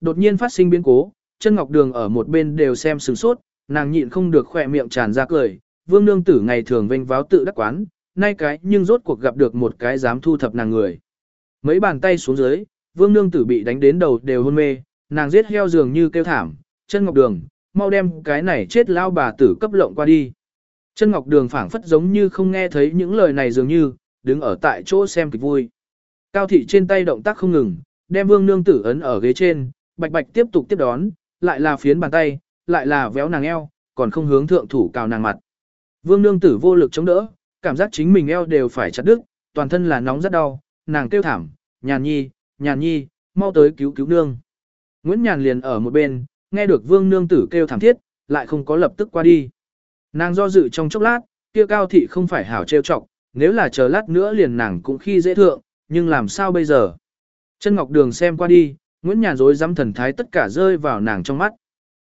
Đột nhiên phát sinh biến cố, chân ngọc đường ở một bên đều xem sửng sốt, nàng nhịn không được khỏe miệng tràn ra cười, vương nương tử ngày thường vênh váo tự đắc quán, nay cái nhưng rốt cuộc gặp được một cái dám thu thập nàng người. Mấy bàn tay xuống dưới, vương nương tử bị đánh đến đầu đều hôn mê, nàng giết heo dường như kêu thảm, chân ngọc đường, mau đem cái này chết lao bà tử cấp lộng qua đi. Chân ngọc đường phảng phất giống như không nghe thấy những lời này dường như, đứng ở tại chỗ xem kịch vui. Cao thị trên tay động tác không ngừng, đem vương nương tử ấn ở ghế trên, bạch bạch tiếp tục tiếp đón, lại là phiến bàn tay, lại là véo nàng eo, còn không hướng thượng thủ cào nàng mặt. Vương nương tử vô lực chống đỡ, cảm giác chính mình eo đều phải chặt đứt, toàn thân là nóng rất đau, nàng kêu thảm, nhàn nhi, nhàn nhi, mau tới cứu cứu nương. Nguyễn Nhàn liền ở một bên, nghe được vương nương tử kêu thảm thiết, lại không có lập tức qua đi. Nàng do dự trong chốc lát, kia cao thị không phải hảo trêu chọc, nếu là chờ lát nữa liền nàng cũng khi dễ thượng, nhưng làm sao bây giờ? Chân Ngọc Đường xem qua đi, Nguyễn Nhàn dối dám thần thái tất cả rơi vào nàng trong mắt.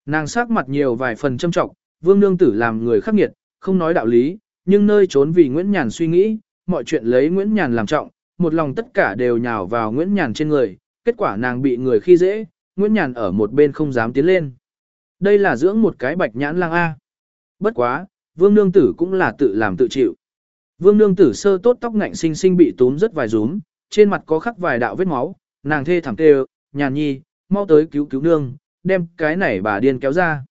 Nàng sắc mặt nhiều vài phần châm trọng, vương nương tử làm người khắc nghiệt, không nói đạo lý, nhưng nơi trốn vì Nguyễn Nhàn suy nghĩ, mọi chuyện lấy Nguyễn Nhàn làm trọng, một lòng tất cả đều nhào vào Nguyễn Nhàn trên người, kết quả nàng bị người khi dễ, Nguyễn Nhàn ở một bên không dám tiến lên. Đây là dưỡng một cái bạch nhãn lang A. Bất quá, vương nương tử cũng là tự làm tự chịu. Vương nương tử sơ tốt tóc ngạnh sinh sinh bị túm rất vài rúm, trên mặt có khắc vài đạo vết máu, nàng thê thảm kêu, nhàn nhi, mau tới cứu cứu nương, đem cái này bà điên kéo ra.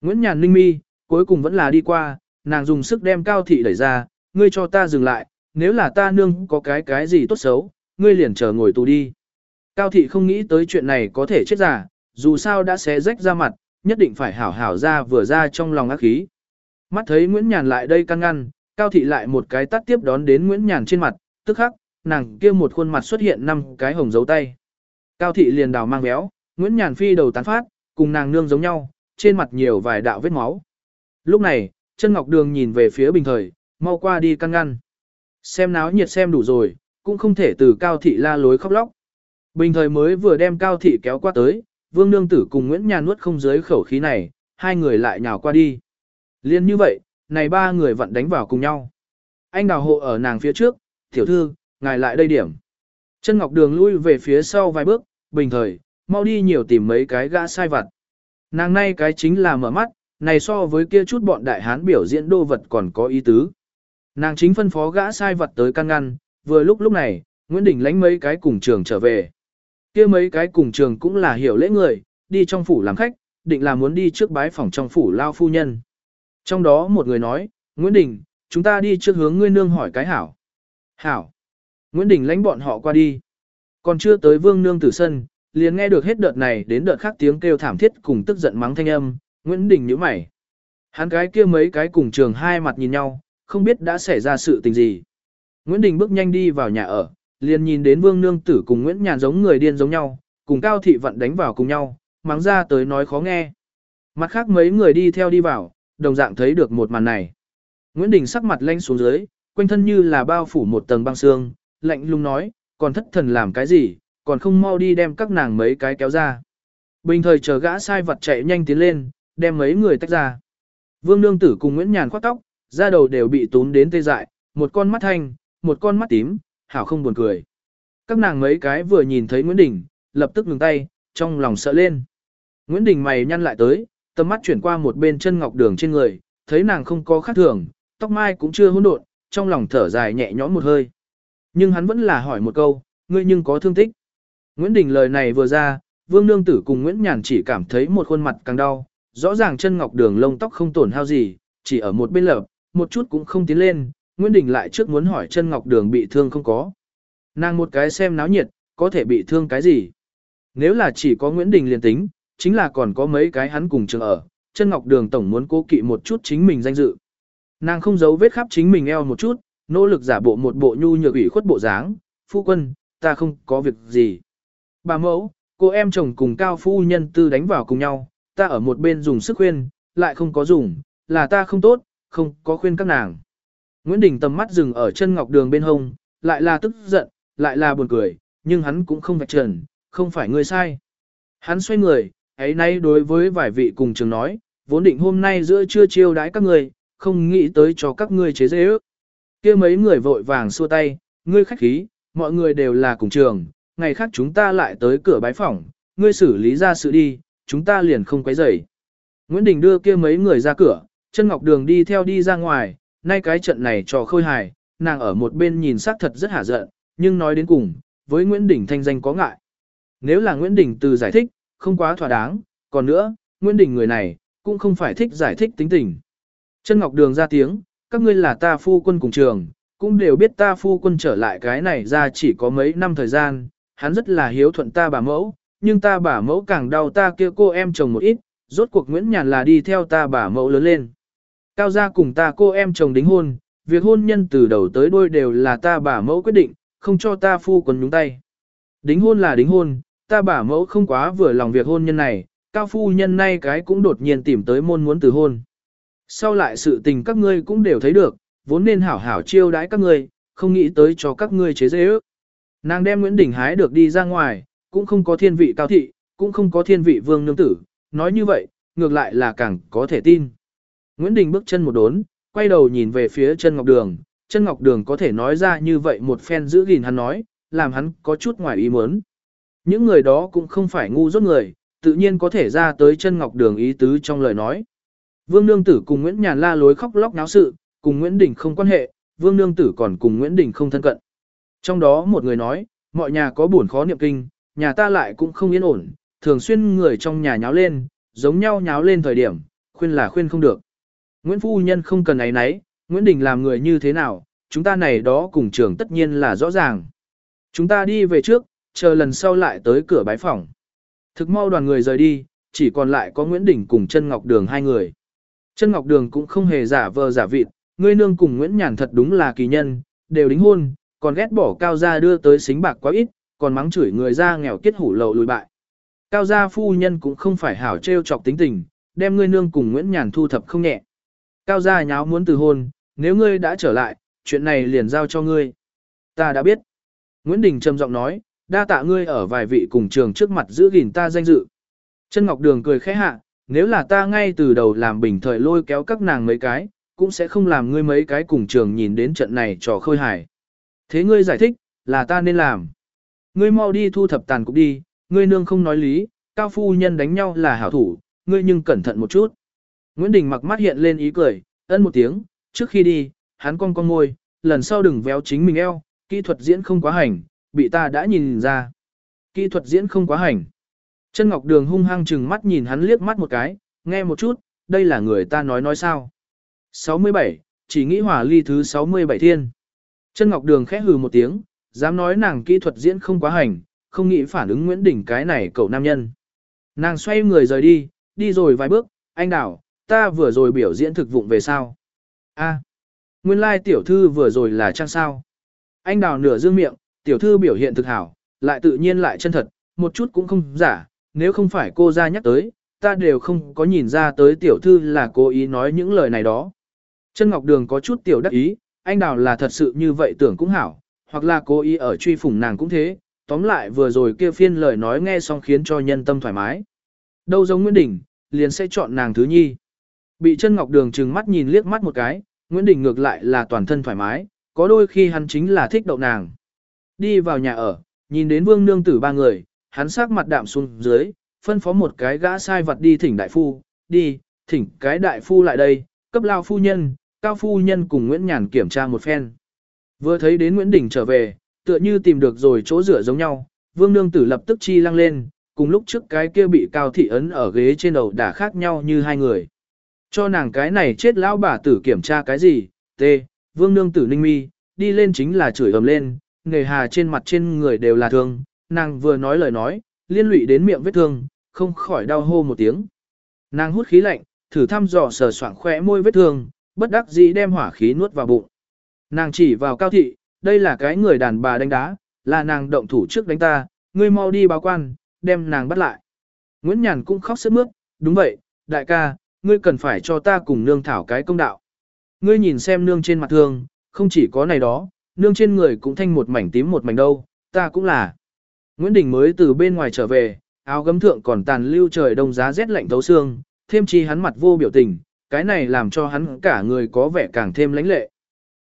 Nguyễn Nhàn ninh mi, cuối cùng vẫn là đi qua, nàng dùng sức đem cao thị đẩy ra, ngươi cho ta dừng lại, nếu là ta nương có cái cái gì tốt xấu, ngươi liền chờ ngồi tù đi. Cao thị không nghĩ tới chuyện này có thể chết giả, dù sao đã xé rách ra mặt, nhất định phải hảo hảo ra vừa ra trong lòng ác khí. Mắt thấy Nguyễn Nhàn lại đây căng ngăn, Cao thị lại một cái tắt tiếp đón đến Nguyễn Nhàn trên mặt, tức khắc, nàng kia một khuôn mặt xuất hiện năm cái hồng dấu tay. Cao thị liền đào mang béo, Nguyễn Nhàn phi đầu tán phát, cùng nàng nương giống nhau, trên mặt nhiều vài đạo vết máu. Lúc này, chân ngọc đường nhìn về phía bình thời, mau qua đi căn ngăn. Xem náo nhiệt xem đủ rồi, cũng không thể từ cao thị la lối khóc lóc. Bình thời mới vừa đem cao thị kéo qua tới, vương nương tử cùng Nguyễn Nhàn nuốt không dưới khẩu khí này, hai người lại nhào qua đi. Liên như vậy, này ba người vẫn đánh vào cùng nhau. Anh đào hộ ở nàng phía trước, tiểu thư, ngài lại đây điểm. Chân ngọc đường lui về phía sau vài bước, bình thời, mau đi nhiều tìm mấy cái gã sai vặt. Nàng nay cái chính là mở mắt, này so với kia chút bọn đại hán biểu diễn đô vật còn có ý tứ. Nàng chính phân phó gã sai vật tới căn ngăn, vừa lúc lúc này, Nguyễn Đình lánh mấy cái cùng trường trở về. kia mấy cái cùng trường cũng là hiểu lễ người, đi trong phủ làm khách, định là muốn đi trước bái phòng trong phủ lao phu nhân. Trong đó một người nói, Nguyễn Đình, chúng ta đi trước hướng ngươi nương hỏi cái hảo. Hảo. Nguyễn Đình lãnh bọn họ qua đi. Còn chưa tới vương nương tử sân, liền nghe được hết đợt này đến đợt khác tiếng kêu thảm thiết cùng tức giận mắng thanh âm, Nguyễn Đình nhíu mày. Hắn cái kia mấy cái cùng trường hai mặt nhìn nhau, không biết đã xảy ra sự tình gì. Nguyễn Đình bước nhanh đi vào nhà ở, liền nhìn đến Vương Nương Tử cùng Nguyễn Nhàn giống người điên giống nhau, cùng Cao Thị Vận đánh vào cùng nhau, mắng ra tới nói khó nghe. Mặt khác mấy người đi theo đi vào, đồng dạng thấy được một màn này. Nguyễn Đình sắc mặt lanh xuống dưới, quanh thân như là bao phủ một tầng băng xương, lạnh lùng nói, còn thất thần làm cái gì, còn không mau đi đem các nàng mấy cái kéo ra. Bình thời chờ gã sai vật chạy nhanh tiến lên, đem mấy người tách ra. Vương Nương Tử cùng Nguyễn Nhàn khoác tóc, da đầu đều bị tún đến tê dại, một con mắt thanh, một con mắt tím, hảo không buồn cười. Các nàng mấy cái vừa nhìn thấy Nguyễn Đình, lập tức ngừng tay, trong lòng sợ lên. Nguyễn Đình mày nhăn lại tới, tầm mắt chuyển qua một bên chân ngọc đường trên người, thấy nàng không có khác thường, tóc mai cũng chưa hỗn độn, trong lòng thở dài nhẹ nhõm một hơi. Nhưng hắn vẫn là hỏi một câu, ngươi nhưng có thương tích. Nguyễn Đình lời này vừa ra, Vương Nương Tử cùng Nguyễn Nhàn chỉ cảm thấy một khuôn mặt càng đau, rõ ràng chân ngọc đường lông tóc không tổn hao gì, chỉ ở một bên lợp, một chút cũng không tiến lên, Nguyễn Đình lại trước muốn hỏi chân ngọc đường bị thương không có. Nàng một cái xem náo nhiệt, có thể bị thương cái gì? Nếu là chỉ có Nguyễn Đình liền tính, chính là còn có mấy cái hắn cùng trường ở, chân ngọc đường tổng muốn cố kỵ một chút chính mình danh dự. Nàng không giấu vết khắp chính mình eo một chút, nỗ lực giả bộ một bộ nhu nhược ủy khuất bộ dáng, phu quân, ta không có việc gì. Bà mẫu, cô em chồng cùng cao phu nhân tư đánh vào cùng nhau, ta ở một bên dùng sức khuyên, lại không có dùng, là ta không tốt, không có khuyên các nàng. Nguyễn Đình tầm mắt dừng ở chân ngọc đường bên hông, lại là tức giận, lại là buồn cười, nhưng hắn cũng không vạch trần, không phải người sai. Hắn xoay người, ấy nay đối với vài vị cùng trường nói, vốn định hôm nay giữa trưa chiêu đãi các người, không nghĩ tới cho các ngươi chế dễ ước kia mấy người vội vàng xua tay, ngươi khách khí, mọi người đều là cùng trường, ngày khác chúng ta lại tới cửa bái phỏng, ngươi xử lý ra sự đi, chúng ta liền không quấy rầy. Nguyễn Đình đưa kia mấy người ra cửa, chân ngọc đường đi theo đi ra ngoài, nay cái trận này trò khôi hài, nàng ở một bên nhìn sắc thật rất hả giận, nhưng nói đến cùng, với Nguyễn Đình thanh danh có ngại. Nếu là Nguyễn Đình từ giải thích, không quá thỏa đáng, còn nữa, Nguyễn Đình người này, cũng không phải thích giải thích tính tình. Chân Ngọc Đường ra tiếng, các ngươi là ta phu quân cùng trường, cũng đều biết ta phu quân trở lại cái này ra chỉ có mấy năm thời gian, hắn rất là hiếu thuận ta bà mẫu, nhưng ta bà mẫu càng đau ta kia cô em chồng một ít, rốt cuộc Nguyễn Nhàn là đi theo ta bà mẫu lớn lên. Cao gia cùng ta cô em chồng đính hôn, việc hôn nhân từ đầu tới đuôi đều là ta bà mẫu quyết định, không cho ta phu quân nhúng tay. Đính hôn là đính hôn, ta bà mẫu không quá vừa lòng việc hôn nhân này, cao phu nhân nay cái cũng đột nhiên tìm tới môn muốn từ hôn. Sau lại sự tình các ngươi cũng đều thấy được, vốn nên hảo hảo chiêu đãi các ngươi, không nghĩ tới cho các ngươi chế dễ ước. Nàng đem Nguyễn Đình hái được đi ra ngoài, cũng không có thiên vị cao thị, cũng không có thiên vị vương nương tử, nói như vậy, ngược lại là càng có thể tin. Nguyễn Đình bước chân một đốn, quay đầu nhìn về phía chân ngọc đường, chân ngọc đường có thể nói ra như vậy một phen giữ gìn hắn nói, làm hắn có chút ngoài ý muốn. Những người đó cũng không phải ngu dốt người, tự nhiên có thể ra tới chân ngọc đường ý tứ trong lời nói. Vương Nương Tử cùng Nguyễn Nhàn la lối khóc lóc náo sự, cùng Nguyễn Đình không quan hệ, Vương Nương Tử còn cùng Nguyễn Đình không thân cận. Trong đó một người nói, mọi nhà có buồn khó niệm kinh, nhà ta lại cũng không yên ổn, thường xuyên người trong nhà nháo lên, giống nhau nháo lên thời điểm, khuyên là khuyên không được. Nguyễn Phu Nhân không cần ấy nấy, Nguyễn Đình làm người như thế nào, chúng ta này đó cùng trường tất nhiên là rõ ràng. Chúng ta đi về trước, chờ lần sau lại tới cửa bái phòng. Thực mau đoàn người rời đi, chỉ còn lại có Nguyễn Đình cùng chân Ngọc Đường hai người. Chân Ngọc Đường cũng không hề giả vờ giả vịt, ngươi nương cùng Nguyễn Nhàn thật đúng là kỳ nhân, đều đính hôn, còn ghét bỏ cao gia đưa tới xính bạc quá ít, còn mắng chửi người ra nghèo kết hủ lậu lùi bại. Cao gia phu nhân cũng không phải hảo trêu chọc tính tình, đem ngươi nương cùng Nguyễn Nhàn thu thập không nhẹ. Cao gia nháo muốn từ hôn, nếu ngươi đã trở lại, chuyện này liền giao cho ngươi. Ta đã biết. Nguyễn Đình trầm giọng nói, đa tạ ngươi ở vài vị cùng trường trước mặt giữ gìn ta danh dự. Chân Ngọc Đường cười khẽ hạ, nếu là ta ngay từ đầu làm bình thời lôi kéo các nàng mấy cái, cũng sẽ không làm ngươi mấy cái cùng trường nhìn đến trận này trò khơi hài. Thế ngươi giải thích, là ta nên làm. Ngươi mau đi thu thập tàn cục đi, ngươi nương không nói lý, cao phu nhân đánh nhau là hảo thủ, ngươi nhưng cẩn thận một chút. Nguyễn Đình mặc mắt hiện lên ý cười, ân một tiếng, trước khi đi, hắn cong cong môi, lần sau đừng véo chính mình eo, kỹ thuật diễn không quá hành, bị ta đã nhìn ra. Kỹ thuật diễn không quá hành. Chân Ngọc Đường hung hăng chừng mắt nhìn hắn liếc mắt một cái, nghe một chút, đây là người ta nói nói sao. 67, chỉ nghĩ hỏa ly thứ 67 thiên. Chân Ngọc Đường khẽ hừ một tiếng, dám nói nàng kỹ thuật diễn không quá hành, không nghĩ phản ứng Nguyễn Đình cái này cậu nam nhân. Nàng xoay người rời đi, đi rồi vài bước, anh đảo, ta vừa rồi biểu diễn thực vụng về sao. a nguyên lai tiểu thư vừa rồi là trang sao. Anh đào nửa dương miệng, tiểu thư biểu hiện thực hảo, lại tự nhiên lại chân thật, một chút cũng không giả, nếu không phải cô ra nhắc tới, ta đều không có nhìn ra tới tiểu thư là cố ý nói những lời này đó. Chân Ngọc Đường có chút tiểu đắc ý, anh đào là thật sự như vậy tưởng cũng hảo, hoặc là cố ý ở truy phủng nàng cũng thế, tóm lại vừa rồi kia phiên lời nói nghe xong khiến cho nhân tâm thoải mái. Đâu giống Nguyễn Đình, liền sẽ chọn nàng thứ nhi. Bị chân Ngọc Đường trừng mắt nhìn liếc mắt một cái, Nguyễn Đình ngược lại là toàn thân thoải mái, có đôi khi hắn chính là thích đậu nàng. Đi vào nhà ở, nhìn đến vương nương tử ba người, hắn sắc mặt đạm xuống dưới, phân phó một cái gã sai vật đi thỉnh đại phu, đi, thỉnh cái đại phu lại đây, cấp lao phu nhân, cao phu nhân cùng Nguyễn Nhàn kiểm tra một phen. Vừa thấy đến Nguyễn Đình trở về, tựa như tìm được rồi chỗ rửa giống nhau, vương nương tử lập tức chi lăng lên, cùng lúc trước cái kia bị cao thị ấn ở ghế trên đầu đã khác nhau như hai người. Cho nàng cái này chết lão bà tử kiểm tra cái gì, tê, vương nương tử ninh mi, đi lên chính là chửi ầm lên, nghề hà trên mặt trên người đều là thương, nàng vừa nói lời nói, liên lụy đến miệng vết thương, không khỏi đau hô một tiếng. Nàng hút khí lạnh, thử thăm dò sờ soạng khỏe môi vết thương, bất đắc dĩ đem hỏa khí nuốt vào bụng. Nàng chỉ vào cao thị, đây là cái người đàn bà đánh đá, là nàng động thủ trước đánh ta, ngươi mau đi báo quan, đem nàng bắt lại. Nguyễn Nhàn cũng khóc sướt mướt, đúng vậy, đại ca, ngươi cần phải cho ta cùng nương thảo cái công đạo. Ngươi nhìn xem nương trên mặt thương, không chỉ có này đó, nương trên người cũng thanh một mảnh tím một mảnh đâu, ta cũng là. Nguyễn Đình mới từ bên ngoài trở về, áo gấm thượng còn tàn lưu trời đông giá rét lạnh thấu xương, thêm chi hắn mặt vô biểu tình, cái này làm cho hắn cả người có vẻ càng thêm lãnh lệ.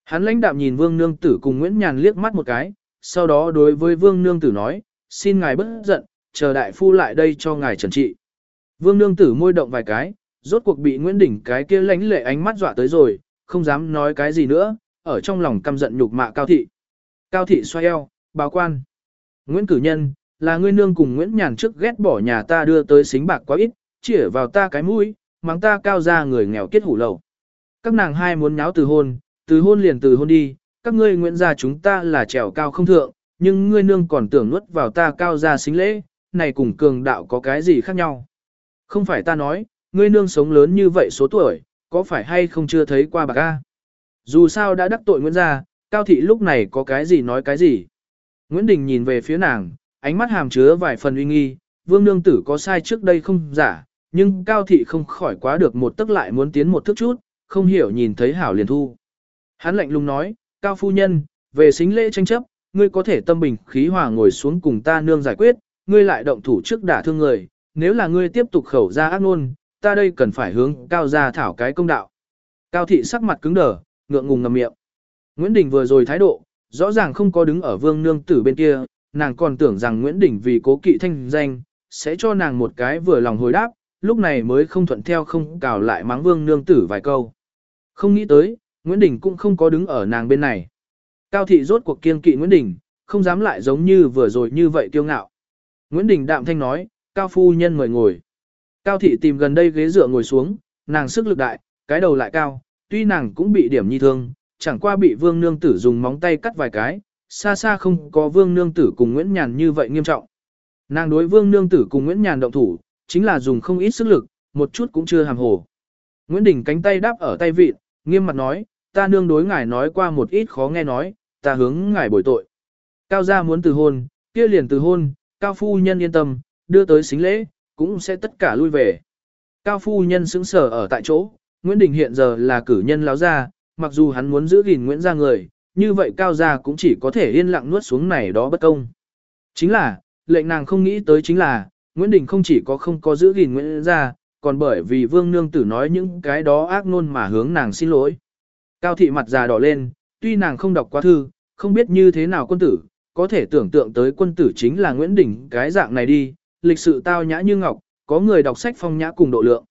Hắn lãnh đạm nhìn Vương Nương Tử cùng Nguyễn Nhàn liếc mắt một cái, sau đó đối với Vương Nương Tử nói, xin ngài bất giận, chờ đại phu lại đây cho ngài trần trị. Vương nương tử môi động vài cái, rốt cuộc bị Nguyễn Đình cái kia lãnh lệ ánh mắt dọa tới rồi, không dám nói cái gì nữa, ở trong lòng căm giận nhục mạ Cao Thị. Cao Thị xoay eo, báo quan. Nguyễn Cử Nhân, là ngươi nương cùng Nguyễn Nhàn trước ghét bỏ nhà ta đưa tới xính bạc quá ít, chỉ vào ta cái mũi, mắng ta cao ra người nghèo kết hủ lầu. Các nàng hai muốn nháo từ hôn, từ hôn liền từ hôn đi, các ngươi Nguyễn gia chúng ta là trèo cao không thượng, nhưng ngươi nương còn tưởng nuốt vào ta cao ra xính lễ, này cùng cường đạo có cái gì khác nhau. Không phải ta nói, ngươi nương sống lớn như vậy số tuổi, có phải hay không chưa thấy qua bạc a? Dù sao đã đắc tội Nguyễn gia, Cao Thị lúc này có cái gì nói cái gì. Nguyễn Đình nhìn về phía nàng, ánh mắt hàm chứa vài phần uy nghi, vương nương tử có sai trước đây không giả, nhưng Cao Thị không khỏi quá được một tức lại muốn tiến một thước chút, không hiểu nhìn thấy hảo liền thu. Hắn lạnh lùng nói, Cao Phu Nhân, về xính lễ tranh chấp, ngươi có thể tâm bình khí hòa ngồi xuống cùng ta nương giải quyết, ngươi lại động thủ trước đả thương người, nếu là ngươi tiếp tục khẩu ra ác ngôn, ta đây cần phải hướng Cao gia thảo cái công đạo. Cao Thị sắc mặt cứng đờ, ngượng ngùng ngầm miệng. Nguyễn Đình vừa rồi thái độ, rõ ràng không có đứng ở vương nương tử bên kia, nàng còn tưởng rằng Nguyễn Đình vì cố kỵ thanh danh, sẽ cho nàng một cái vừa lòng hồi đáp, lúc này mới không thuận theo không cào lại mắng vương nương tử vài câu. Không nghĩ tới, Nguyễn Đình cũng không có đứng ở nàng bên này. Cao thị rốt cuộc kiên kỵ Nguyễn Đình, không dám lại giống như vừa rồi như vậy kiêu ngạo. Nguyễn Đình đạm thanh nói, Cao phu nhân mời ngồi. Cao thị tìm gần đây ghế dựa ngồi xuống, nàng sức lực đại, cái đầu lại cao, tuy nàng cũng bị điểm nhi thương, chẳng qua bị vương nương tử dùng móng tay cắt vài cái, xa xa không có vương nương tử cùng Nguyễn Nhàn như vậy nghiêm trọng. Nàng đối vương nương tử cùng Nguyễn Nhàn động thủ, chính là dùng không ít sức lực, một chút cũng chưa hàm hồ. Nguyễn Đình cánh tay đáp ở tay vịt, nghiêm mặt nói, ta nương đối ngài nói qua một ít khó nghe nói, ta hướng ngài bồi tội. Cao gia muốn từ hôn, kia liền từ hôn, cao phu nhân yên tâm, đưa tới xính lễ, cũng sẽ tất cả lui về. Cao phu nhân xứng sở ở tại chỗ, Nguyễn Đình hiện giờ là cử nhân láo gia, mặc dù hắn muốn giữ gìn Nguyễn gia người, như vậy cao gia cũng chỉ có thể yên lặng nuốt xuống này đó bất công. Chính là, lệnh nàng không nghĩ tới chính là, Nguyễn Đình không chỉ có không có giữ gìn Nguyễn gia, còn bởi vì vương nương tử nói những cái đó ác nôn mà hướng nàng xin lỗi. Cao thị mặt già đỏ lên, tuy nàng không đọc qua thư, không biết như thế nào quân tử, có thể tưởng tượng tới quân tử chính là Nguyễn Đình cái dạng này đi, lịch sự tao nhã như ngọc, có người đọc sách phong nhã cùng độ lượng.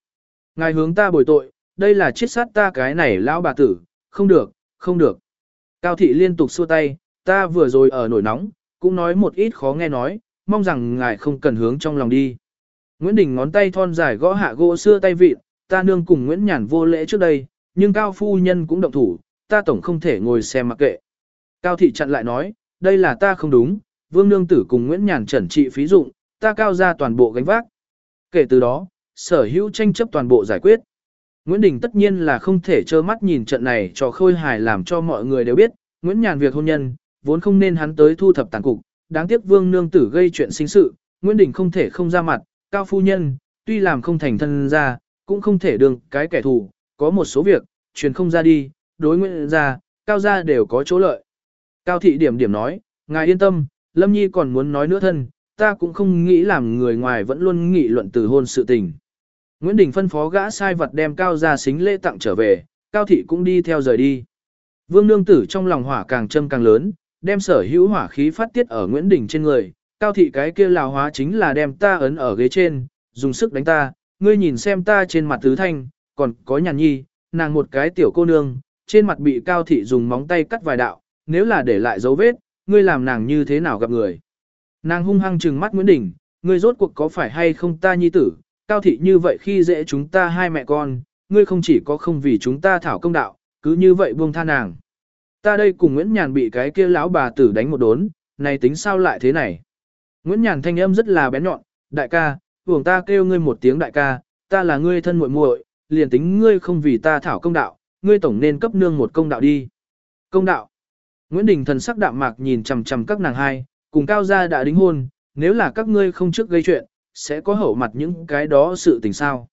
Ngài hướng ta bồi tội, đây là chiết sát ta cái này lão bà tử, không được, không được. Cao thị liên tục xua tay, ta vừa rồi ở nổi nóng, cũng nói một ít khó nghe nói, mong rằng ngài không cần hướng trong lòng đi. Nguyễn Đình ngón tay thon dài gõ hạ gỗ xưa tay vịt, ta nương cùng Nguyễn Nhàn vô lễ trước đây, nhưng Cao phu nhân cũng động thủ, ta tổng không thể ngồi xem mặc kệ. Cao thị chặn lại nói, đây là ta không đúng, Vương Nương Tử cùng Nguyễn Nhàn trẩn trị phí dụng, ta cao ra toàn bộ gánh vác. Kể từ đó, sở hữu tranh chấp toàn bộ giải quyết. Nguyễn Đình tất nhiên là không thể trơ mắt nhìn trận này cho khôi hài làm cho mọi người đều biết, Nguyễn Nhàn việc hôn nhân, vốn không nên hắn tới thu thập tàn cục, đáng tiếc Vương Nương Tử gây chuyện sinh sự, Nguyễn Đình không thể không ra mặt, cao phu nhân, tuy làm không thành thân ra, cũng không thể đương cái kẻ thù, có một số việc, truyền không ra đi, đối Nguyễn ra, cao gia đều có chỗ lợi. Cao thị điểm điểm nói, ngài yên tâm, Lâm Nhi còn muốn nói nữa thân, ta cũng không nghĩ làm người ngoài vẫn luôn nghị luận từ hôn sự tình. Nguyễn Đình phân phó gã sai vật đem cao gia xính lễ tặng trở về, cao thị cũng đi theo rời đi. Vương nương tử trong lòng hỏa càng châm càng lớn, đem sở hữu hỏa khí phát tiết ở Nguyễn Đình trên người, cao thị cái kia lào hóa chính là đem ta ấn ở ghế trên, dùng sức đánh ta, ngươi nhìn xem ta trên mặt tứ thanh, còn có nhàn nhi, nàng một cái tiểu cô nương, trên mặt bị cao thị dùng móng tay cắt vài đạo, nếu là để lại dấu vết, ngươi làm nàng như thế nào gặp người. Nàng hung hăng trừng mắt Nguyễn Đình, ngươi rốt cuộc có phải hay không ta nhi tử, cao thị như vậy khi dễ chúng ta hai mẹ con, ngươi không chỉ có không vì chúng ta thảo công đạo, cứ như vậy buông tha nàng. Ta đây cùng Nguyễn Nhàn bị cái kia lão bà tử đánh một đốn, này tính sao lại thế này. Nguyễn Nhàn thanh âm rất là bén nhọn, đại ca, vùng ta kêu ngươi một tiếng đại ca, ta là ngươi thân muội muội, liền tính ngươi không vì ta thảo công đạo, ngươi tổng nên cấp nương một công đạo đi. Công đạo. Nguyễn Đình thần sắc đạm mạc nhìn chằm chằm các nàng hai, cùng cao gia đã đính hôn, nếu là các ngươi không trước gây chuyện, sẽ có hậu mặt những cái đó sự tình sao.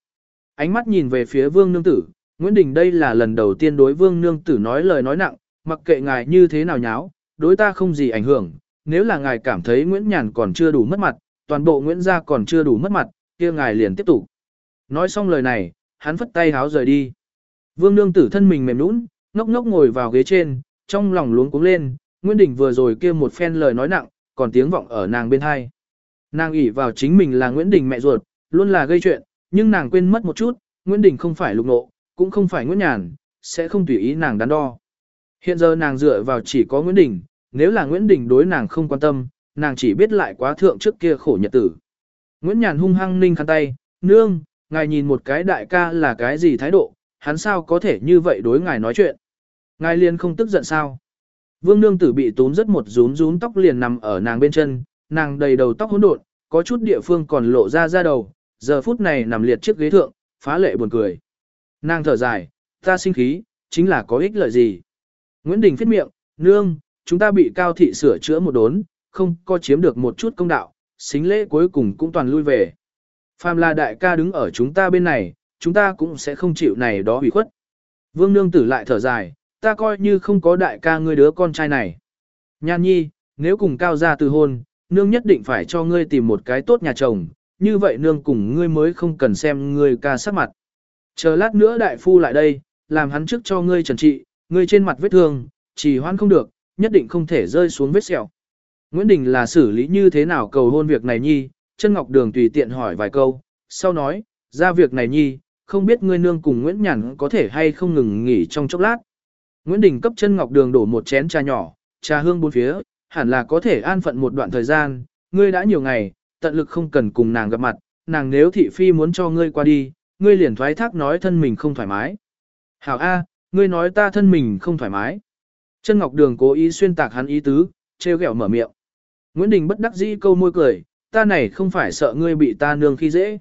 Ánh mắt nhìn về phía vương nương tử, Nguyễn Đình đây là lần đầu tiên đối vương nương tử nói lời nói nặng, mặc kệ ngài như thế nào nháo, đối ta không gì ảnh hưởng, nếu là ngài cảm thấy Nguyễn Nhàn còn chưa đủ mất mặt, toàn bộ Nguyễn gia còn chưa đủ mất mặt, kia ngài liền tiếp tục. Nói xong lời này, hắn phất tay háo rời đi. Vương nương tử thân mình mềm nũng, ngốc ngốc ngồi vào ghế trên, trong lòng luống cuống lên, Nguyễn Đình vừa rồi kia một phen lời nói nặng, còn tiếng vọng ở nàng bên hai. Nàng ủy vào chính mình là Nguyễn Đình mẹ ruột, luôn là gây chuyện, nhưng nàng quên mất một chút, Nguyễn Đình không phải lục nộ, cũng không phải Nguyễn Nhàn, sẽ không tùy ý nàng đắn đo. Hiện giờ nàng dựa vào chỉ có Nguyễn Đình, nếu là Nguyễn Đình đối nàng không quan tâm, nàng chỉ biết lại quá thượng trước kia khổ nhật tử. Nguyễn Nhàn hung hăng ninh khăn tay, nương, ngài nhìn một cái đại ca là cái gì thái độ, hắn sao có thể như vậy đối ngài nói chuyện. Ngài liền không tức giận sao. Vương nương tử bị tốn rất một rún rún tóc liền nằm ở nàng bên chân, nàng đầy đầu tóc hỗn độn, có chút địa phương còn lộ ra ra đầu, giờ phút này nằm liệt chiếc ghế thượng, phá lệ buồn cười. Nàng thở dài, ta sinh khí, chính là có ích lợi gì. Nguyễn Đình phết miệng, nương, chúng ta bị cao thị sửa chữa một đốn, không có chiếm được một chút công đạo, xính lễ cuối cùng cũng toàn lui về. Phàm là đại ca đứng ở chúng ta bên này, chúng ta cũng sẽ không chịu này đó hủy khuất. Vương nương tử lại thở dài, ta coi như không có đại ca ngươi đứa con trai này. Nhan nhi, nếu cùng cao gia từ hôn, nương nhất định phải cho ngươi tìm một cái tốt nhà chồng, như vậy nương cùng ngươi mới không cần xem ngươi ca sắc mặt. Chờ lát nữa đại phu lại đây, làm hắn trước cho ngươi trần trị, ngươi trên mặt vết thương, chỉ hoan không được, nhất định không thể rơi xuống vết sẹo. Nguyễn Đình là xử lý như thế nào cầu hôn việc này nhi, chân ngọc đường tùy tiện hỏi vài câu, sau nói, ra việc này nhi, không biết ngươi nương cùng Nguyễn Nhàn có thể hay không ngừng nghỉ trong chốc lát. Nguyễn Đình cấp chân ngọc đường đổ một chén trà nhỏ, trà hương bốn phía, hẳn là có thể an phận một đoạn thời gian, ngươi đã nhiều ngày, tận lực không cần cùng nàng gặp mặt, nàng nếu thị phi muốn cho ngươi qua đi, ngươi liền thoái thác nói thân mình không thoải mái. Hảo A, ngươi nói ta thân mình không thoải mái. Chân Ngọc Đường cố ý xuyên tạc hắn ý tứ, trêu ghẹo mở miệng. Nguyễn Đình bất đắc dĩ câu môi cười, ta này không phải sợ ngươi bị ta nương khi dễ.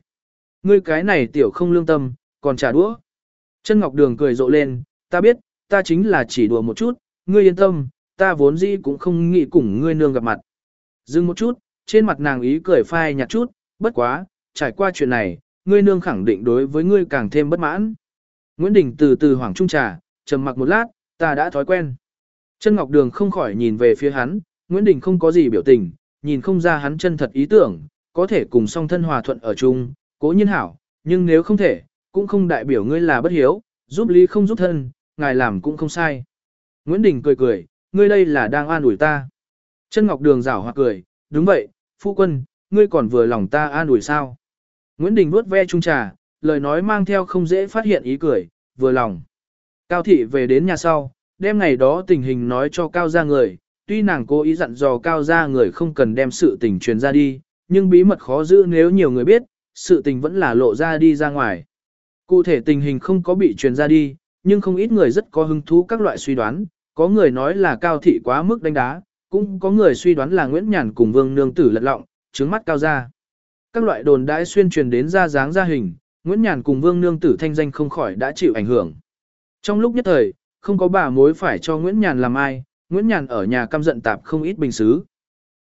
Ngươi cái này tiểu không lương tâm, còn trả đũa. Chân Ngọc Đường cười rộ lên, ta biết, ta chính là chỉ đùa một chút, ngươi yên tâm, ta vốn dĩ cũng không nghĩ cùng ngươi nương gặp mặt. Dừng một chút, trên mặt nàng ý cười phai nhạt chút, bất quá, trải qua chuyện này, ngươi nương khẳng định đối với ngươi càng thêm bất mãn. Nguyễn Đình từ từ hoảng trung trà, trầm mặc một lát, ta đã thói quen. Chân Ngọc Đường không khỏi nhìn về phía hắn, Nguyễn Đình không có gì biểu tình, nhìn không ra hắn chân thật ý tưởng, có thể cùng song thân hòa thuận ở chung, cố nhiên hảo, nhưng nếu không thể, cũng không đại biểu ngươi là bất hiếu, giúp lý không giúp thân, ngài làm cũng không sai. Nguyễn Đình cười cười, ngươi đây là đang an ủi ta. Chân Ngọc Đường rảo hoặc cười, đúng vậy, phu quân, ngươi còn vừa lòng ta an ủi sao. Nguyễn Đình vuốt ve chung trà, lời nói mang theo không dễ phát hiện ý cười, vừa lòng. Cao thị về đến nhà sau, đem ngày đó tình hình nói cho Cao gia người, tuy nàng cố ý dặn dò Cao gia người không cần đem sự tình truyền ra đi, nhưng bí mật khó giữ nếu nhiều người biết, sự tình vẫn là lộ ra đi ra ngoài. Cụ thể tình hình không có bị truyền ra đi, nhưng không ít người rất có hứng thú các loại suy đoán, có người nói là Cao thị quá mức đánh đá, cũng có người suy đoán là Nguyễn Nhàn cùng Vương Nương Tử lật lọng, trứng mắt Cao gia. Các loại đồn đãi xuyên truyền đến ra dáng ra hình, Nguyễn Nhàn cùng Vương Nương Tử thanh danh không khỏi đã chịu ảnh hưởng. Trong lúc nhất thời, không có bà mối phải cho Nguyễn Nhàn làm ai, Nguyễn Nhàn ở nhà căm giận tạp không ít bình xứ.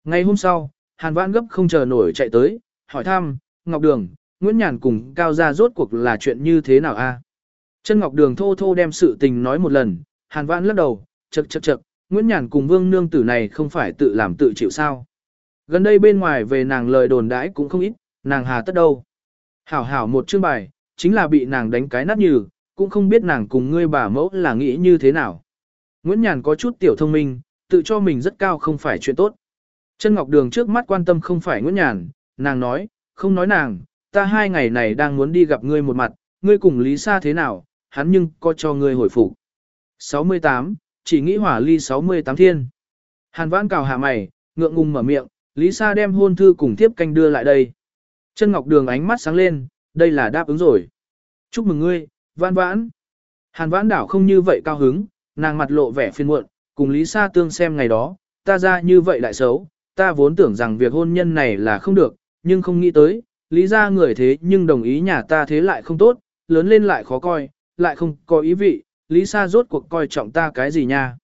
Ngày hôm sau, Hàn Vãn gấp không chờ nổi chạy tới, hỏi thăm, Ngọc Đường, Nguyễn Nhàn cùng Cao Gia rốt cuộc là chuyện như thế nào a? Chân Ngọc Đường thô thô đem sự tình nói một lần, Hàn Vãn lắc đầu, chật chật chật, Nguyễn Nhàn cùng Vương Nương Tử này không phải tự làm tự chịu sao. Gần đây bên ngoài về nàng lời đồn đãi cũng không ít, nàng hà tất đâu. Hảo hảo một chương bài, chính là bị nàng đánh cái nát nhừ, cũng không biết nàng cùng ngươi bà mẫu là nghĩ như thế nào. Nguyễn Nhàn có chút tiểu thông minh, tự cho mình rất cao không phải chuyện tốt. Chân Ngọc Đường trước mắt quan tâm không phải Nguyễn Nhàn, nàng nói, không nói nàng, ta hai ngày này đang muốn đi gặp ngươi một mặt, ngươi cùng Lý Sa thế nào, hắn nhưng có cho ngươi hồi phục. 68, chỉ nghĩ hỏa ly 68 thiên. Hàn vãn cào hạ mày, ngượng ngùng mở miệng, Lý Sa đem hôn thư cùng tiếp canh đưa lại đây. Chân Ngọc Đường ánh mắt sáng lên, đây là đáp ứng rồi. Chúc mừng ngươi, vãn vãn. Hàn vãn đảo không như vậy cao hứng, nàng mặt lộ vẻ phiền muộn, cùng Lý Sa tương xem ngày đó, ta ra như vậy lại xấu, ta vốn tưởng rằng việc hôn nhân này là không được, nhưng không nghĩ tới, Lý ra người thế nhưng đồng ý nhà ta thế lại không tốt, lớn lên lại khó coi, lại không có ý vị, Lý Sa rốt cuộc coi trọng ta cái gì nha.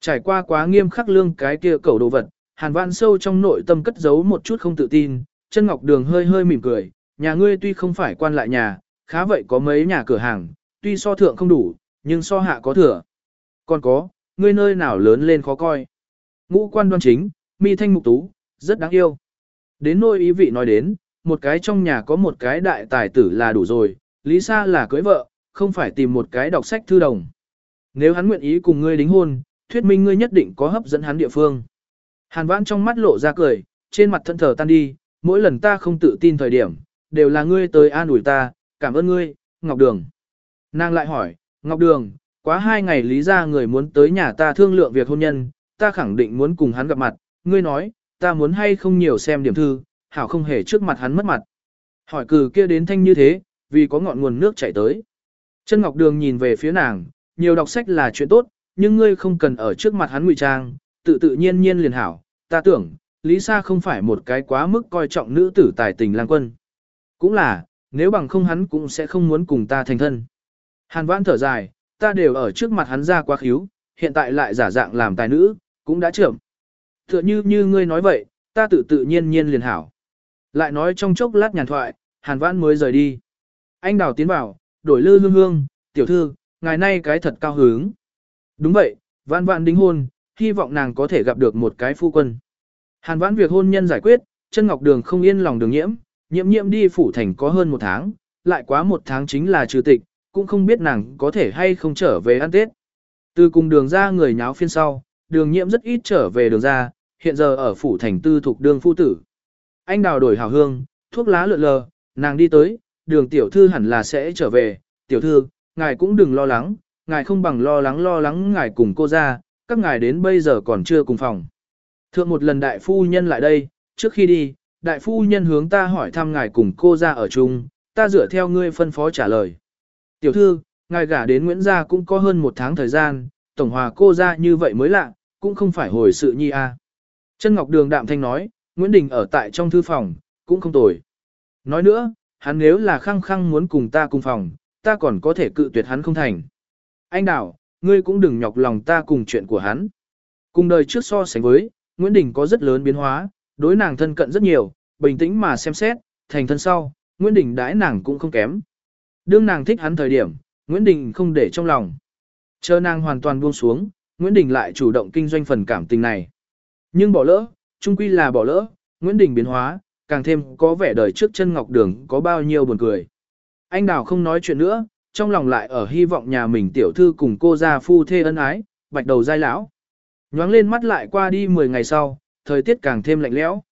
Trải qua quá nghiêm khắc lương cái kia cầu đồ vật, Hàn Vãn sâu trong nội tâm cất giấu một chút không tự tin, chân ngọc đường hơi hơi mỉm cười, nhà ngươi tuy không phải quan lại nhà, khá vậy có mấy nhà cửa hàng, tuy so thượng không đủ, nhưng so hạ có thừa. Còn có, ngươi nơi nào lớn lên khó coi. Ngũ quan đoan chính, mi thanh mục tú, rất đáng yêu. Đến nôi ý vị nói đến, một cái trong nhà có một cái đại tài tử là đủ rồi, lý sa là cưới vợ, không phải tìm một cái đọc sách thư đồng. Nếu hắn nguyện ý cùng ngươi đính hôn, thuyết minh ngươi nhất định có hấp dẫn hắn địa phương. Hàn vãn trong mắt lộ ra cười, trên mặt thân thờ tan đi, mỗi lần ta không tự tin thời điểm, đều là ngươi tới an ủi ta, cảm ơn ngươi, Ngọc Đường. Nàng lại hỏi, Ngọc Đường, quá hai ngày lý ra người muốn tới nhà ta thương lượng việc hôn nhân, ta khẳng định muốn cùng hắn gặp mặt, ngươi nói, ta muốn hay không nhiều xem điểm thư, hảo không hề trước mặt hắn mất mặt. Hỏi cử kia đến thanh như thế, vì có ngọn nguồn nước chảy tới. Chân Ngọc Đường nhìn về phía nàng, nhiều đọc sách là chuyện tốt, nhưng ngươi không cần ở trước mặt hắn ngụy trang, tự tự nhiên nhiên liền hảo. Ta tưởng, Lý Sa không phải một cái quá mức coi trọng nữ tử tài tình lang quân. Cũng là, nếu bằng không hắn cũng sẽ không muốn cùng ta thành thân. Hàn vãn thở dài, ta đều ở trước mặt hắn ra quá khíu, hiện tại lại giả dạng làm tài nữ, cũng đã trưởng. Tựa như như ngươi nói vậy, ta tự tự nhiên nhiên liền hảo. Lại nói trong chốc lát nhàn thoại, hàn vãn mới rời đi. Anh đào tiến vào, đổi lư hương hương, tiểu thư, ngày nay cái thật cao hứng. Đúng vậy, vãn vãn đính hôn, hy vọng nàng có thể gặp được một cái phu quân. Hàn vãn việc hôn nhân giải quyết, chân ngọc đường không yên lòng đường nhiễm, nhiễm nhiễm đi phủ thành có hơn một tháng, lại quá một tháng chính là trừ tịch, cũng không biết nàng có thể hay không trở về ăn Tết. Từ cùng đường ra người nháo phiên sau, đường nhiễm rất ít trở về đường ra, hiện giờ ở phủ thành tư thuộc đường phu tử. Anh đào đổi hào hương, thuốc lá lượn lờ, nàng đi tới, đường tiểu thư hẳn là sẽ trở về, tiểu thư, ngài cũng đừng lo lắng, ngài không bằng lo lắng lo lắng ngài cùng cô ra, các ngài đến bây giờ còn chưa cùng phòng. Thượng một lần đại phu nhân lại đây, trước khi đi, đại phu nhân hướng ta hỏi thăm ngài cùng cô ra ở chung, ta dựa theo ngươi phân phó trả lời. Tiểu thư, ngài gả đến Nguyễn Gia cũng có hơn một tháng thời gian, tổng hòa cô ra như vậy mới lạ, cũng không phải hồi sự nhi a. À. Chân Ngọc Đường đạm thanh nói, Nguyễn Đình ở tại trong thư phòng, cũng không tồi. Nói nữa, hắn nếu là khăng khăng muốn cùng ta cùng phòng, ta còn có thể cự tuyệt hắn không thành. Anh Đào, ngươi cũng đừng nhọc lòng ta cùng chuyện của hắn. Cùng đời trước so sánh với, Nguyễn Đình có rất lớn biến hóa, đối nàng thân cận rất nhiều, bình tĩnh mà xem xét, thành thân sau, Nguyễn Đình đãi nàng cũng không kém. Đương nàng thích hắn thời điểm, Nguyễn Đình không để trong lòng. Chờ nàng hoàn toàn buông xuống, Nguyễn Đình lại chủ động kinh doanh phần cảm tình này. Nhưng bỏ lỡ, chung quy là bỏ lỡ, Nguyễn Đình biến hóa, càng thêm có vẻ đời trước chân ngọc đường có bao nhiêu buồn cười. Anh Đào không nói chuyện nữa, trong lòng lại ở hy vọng nhà mình tiểu thư cùng cô gia phu thê ân ái, bạch đầu dai lão. Nhoáng lên mắt lại qua đi 10 ngày sau, thời tiết càng thêm lạnh lẽo.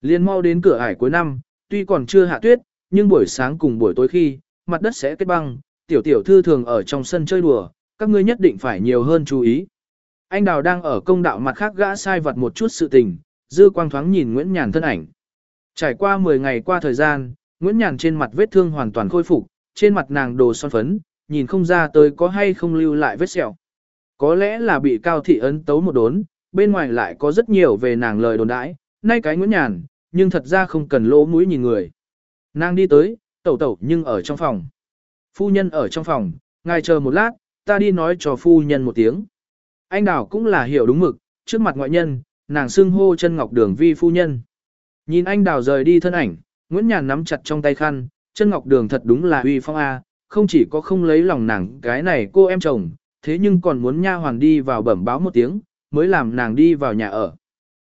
Liên mau đến cửa ải cuối năm, tuy còn chưa hạ tuyết, nhưng buổi sáng cùng buổi tối khi, mặt đất sẽ kết băng, tiểu tiểu thư thường ở trong sân chơi đùa, các ngươi nhất định phải nhiều hơn chú ý. Anh Đào đang ở công đạo mặt khác gã sai vật một chút sự tình, dư quang thoáng nhìn Nguyễn Nhàn thân ảnh. Trải qua 10 ngày qua thời gian, Nguyễn Nhàn trên mặt vết thương hoàn toàn khôi phục, trên mặt nàng đồ son phấn, nhìn không ra tới có hay không lưu lại vết sẹo. Có lẽ là bị cao thị ấn tấu một đốn, bên ngoài lại có rất nhiều về nàng lời đồn đãi, nay cái Nguyễn Nhàn, nhưng thật ra không cần lỗ mũi nhìn người. Nàng đi tới, tẩu tẩu nhưng ở trong phòng. Phu nhân ở trong phòng, ngài chờ một lát, ta đi nói cho phu nhân một tiếng. Anh đào cũng là hiểu đúng mực, trước mặt ngoại nhân, nàng xưng hô chân ngọc đường vi phu nhân. Nhìn anh đào rời đi thân ảnh, Nguyễn Nhàn nắm chặt trong tay khăn, chân ngọc đường thật đúng là uy phong A, không chỉ có không lấy lòng nàng cái này cô em chồng, thế nhưng còn muốn nha hoàn đi vào bẩm báo một tiếng, mới làm nàng đi vào nhà ở.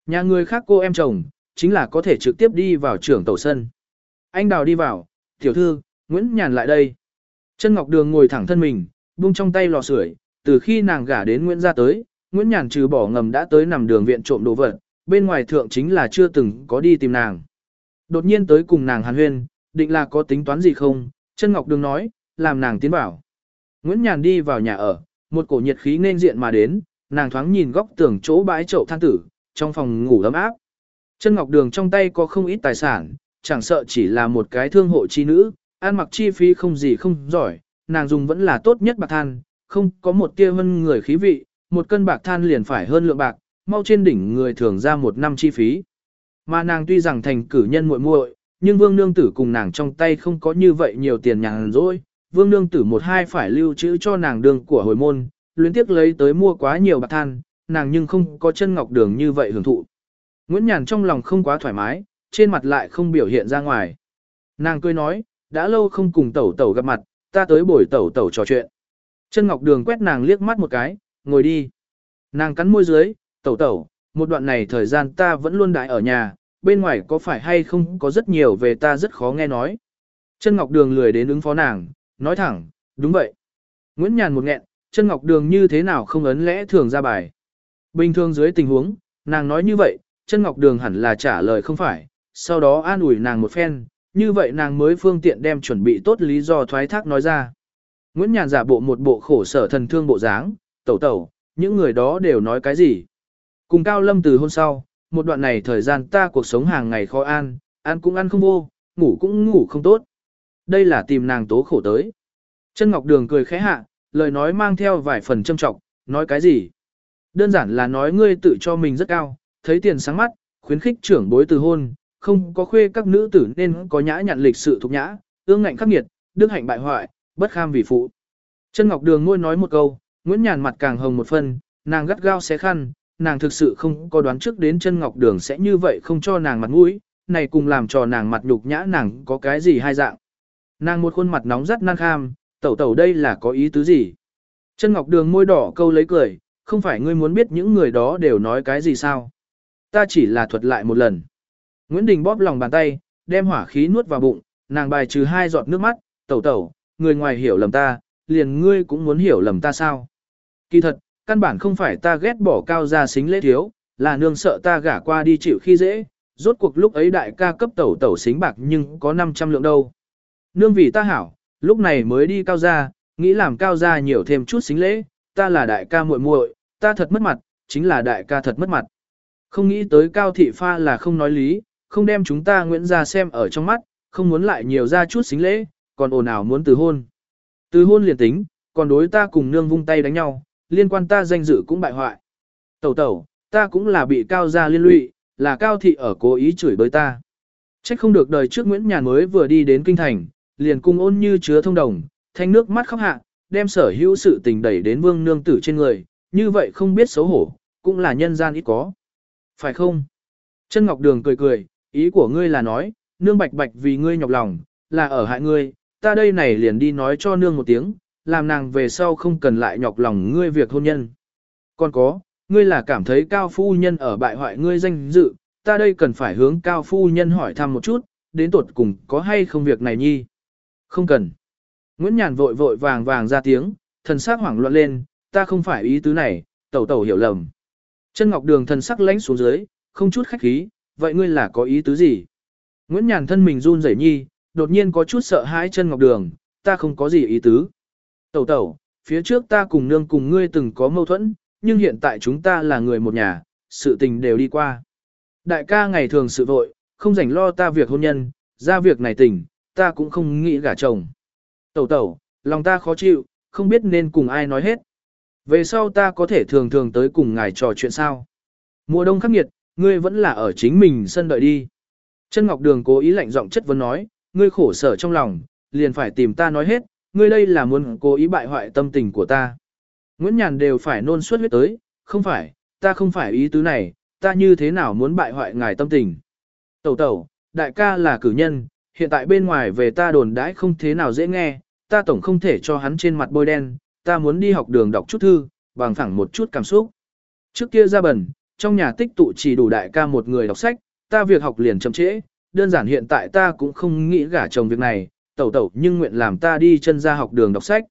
Nhà người khác cô em chồng, chính là có thể trực tiếp đi vào trưởng tàu sân. Anh đào đi vào, tiểu thư, Nguyễn Nhàn lại đây. Chân Ngọc Đường ngồi thẳng thân mình, buông trong tay lò sưởi, từ khi nàng gả đến Nguyễn gia tới, Nguyễn Nhàn trừ bỏ ngầm đã tới nằm đường viện trộm đồ vật, bên ngoài thượng chính là chưa từng có đi tìm nàng. Đột nhiên tới cùng nàng hàn huyên, định là có tính toán gì không, chân Ngọc Đường nói, làm nàng tiến bảo. Nguyễn Nhàn đi vào nhà ở, một cổ nhiệt khí nên diện mà đến, nàng thoáng nhìn góc tường chỗ bãi chậu than tử, trong phòng ngủ ấm áp. Chân Ngọc Đường trong tay có không ít tài sản, chẳng sợ chỉ là một cái thương hộ chi nữ, ăn mặc chi phí không gì không giỏi, nàng dùng vẫn là tốt nhất bạc than, không có một tia hơn người khí vị, một cân bạc than liền phải hơn lượng bạc, mau trên đỉnh người thường ra một năm chi phí. Mà nàng tuy rằng thành cử nhân muội muội, nhưng vương nương tử cùng nàng trong tay không có như vậy nhiều tiền nhàn rỗi, vương nương tử một hai phải lưu trữ cho nàng đường của hồi môn, luyến tiếc lấy tới mua quá nhiều bạc than, nàng nhưng không có chân ngọc đường như vậy hưởng thụ. Nguyễn Nhàn trong lòng không quá thoải mái, trên mặt lại không biểu hiện ra ngoài. Nàng cười nói, đã lâu không cùng tẩu tẩu gặp mặt, ta tới buổi tẩu tẩu trò chuyện. Chân Ngọc Đường quét nàng liếc mắt một cái, ngồi đi. Nàng cắn môi dưới, tẩu tẩu, một đoạn này thời gian ta vẫn luôn đại ở nhà, bên ngoài có phải hay không có rất nhiều về ta rất khó nghe nói. Chân Ngọc Đường lười đến ứng phó nàng, nói thẳng, đúng vậy. Nguyễn Nhàn một nghẹn, chân Ngọc Đường như thế nào không ấn lẽ thường ra bài. Bình thường dưới tình huống, nàng nói như vậy, chân Ngọc Đường hẳn là trả lời không phải, sau đó an ủi nàng một phen, như vậy nàng mới phương tiện đem chuẩn bị tốt lý do thoái thác nói ra. Nguyễn Nhàn giả bộ một bộ khổ sở thần thương bộ dáng, tẩu tẩu, những người đó đều nói cái gì. Cùng Cao Lâm từ hôn sau, một đoạn này thời gian ta cuộc sống hàng ngày khó an, ăn cũng ăn không vô, ngủ cũng ngủ không tốt. Đây là tìm nàng tố khổ tới. Chân Ngọc Đường cười khẽ hạ, lời nói mang theo vài phần châm trọng, nói cái gì? Đơn giản là nói ngươi tự cho mình rất cao, thấy tiền sáng mắt, khuyến khích trưởng bối từ hôn, không có khuê các nữ tử nên có nhã nhặn lịch sự thục nhã, ương ngạnh khắc nghiệt, đức hạnh bại hoại, bất kham vì phụ. Chân Ngọc Đường ngôi nói một câu, Nguyễn Nhàn mặt càng hồng một phân, nàng gắt gao xé khăn, nàng thực sự không có đoán trước đến chân Ngọc Đường sẽ như vậy không cho nàng mặt mũi, này cùng làm cho nàng mặt nhục nhã nàng có cái gì hai dạng. Nàng một khuôn mặt nóng rất năng kham, tẩu tẩu đây là có ý tứ gì? Chân Ngọc Đường môi đỏ câu lấy cười, không phải ngươi muốn biết những người đó đều nói cái gì sao? Ta chỉ là thuật lại một lần. Nguyễn Đình bóp lòng bàn tay, đem hỏa khí nuốt vào bụng, nàng bài trừ hai giọt nước mắt, tẩu tẩu, người ngoài hiểu lầm ta, liền ngươi cũng muốn hiểu lầm ta sao? Kỳ thật, căn bản không phải ta ghét bỏ cao gia xính lễ thiếu, là nương sợ ta gả qua đi chịu khi dễ, rốt cuộc lúc ấy đại ca cấp tẩu tẩu xính bạc nhưng có 500 lượng đâu. Nương vì ta hảo, lúc này mới đi cao gia, nghĩ làm cao gia nhiều thêm chút xính lễ, ta là đại ca muội muội, ta thật mất mặt, chính là đại ca thật mất mặt. Không nghĩ tới cao thị pha là không nói lý, không đem chúng ta Nguyễn gia xem ở trong mắt, không muốn lại nhiều ra chút xính lễ, còn ồn ào muốn từ hôn. Từ hôn liền tính, còn đối ta cùng nương vung tay đánh nhau, liên quan ta danh dự cũng bại hoại. Tẩu tẩu, ta cũng là bị cao gia liên lụy, là cao thị ở cố ý chửi bới ta. Trách không được đời trước Nguyễn Nhàn mới vừa đi đến kinh thành, liền cung ôn như chứa thông đồng, thanh nước mắt khóc hạ, đem sở hữu sự tình đẩy đến vương nương tử trên người, như vậy không biết xấu hổ, cũng là nhân gian ít có. Phải không? Chân Ngọc Đường cười cười, ý của ngươi là nói, nương bạch bạch vì ngươi nhọc lòng, là ở hại ngươi, ta đây này liền đi nói cho nương một tiếng, làm nàng về sau không cần lại nhọc lòng ngươi việc hôn nhân. Còn có, ngươi là cảm thấy cao phu nhân ở bại hoại ngươi danh dự, ta đây cần phải hướng cao phu nhân hỏi thăm một chút, đến tuột cùng có hay không việc này nhi. Không cần. Nguyễn Nhàn vội vội vàng vàng ra tiếng, thần sắc hoảng loạn lên, ta không phải ý tứ này, tẩu tẩu hiểu lầm. Chân Ngọc Đường thần sắc lãnh xuống dưới, không chút khách khí, vậy ngươi là có ý tứ gì? Nguyễn Nhàn thân mình run rẩy nhi, đột nhiên có chút sợ hãi chân Ngọc Đường, ta không có gì ý tứ. Tẩu tẩu, phía trước ta cùng nương cùng ngươi từng có mâu thuẫn, nhưng hiện tại chúng ta là người một nhà, sự tình đều đi qua. Đại ca ngày thường sự vội, không rảnh lo ta việc hôn nhân, ra việc này tình, ta cũng không nghĩ gả chồng. Tẩu tẩu, lòng ta khó chịu, không biết nên cùng ai nói hết. Về sau ta có thể thường thường tới cùng ngài trò chuyện sao. Mùa đông khắc nghiệt, ngươi vẫn là ở chính mình sân đợi đi. Chân Ngọc Đường cố ý lạnh giọng chất vấn nói, ngươi khổ sở trong lòng, liền phải tìm ta nói hết, ngươi đây là muốn cố ý bại hoại tâm tình của ta. Nguyễn Nhàn đều phải nôn suốt huyết tới, không phải, ta không phải ý tứ này, ta như thế nào muốn bại hoại ngài tâm tình. Tẩu tẩu, đại ca là cử nhân, hiện tại bên ngoài về ta đồn đãi không thế nào dễ nghe, ta tổng không thể cho hắn trên mặt bôi đen, ta muốn đi học đường đọc chút thư, bằng phẳng một chút cảm xúc. Trước kia ra bẩn, trong nhà tích tụ chỉ đủ đại ca một người đọc sách, ta việc học liền chậm trễ, đơn giản hiện tại ta cũng không nghĩ gả chồng việc này, tẩu tẩu nhưng nguyện làm ta đi chân ra học đường đọc sách.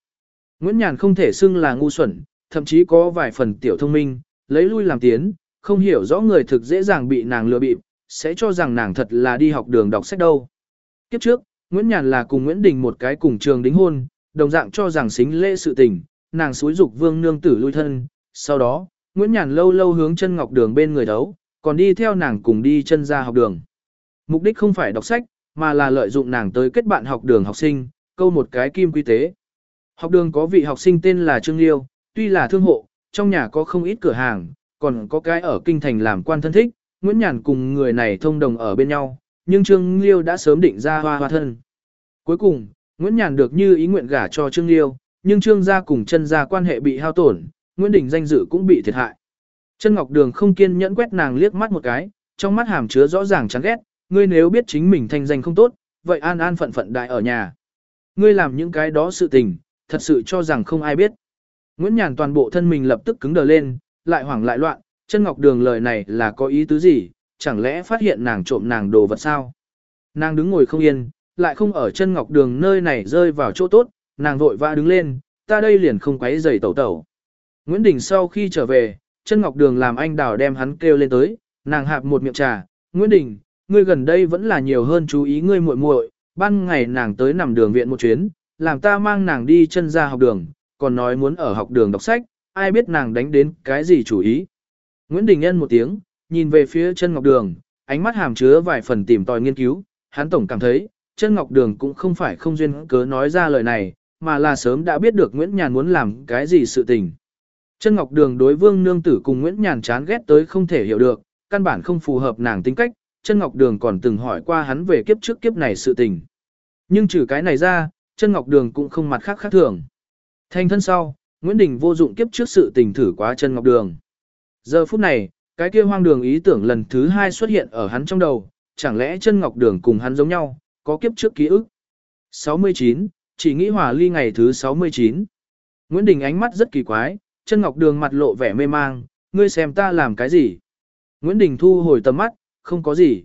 Nguyễn Nhàn không thể xưng là ngu xuẩn, thậm chí có vài phần tiểu thông minh, lấy lui làm tiến, không hiểu rõ người thực dễ dàng bị nàng lừa bịp, sẽ cho rằng nàng thật là đi học đường đọc sách đâu. Kiếp trước, Nguyễn Nhàn là cùng Nguyễn Đình một cái cùng trường đính hôn, đồng dạng cho rằng xính lễ sự tình, nàng xúi dục vương nương tử lui thân, sau đó, Nguyễn Nhàn lâu lâu hướng chân ngọc đường bên người đấu, còn đi theo nàng cùng đi chân ra học đường. Mục đích không phải đọc sách, mà là lợi dụng nàng tới kết bạn học đường học sinh, câu một cái kim quy tế. Học đường có vị học sinh tên là Trương Liêu, tuy là thương hộ, trong nhà có không ít cửa hàng, còn có cái ở kinh thành làm quan thân thích, Nguyễn Nhàn cùng người này thông đồng ở bên nhau, nhưng Trương Liêu đã sớm định ra hoa hoa thân. Cuối cùng, Nguyễn Nhàn được như ý nguyện gả cho Trương Liêu, nhưng Trương gia cùng chân gia quan hệ bị hao tổn, Nguyễn Đình danh dự cũng bị thiệt hại. Chân Ngọc Đường không kiên nhẫn quét nàng liếc mắt một cái, trong mắt hàm chứa rõ ràng chán ghét, ngươi nếu biết chính mình thanh danh không tốt, vậy an an phận phận đại ở nhà. Ngươi làm những cái đó sự tình, thật sự cho rằng không ai biết. Nguyễn Nhàn toàn bộ thân mình lập tức cứng đờ lên, lại hoảng lại loạn, chân ngọc đường lời này là có ý tứ gì, chẳng lẽ phát hiện nàng trộm nàng đồ vật sao? Nàng đứng ngồi không yên, lại không ở chân ngọc đường nơi này rơi vào chỗ tốt, nàng vội vã đứng lên, ta đây liền không quấy giày tẩu tẩu. Nguyễn Đình sau khi trở về, chân ngọc đường làm anh đào đem hắn kêu lên tới, nàng hạp một miệng trà, Nguyễn Đình, ngươi gần đây vẫn là nhiều hơn chú ý ngươi muội muội, ban ngày nàng tới nằm đường viện một chuyến, làm ta mang nàng đi chân ra học đường, còn nói muốn ở học đường đọc sách, ai biết nàng đánh đến cái gì chủ ý. Nguyễn Đình Nhân một tiếng, nhìn về phía chân ngọc đường, ánh mắt hàm chứa vài phần tìm tòi nghiên cứu, hắn tổng cảm thấy, chân ngọc đường cũng không phải không duyên cớ nói ra lời này, mà là sớm đã biết được Nguyễn Nhàn muốn làm cái gì sự tình. Chân ngọc đường đối vương nương tử cùng Nguyễn Nhàn chán ghét tới không thể hiểu được, căn bản không phù hợp nàng tính cách, chân ngọc đường còn từng hỏi qua hắn về kiếp trước kiếp này sự tình. Nhưng trừ cái này ra, chân ngọc đường cũng không mặt khác khác thường. Thành thân sau, Nguyễn Đình vô dụng kiếp trước sự tình thử quá chân ngọc đường. Giờ phút này, cái kia hoang đường ý tưởng lần thứ hai xuất hiện ở hắn trong đầu, chẳng lẽ chân ngọc đường cùng hắn giống nhau, có kiếp trước ký ức. 69, chỉ nghĩ hòa ly ngày thứ 69. Nguyễn Đình ánh mắt rất kỳ quái, chân ngọc đường mặt lộ vẻ mê mang, ngươi xem ta làm cái gì. Nguyễn Đình thu hồi tầm mắt, không có gì.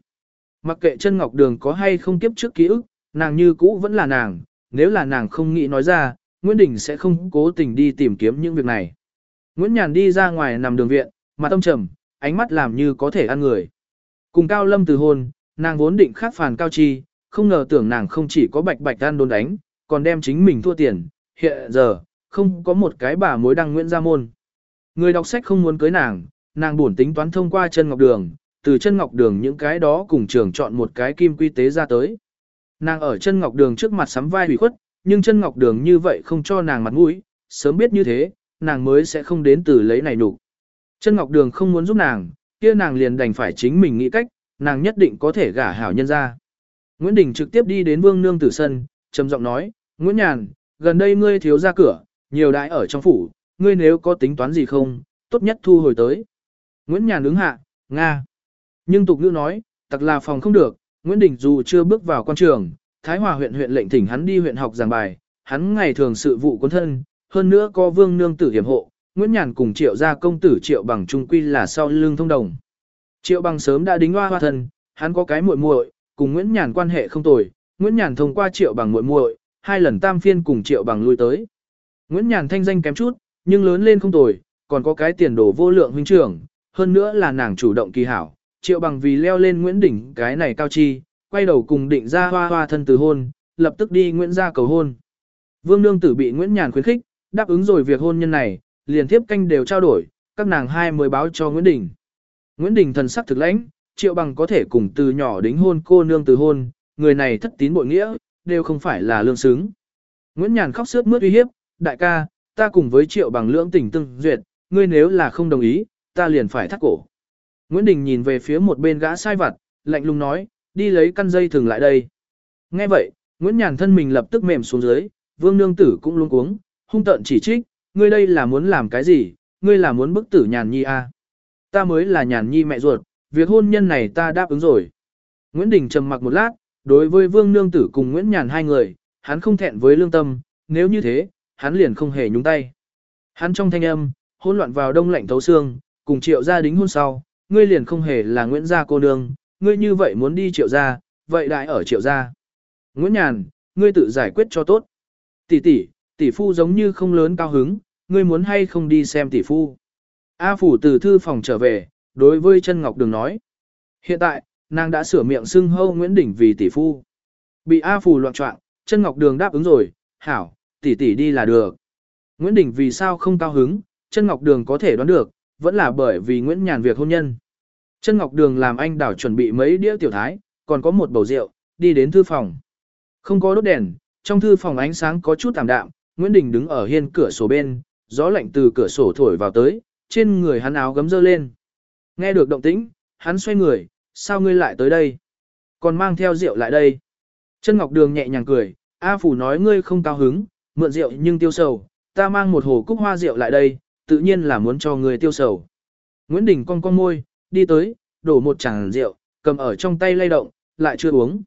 Mặc kệ chân ngọc đường có hay không kiếp trước ký ức, nàng như cũ vẫn là nàng, nếu là nàng không nghĩ nói ra, Nguyễn Đình sẽ không cố tình đi tìm kiếm những việc này. Nguyễn Nhàn đi ra ngoài nằm đường viện, mặt tâm trầm, ánh mắt làm như có thể ăn người. Cùng Cao Lâm từ hôn, nàng vốn định khắc phàn Cao Chi, không ngờ tưởng nàng không chỉ có bạch bạch ăn đồn đánh, còn đem chính mình thua tiền, hiện giờ, không có một cái bà mối đăng Nguyễn Gia Môn. Người đọc sách không muốn cưới nàng, nàng buồn tính toán thông qua chân ngọc đường, từ chân ngọc đường những cái đó cùng trường chọn một cái kim quy tế ra tới. Nàng ở chân ngọc đường trước mặt sắm vai hủy khuất, nhưng chân ngọc đường như vậy không cho nàng mặt mũi, sớm biết như thế, nàng mới sẽ không đến từ lấy này nụ. Chân ngọc đường không muốn giúp nàng, kia nàng liền đành phải chính mình nghĩ cách, nàng nhất định có thể gả hảo nhân ra. Nguyễn Đình trực tiếp đi đến vương nương tử sân, trầm giọng nói, Nguyễn Nhàn, gần đây ngươi thiếu ra cửa, nhiều đại ở trong phủ, ngươi nếu có tính toán gì không, tốt nhất thu hồi tới. Nguyễn Nhàn ứng hạ, Nga. Nhưng tục ngữ nói, tặc là phòng không được, Nguyễn Đình dù chưa bước vào quan trường, Thái Hòa huyện huyện lệnh thỉnh hắn đi huyện học giảng bài, hắn ngày thường sự vụ quân thân, hơn nữa có vương nương tử hiểm hộ, Nguyễn Nhàn cùng triệu gia công tử triệu bằng trung quy là sau lưng thông đồng. Triệu bằng sớm đã đính hoa hoa thân, hắn có cái muội muội, cùng Nguyễn Nhàn quan hệ không tồi, Nguyễn Nhàn thông qua triệu bằng muội muội, hai lần tam phiên cùng triệu bằng lui tới. Nguyễn Nhàn thanh danh kém chút, nhưng lớn lên không tồi, còn có cái tiền đồ vô lượng huynh trưởng, hơn nữa là nàng chủ động kỳ hảo, triệu bằng vì leo lên Nguyễn Đỉnh cái này cao chi, quay đầu cùng định ra hoa hoa thân từ hôn, lập tức đi Nguyễn gia cầu hôn. Vương Nương Tử bị Nguyễn Nhàn khuyến khích, đáp ứng rồi việc hôn nhân này, liền tiếp canh đều trao đổi, các nàng hai mới báo cho Nguyễn Đình. Nguyễn Đình thần sắc thực lãnh, triệu bằng có thể cùng từ nhỏ đính hôn cô nương từ hôn, người này thất tín bội nghĩa, đều không phải là lương xứng. Nguyễn Nhàn khóc sướt mướt uy hiếp, đại ca, ta cùng với triệu bằng lưỡng tình tương duyệt, ngươi nếu là không đồng ý, ta liền phải thắt cổ. Nguyễn Đình nhìn về phía một bên gã sai vặt, lạnh lùng nói, đi lấy căn dây thừng lại đây. Nghe vậy, Nguyễn Nhàn thân mình lập tức mềm xuống dưới, vương nương tử cũng luống cuống, hung tợn chỉ trích, ngươi đây là muốn làm cái gì, ngươi là muốn bức tử nhàn nhi à. Ta mới là nhàn nhi mẹ ruột, việc hôn nhân này ta đáp ứng rồi. Nguyễn Đình trầm mặc một lát, đối với vương nương tử cùng Nguyễn Nhàn hai người, hắn không thẹn với lương tâm, nếu như thế, hắn liền không hề nhúng tay. Hắn trong thanh âm, hỗn loạn vào đông lạnh thấu xương, cùng triệu gia đính hôn sau, ngươi liền không hề là Nguyễn gia cô nương, ngươi như vậy muốn đi triệu gia, vậy đại ở triệu gia. Nguyễn Nhàn, ngươi tự giải quyết cho tốt. Tỷ tỷ, tỷ phu giống như không lớn cao hứng, ngươi muốn hay không đi xem tỷ phu. A phủ từ thư phòng trở về, đối với chân ngọc đường nói. Hiện tại, nàng đã sửa miệng xưng hâu Nguyễn Đỉnh vì tỷ phu. Bị A phủ loạn trọng, chân ngọc đường đáp ứng rồi, hảo, tỷ tỷ đi là được. Nguyễn Đình vì sao không cao hứng, chân ngọc đường có thể đoán được, vẫn là bởi vì Nguyễn Nhàn việc hôn nhân. Chân Ngọc Đường làm anh đảo chuẩn bị mấy đĩa tiểu thái, còn có một bầu rượu, đi đến thư phòng. Không có đốt đèn, trong thư phòng ánh sáng có chút tạm đạm, Nguyễn Đình đứng ở hiên cửa sổ bên, gió lạnh từ cửa sổ thổi vào tới, trên người hắn áo gấm dơ lên. Nghe được động tĩnh, hắn xoay người, sao ngươi lại tới đây? Còn mang theo rượu lại đây. Chân Ngọc Đường nhẹ nhàng cười, A Phủ nói ngươi không cao hứng, mượn rượu nhưng tiêu sầu, ta mang một hồ cúc hoa rượu lại đây, tự nhiên là muốn cho người tiêu sầu. Nguyễn Đình cong cong môi, đi tới, đổ một chàng rượu, cầm ở trong tay lay động, lại chưa uống.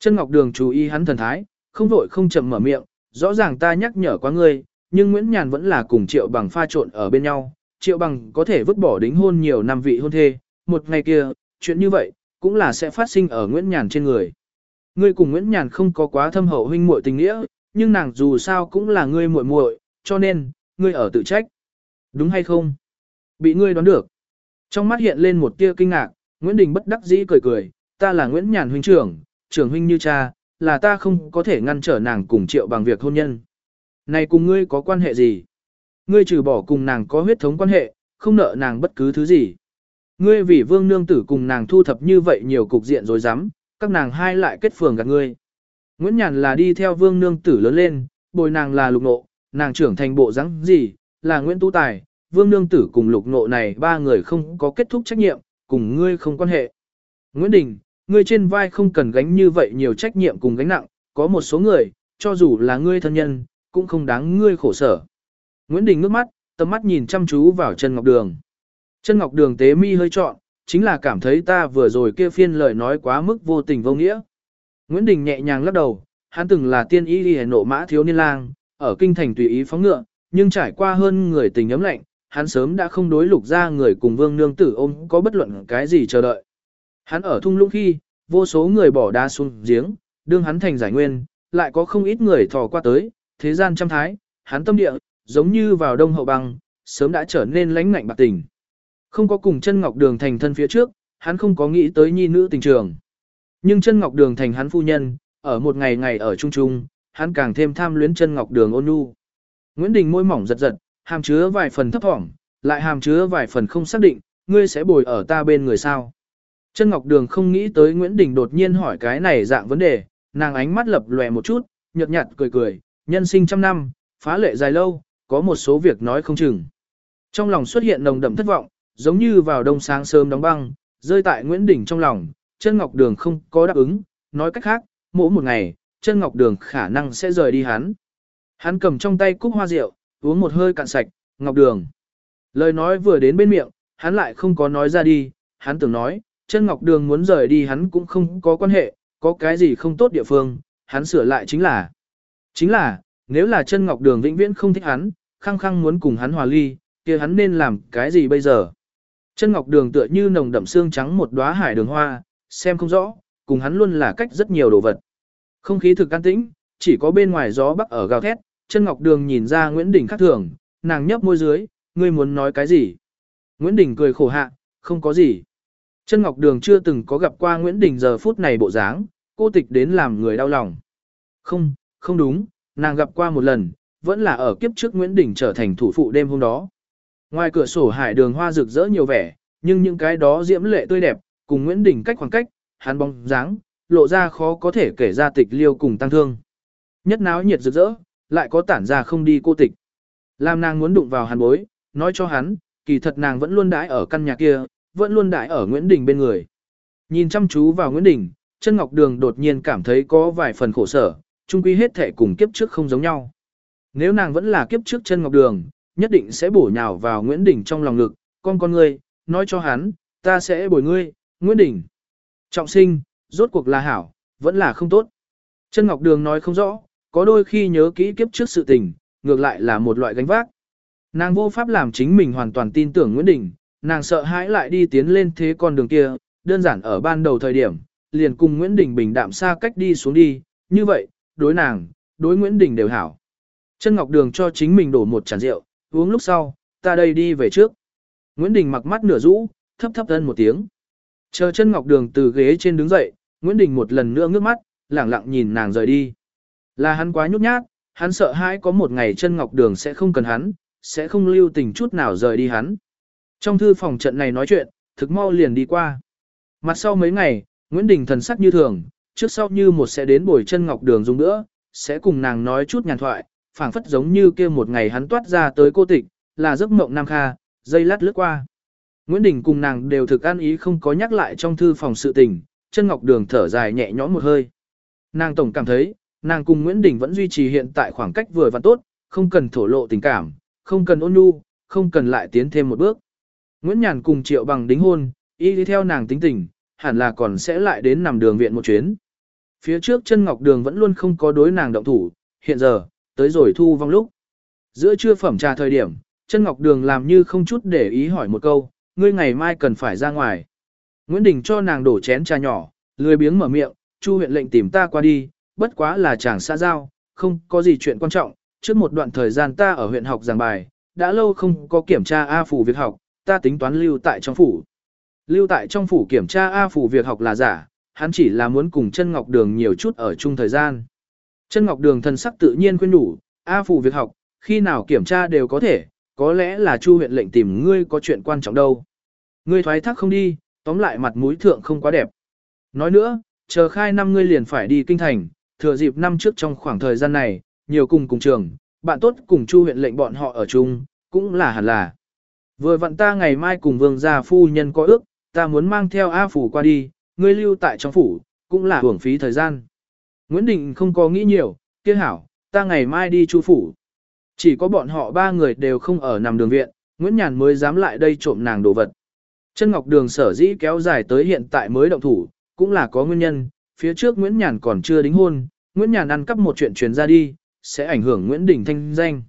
Chân Ngọc Đường chú ý hắn thần thái, không vội không chậm mở miệng, rõ ràng ta nhắc nhở quá ngươi, nhưng Nguyễn Nhàn vẫn là cùng Triệu Bằng pha trộn ở bên nhau, Triệu Bằng có thể vứt bỏ đính hôn nhiều năm vị hôn thê, một ngày kia, chuyện như vậy, cũng là sẽ phát sinh ở Nguyễn Nhàn trên người. Ngươi cùng Nguyễn Nhàn không có quá thâm hậu huynh muội tình nghĩa, nhưng nàng dù sao cũng là ngươi muội muội, cho nên, ngươi ở tự trách. Đúng hay không? Bị ngươi đoán được. Trong mắt hiện lên một tia kinh ngạc, Nguyễn Đình bất đắc dĩ cười cười, ta là Nguyễn Nhàn huynh trưởng, trưởng huynh như cha, là ta không có thể ngăn trở nàng cùng triệu bằng việc hôn nhân. Này cùng ngươi có quan hệ gì? Ngươi trừ bỏ cùng nàng có huyết thống quan hệ, không nợ nàng bất cứ thứ gì. Ngươi vì vương nương tử cùng nàng thu thập như vậy nhiều cục diện rồi dám, các nàng hai lại kết phường gạt ngươi. Nguyễn Nhàn là đi theo vương nương tử lớn lên, bồi nàng là lục nộ, nàng trưởng thành bộ dáng gì, là Nguyễn Tú Tài, vương nương tử cùng lục nộ này ba người không có kết thúc trách nhiệm, cùng ngươi không quan hệ. Nguyễn Đình, ngươi trên vai không cần gánh như vậy nhiều trách nhiệm cùng gánh nặng, có một số người, cho dù là ngươi thân nhân, cũng không đáng ngươi khổ sở. Nguyễn Đình ngước mắt, tầm mắt nhìn chăm chú vào chân ngọc đường. Chân ngọc đường tế mi hơi trọn, chính là cảm thấy ta vừa rồi kia phiên lời nói quá mức vô tình vô nghĩa. Nguyễn Đình nhẹ nhàng lắc đầu, hắn từng là tiên y đi nộ mã thiếu niên lang, ở kinh thành tùy ý phóng ngựa, nhưng trải qua hơn người tình ấm lạnh, hắn sớm đã không đối lục ra người cùng vương nương tử ôm có bất luận cái gì chờ đợi. Hắn ở thung lũng khi, vô số người bỏ đá xuống giếng, đương hắn thành giải nguyên, lại có không ít người thò qua tới, thế gian trăm thái, hắn tâm địa, giống như vào đông hậu băng, sớm đã trở nên lãnh ngạnh bạc tình. Không có cùng chân ngọc đường thành thân phía trước, hắn không có nghĩ tới nhi nữ tình trường. Nhưng chân ngọc đường thành hắn phu nhân, ở một ngày ngày ở chung chung, hắn càng thêm tham luyến chân ngọc đường ôn nhu. Nguyễn Đình môi mỏng giật giật, hàm chứa vài phần thấp thỏm, lại hàm chứa vài phần không xác định, ngươi sẽ bồi ở ta bên người sao. Chân Ngọc Đường không nghĩ tới Nguyễn Đình đột nhiên hỏi cái này dạng vấn đề, nàng ánh mắt lập lòe một chút, nhợt nhạt cười cười, nhân sinh trăm năm, phá lệ dài lâu, có một số việc nói không chừng. Trong lòng xuất hiện nồng đậm thất vọng, giống như vào đông sáng sớm đóng băng, rơi tại Nguyễn Đình trong lòng, chân Ngọc Đường không có đáp ứng, nói cách khác, mỗi một ngày, chân Ngọc Đường khả năng sẽ rời đi hắn. Hắn cầm trong tay cúc hoa rượu, uống một hơi cạn sạch, Ngọc Đường. Lời nói vừa đến bên miệng, hắn lại không có nói ra đi, hắn tưởng nói, chân Ngọc Đường muốn rời đi hắn cũng không có quan hệ, có cái gì không tốt địa phương, hắn sửa lại chính là. Chính là, nếu là chân Ngọc Đường vĩnh viễn không thích hắn, khăng khăng muốn cùng hắn hòa ly, kia hắn nên làm cái gì bây giờ? Chân Ngọc Đường tựa như nồng đậm xương trắng một đóa hải đường hoa, xem không rõ, cùng hắn luôn là cách rất nhiều đồ vật. Không khí thực an tĩnh, chỉ có bên ngoài gió bắc ở gào thét, chân Ngọc Đường nhìn ra Nguyễn Đình khác thường, nàng nhấp môi dưới, ngươi muốn nói cái gì? Nguyễn Đình cười khổ hạ, không có gì. Chân Ngọc Đường chưa từng có gặp qua Nguyễn Đình giờ phút này bộ dáng, cô tịch đến làm người đau lòng. Không, không đúng, nàng gặp qua một lần, vẫn là ở kiếp trước Nguyễn Đình trở thành thủ phụ đêm hôm đó. Ngoài cửa sổ hải đường hoa rực rỡ nhiều vẻ, nhưng những cái đó diễm lệ tươi đẹp, cùng Nguyễn Đình cách khoảng cách, hắn bóng dáng, lộ ra khó có thể kể ra tịch liêu cùng tăng thương. Nhất náo nhiệt rực rỡ, lại có tản ra không đi cô tịch. Làm nàng muốn đụng vào hắn bối, nói cho hắn, kỳ thật nàng vẫn luôn đãi ở căn nhà kia, vẫn luôn đãi ở Nguyễn Đình bên người. Nhìn chăm chú vào Nguyễn Đình, chân Ngọc Đường đột nhiên cảm thấy có vài phần khổ sở, chung quy hết thể cùng kiếp trước không giống nhau. Nếu nàng vẫn là kiếp trước chân Ngọc Đường, nhất định sẽ bổ nhào vào Nguyễn Đình trong lòng ngực, con con ngươi, nói cho hắn, ta sẽ bồi ngươi, Nguyễn Đình. Trọng sinh, rốt cuộc là hảo, vẫn là không tốt. Chân Ngọc Đường nói không rõ, có đôi khi nhớ kỹ kiếp trước sự tình, ngược lại là một loại gánh vác. Nàng vô pháp làm chính mình hoàn toàn tin tưởng Nguyễn Đình, nàng sợ hãi lại đi tiến lên thế con đường kia, đơn giản ở ban đầu thời điểm, liền cùng Nguyễn Đình bình đạm xa cách đi xuống đi, như vậy, đối nàng, đối Nguyễn Đình đều hảo. Chân Ngọc Đường cho chính mình đổ một chản rượu, uống lúc sau, ta đây đi về trước. Nguyễn Đình mặc mắt nửa rũ, thấp thấp thân một tiếng. Chờ chân Ngọc Đường từ ghế trên đứng dậy, Nguyễn Đình một lần nữa ngước mắt, lẳng lặng nhìn nàng rời đi. Là hắn quá nhút nhát, hắn sợ hãi có một ngày chân Ngọc Đường sẽ không cần hắn, sẽ không lưu tình chút nào rời đi hắn. Trong thư phòng trận này nói chuyện, thực mau liền đi qua. Mặt sau mấy ngày, Nguyễn Đình thần sắc như thường, trước sau như một sẽ đến buổi chân Ngọc Đường dùng nữa, sẽ cùng nàng nói chút nhàn thoại, phảng phất giống như kia một ngày hắn toát ra tới cô tịch, là giấc mộng Nam Kha, dây lát lướt qua. Nguyễn Đình cùng nàng đều thực an ý không có nhắc lại trong thư phòng sự tình, chân Ngọc Đường thở dài nhẹ nhõm một hơi. Nàng tổng cảm thấy, nàng cùng Nguyễn Đình vẫn duy trì hiện tại khoảng cách vừa và tốt, không cần thổ lộ tình cảm, không cần ôn nhu, không cần lại tiến thêm một bước. Nguyễn Nhàn cùng Triệu Bằng đính hôn, y đi theo nàng tính tình, hẳn là còn sẽ lại đến nằm đường viện một chuyến. Phía trước chân Ngọc Đường vẫn luôn không có đối nàng động thủ, hiện giờ, tới rồi thu vong lúc. Giữa trưa phẩm trà thời điểm, chân Ngọc Đường làm như không chút để ý hỏi một câu, ngươi ngày mai cần phải ra ngoài. Nguyễn Đình cho nàng đổ chén trà nhỏ, lười biếng mở miệng, Chu huyện lệnh tìm ta qua đi, bất quá là chàng xã giao, không có gì chuyện quan trọng, trước một đoạn thời gian ta ở huyện học giảng bài, đã lâu không có kiểm tra A phủ việc học, ta tính toán lưu tại trong phủ. Lưu tại trong phủ kiểm tra A phủ việc học là giả, hắn chỉ là muốn cùng chân ngọc đường nhiều chút ở chung thời gian. Chân ngọc đường thần sắc tự nhiên khuyên đủ, A phủ việc học, khi nào kiểm tra đều có thể, có lẽ là Chu huyện lệnh tìm ngươi có chuyện quan trọng đâu. Ngươi thoái thác không đi, tóm lại mặt mũi thượng không quá đẹp. Nói nữa, chờ khai năm ngươi liền phải đi kinh thành, thừa dịp năm trước trong khoảng thời gian này, nhiều cùng cùng trường, bạn tốt cùng Chu huyện lệnh bọn họ ở chung, cũng là hẳn là. Vừa vặn ta ngày mai cùng vương gia phu nhân có ước, ta muốn mang theo A phủ qua đi, ngươi lưu tại trong phủ, cũng là hưởng phí thời gian. Nguyễn Đình không có nghĩ nhiều, kia hảo, ta ngày mai đi chu phủ. Chỉ có bọn họ ba người đều không ở nằm đường viện, Nguyễn Nhàn mới dám lại đây trộm nàng đồ vật. Chân Ngọc Đường sở dĩ kéo dài tới hiện tại mới động thủ, cũng là có nguyên nhân, phía trước Nguyễn Nhàn còn chưa đính hôn, Nguyễn Nhàn ăn cắp một chuyện truyền ra đi, sẽ ảnh hưởng Nguyễn Đình thanh danh.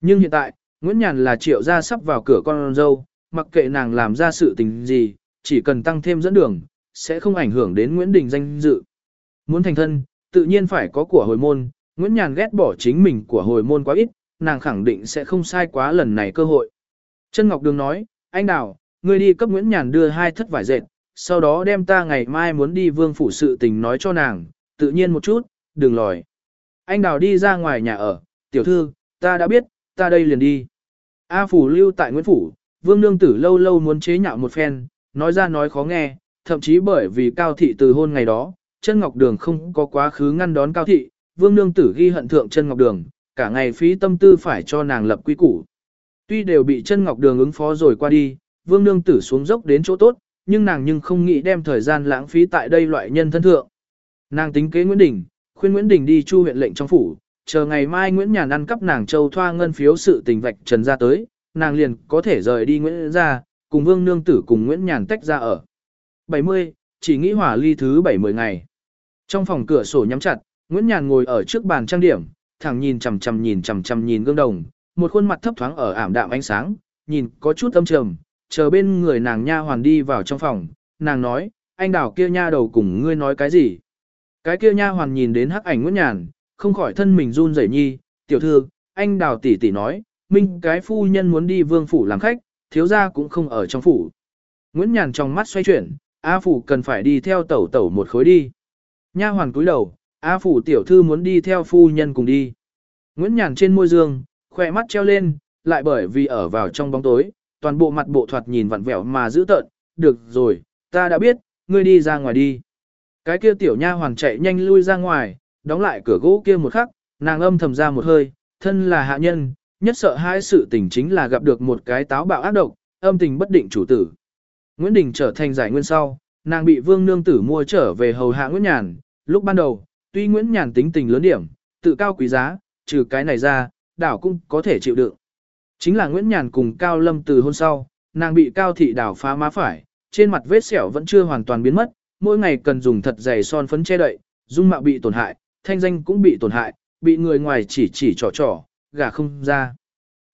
Nhưng hiện tại, Nguyễn Nhàn là triệu gia sắp vào cửa con dâu, mặc kệ nàng làm ra sự tình gì, chỉ cần tăng thêm dẫn đường, sẽ không ảnh hưởng đến Nguyễn Đình danh dự. Muốn thành thân, tự nhiên phải có của hồi môn, Nguyễn Nhàn ghét bỏ chính mình của hồi môn quá ít, nàng khẳng định sẽ không sai quá lần này cơ hội. Trân Ngọc Đường nói, anh Đào, ngươi đi cấp Nguyễn Nhàn đưa hai thất vải dệt, sau đó đem ta ngày mai muốn đi vương phủ sự tình nói cho nàng, tự nhiên một chút, đừng lòi. Anh Đào đi ra ngoài nhà ở, tiểu thư, ta đã biết, ta đây liền đi. A Phủ lưu tại Nguyễn Phủ, vương nương tử lâu lâu muốn chế nhạo một phen, nói ra nói khó nghe, thậm chí bởi vì cao thị từ hôn ngày đó, chân ngọc đường không có quá khứ ngăn đón cao thị, vương nương tử ghi hận thượng chân ngọc đường, cả ngày phí tâm tư phải cho nàng lập quy củ. Tuy đều bị chân ngọc đường ứng phó rồi qua đi, vương nương tử xuống dốc đến chỗ tốt, nhưng nàng nhưng không nghĩ đem thời gian lãng phí tại đây loại nhân thân thượng. Nàng tính kế Nguyễn Đình, khuyên Nguyễn Đình đi chu huyện lệnh trong phủ, chờ ngày mai Nguyễn Nhàn ăn cắp nàng châu thoa ngân phiếu sự tình vạch trần ra tới, nàng liền có thể rời đi Nguyễn ra, cùng vương nương tử cùng Nguyễn Nhàn tách ra ở. 70, chỉ nghĩ hỏa ly thứ 70 ngày. Trong phòng cửa sổ nhắm chặt, Nguyễn Nhàn ngồi ở trước bàn trang điểm, thẳng nhìn chằm chằm nhìn chằm chằm nhìn gương đồng, một khuôn mặt thấp thoáng ở ảm đạm ánh sáng, nhìn có chút âm trầm, chờ bên người nàng nha hoàn đi vào trong phòng, nàng nói, anh đào kia nha đầu cùng ngươi nói cái gì? Cái kia nha hoàn nhìn đến hắc ảnh Nguyễn Nhàn, không khỏi thân mình run rẩy nhi, tiểu thư, anh đào tỷ tỷ nói, minh cái phu nhân muốn đi vương phủ làm khách, thiếu gia cũng không ở trong phủ. Nguyễn Nhàn trong mắt xoay chuyển, A phủ cần phải đi theo tẩu tẩu một khối đi. Nha hoàn cúi đầu, A phủ tiểu thư muốn đi theo phu nhân cùng đi. Nguyễn Nhàn trên môi dương, khỏe mắt treo lên, lại bởi vì ở vào trong bóng tối, toàn bộ mặt bộ thoạt nhìn vặn vẹo mà giữ tợn. Được rồi, ta đã biết, ngươi đi ra ngoài đi. Cái kia tiểu nha hoàn chạy nhanh lui ra ngoài, đóng lại cửa gỗ kia một khắc, nàng âm thầm ra một hơi, thân là hạ nhân, nhất sợ hai sự tình chính là gặp được một cái táo bạo ác độc, âm tình bất định chủ tử. Nguyễn Đình trở thành giải nguyên sau, nàng bị vương nương tử mua trở về hầu hạ Nguyễn Nhàn, lúc ban đầu, tuy Nguyễn Nhàn tính tình lớn điểm, tự cao quý giá, trừ cái này ra, đảo cũng có thể chịu đựng. Chính là Nguyễn Nhàn cùng Cao Lâm từ hôn sau, nàng bị Cao Thị đảo phá má phải, trên mặt vết sẹo vẫn chưa hoàn toàn biến mất, mỗi ngày cần dùng thật dày son phấn che đậy, dung mạo bị tổn hại, thanh danh cũng bị tổn hại, bị người ngoài chỉ chỉ trò trò, gả không ra.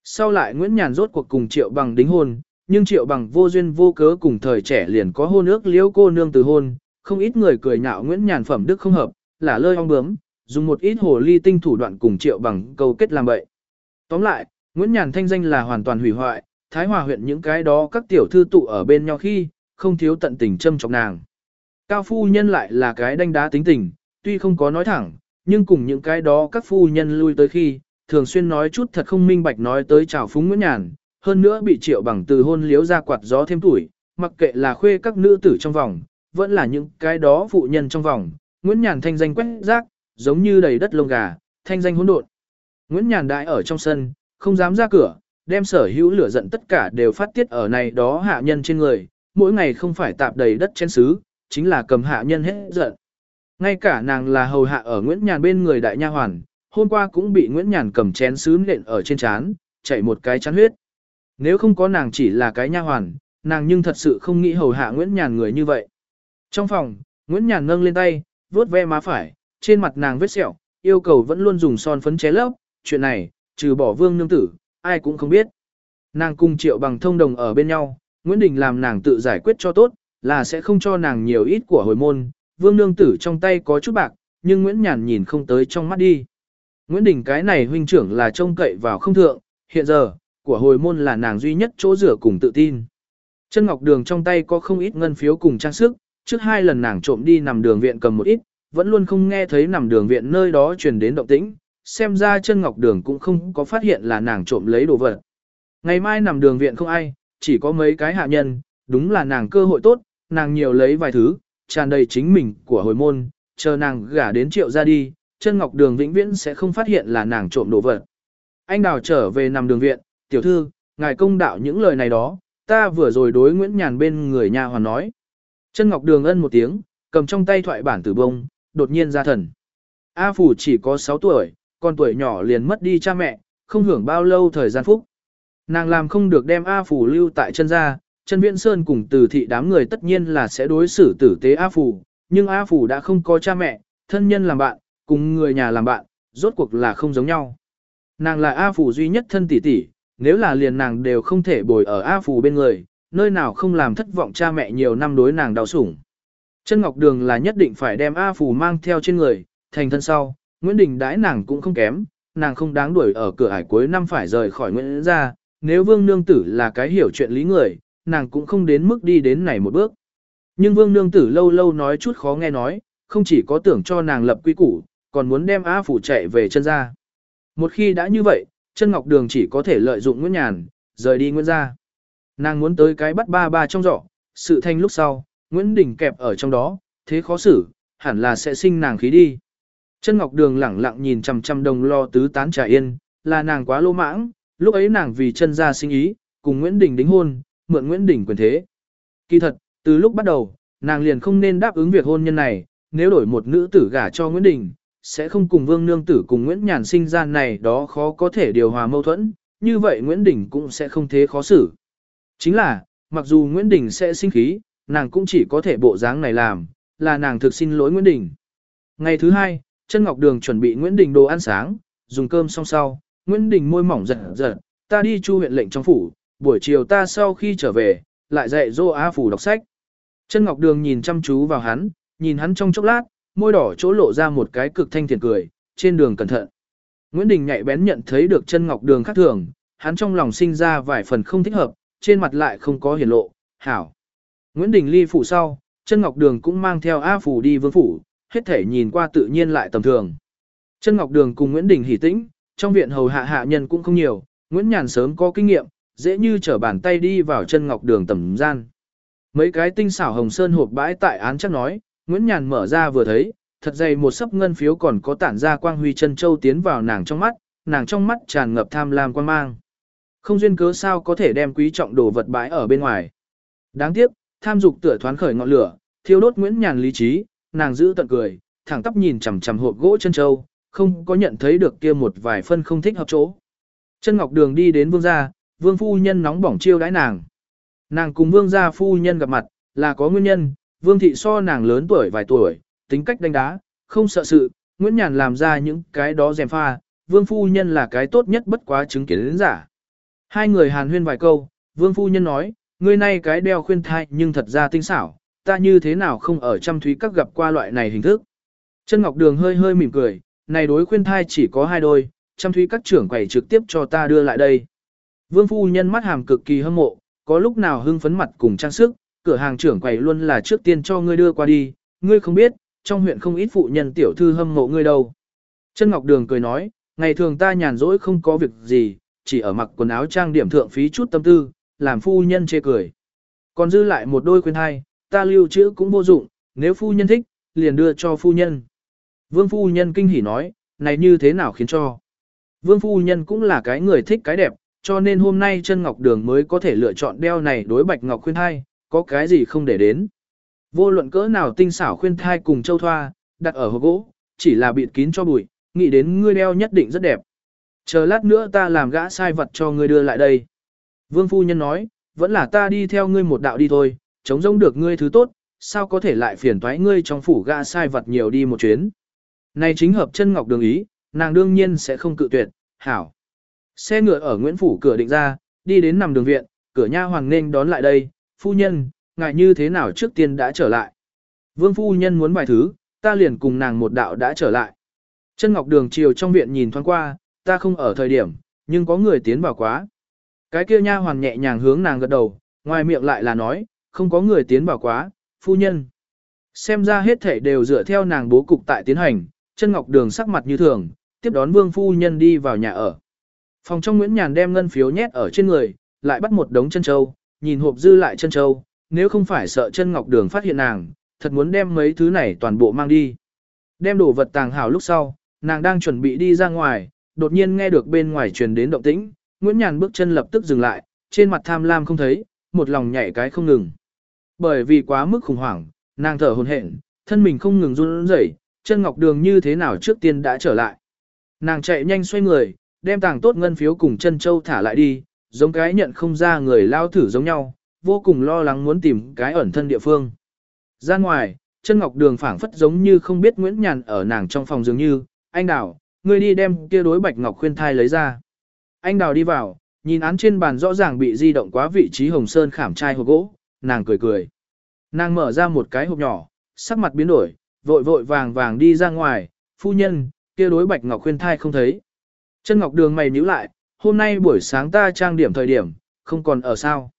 Sau lại Nguyễn Nhàn rốt cuộc cùng Triệu Bằng đính hôn, nhưng Triệu Bằng vô duyên vô cớ cùng thời trẻ liền có hôn ước liễu cô nương từ hôn, không ít người cười nhạo Nguyễn Nhàn phẩm đức không hợp, là lơi ong bướm, dùng một ít hồ ly tinh thủ đoạn cùng Triệu Bằng câu kết làm bậy. Tóm lại, Nguyễn Nhàn thanh danh là hoàn toàn hủy hoại, Thái Hòa huyện những cái đó các tiểu thư tụ ở bên nhau khi, không thiếu tận tình châm chọc nàng. Cao phu nhân lại là cái đanh đá tính tình, tuy không có nói thẳng, nhưng cùng những cái đó các phu nhân lui tới khi, thường xuyên nói chút thật không minh bạch nói tới chào phúng Nguyễn Nhàn, hơn nữa bị triệu bằng từ hôn liếu ra quạt gió thêm tuổi, mặc kệ là khuê các nữ tử trong vòng, vẫn là những cái đó phụ nhân trong vòng, Nguyễn Nhàn thanh danh quét rác, giống như đầy đất lông gà, thanh danh hỗn độn. Nguyễn Nhàn đại ở trong sân, không dám ra cửa, đem sở hữu lửa giận tất cả đều phát tiết ở này đó hạ nhân trên người, mỗi ngày không phải tạp đầy đất chén xứ, chính là cầm hạ nhân hết giận. Ngay cả nàng là hầu hạ ở Nguyễn Nhàn bên người đại nha hoàn, hôm qua cũng bị Nguyễn Nhàn cầm chén sứ nện ở trên chán, chảy một cái chán huyết. Nếu không có nàng chỉ là cái nha hoàn, nàng nhưng thật sự không nghĩ hầu hạ Nguyễn Nhàn người như vậy. Trong phòng, Nguyễn Nhàn nâng lên tay, vuốt ve má phải, trên mặt nàng vết sẹo, yêu cầu vẫn luôn dùng son phấn che lấp, chuyện này, trừ bỏ vương nương tử, ai cũng không biết. Nàng cùng triệu bằng thông đồng ở bên nhau, Nguyễn Đình làm nàng tự giải quyết cho tốt, là sẽ không cho nàng nhiều ít của hồi môn, vương nương tử trong tay có chút bạc, nhưng Nguyễn Nhàn nhìn không tới trong mắt đi. Nguyễn Đình cái này huynh trưởng là trông cậy vào không thượng, hiện giờ, của hồi môn là nàng duy nhất chỗ rửa cùng tự tin. Chân ngọc đường trong tay có không ít ngân phiếu cùng trang sức, trước hai lần nàng trộm đi nằm đường viện cầm một ít, vẫn luôn không nghe thấy nằm đường viện nơi đó truyền đến động tĩnh, xem ra chân ngọc đường cũng không có phát hiện là nàng trộm lấy đồ vật. Ngày mai nằm đường viện không ai, chỉ có mấy cái hạ nhân, đúng là nàng cơ hội tốt, nàng nhiều lấy vài thứ, tràn đầy chính mình của hồi môn, chờ nàng gả đến triệu ra đi, chân ngọc đường vĩnh viễn sẽ không phát hiện là nàng trộm đồ vật. Anh đào trở về nằm đường viện, tiểu thư, ngài công đạo những lời này đó, ta vừa rồi đối Nguyễn Nhàn bên người nhà hoàn nói. Chân ngọc đường ân một tiếng, cầm trong tay thoại bản tử bông, đột nhiên ra thần. A Phủ chỉ có 6 tuổi, còn tuổi nhỏ liền mất đi cha mẹ, không hưởng bao lâu thời gian phúc. Nàng làm không được đem A Phủ lưu tại chân gia, chân viễn sơn cùng từ thị đám người tất nhiên là sẽ đối xử tử tế A Phủ, nhưng A Phủ đã không có cha mẹ, thân nhân làm bạn, cùng người nhà làm bạn, rốt cuộc là không giống nhau. Nàng là A Phủ duy nhất thân tỷ tỷ, nếu là liền nàng đều không thể bồi ở A Phủ bên người, nơi nào không làm thất vọng cha mẹ nhiều năm đối nàng đau sủng. Chân Ngọc Đường là nhất định phải đem A Phủ mang theo trên người, thành thân sau, Nguyễn Đình đãi nàng cũng không kém, nàng không đáng đuổi ở cửa ải cuối năm phải rời khỏi Nguyễn gia, nếu Vương Nương Tử là cái hiểu chuyện lý người, nàng cũng không đến mức đi đến này một bước. Nhưng Vương Nương Tử lâu lâu nói chút khó nghe nói, không chỉ có tưởng cho nàng lập quy củ, còn muốn đem A Phủ chạy về chân ra. Một khi đã như vậy, chân Ngọc Đường chỉ có thể lợi dụng Nguyễn Nhàn, rời đi Nguyễn gia. Nàng muốn tới cái bắt ba ba trong giỏ, sự thanh lúc sau, Nguyễn Đình kẹp ở trong đó, thế khó xử, hẳn là sẽ sinh nàng khí đi. Chân Ngọc Đường lẳng lặng nhìn chằm chằm đồng lo tứ tán trà yên, là nàng quá lô mãng, lúc ấy nàng vì chân ra sinh ý, cùng Nguyễn Đình đính hôn, mượn Nguyễn Đình quyền thế. Kỳ thật, từ lúc bắt đầu, nàng liền không nên đáp ứng việc hôn nhân này, nếu đổi một nữ tử gả cho Nguyễn Đình, sẽ không cùng Vương Nương Tử cùng Nguyễn Nhàn sinh ra này đó khó có thể điều hòa mâu thuẫn, như vậy Nguyễn Đình cũng sẽ không thế khó xử. Chính là, mặc dù Nguyễn Đình sẽ sinh khí, nàng cũng chỉ có thể bộ dáng này làm, là nàng thực xin lỗi Nguyễn Đình. Ngày thứ hai, chân Ngọc Đường chuẩn bị Nguyễn Đình đồ ăn sáng, dùng cơm xong sau, Nguyễn Đình môi mỏng giật giật, ta đi chu huyện lệnh trong phủ, buổi chiều ta sau khi trở về, lại dạy dô A phủ đọc sách. Chân Ngọc Đường nhìn chăm chú vào hắn, nhìn hắn trong chốc lát, môi đỏ chỗ lộ ra một cái cực thanh thiện cười, trên đường cẩn thận. Nguyễn Đình nhạy bén nhận thấy được chân Ngọc Đường khác thường, hắn trong lòng sinh ra vài phần không thích hợp, trên mặt lại không có hiển lộ, hảo. Nguyễn Đình ly phủ sau, chân Ngọc Đường cũng mang theo A phủ đi vương phủ, hết thể nhìn qua tự nhiên lại tầm thường. Chân Ngọc Đường cùng Nguyễn Đình hỉ tĩnh, trong viện hầu hạ hạ nhân cũng không nhiều, Nguyễn Nhàn sớm có kinh nghiệm, dễ như trở bàn tay đi vào chân Ngọc Đường tầm gian. Mấy cái tinh xảo hồng sơn hộp bãi tại án chắc nói, Nguyễn Nhàn mở ra vừa thấy, thật dày một sấp ngân phiếu còn có tản ra quang huy chân châu tiến vào nàng trong mắt, nàng trong mắt tràn ngập tham lam quan mang. Không duyên cớ sao có thể đem quý trọng đồ vật bãi ở bên ngoài. Đáng tiếc, tham dục tựa thoán khởi ngọn lửa, thiêu đốt Nguyễn Nhàn lý trí, nàng giữ tận cười, thẳng tắp nhìn chằm chằm hộp gỗ chân châu, không có nhận thấy được kia một vài phân không thích hợp chỗ. Chân Ngọc Đường đi đến vương gia, vương phu nhân nóng bỏng chiêu đãi nàng. Nàng cùng vương gia phu nhân gặp mặt, là có nguyên nhân, vương thị so nàng lớn tuổi vài tuổi, tính cách đánh đá, không sợ sự, Nguyễn Nhàn làm ra những cái đó dèm pha, vương phu nhân là cái tốt nhất bất quá chứng kiến đến giả. Hai người hàn huyên vài câu, vương phu nhân nói, người này cái đeo khuyên thai nhưng thật ra tinh xảo, ta như thế nào không ở trăm thúy các gặp qua loại này hình thức. Chân Ngọc Đường hơi hơi mỉm cười, này đối khuyên thai chỉ có hai đôi, trăm thúy các trưởng quầy trực tiếp cho ta đưa lại đây. Vương phu nhân mắt hàm cực kỳ hâm mộ, có lúc nào hưng phấn mặt cùng trang sức, cửa hàng trưởng quầy luôn là trước tiên cho ngươi đưa qua đi, ngươi không biết, trong huyện không ít phụ nhân tiểu thư hâm mộ ngươi đâu. Chân Ngọc Đường cười nói, ngày thường ta nhàn rỗi không có việc gì, chỉ ở mặc quần áo trang điểm thượng phí chút tâm tư, làm phu nhân chê cười. Còn dư lại một đôi khuyên thai, ta lưu trữ cũng vô dụng, nếu phu nhân thích, liền đưa cho phu nhân. Vương phu nhân kinh hỉ nói, này như thế nào khiến cho. Vương phu nhân cũng là cái người thích cái đẹp, cho nên hôm nay chân ngọc đường mới có thể lựa chọn đeo này đối bạch ngọc khuyên thai, có cái gì không để đến. Vô luận cỡ nào tinh xảo khuyên thai cùng châu thoa, đặt ở hộp gỗ, chỉ là bịt kín cho bụi, nghĩ đến ngươi đeo nhất định rất đẹp. Chờ lát nữa ta làm gã sai vật cho ngươi đưa lại đây. Vương phu nhân nói, vẫn là ta đi theo ngươi một đạo đi thôi, chống rông được ngươi thứ tốt, sao có thể lại phiền toái ngươi trong phủ gã sai vật nhiều đi một chuyến. Này chính hợp chân ngọc đường ý, nàng đương nhiên sẽ không cự tuyệt, hảo. Xe ngựa ở Nguyễn Phủ cửa định ra, đi đến nằm đường viện, cửa nha hoàng nên đón lại đây, phu nhân, ngài như thế nào trước tiên đã trở lại. Vương phu nhân muốn vài thứ, ta liền cùng nàng một đạo đã trở lại. Chân ngọc đường chiều trong viện nhìn thoáng qua, ta không ở thời điểm, nhưng có người tiến vào quá. Cái kia nha hoàng nhẹ nhàng hướng nàng gật đầu, ngoài miệng lại là nói, không có người tiến vào quá, phu nhân. Xem ra hết thể đều dựa theo nàng bố cục tại tiến hành, chân ngọc đường sắc mặt như thường, tiếp đón vương phu nhân đi vào nhà ở. Phòng trong Nguyễn Nhàn đem ngân phiếu nhét ở trên người, lại bắt một đống chân châu, nhìn hộp dư lại chân châu, nếu không phải sợ chân ngọc đường phát hiện nàng, thật muốn đem mấy thứ này toàn bộ mang đi. Đem đồ vật tàng hảo lúc sau, nàng đang chuẩn bị đi ra ngoài, đột nhiên nghe được bên ngoài truyền đến động tĩnh, Nguyễn Nhàn bước chân lập tức dừng lại, trên mặt tham lam không thấy, một lòng nhảy cái không ngừng. Bởi vì quá mức khủng hoảng, nàng thở hổn hển, thân mình không ngừng run rẩy, chân ngọc đường như thế nào trước tiên đã trở lại. Nàng chạy nhanh xoay người, đem tàng tốt ngân phiếu cùng chân châu thả lại đi, giống cái nhận không ra người lao thử giống nhau, vô cùng lo lắng muốn tìm cái ẩn thân địa phương. Ra ngoài, chân ngọc đường phảng phất giống như không biết Nguyễn Nhàn ở nàng trong phòng dường như, anh đào, ngươi đi đem kia đối bạch ngọc khuyên thai lấy ra. Anh đào đi vào, nhìn án trên bàn rõ ràng bị di động quá vị trí hồng sơn khảm trai hộp gỗ, nàng cười cười. Nàng mở ra một cái hộp nhỏ, sắc mặt biến đổi, vội vội vàng vàng đi ra ngoài, phu nhân, kia đối bạch ngọc khuyên thai không thấy. Chân ngọc đường mày nhíu lại, hôm nay buổi sáng ta trang điểm thời điểm, không còn ở sao.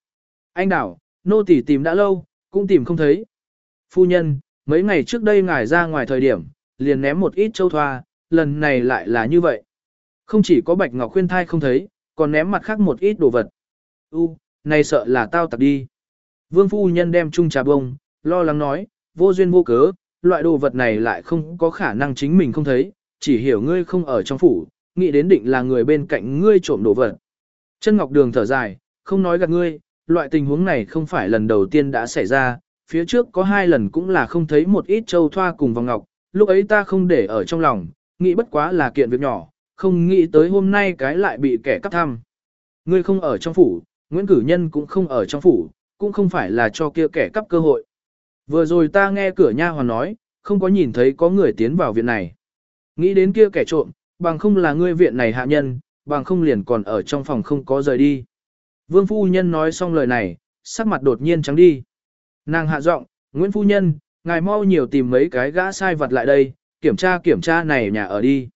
Anh đảo, nô tỳ tìm đã lâu, cũng tìm không thấy. Phu nhân, mấy ngày trước đây ngài ra ngoài thời điểm, liền ném một ít châu thoa, lần này lại là như vậy. Không chỉ có bạch ngọc khuyên thai không thấy, còn ném mặt khác một ít đồ vật. U, này sợ là tao tặc đi. Vương phu nhân đem chung trà bông, lo lắng nói, vô duyên vô cớ, loại đồ vật này lại không có khả năng chính mình không thấy, chỉ hiểu ngươi không ở trong phủ, nghĩ đến định là người bên cạnh ngươi trộm đồ vật. Chân Ngọc Đường thở dài, không nói gạt ngươi, loại tình huống này không phải lần đầu tiên đã xảy ra, phía trước có hai lần cũng là không thấy một ít châu thoa cùng vòng ngọc, lúc ấy ta không để ở trong lòng, nghĩ bất quá là kiện việc nhỏ, không nghĩ tới hôm nay cái lại bị kẻ cắp thăm. Ngươi không ở trong phủ, Nguyễn Cử Nhân cũng không ở trong phủ, cũng không phải là cho kia kẻ cắp cơ hội. Vừa rồi ta nghe cửa nha hoàn nói, không có nhìn thấy có người tiến vào viện này. Nghĩ đến kia kẻ trộm, bằng không là ngươi viện này hạ nhân, bằng không liền còn ở trong phòng không có rời đi. Vương phu nhân nói xong lời này, sắc mặt đột nhiên trắng đi. Nàng hạ giọng, Nguyễn phu nhân, ngài mau nhiều tìm mấy cái gã sai vật lại đây, kiểm tra kiểm tra này nhà ở đi.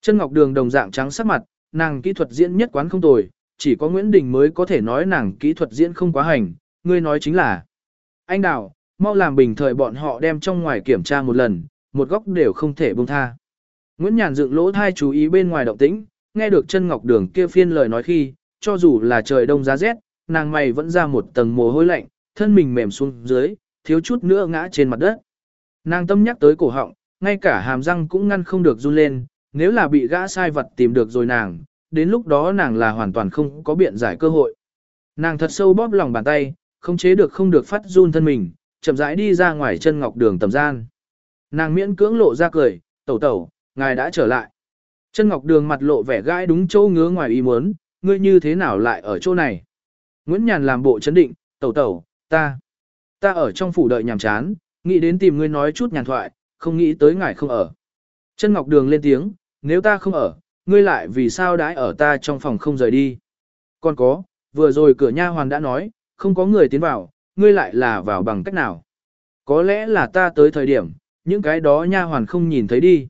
Chân Ngọc Đường đồng dạng trắng sắc mặt, nàng kỹ thuật diễn nhất quán không tồi, chỉ có Nguyễn Đình mới có thể nói nàng kỹ thuật diễn không quá hành, ngươi nói chính là. Anh Đào, mau làm bình thời bọn họ đem trong ngoài kiểm tra một lần, một góc đều không thể buông tha. Nguyễn Nhàn dựng lỗ thai chú ý bên ngoài động tĩnh, nghe được chân ngọc đường kia phiên lời nói khi, cho dù là trời đông giá rét, nàng mày vẫn ra một tầng mồ hôi lạnh, thân mình mềm xuống dưới, thiếu chút nữa ngã trên mặt đất. Nàng tâm nhắc tới cổ họng, ngay cả hàm răng cũng ngăn không được run lên, nếu là bị gã sai vật tìm được rồi nàng, đến lúc đó nàng là hoàn toàn không có biện giải cơ hội. Nàng thật sâu bóp lòng bàn tay, không chế được không được phát run thân mình, chậm rãi đi ra ngoài chân ngọc đường tầm gian. Nàng miễn cưỡng lộ ra cười, tẩu tẩu, ngài đã trở lại. Chân ngọc đường mặt lộ vẻ gãi đúng chỗ ngứa ngoài ý muốn, ngươi như thế nào lại ở chỗ này. Nguyễn Nhàn làm bộ chấn định, tẩu tẩu, ta, ta ở trong phủ đợi nhàm chán, nghĩ đến tìm ngươi nói chút nhàn thoại, không nghĩ tới ngài không ở. Chân ngọc đường lên tiếng, nếu ta không ở, ngươi lại vì sao đãi ở ta trong phòng không rời đi. Còn có, vừa rồi cửa nha hoàn đã nói, không có người tiến vào, ngươi lại là vào bằng cách nào. Có lẽ là ta tới thời điểm, những cái đó nha hoàn không nhìn thấy đi.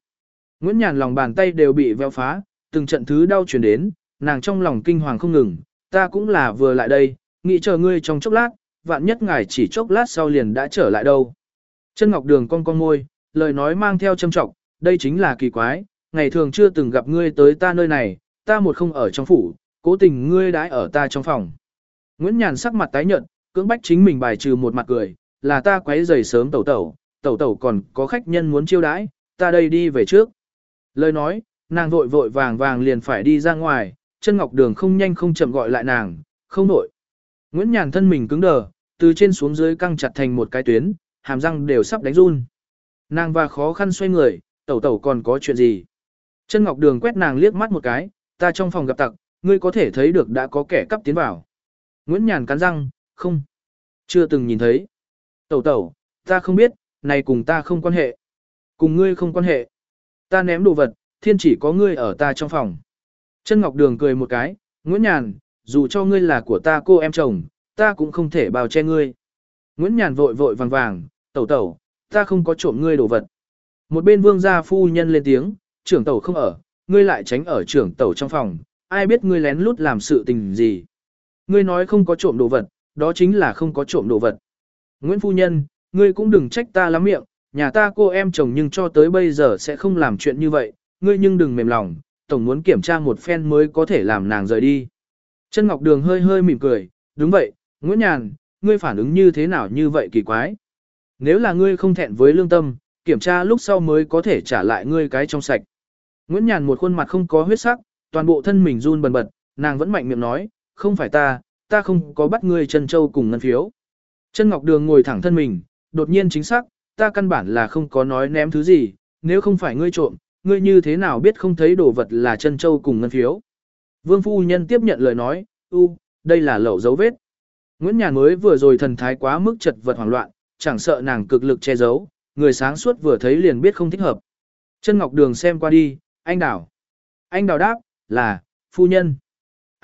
Nguyễn Nhàn lòng bàn tay đều bị veo phá, từng trận thứ đau chuyển đến, nàng trong lòng kinh hoàng không ngừng, ta cũng là vừa lại đây, nghĩ chờ ngươi trong chốc lát, vạn nhất ngài chỉ chốc lát sau liền đã trở lại đâu. Chân Ngọc Đường cong cong môi, lời nói mang theo châm trọng, đây chính là kỳ quái, ngày thường chưa từng gặp ngươi tới ta nơi này, ta một không ở trong phủ, cố tình ngươi đãi ở ta trong phòng. Nguyễn Nhàn sắc mặt tái nhợt, cưỡng bách chính mình bài trừ một mặt cười, là ta quấy rầy sớm tẩu tẩu, tẩu tẩu còn có khách nhân muốn chiêu đãi, ta đây đi về trước. Lời nói, nàng vội vội vàng vàng liền phải đi ra ngoài, chân ngọc đường không nhanh không chậm gọi lại nàng, không nổi. Nguyễn Nhàn thân mình cứng đờ, từ trên xuống dưới căng chặt thành một cái tuyến, hàm răng đều sắp đánh run. Nàng và khó khăn xoay người, tẩu tẩu còn có chuyện gì. Chân ngọc đường quét nàng liếc mắt một cái, ta trong phòng gặp tặc, ngươi có thể thấy được đã có kẻ cắp tiến vào. Nguyễn Nhàn cắn răng, không. Chưa từng nhìn thấy. Tẩu tẩu, ta không biết, này cùng ta không quan hệ. Cùng ngươi không quan hệ. Ta ném đồ vật, thiên chỉ có ngươi ở ta trong phòng. Chân Ngọc Đường cười một cái, Nguyễn Nhàn, dù cho ngươi là của ta cô em chồng, ta cũng không thể bào che ngươi. Nguyễn Nhàn vội vội vàng vàng, tẩu tẩu, ta không có trộm ngươi đồ vật. Một bên vương gia phu nhân lên tiếng, trưởng tẩu không ở, ngươi lại tránh ở trưởng tẩu trong phòng, ai biết ngươi lén lút làm sự tình gì. Ngươi nói không có trộm đồ vật, đó chính là không có trộm đồ vật. Nguyễn phu nhân, ngươi cũng đừng trách ta lắm miệng, nhà ta cô em chồng nhưng cho tới bây giờ sẽ không làm chuyện như vậy, ngươi nhưng đừng mềm lòng, tổng muốn kiểm tra một phen mới có thể làm nàng rời đi. Chân Ngọc Đường hơi hơi mỉm cười, đúng vậy, Nguyễn Nhàn, ngươi phản ứng như thế nào như vậy kỳ quái. Nếu là ngươi không thẹn với lương tâm, kiểm tra lúc sau mới có thể trả lại ngươi cái trong sạch. Nguyễn Nhàn một khuôn mặt không có huyết sắc, toàn bộ thân mình run bần bật, nàng vẫn mạnh miệng nói, không phải ta, ta không có bắt ngươi chân châu cùng ngân phiếu. Chân Ngọc Đường ngồi thẳng thân mình, đột nhiên chính xác, ta căn bản là không có nói ném thứ gì, nếu không phải ngươi trộm, ngươi như thế nào biết không thấy đồ vật là chân châu cùng ngân phiếu. Vương Phu Nhân tiếp nhận lời nói, u, đây là lậu dấu vết. Nguyễn Nhàn mới vừa rồi thần thái quá mức chật vật hoảng loạn, chẳng sợ nàng cực lực che giấu, người sáng suốt vừa thấy liền biết không thích hợp. Chân Ngọc Đường xem qua đi, anh Đảo. Anh Đảo đáp, là, phu nhân.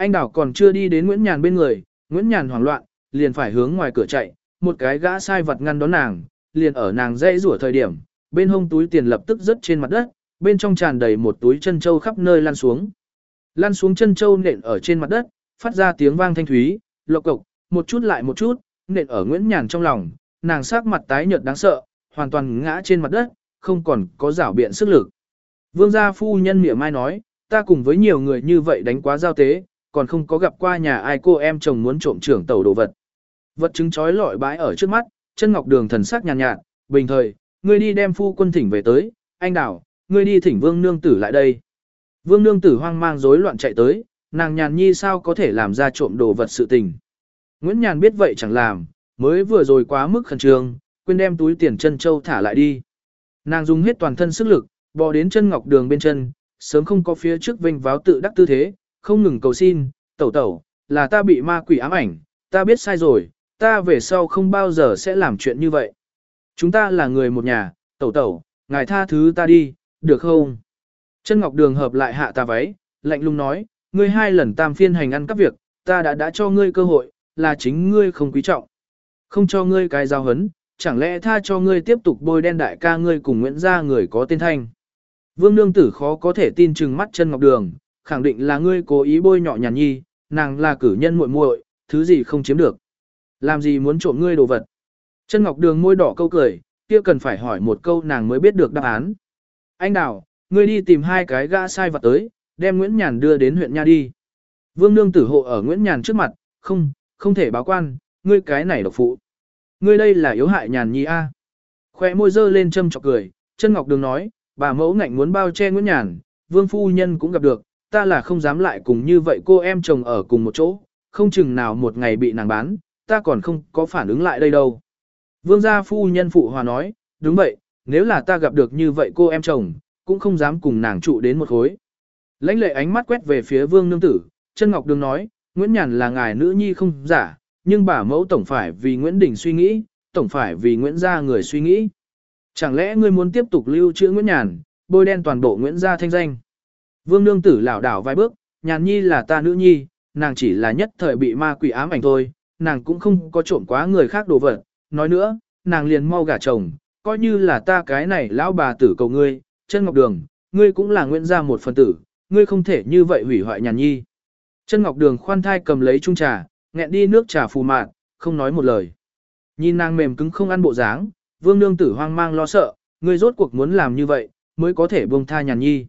Anh Đảo còn chưa đi đến Nguyễn Nhàn bên người, Nguyễn Nhàn hoảng loạn, liền phải hướng ngoài cửa chạy, một cái gã sai vật ngăn đón nàng, liền ở nàng dãy rủa thời điểm, bên hông túi tiền lập tức rớt trên mặt đất, bên trong tràn đầy một túi chân châu khắp nơi lăn xuống. Lăn xuống chân châu nện ở trên mặt đất, phát ra tiếng vang thanh thúy, lộc cộc, một chút lại một chút, nện ở Nguyễn Nhàn trong lòng, nàng sắc mặt tái nhợt đáng sợ, hoàn toàn ngã trên mặt đất, không còn có rảo biện sức lực. Vương gia phu nhân mỉa mai nói, ta cùng với nhiều người như vậy đánh quá giao tế, còn không có gặp qua nhà ai cô em chồng muốn trộm trưởng tàu đồ vật. Vật chứng chói lọi bãi ở trước mắt, chân ngọc đường thần sắc nhàn nhạt, nhạt, bình thời, ngươi đi đem phu quân thỉnh về tới, anh đảo, ngươi đi thỉnh vương nương tử lại đây. Vương nương tử hoang mang rối loạn chạy tới, nàng nhàn nhi sao có thể làm ra trộm đồ vật sự tình. Nguyễn Nhàn biết vậy chẳng làm, mới vừa rồi quá mức khẩn trương, quên đem túi tiền chân châu thả lại đi. Nàng dùng hết toàn thân sức lực, bò đến chân ngọc đường bên chân, sớm không có phía trước vinh váo tự đắc tư thế, không ngừng cầu xin, tẩu tẩu, là ta bị ma quỷ ám ảnh, ta biết sai rồi, ta về sau không bao giờ sẽ làm chuyện như vậy. Chúng ta là người một nhà, tẩu tẩu, ngài tha thứ ta đi, được không? Chân Ngọc Đường hợp lại hạ tà váy, lạnh lùng nói, ngươi hai lần tam phiên hành ăn các việc, ta đã đã cho ngươi cơ hội, là chính ngươi không quý trọng. Không cho ngươi cái giao hấn, chẳng lẽ tha cho ngươi tiếp tục bôi đen đại ca ngươi cùng Nguyễn gia người có tên thanh. Vương Nương Tử khó có thể tin chừng mắt chân Ngọc Đường, khẳng định là ngươi cố ý bôi nhọ nhàn nhi, nàng là cử nhân muội muội, thứ gì không chiếm được. Làm gì muốn trộm ngươi đồ vật. Chân Ngọc Đường môi đỏ câu cười, kia cần phải hỏi một câu nàng mới biết được đáp án. Anh Đào, ngươi đi tìm hai cái gã sai vật tới, đem Nguyễn Nhàn đưa đến huyện Nha đi. Vương Nương tử hộ ở Nguyễn Nhàn trước mặt, không, không thể báo quan, ngươi cái này độc phụ. Ngươi đây là yếu hại Nhàn nhi a. Khoe môi dơ lên châm chọc cười, chân Ngọc Đường nói, bà mẫu ngạnh muốn bao che Nguyễn Nhàn, Vương Phu Nhân cũng gặp được, ta là không dám lại cùng như vậy cô em chồng ở cùng một chỗ, không chừng nào một ngày bị nàng bán, ta còn không có phản ứng lại đây đâu. Vương gia phu nhân phụ hòa nói, đúng vậy, nếu là ta gặp được như vậy cô em chồng, cũng không dám cùng nàng trụ đến một khối. Lãnh lệ ánh mắt quét về phía vương nương tử, chân ngọc đường nói, Nguyễn Nhàn là ngài nữ nhi không giả, nhưng bà mẫu tổng phải vì Nguyễn Đình suy nghĩ, tổng phải vì Nguyễn gia người suy nghĩ. Chẳng lẽ ngươi muốn tiếp tục lưu trữ Nguyễn Nhàn, bôi đen toàn bộ Nguyễn gia thanh danh. Vương nương tử lảo đảo vài bước, Nhàn nhi là ta nữ nhi, nàng chỉ là nhất thời bị ma quỷ ám ảnh thôi, nàng cũng không có trộm quá người khác đồ vật. Nói nữa, nàng liền mau gả chồng, coi như là ta cái này lão bà tử cầu ngươi, chân ngọc đường, ngươi cũng là nguyện gia một phần tử, ngươi không thể như vậy hủy hoại nhàn nhi. Chân ngọc đường khoan thai cầm lấy chung trà, nghẹn đi nước trà phù mạn, không nói một lời. Nhìn nàng mềm cứng không ăn bộ dáng, vương nương tử hoang mang lo sợ, ngươi rốt cuộc muốn làm như vậy, mới có thể buông tha nhàn nhi.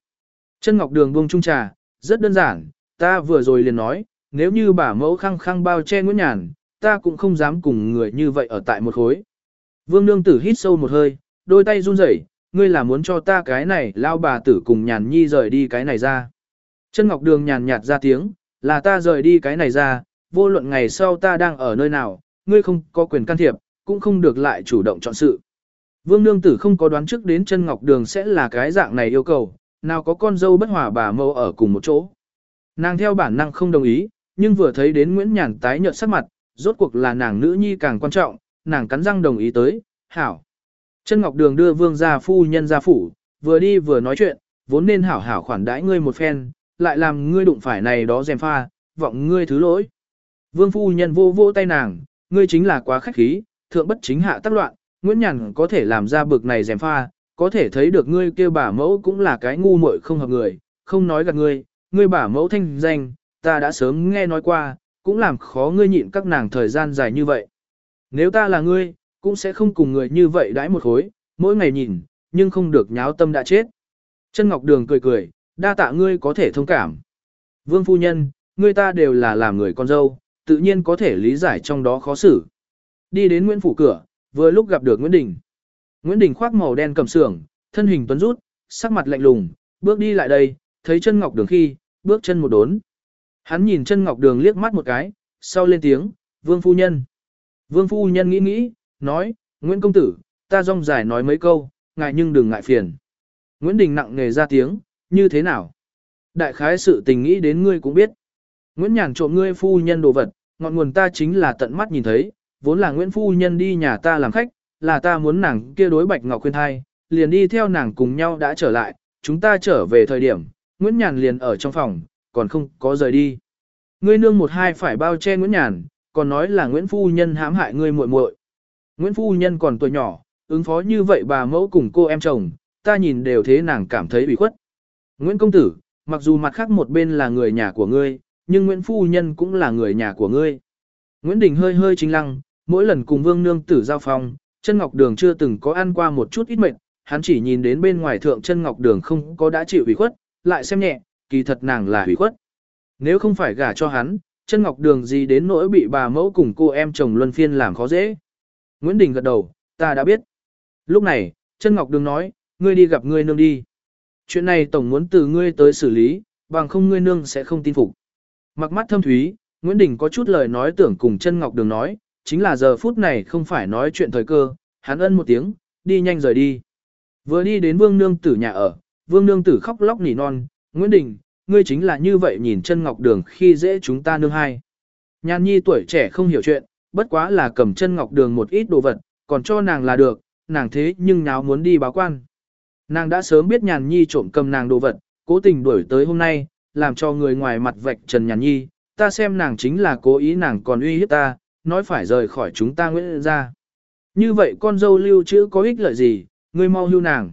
Chân ngọc đường buông trung trà, rất đơn giản, ta vừa rồi liền nói, nếu như bà mẫu khăng khăng bao che Nguyễn Nhàn, ta cũng không dám cùng người như vậy ở tại một khối. Vương nương tử hít sâu một hơi, đôi tay run rẩy, ngươi là muốn cho ta cái này lao bà tử cùng nhàn nhi rời đi cái này ra. Chân ngọc đường nhàn nhạt ra tiếng, là ta rời đi cái này ra, vô luận ngày sau ta đang ở nơi nào, ngươi không có quyền can thiệp, cũng không được lại chủ động chọn sự. Vương nương tử không có đoán trước đến chân ngọc đường sẽ là cái dạng này yêu cầu, nào có con dâu bất hòa bà mâu ở cùng một chỗ. Nàng theo bản năng không đồng ý, nhưng vừa thấy đến Nguyễn Nhàn tái nhợt sắc mặt, rốt cuộc là nàng nữ nhi càng quan trọng, nàng cắn răng đồng ý tới, hảo. Chân Ngọc Đường đưa vương gia phu nhân ra phủ, vừa đi vừa nói chuyện, vốn nên hảo hảo khoản đãi ngươi một phen, lại làm ngươi đụng phải này đó dèm pha, vọng ngươi thứ lỗi. Vương phu nhân vô vô tay nàng, ngươi chính là quá khách khí, thượng bất chính hạ tác loạn, Nguyễn Nhàn có thể làm ra bực này dèm pha, có thể thấy được ngươi kêu bà mẫu cũng là cái ngu muội không hợp người, không nói gạt ngươi, ngươi bà mẫu thanh danh, ta đã sớm nghe nói qua, cũng làm khó ngươi nhịn các nàng thời gian dài như vậy. Nếu ta là ngươi, cũng sẽ không cùng người như vậy đãi một khối, mỗi ngày nhìn, nhưng không được nháo tâm đã chết. Chân Ngọc Đường cười cười, đa tạ ngươi có thể thông cảm. Vương phu nhân, ngươi ta đều là làm người con dâu, tự nhiên có thể lý giải trong đó khó xử. Đi đến Nguyễn Phủ cửa, vừa lúc gặp được Nguyễn Đình. Nguyễn Đình khoác màu đen cầm sưởng, thân hình tuấn rút, sắc mặt lạnh lùng, bước đi lại đây, thấy chân Ngọc Đường khi, bước chân một đốn. Hắn nhìn chân Ngọc Đường liếc mắt một cái, sau lên tiếng, Vương phu nhân. Vương phu nhân nghĩ nghĩ, nói, Nguyễn công tử, ta rong dài nói mấy câu, ngại nhưng đừng ngại phiền. Nguyễn Đình nặng nề ra tiếng, như thế nào? Đại khái sự tình nghĩ đến ngươi cũng biết. Nguyễn Nhàn trộm ngươi phu nhân đồ vật, ngọn nguồn ta chính là tận mắt nhìn thấy, vốn là Nguyễn phu nhân đi nhà ta làm khách, là ta muốn nàng kia đối bạch ngọc khuyên thai, liền đi theo nàng cùng nhau đã trở lại, chúng ta trở về thời điểm, Nguyễn Nhàn liền ở trong phòng, còn không có rời đi. Ngươi nương một hai phải bao che Nguyễn Nhàn, còn nói là Nguyễn phu nhân hãm hại ngươi muội muội. Nguyễn phu nhân còn tuổi nhỏ, ứng phó như vậy bà mẫu cùng cô em chồng, ta nhìn đều thế nàng cảm thấy bị khuất. Nguyễn công tử, mặc dù mặt khác một bên là người nhà của ngươi, nhưng Nguyễn phu nhân cũng là người nhà của ngươi. Nguyễn Đình hơi hơi chính lăng, mỗi lần cùng Vương Nương tử giao phong, chân ngọc đường chưa từng có ăn qua một chút ít mệt, hắn chỉ nhìn đến bên ngoài thượng chân ngọc đường không có đã chịu ủy khuất, lại xem nhẹ, kỳ thật nàng là ủy khuất. Nếu không phải gả cho hắn, chân ngọc đường gì đến nỗi bị bà mẫu cùng cô em chồng luân phiên làm khó dễ. Nguyễn Đình gật đầu, ta đã biết. Lúc này, chân ngọc đường nói, ngươi đi gặp ngươi nương đi. Chuyện này tổng muốn từ ngươi tới xử lý, bằng không ngươi nương sẽ không tin phục. Mặc mắt thâm thúy, Nguyễn Đình có chút lời nói tưởng cùng chân ngọc đường nói, chính là giờ phút này không phải nói chuyện thời cơ, hắn ân một tiếng, đi nhanh rời đi. Vừa đi đến vương nương tử nhà ở, vương nương tử khóc lóc nỉ non, Nguyễn Đình, ngươi chính là như vậy nhìn chân ngọc đường khi dễ chúng ta nương hai. Nhan nhi tuổi trẻ không hiểu chuyện, bất quá là cầm chân ngọc đường một ít đồ vật, còn cho nàng là được, nàng thế nhưng nào muốn đi báo quan. Nàng đã sớm biết nhàn nhi trộm cầm nàng đồ vật, cố tình đuổi tới hôm nay, làm cho người ngoài mặt vạch trần nhàn nhi, ta xem nàng chính là cố ý nàng còn uy hiếp ta, nói phải rời khỏi chúng ta Nguyễn ra. Như vậy con dâu lưu chữ có ích lợi gì, ngươi mau hưu nàng.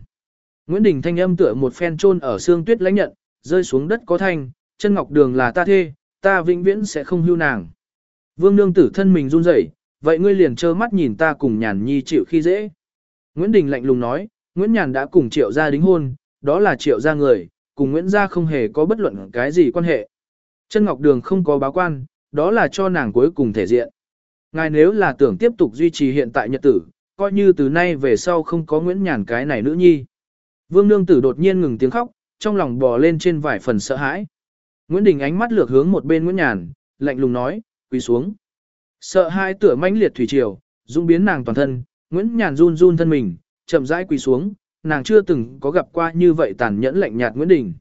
Nguyễn Đình thanh âm tựa một phen trôn ở xương tuyết lãnh nhận, rơi xuống đất có thanh, chân ngọc đường là ta thê, ta vĩnh viễn sẽ không hưu nàng. Vương nương tử thân mình run rẩy, vậy ngươi liền trơ mắt nhìn ta cùng nhàn nhi chịu khi dễ. Nguyễn Đình lạnh lùng nói, Nguyễn Nhàn đã cùng triệu gia đính hôn, đó là triệu gia người, cùng Nguyễn gia không hề có bất luận cái gì quan hệ. Chân Ngọc Đường không có báo quan, đó là cho nàng cuối cùng thể diện. Ngài nếu là tưởng tiếp tục duy trì hiện tại nhật tử, coi như từ nay về sau không có Nguyễn Nhàn cái này nữ nhi. Vương Nương Tử đột nhiên ngừng tiếng khóc, trong lòng bò lên trên vài phần sợ hãi. Nguyễn Đình ánh mắt lược hướng một bên Nguyễn Nhàn, lạnh lùng nói, quỳ xuống. Sợ hai tựa mãnh liệt thủy triều, dung biến nàng toàn thân, Nguyễn Nhàn run run thân mình, chậm rãi quỳ xuống, nàng chưa từng có gặp qua như vậy tàn nhẫn lạnh nhạt Nguyễn Đình.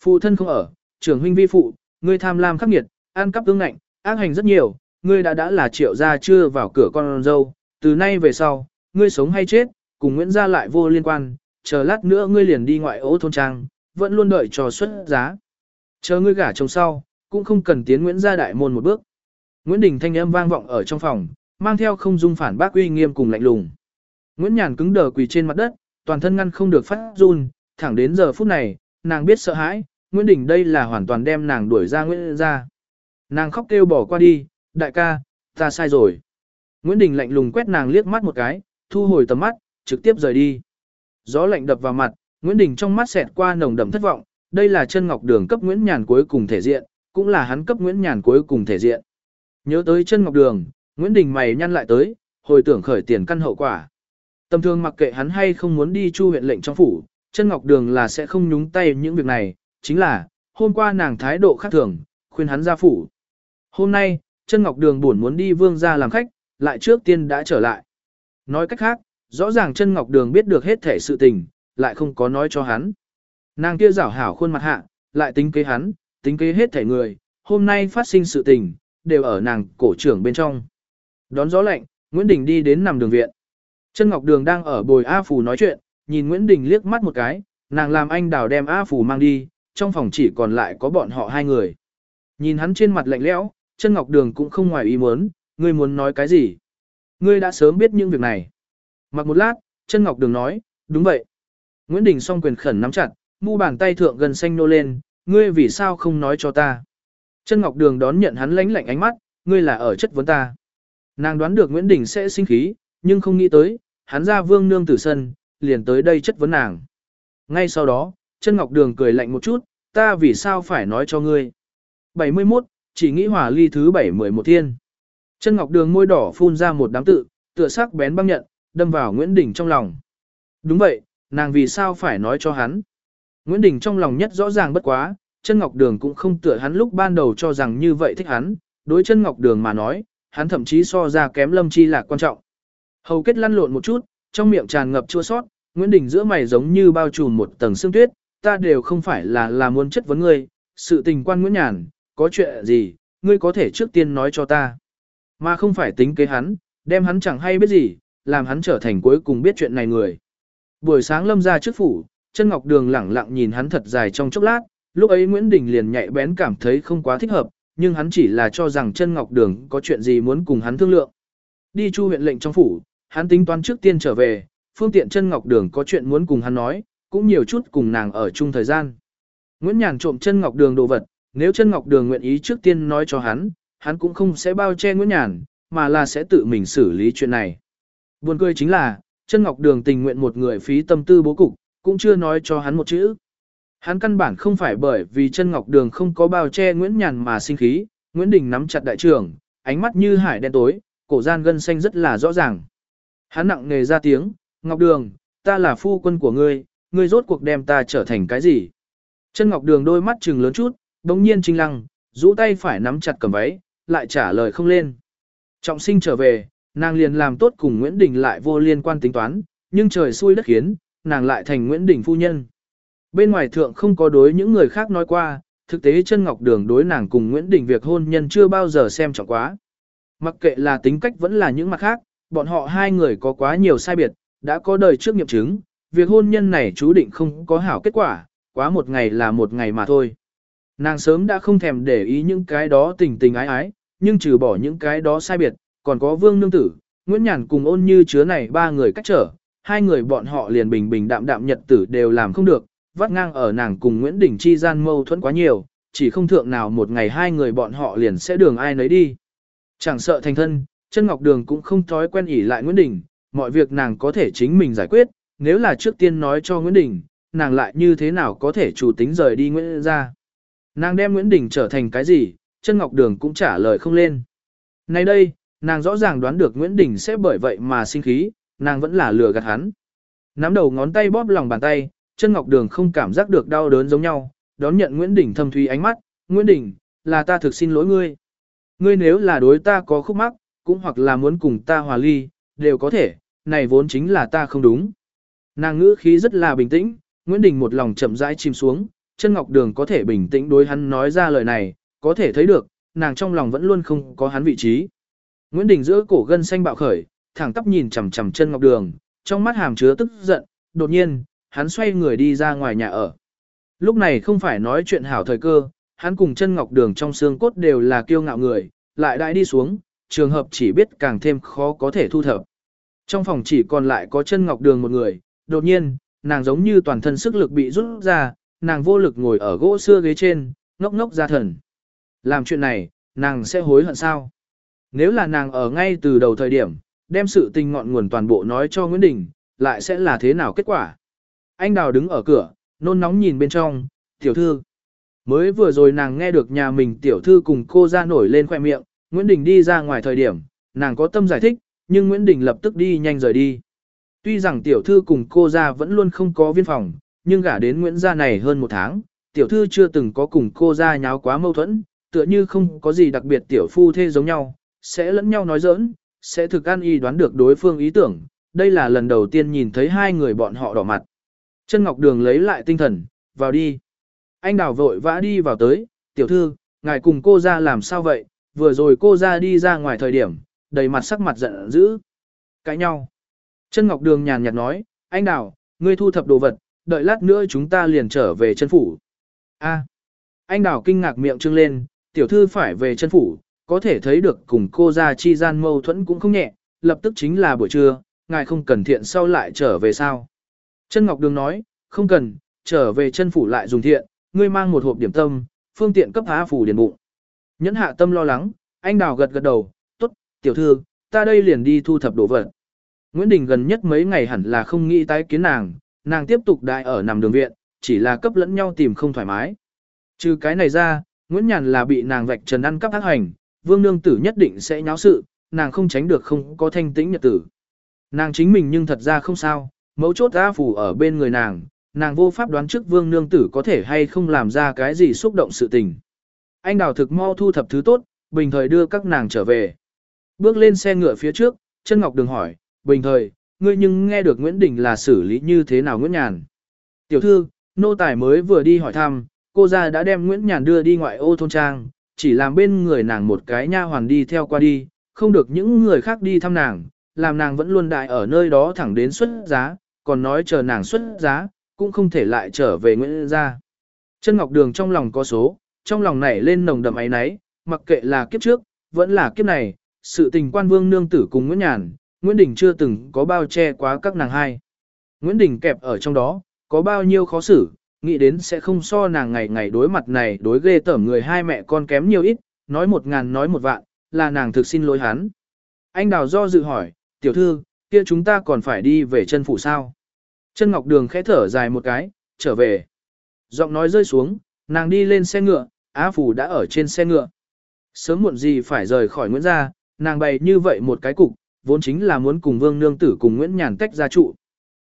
Phụ thân không ở, trưởng huynh vi phụ, ngươi tham lam khắc nghiệt, ăn cắp tương ngạnh, ác hành rất nhiều, ngươi đã đã là triệu gia chưa vào cửa con dâu, từ nay về sau, ngươi sống hay chết, cùng Nguyễn gia lại vô liên quan, chờ lát nữa ngươi liền đi ngoại ô thôn trang, vẫn luôn đợi cho xuất giá. Chờ ngươi gả chồng sau, cũng không cần tiến Nguyễn gia đại môn một bước. Nguyễn Đình thanh âm vang vọng ở trong phòng, mang theo không dung phản bác uy nghiêm cùng lạnh lùng. Nguyễn Nhàn cứng đờ quỳ trên mặt đất, toàn thân ngăn không được phát run, thẳng đến giờ phút này, nàng biết sợ hãi, Nguyễn Đình đây là hoàn toàn đem nàng đuổi ra Nguyễn gia. Nàng khóc kêu bỏ qua đi, đại ca, ta sai rồi. Nguyễn Đình lạnh lùng quét nàng liếc mắt một cái, thu hồi tầm mắt, trực tiếp rời đi. Gió lạnh đập vào mặt, Nguyễn Đình trong mắt xẹt qua nồng đậm thất vọng, đây là chân ngọc đường cấp Nguyễn Nhàn cuối cùng thể diện, cũng là hắn cấp Nguyễn Nhàn cuối cùng thể diện. Nhớ tới chân ngọc đường, Nguyễn Đình mày nhăn lại tới, hồi tưởng khởi tiền căn hậu quả. Tầm thường mặc kệ hắn hay không muốn đi chu huyện lệnh trong phủ, chân ngọc đường là sẽ không nhúng tay những việc này, chính là, hôm qua nàng thái độ khác thường, khuyên hắn ra phủ. Hôm nay, chân ngọc đường buồn muốn đi vương ra làm khách, lại trước tiên đã trở lại. Nói cách khác, rõ ràng chân ngọc đường biết được hết thể sự tình, lại không có nói cho hắn. Nàng kia rảo hảo khuôn mặt hạ, lại tính kế hắn, tính kế hết thể người, hôm nay phát sinh sự tình, đều ở nàng cổ trưởng bên trong. Đón gió lạnh, Nguyễn Đình đi đến nằm đường viện. Chân Ngọc Đường đang ở bồi A Phù nói chuyện, nhìn Nguyễn Đình liếc mắt một cái, nàng làm anh đào đem A Phù mang đi, trong phòng chỉ còn lại có bọn họ hai người. Nhìn hắn trên mặt lạnh lẽo, chân Ngọc Đường cũng không ngoài ý muốn, ngươi muốn nói cái gì? Ngươi đã sớm biết những việc này. Mặc một lát, chân Ngọc Đường nói, đúng vậy. Nguyễn Đình song quyền khẩn nắm chặt, mu bàn tay thượng gần xanh nô lên, ngươi vì sao không nói cho ta? Chân Ngọc Đường đón nhận hắn lãnh lạnh ánh mắt, ngươi là ở chất vấn ta. Nàng đoán được Nguyễn Đình sẽ sinh khí, nhưng không nghĩ tới, hắn ra vương nương tử sân, liền tới đây chất vấn nàng. Ngay sau đó, chân ngọc đường cười lạnh một chút, ta vì sao phải nói cho ngươi. 71, chỉ nghĩ hòa ly thứ 70 một thiên. Chân ngọc đường môi đỏ phun ra một đám tự, tựa sắc bén băng nhận, đâm vào Nguyễn Đình trong lòng. Đúng vậy, nàng vì sao phải nói cho hắn. Nguyễn Đình trong lòng nhất rõ ràng bất quá, chân ngọc đường cũng không tựa hắn lúc ban đầu cho rằng như vậy thích hắn, đối chân ngọc đường mà nói, hắn thậm chí so ra kém lâm chi là quan trọng. Hầu kết lăn lộn một chút, trong miệng tràn ngập chua sót, Nguyễn Đình giữa mày giống như bao trùm một tầng sương tuyết, ta đều không phải là là muốn chất vấn ngươi, sự tình quan Nguyễn Nhàn, có chuyện gì, ngươi có thể trước tiên nói cho ta. Mà không phải tính kế hắn, đem hắn chẳng hay biết gì, làm hắn trở thành cuối cùng biết chuyện này người. Buổi sáng lâm ra trước phủ, chân ngọc đường lẳng lặng nhìn hắn thật dài trong chốc lát, lúc ấy Nguyễn Đình liền nhạy bén cảm thấy không quá thích hợp, nhưng hắn chỉ là cho rằng chân ngọc đường có chuyện gì muốn cùng hắn thương lượng. Đi chu huyện lệnh trong phủ, hắn tính toán trước tiên trở về, phương tiện chân ngọc đường có chuyện muốn cùng hắn nói, cũng nhiều chút cùng nàng ở chung thời gian. Nguyễn Nhàn trộm chân ngọc đường đồ vật, nếu chân ngọc đường nguyện ý trước tiên nói cho hắn, hắn cũng không sẽ bao che Nguyễn Nhàn, mà là sẽ tự mình xử lý chuyện này. Buồn cười chính là, chân ngọc đường tình nguyện một người phí tâm tư bố cục, cũng chưa nói cho hắn một chữ. Hắn căn bản không phải bởi vì chân ngọc đường không có bao che Nguyễn Nhàn mà sinh khí, Nguyễn Đình nắm chặt đại trưởng, ánh mắt như hải đen tối, cổ gian gân xanh rất là rõ ràng. Hắn nặng nề ra tiếng, Ngọc Đường, ta là phu quân của ngươi, ngươi rốt cuộc đem ta trở thành cái gì? Chân Ngọc Đường đôi mắt trừng lớn chút, đống nhiên trinh lăng, rũ tay phải nắm chặt cầm váy, lại trả lời không lên. Trọng sinh trở về, nàng liền làm tốt cùng Nguyễn Đình lại vô liên quan tính toán, nhưng trời xui đất khiến, nàng lại thành Nguyễn Đình phu nhân. Bên ngoài thượng không có đối những người khác nói qua, thực tế chân ngọc đường đối nàng cùng Nguyễn Đình việc hôn nhân chưa bao giờ xem trọng quá. Mặc kệ là tính cách vẫn là những mặt khác, bọn họ hai người có quá nhiều sai biệt, đã có đời trước nghiệm chứng, việc hôn nhân này chú định không có hảo kết quả, quá một ngày là một ngày mà thôi. Nàng sớm đã không thèm để ý những cái đó tình tình ái ái, nhưng trừ bỏ những cái đó sai biệt, còn có vương nương tử, Nguyễn Nhàn cùng ôn như chứa này ba người cách trở, hai người bọn họ liền bình bình đạm đạm nhật tử đều làm không được, vắt ngang ở nàng cùng Nguyễn Đình chi gian mâu thuẫn quá nhiều, chỉ không thượng nào một ngày hai người bọn họ liền sẽ đường ai nấy đi. Chẳng sợ thành thân, chân ngọc đường cũng không thói quen ỉ lại Nguyễn Đình, mọi việc nàng có thể chính mình giải quyết, nếu là trước tiên nói cho Nguyễn Đình, nàng lại như thế nào có thể chủ tính rời đi Nguyễn ra. Nàng đem Nguyễn Đình trở thành cái gì, chân ngọc đường cũng trả lời không lên. Nay đây, nàng rõ ràng đoán được Nguyễn Đình sẽ bởi vậy mà sinh khí, nàng vẫn là lừa gạt hắn. Nắm đầu ngón tay bóp lòng bàn tay, chân ngọc đường không cảm giác được đau đớn giống nhau, đón nhận Nguyễn Đình thâm thúy ánh mắt, Nguyễn Đình, là ta thực xin lỗi ngươi. Ngươi nếu là đối ta có khúc mắc, cũng hoặc là muốn cùng ta hòa ly, đều có thể, này vốn chính là ta không đúng. Nàng ngữ khí rất là bình tĩnh, Nguyễn Đình một lòng chậm rãi chìm xuống, chân ngọc đường có thể bình tĩnh đối hắn nói ra lời này, có thể thấy được, nàng trong lòng vẫn luôn không có hắn vị trí. Nguyễn Đình giữa cổ gân xanh bạo khởi, thẳng tắp nhìn chằm chằm chân ngọc đường, trong mắt hàm chứa tức giận, đột nhiên, hắn xoay người đi ra ngoài nhà ở. Lúc này không phải nói chuyện hảo thời cơ, hắn cùng chân ngọc đường trong xương cốt đều là kiêu ngạo người, lại đại đi xuống, trường hợp chỉ biết càng thêm khó có thể thu thập. Trong phòng chỉ còn lại có chân ngọc đường một người, đột nhiên, nàng giống như toàn thân sức lực bị rút ra, nàng vô lực ngồi ở gỗ xưa ghế trên, ngốc ngốc ra thần. Làm chuyện này, nàng sẽ hối hận sao? Nếu là nàng ở ngay từ đầu thời điểm, đem sự tình ngọn nguồn toàn bộ nói cho Nguyễn Đình, lại sẽ là thế nào kết quả? Anh Đào đứng ở cửa, nôn nóng nhìn bên trong, tiểu thư. Mới vừa rồi nàng nghe được nhà mình tiểu thư cùng cô ra nổi lên khoẻ miệng, Nguyễn Đình đi ra ngoài thời điểm, nàng có tâm giải thích, nhưng Nguyễn Đình lập tức đi nhanh rời đi. Tuy rằng tiểu thư cùng cô ra vẫn luôn không có viên phòng, nhưng gả đến Nguyễn gia này hơn một tháng, tiểu thư chưa từng có cùng cô ra nháo quá mâu thuẫn, tựa như không có gì đặc biệt tiểu phu thê giống nhau, sẽ lẫn nhau nói giỡn, sẽ thực an y đoán được đối phương ý tưởng, đây là lần đầu tiên nhìn thấy hai người bọn họ đỏ mặt. Chân Ngọc Đường lấy lại tinh thần, vào đi. Anh đào vội vã đi vào tới, tiểu thư, ngài cùng cô ra làm sao vậy, vừa rồi cô ra đi ra ngoài thời điểm, đầy mặt sắc mặt giận dữ. Cãi nhau. Chân Ngọc Đường nhàn nhạt nói, anh đào, ngươi thu thập đồ vật, đợi lát nữa chúng ta liền trở về chân phủ. A. Anh đào kinh ngạc miệng trưng lên, tiểu thư phải về chân phủ, có thể thấy được cùng cô ra chi gian mâu thuẫn cũng không nhẹ, lập tức chính là buổi trưa, ngài không cần thiện sau lại trở về sao. Chân Ngọc Đường nói, không cần, trở về chân phủ lại dùng thiện, ngươi mang một hộp điểm tâm, phương tiện cấp há phủ điền bụng. Nhẫn hạ tâm lo lắng, anh đào gật gật đầu, tốt, tiểu thư, ta đây liền đi thu thập đồ vật. Nguyễn Đình gần nhất mấy ngày hẳn là không nghĩ tái kiến nàng, nàng tiếp tục đại ở nằm đường viện, chỉ là cấp lẫn nhau tìm không thoải mái. Trừ cái này ra, Nguyễn Nhàn là bị nàng vạch trần ăn cắp ác hành, vương nương tử nhất định sẽ nháo sự, nàng không tránh được không có thanh tĩnh nhật tử. Nàng chính mình nhưng thật ra không sao, mấu chốt A phủ ở bên người nàng, nàng vô pháp đoán trước vương nương tử có thể hay không làm ra cái gì xúc động sự tình. Anh đào thực mau thu thập thứ tốt, bình thời đưa các nàng trở về. Bước lên xe ngựa phía trước, chân ngọc đường hỏi, bình thời, ngươi nhưng nghe được Nguyễn Đình là xử lý như thế nào Nguyễn Nhàn. Tiểu thư, nô tài mới vừa đi hỏi thăm, cô gia đã đem Nguyễn Nhàn đưa đi ngoại ô thôn trang, chỉ làm bên người nàng một cái nha hoàn đi theo qua đi, không được những người khác đi thăm nàng, làm nàng vẫn luôn đại ở nơi đó thẳng đến xuất giá, còn nói chờ nàng xuất giá, cũng không thể lại trở về Nguyễn gia. Chân Ngọc Đường trong lòng có số, trong lòng nảy lên nồng đậm ấy náy, mặc kệ là kiếp trước, vẫn là kiếp này, sự tình quan vương nương tử cùng Nguyễn Nhàn, Nguyễn Đình chưa từng có bao che quá các nàng hai. Nguyễn Đình kẹp ở trong đó, có bao nhiêu khó xử, nghĩ đến sẽ không so nàng ngày ngày đối mặt này đối ghê tởm người hai mẹ con kém nhiều ít, nói một ngàn nói một vạn, là nàng thực xin lỗi hắn. Anh Đào do dự hỏi, tiểu thư, kia chúng ta còn phải đi về chân phủ sao? Chân Ngọc Đường khẽ thở dài một cái, trở về. Giọng nói rơi xuống, nàng đi lên xe ngựa, Á Phủ đã ở trên xe ngựa. Sớm muộn gì phải rời khỏi Nguyễn gia, nàng bày như vậy một cái cục, vốn chính là muốn cùng Vương Nương Tử cùng Nguyễn Nhàn tách ra trụ.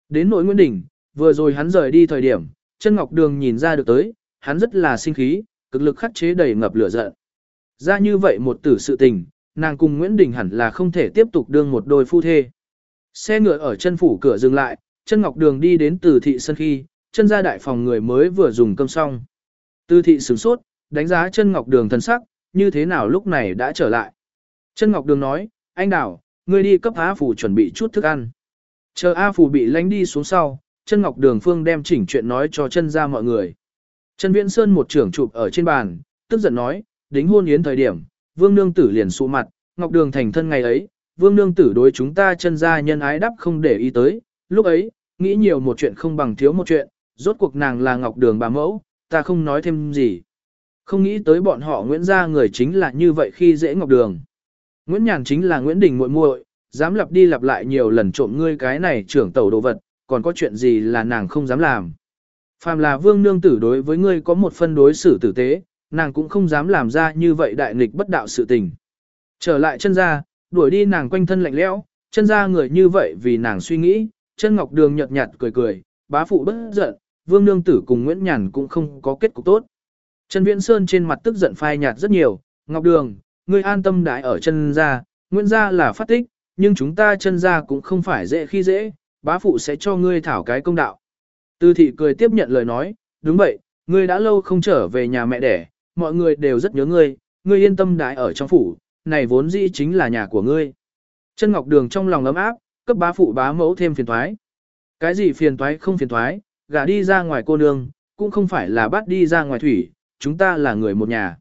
Đến nỗi Nguyễn Đình, vừa rồi hắn rời đi thời điểm, chân Ngọc Đường nhìn ra được tới, hắn rất là sinh khí, cực lực khắc chế đầy ngập lửa giận. Ra như vậy một tử sự tình, nàng cùng Nguyễn Đình hẳn là không thể tiếp tục đương một đôi phu thê. Xe ngựa ở chân phủ cửa dừng lại, chân Ngọc Đường đi đến từ thị sân khi, chân ra đại phòng người mới vừa dùng cơm xong. Từ thị sửng sốt, đánh giá chân Ngọc Đường thần sắc, như thế nào lúc này đã trở lại. Chân Ngọc Đường nói, anh đảo, ngươi đi cấp A Phủ chuẩn bị chút thức ăn. Chờ A Phủ bị lánh đi xuống sau, chân Ngọc Đường Phương đem chỉnh chuyện nói cho chân ra mọi người. Chân Viễn Sơn một trưởng chụp ở trên bàn, tức giận nói, đính hôn yến thời điểm, Vương Nương Tử liền sụ mặt, Ngọc Đường thành thân ngày ấy, Vương Nương Tử đối chúng ta chân ra nhân ái đắp không để ý tới, lúc ấy, nghĩ nhiều một chuyện không bằng thiếu một chuyện, rốt cuộc nàng là Ngọc Đường bà mẫu, ta không nói thêm gì. Không nghĩ tới bọn họ Nguyễn gia người chính là như vậy khi dễ Ngọc Đường. Nguyễn Nhàn chính là Nguyễn Đình muội muội, dám lặp đi lặp lại nhiều lần trộm ngươi cái này trưởng tẩu đồ vật, còn có chuyện gì là nàng không dám làm. Phàm là vương nương tử đối với ngươi có một phân đối xử tử tế, nàng cũng không dám làm ra như vậy đại nghịch bất đạo sự tình. Trở lại chân ra, đuổi đi nàng quanh thân lạnh lẽo, chân ra người như vậy vì nàng suy nghĩ, chân ngọc đường nhợt nhạt cười cười, bá phụ bất giận, vương nương tử cùng Nguyễn Nhàn cũng không có kết cục tốt. Trần Viễn Sơn trên mặt tức giận phai nhạt rất nhiều, Ngọc Đường, ngươi an tâm đại ở chân gia, Nguyễn gia là phát tích, nhưng chúng ta chân gia cũng không phải dễ khi dễ, bá phụ sẽ cho ngươi thảo cái công đạo. Tư thị cười tiếp nhận lời nói, đúng vậy, ngươi đã lâu không trở về nhà mẹ đẻ, mọi người đều rất nhớ ngươi, ngươi yên tâm đại ở trong phủ, này vốn dĩ chính là nhà của ngươi. Chân Ngọc Đường trong lòng ấm áp, cấp bá phụ bá mẫu thêm phiền toái. Cái gì phiền toái không phiền toái, gả đi ra ngoài cô nương, cũng không phải là bắt đi ra ngoài thủy, chúng ta là người một nhà.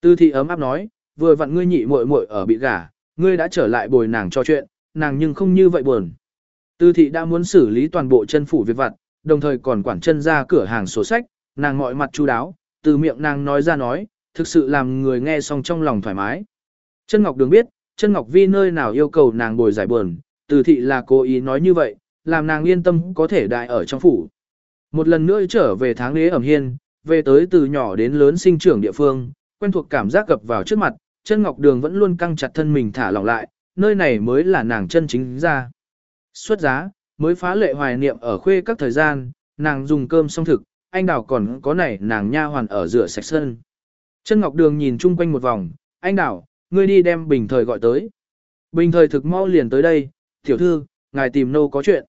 Tư thị ấm áp nói, vừa vặn ngươi nhị muội muội ở bị gả, ngươi đã trở lại bồi nàng cho chuyện, nàng nhưng không như vậy buồn. Tư thị đã muốn xử lý toàn bộ chân phủ việc vặt, đồng thời còn quản chân ra cửa hàng sổ sách, nàng mọi mặt chu đáo, từ miệng nàng nói ra nói, thực sự làm người nghe xong trong lòng thoải mái. Chân Ngọc Đường biết, chân Ngọc Vi nơi nào yêu cầu nàng bồi giải buồn, từ thị là cố ý nói như vậy, làm nàng yên tâm có thể đại ở trong phủ. Một lần nữa trở về tháng lễ ẩm hiên, về tới từ nhỏ đến lớn sinh trưởng địa phương, quen thuộc cảm giác gập vào trước mặt, chân ngọc đường vẫn luôn căng chặt thân mình thả lỏng lại, nơi này mới là nàng chân chính ra. Xuất giá, mới phá lệ hoài niệm ở khuê các thời gian, nàng dùng cơm xong thực, anh đào còn có này nàng nha hoàn ở rửa sạch sân. Chân ngọc đường nhìn chung quanh một vòng, anh đào, ngươi đi đem bình thời gọi tới. Bình thời thực mau liền tới đây, tiểu thư, ngài tìm nô có chuyện.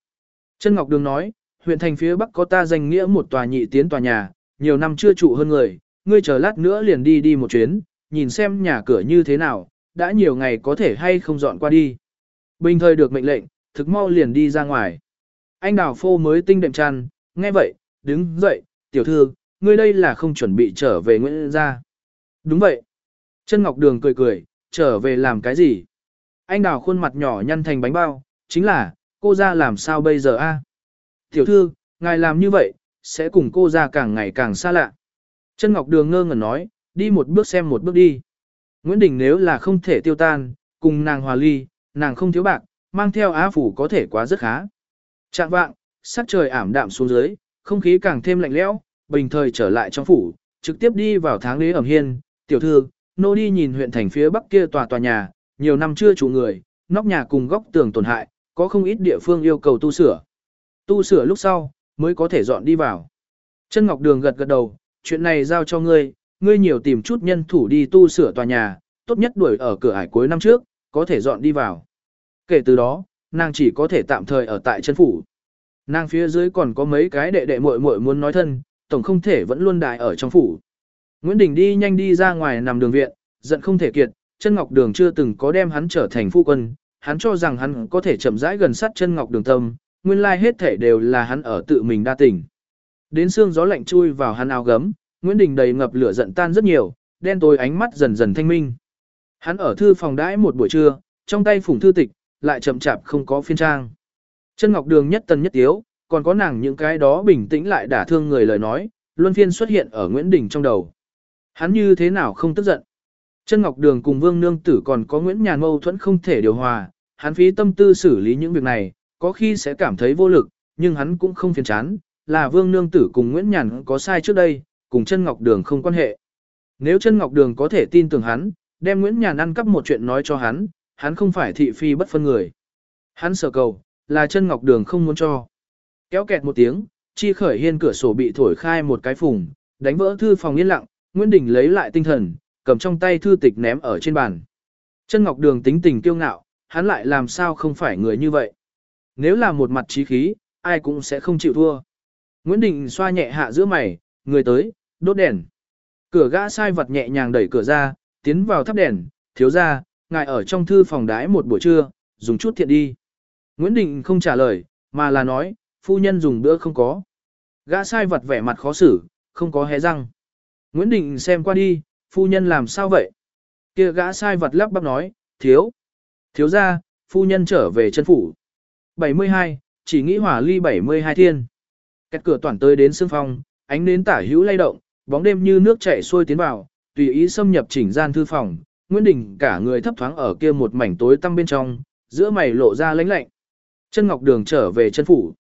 Chân ngọc đường nói, huyện thành phía bắc có ta danh nghĩa một tòa nhị tiến tòa nhà, nhiều năm chưa trụ hơn người, ngươi chờ lát nữa liền đi đi một chuyến, nhìn xem nhà cửa như thế nào, đã nhiều ngày có thể hay không dọn qua đi. Bình thời được mệnh lệnh, thực mau liền đi ra ngoài. Anh đào phô mới tinh đệm chăn, nghe vậy, đứng dậy, tiểu thư, ngươi đây là không chuẩn bị trở về Nguyễn gia. Đúng vậy. Chân Ngọc Đường cười cười, trở về làm cái gì? Anh đào khuôn mặt nhỏ nhăn thành bánh bao, chính là, cô ra làm sao bây giờ a? Tiểu thư, ngài làm như vậy, sẽ cùng cô ra càng ngày càng xa lạ. Chân Ngọc Đường ngơ ngẩn nói, đi một bước xem một bước đi. Nguyễn Đình nếu là không thể tiêu tan, cùng nàng hòa ly, nàng không thiếu bạc, mang theo á phủ có thể quá rất khá. Trạng vạng, sắc trời ảm đạm xuống dưới, không khí càng thêm lạnh lẽo, bình thời trở lại trong phủ, trực tiếp đi vào tháng lễ ẩm hiên, tiểu thư, nô đi nhìn huyện thành phía bắc kia tòa tòa nhà, nhiều năm chưa chủ người, nóc nhà cùng góc tường tổn hại, có không ít địa phương yêu cầu tu sửa. Tu sửa lúc sau, mới có thể dọn đi vào. Chân Ngọc Đường gật gật đầu, chuyện này giao cho ngươi, ngươi nhiều tìm chút nhân thủ đi tu sửa tòa nhà, tốt nhất đuổi ở cửa ải cuối năm trước, có thể dọn đi vào. Kể từ đó, nàng chỉ có thể tạm thời ở tại chân phủ. Nàng phía dưới còn có mấy cái đệ đệ muội muội muốn nói thân, tổng không thể vẫn luôn đại ở trong phủ. Nguyễn Đình đi nhanh đi ra ngoài nằm đường viện, giận không thể kiệt, chân ngọc đường chưa từng có đem hắn trở thành phu quân, hắn cho rằng hắn có thể chậm rãi gần sát chân ngọc đường tâm, nguyên lai hết thể đều là hắn ở tự mình đa tình. Đến xương gió lạnh chui vào hắn áo gấm, Nguyễn Đình đầy ngập lửa giận tan rất nhiều, đen tối ánh mắt dần dần thanh minh. Hắn ở thư phòng đãi một buổi trưa, trong tay phủng thư tịch, lại chậm chạp không có phiên trang. Chân ngọc đường nhất tần nhất tiếu, còn có nàng những cái đó bình tĩnh lại đả thương người lời nói, luân phiên xuất hiện ở Nguyễn Đình trong đầu. Hắn như thế nào không tức giận. Chân Ngọc Đường cùng Vương Nương Tử còn có Nguyễn Nhàn mâu thuẫn không thể điều hòa, hắn phí tâm tư xử lý những việc này, có khi sẽ cảm thấy vô lực, nhưng hắn cũng không phiền chán, là Vương Nương Tử cùng Nguyễn Nhàn có sai trước đây, cùng Chân Ngọc Đường không quan hệ. Nếu Chân Ngọc Đường có thể tin tưởng hắn, đem Nguyễn Nhàn ăn cắp một chuyện nói cho hắn, hắn không phải thị phi bất phân người. Hắn sợ cầu, là Chân Ngọc Đường không muốn cho. Kéo kẹt một tiếng, chi khởi hiên cửa sổ bị thổi khai một cái phùng, đánh vỡ thư phòng yên lặng, Nguyễn Đình lấy lại tinh thần, cầm trong tay thư tịch ném ở trên bàn. Chân Ngọc Đường tính tình kiêu ngạo, hắn lại làm sao không phải người như vậy. Nếu là một mặt trí khí, ai cũng sẽ không chịu thua. Nguyễn Đình xoa nhẹ hạ giữa mày, người tới, đốt đèn. Cửa gã sai vật nhẹ nhàng đẩy cửa ra, tiến vào thắp đèn, thiếu ra, ngài ở trong thư phòng đái một buổi trưa, dùng chút thiện đi. Nguyễn Đình không trả lời, mà là nói, phu nhân dùng bữa không có. Gã sai vật vẻ mặt khó xử, không có hé răng. Nguyễn Đình xem qua đi, phu nhân làm sao vậy? Kia gã sai vật lắp bắp nói, thiếu. Thiếu ra, phu nhân trở về chân phủ. 72, chỉ nghĩ hỏa ly 72 thiên. Cách cửa toàn tới đến sương phong, ánh nến tả hữu lay động, bóng đêm như nước chảy xuôi tiến vào, tùy ý xâm nhập chỉnh gian thư phòng. Nguyễn Đình cả người thấp thoáng ở kia một mảnh tối tăm bên trong, giữa mày lộ ra lãnh lạnh. Chân Ngọc Đường trở về chân phủ.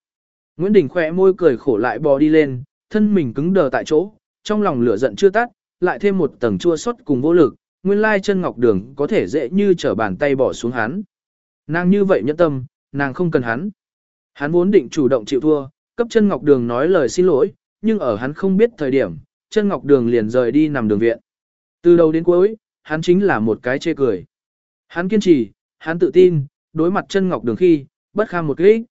Nguyễn Đình khỏe môi cười khổ lại bò đi lên, thân mình cứng đờ tại chỗ, trong lòng lửa giận chưa tắt, lại thêm một tầng chua xót cùng vô lực, nguyên lai chân ngọc đường có thể dễ như trở bàn tay bỏ xuống hắn. Nàng như vậy nhẫn tâm, nàng không cần hắn. Hắn vốn định chủ động chịu thua, cấp chân ngọc đường nói lời xin lỗi, nhưng ở hắn không biết thời điểm, chân ngọc đường liền rời đi nằm đường viện. Từ đầu đến cuối, hắn chính là một cái chê cười. Hắn kiên trì, hắn tự tin, đối mặt chân ngọc đường khi, bất kham một kích.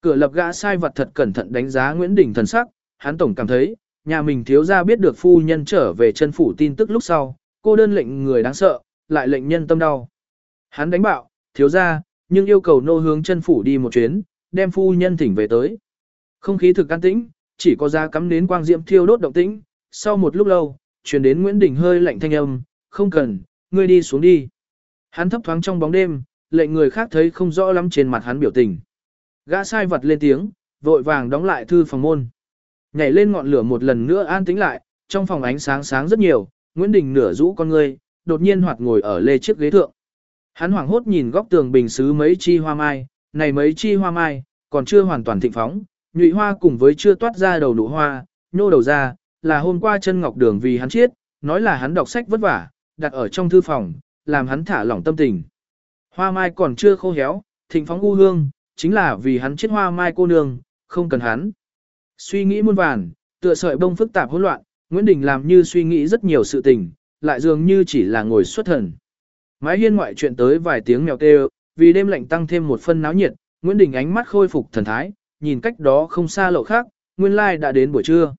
Cửa lập gã sai vật thật cẩn thận đánh giá Nguyễn Đình thần sắc, hắn tổng cảm thấy, nhà mình thiếu gia biết được phu nhân trở về chân phủ tin tức lúc sau, cô đơn lệnh người đáng sợ, lại lệnh nhân tâm đau. Hắn đánh bạo, thiếu gia, nhưng yêu cầu nô hướng chân phủ đi một chuyến, đem phu nhân thỉnh về tới. Không khí thực an tĩnh, chỉ có ra cắm nến quang diệm thiêu đốt động tĩnh, sau một lúc lâu, truyền đến Nguyễn Đình hơi lạnh thanh âm, không cần, ngươi đi xuống đi. Hắn thấp thoáng trong bóng đêm, lệnh người khác thấy không rõ lắm trên mặt hắn biểu tình. Gã sai vật lên tiếng, vội vàng đóng lại thư phòng môn. Nhảy lên ngọn lửa một lần nữa an tĩnh lại, trong phòng ánh sáng sáng rất nhiều, Nguyễn Đình nửa rũ con người, đột nhiên hoạt ngồi ở lê chiếc ghế thượng. Hắn hoảng hốt nhìn góc tường bình xứ mấy chi hoa mai, này mấy chi hoa mai, còn chưa hoàn toàn thịnh phóng, nhụy hoa cùng với chưa toát ra đầu nụ hoa, nhô đầu ra, là hôm qua chân ngọc đường vì hắn chết, nói là hắn đọc sách vất vả, đặt ở trong thư phòng, làm hắn thả lỏng tâm tình. Hoa mai còn chưa khô héo, thịnh phóng u hương, chính là vì hắn chết hoa mai cô nương, không cần hắn. Suy nghĩ muôn vàn, tựa sợi bông phức tạp hỗn loạn, Nguyễn Đình làm như suy nghĩ rất nhiều sự tình, lại dường như chỉ là ngồi xuất thần. Mái hiên ngoại chuyện tới vài tiếng mèo kêu, vì đêm lạnh tăng thêm một phân náo nhiệt, Nguyễn Đình ánh mắt khôi phục thần thái, nhìn cách đó không xa lộ khác, nguyên lai đã đến buổi trưa.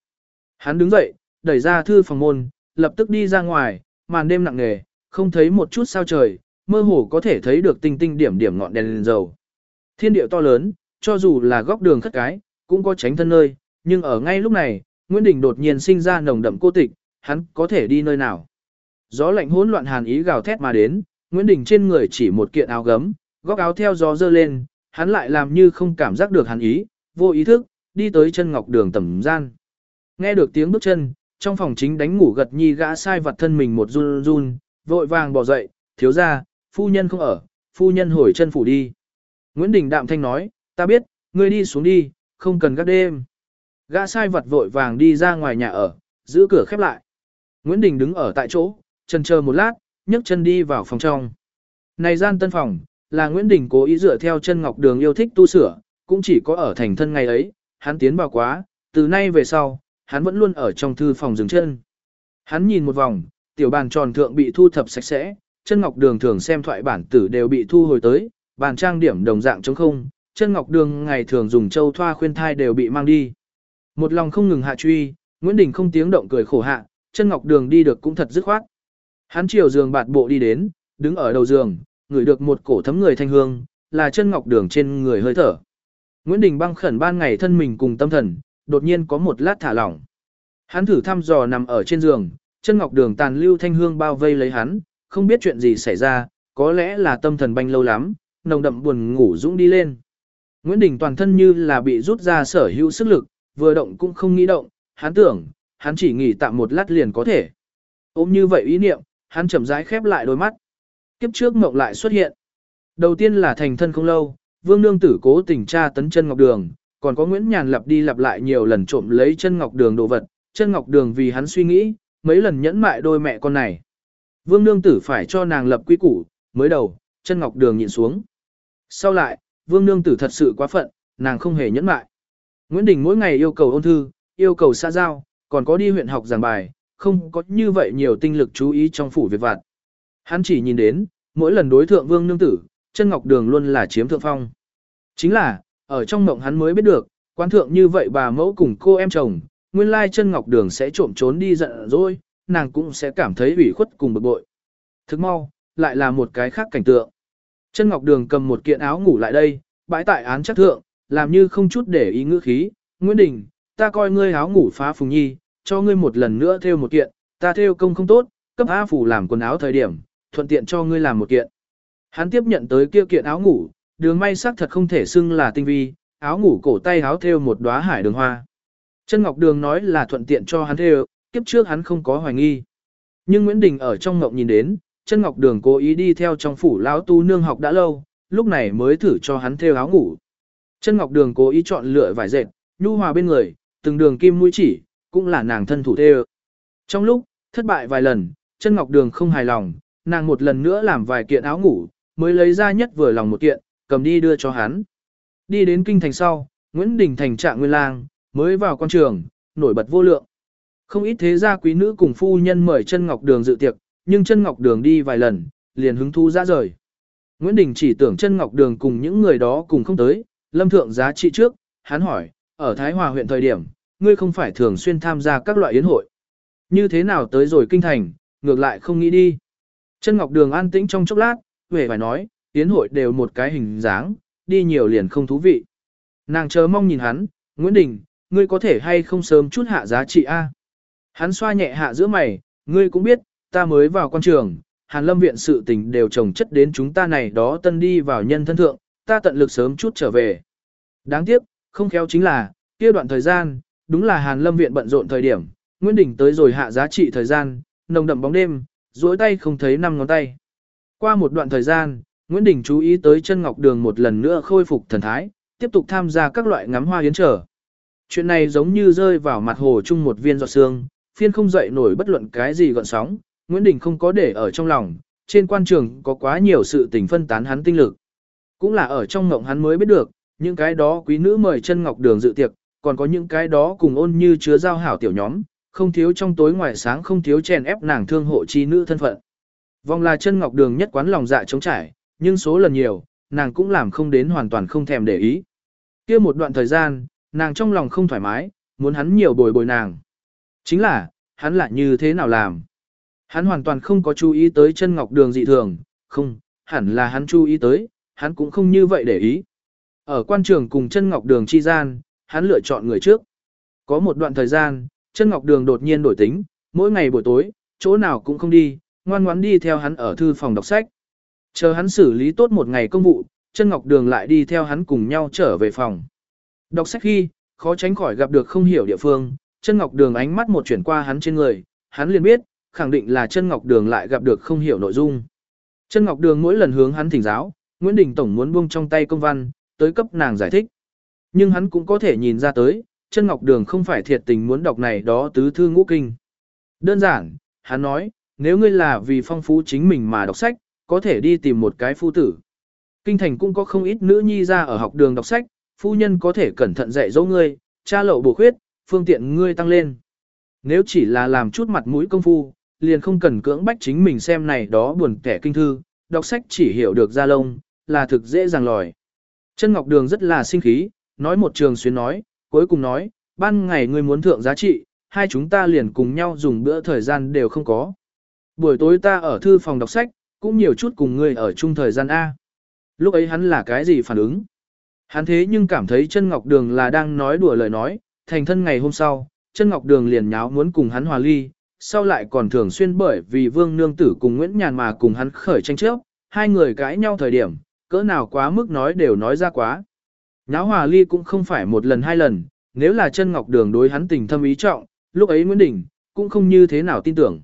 Hắn đứng dậy, đẩy ra thư phòng môn, lập tức đi ra ngoài, màn đêm nặng nề, không thấy một chút sao trời, mơ hồ có thể thấy được tinh tinh điểm điểm ngọn đèn lên dầu. Thiên điệu to lớn, cho dù là góc đường khất cái, cũng có tránh thân nơi, nhưng ở ngay lúc này, Nguyễn Đình đột nhiên sinh ra nồng đậm cô tịch, hắn có thể đi nơi nào. Gió lạnh hỗn loạn hàn ý gào thét mà đến, Nguyễn Đình trên người chỉ một kiện áo gấm, góc áo theo gió dơ lên, hắn lại làm như không cảm giác được hàn ý, vô ý thức, đi tới chân ngọc đường tầm gian. Nghe được tiếng bước chân, trong phòng chính đánh ngủ gật nhi gã sai vặt thân mình một run run, vội vàng bỏ dậy, thiếu ra, phu nhân không ở, phu nhân hồi chân phủ đi. Nguyễn Đình đạm thanh nói, ta biết, ngươi đi xuống đi, không cần gác đêm. Gã sai vật vội vàng đi ra ngoài nhà ở, giữ cửa khép lại. Nguyễn Đình đứng ở tại chỗ, chân chờ một lát, nhấc chân đi vào phòng trong. Này gian tân phòng, là Nguyễn Đình cố ý dựa theo chân ngọc đường yêu thích tu sửa, cũng chỉ có ở thành thân ngày ấy, hắn tiến vào quá, từ nay về sau, hắn vẫn luôn ở trong thư phòng dừng chân. Hắn nhìn một vòng, tiểu bàn tròn thượng bị thu thập sạch sẽ, chân ngọc đường thường xem thoại bản tử đều bị thu hồi tới, bàn trang điểm đồng dạng trống không, chân ngọc đường ngày thường dùng châu thoa khuyên thai đều bị mang đi. Một lòng không ngừng hạ truy, Nguyễn Đình không tiếng động cười khổ hạ, chân ngọc đường đi được cũng thật dứt khoát. Hắn chiều giường bạt bộ đi đến, đứng ở đầu giường, ngửi được một cổ thấm người thanh hương, là chân ngọc đường trên người hơi thở. Nguyễn Đình băng khẩn ban ngày thân mình cùng tâm thần, đột nhiên có một lát thả lỏng. Hắn thử thăm dò nằm ở trên giường, chân ngọc đường tàn lưu thanh hương bao vây lấy hắn, không biết chuyện gì xảy ra, có lẽ là tâm thần banh lâu lắm, nồng đậm buồn ngủ dũng đi lên. Nguyễn Đình toàn thân như là bị rút ra sở hữu sức lực, vừa động cũng không nghĩ động, hắn tưởng, hắn chỉ nghỉ tạm một lát liền có thể. Ôm như vậy ý niệm, hắn chậm rãi khép lại đôi mắt. Kiếp trước mộng lại xuất hiện. Đầu tiên là thành thân không lâu, Vương Nương Tử cố tình tra tấn chân ngọc đường, còn có Nguyễn Nhàn lặp đi lặp lại nhiều lần trộm lấy chân ngọc đường đồ vật, chân ngọc đường vì hắn suy nghĩ, mấy lần nhẫn mại đôi mẹ con này. Vương Nương Tử phải cho nàng lập quy củ, mới đầu, chân ngọc đường nhịn xuống. Sau lại, Vương Nương Tử thật sự quá phận, nàng không hề nhẫn mại. Nguyễn Đình mỗi ngày yêu cầu ôn thư, yêu cầu xã giao, còn có đi huyện học giảng bài, không có như vậy nhiều tinh lực chú ý trong phủ việc vặt. Hắn chỉ nhìn đến, mỗi lần đối thượng Vương Nương Tử, chân ngọc đường luôn là chiếm thượng phong. Chính là, ở trong mộng hắn mới biết được, quan thượng như vậy bà mẫu cùng cô em chồng, nguyên lai chân ngọc đường sẽ trộm trốn đi giận rồi, nàng cũng sẽ cảm thấy ủy khuất cùng bực bội. Thức mau, lại là một cái khác cảnh tượng. Chân ngọc đường cầm một kiện áo ngủ lại đây, bãi tại án chắc thượng, làm như không chút để ý ngữ khí. Nguyễn Đình, ta coi ngươi áo ngủ phá phùng nhi, cho ngươi một lần nữa thêu một kiện, ta thêu công không tốt, cấp A phủ làm quần áo thời điểm, thuận tiện cho ngươi làm một kiện. Hắn tiếp nhận tới kia kiện áo ngủ, đường may sắc thật không thể xưng là tinh vi, áo ngủ cổ tay áo thêu một đóa hải đường hoa. Chân Ngọc Đường nói là thuận tiện cho hắn thêu, kiếp trước hắn không có hoài nghi. Nhưng Nguyễn Đình ở trong ngọc nhìn đến, chân Ngọc Đường cố ý đi theo trong phủ lão tu nương học đã lâu, lúc này mới thử cho hắn thêu áo ngủ. Chân Ngọc Đường cố ý chọn lựa vải dệt, nhu hòa bên người, từng đường kim mũi chỉ, cũng là nàng thân thủ thêu. Trong lúc, thất bại vài lần, chân Ngọc Đường không hài lòng, nàng một lần nữa làm vài kiện áo ngủ, mới lấy ra nhất vừa lòng một kiện, cầm đi đưa cho hắn. Đi đến kinh thành sau, Nguyễn Đình thành trạng nguyên lang, mới vào quan trường, nổi bật vô lượng. Không ít thế gia quý nữ cùng phu nhân mời chân ngọc đường dự tiệc, nhưng chân ngọc đường đi vài lần, liền hứng thú ra rời. Nguyễn Đình chỉ tưởng chân ngọc đường cùng những người đó cùng không tới, lâm thượng giá trị trước, hắn hỏi, ở Thái Hòa huyện thời điểm, ngươi không phải thường xuyên tham gia các loại yến hội. Như thế nào tới rồi kinh thành, ngược lại không nghĩ đi. Chân ngọc đường an tĩnh trong chốc lát, về phải nói, tiến hội đều một cái hình dáng, đi nhiều liền không thú vị. Nàng chờ mong nhìn hắn, Nguyễn Đình, ngươi có thể hay không sớm chút hạ giá trị A. Hắn xoa nhẹ hạ giữa mày, ngươi cũng biết, ta mới vào quan trường, Hàn Lâm viện sự tình đều trồng chất đến chúng ta này đó tân đi vào nhân thân thượng, ta tận lực sớm chút trở về. Đáng tiếc, không khéo chính là, kia đoạn thời gian, đúng là Hàn Lâm viện bận rộn thời điểm, Nguyễn Đình tới rồi hạ giá trị thời gian, nồng đậm bóng đêm, duỗi tay không thấy năm ngón tay. Qua một đoạn thời gian, Nguyễn Đình chú ý tới chân ngọc đường một lần nữa khôi phục thần thái, tiếp tục tham gia các loại ngắm hoa yến trở. Chuyện này giống như rơi vào mặt hồ chung một viên giọt sương, phiên không dậy nổi bất luận cái gì gọn sóng, Nguyễn Đình không có để ở trong lòng, trên quan trường có quá nhiều sự tình phân tán hắn tinh lực. Cũng là ở trong ngộng hắn mới biết được, những cái đó quý nữ mời chân ngọc đường dự tiệc, còn có những cái đó cùng ôn như chứa giao hảo tiểu nhóm, không thiếu trong tối ngoài sáng không thiếu chèn ép nàng thương hộ chi nữ thân phận. Vòng là chân ngọc đường nhất quán lòng dạ chống trải, nhưng số lần nhiều, nàng cũng làm không đến hoàn toàn không thèm để ý. kia một đoạn thời gian, nàng trong lòng không thoải mái, muốn hắn nhiều bồi bồi nàng. Chính là, hắn lại như thế nào làm? Hắn hoàn toàn không có chú ý tới chân ngọc đường dị thường, không, hẳn là hắn chú ý tới, hắn cũng không như vậy để ý. Ở quan trường cùng chân ngọc đường chi gian, hắn lựa chọn người trước. Có một đoạn thời gian, chân ngọc đường đột nhiên đổi tính, mỗi ngày buổi tối, chỗ nào cũng không đi, ngoan ngoãn đi theo hắn ở thư phòng đọc sách. Chờ hắn xử lý tốt một ngày công vụ, chân ngọc đường lại đi theo hắn cùng nhau trở về phòng. Đọc sách khi, khó tránh khỏi gặp được không hiểu địa phương, chân ngọc đường ánh mắt một chuyển qua hắn trên người, hắn liền biết, khẳng định là chân ngọc đường lại gặp được không hiểu nội dung. Chân ngọc đường mỗi lần hướng hắn thỉnh giáo, Nguyễn Đình Tổng muốn buông trong tay công văn, tới cấp nàng giải thích. Nhưng hắn cũng có thể nhìn ra tới, chân ngọc đường không phải thiệt tình muốn đọc này đó tứ thư ngũ kinh. Đơn giản, hắn nói, nếu ngươi là vì phong phú chính mình mà đọc sách, có thể đi tìm một cái phu tử. Kinh thành cũng có không ít nữ nhi ra ở học đường đọc sách, phu nhân có thể cẩn thận dạy dỗ ngươi, cha lậu bổ khuyết, phương tiện ngươi tăng lên. Nếu chỉ là làm chút mặt mũi công phu, liền không cần cưỡng bách chính mình xem này đó buồn kẻ kinh thư, đọc sách chỉ hiểu được ra lông, là thực dễ dàng lòi. Chân Ngọc Đường rất là sinh khí, nói một trường xuyến nói, cuối cùng nói, ban ngày ngươi muốn thượng giá trị, hai chúng ta liền cùng nhau dùng bữa thời gian đều không có. Buổi tối ta ở thư phòng đọc sách, cũng nhiều chút cùng ngươi ở chung thời gian A. Lúc ấy hắn là cái gì phản ứng? Hắn thế nhưng cảm thấy chân Ngọc Đường là đang nói đùa lời nói, thành thân ngày hôm sau, chân Ngọc Đường liền nháo muốn cùng hắn hòa ly, sau lại còn thường xuyên bởi vì Vương Nương Tử cùng Nguyễn Nhàn mà cùng hắn khởi tranh chấp, hai người cãi nhau thời điểm, cỡ nào quá mức nói đều nói ra quá. Nháo hòa ly cũng không phải một lần hai lần, nếu là chân Ngọc Đường đối hắn tình thâm ý trọng, lúc ấy Nguyễn Đình, cũng không như thế nào tin tưởng.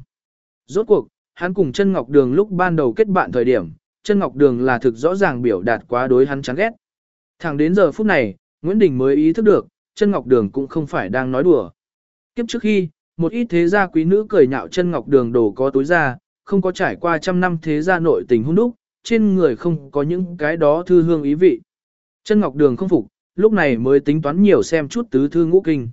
Rốt cuộc, hắn cùng chân Ngọc Đường lúc ban đầu kết bạn thời điểm, chân Ngọc Đường là thực rõ ràng biểu đạt quá đối hắn chán ghét. Thẳng đến giờ phút này, Nguyễn Đình mới ý thức được, chân Ngọc Đường cũng không phải đang nói đùa. Kiếp trước khi, một ít thế gia quý nữ cười nhạo chân Ngọc Đường đồ có túi ra, không có trải qua trăm năm thế gia nội tình hung đúc, trên người không có những cái đó thư hương ý vị. Chân Ngọc Đường không phục, lúc này mới tính toán nhiều xem chút tứ thư ngũ kinh.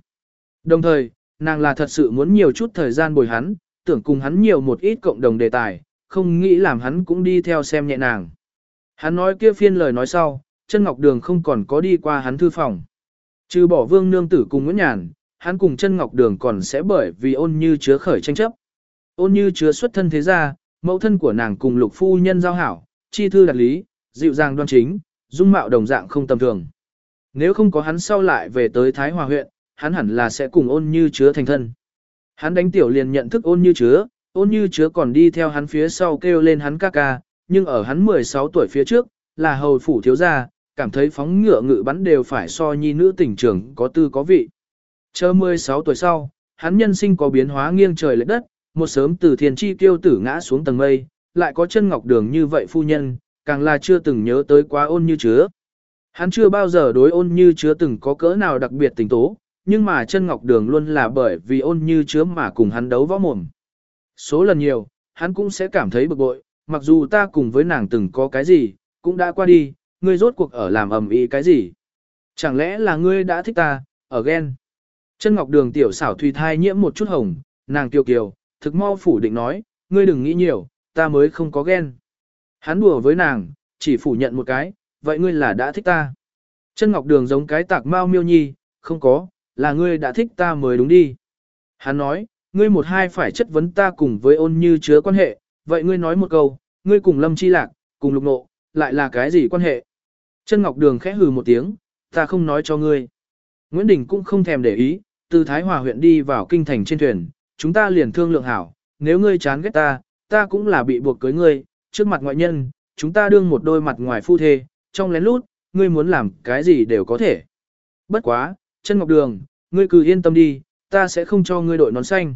Đồng thời, nàng là thật sự muốn nhiều chút thời gian bồi hắn, tưởng cùng hắn nhiều một ít cộng đồng đề tài, không nghĩ làm hắn cũng đi theo xem nhẹ nàng. Hắn nói kia phiên lời nói sau, chân Ngọc Đường không còn có đi qua hắn thư phòng. Trừ bỏ vương nương tử cùng Nguyễn Nhàn, hắn cùng chân Ngọc Đường còn sẽ bởi vì ôn như chứa khởi tranh chấp. Ôn như chứa xuất thân thế gia, mẫu thân của nàng cùng lục phu nhân giao hảo, chi thư đặt lý, dịu dàng đoan chính, dung mạo đồng dạng không tầm thường. Nếu không có hắn sau lại về tới Thái Hòa huyện, hắn hẳn là sẽ cùng ôn như chứa thành thân. Hắn đánh tiểu liền nhận thức ôn như chứa, ôn như chứa còn đi theo hắn phía sau kêu lên hắn ca ca, nhưng ở hắn 16 tuổi phía trước, là hầu phủ thiếu gia, cảm thấy phóng ngựa ngự bắn đều phải so nhi nữ tỉnh trưởng có tư có vị. Chờ 16 tuổi sau, hắn nhân sinh có biến hóa nghiêng trời lệch đất, một sớm từ thiên chi kiêu tử ngã xuống tầng mây, lại có chân ngọc đường như vậy phu nhân, càng là chưa từng nhớ tới quá ôn như chứa. Hắn chưa bao giờ đối ôn như chứa từng có cỡ nào đặc biệt tình tố, nhưng mà chân ngọc đường luôn là bởi vì ôn như chứa mà cùng hắn đấu võ mồm. Số lần nhiều, hắn cũng sẽ cảm thấy bực bội, mặc dù ta cùng với nàng từng có cái gì, cũng đã qua đi, ngươi rốt cuộc ở làm ầm ĩ cái gì. Chẳng lẽ là ngươi đã thích ta, ở ghen. Chân ngọc đường tiểu xảo thùy thai nhiễm một chút hồng, nàng kiều kiều, thực mau phủ định nói, ngươi đừng nghĩ nhiều, ta mới không có ghen. Hắn đùa với nàng, chỉ phủ nhận một cái, vậy ngươi là đã thích ta. Chân ngọc đường giống cái tạc mau miêu nhi, không có, là ngươi đã thích ta mới đúng đi. Hắn nói, ngươi một hai phải chất vấn ta cùng với ôn như chứa quan hệ, vậy ngươi nói một câu, ngươi cùng lâm chi lạc, cùng lục nộ, lại là cái gì quan hệ? Chân Ngọc Đường khẽ hừ một tiếng, ta không nói cho ngươi. Nguyễn Đình cũng không thèm để ý, từ Thái Hòa huyện đi vào kinh thành trên thuyền, chúng ta liền thương lượng hảo, nếu ngươi chán ghét ta, ta cũng là bị buộc cưới ngươi, trước mặt ngoại nhân, chúng ta đương một đôi mặt ngoài phu thê, trong lén lút, ngươi muốn làm cái gì đều có thể. Bất quá, chân Ngọc Đường, ngươi cứ yên tâm đi, ta sẽ không cho ngươi đội nón xanh.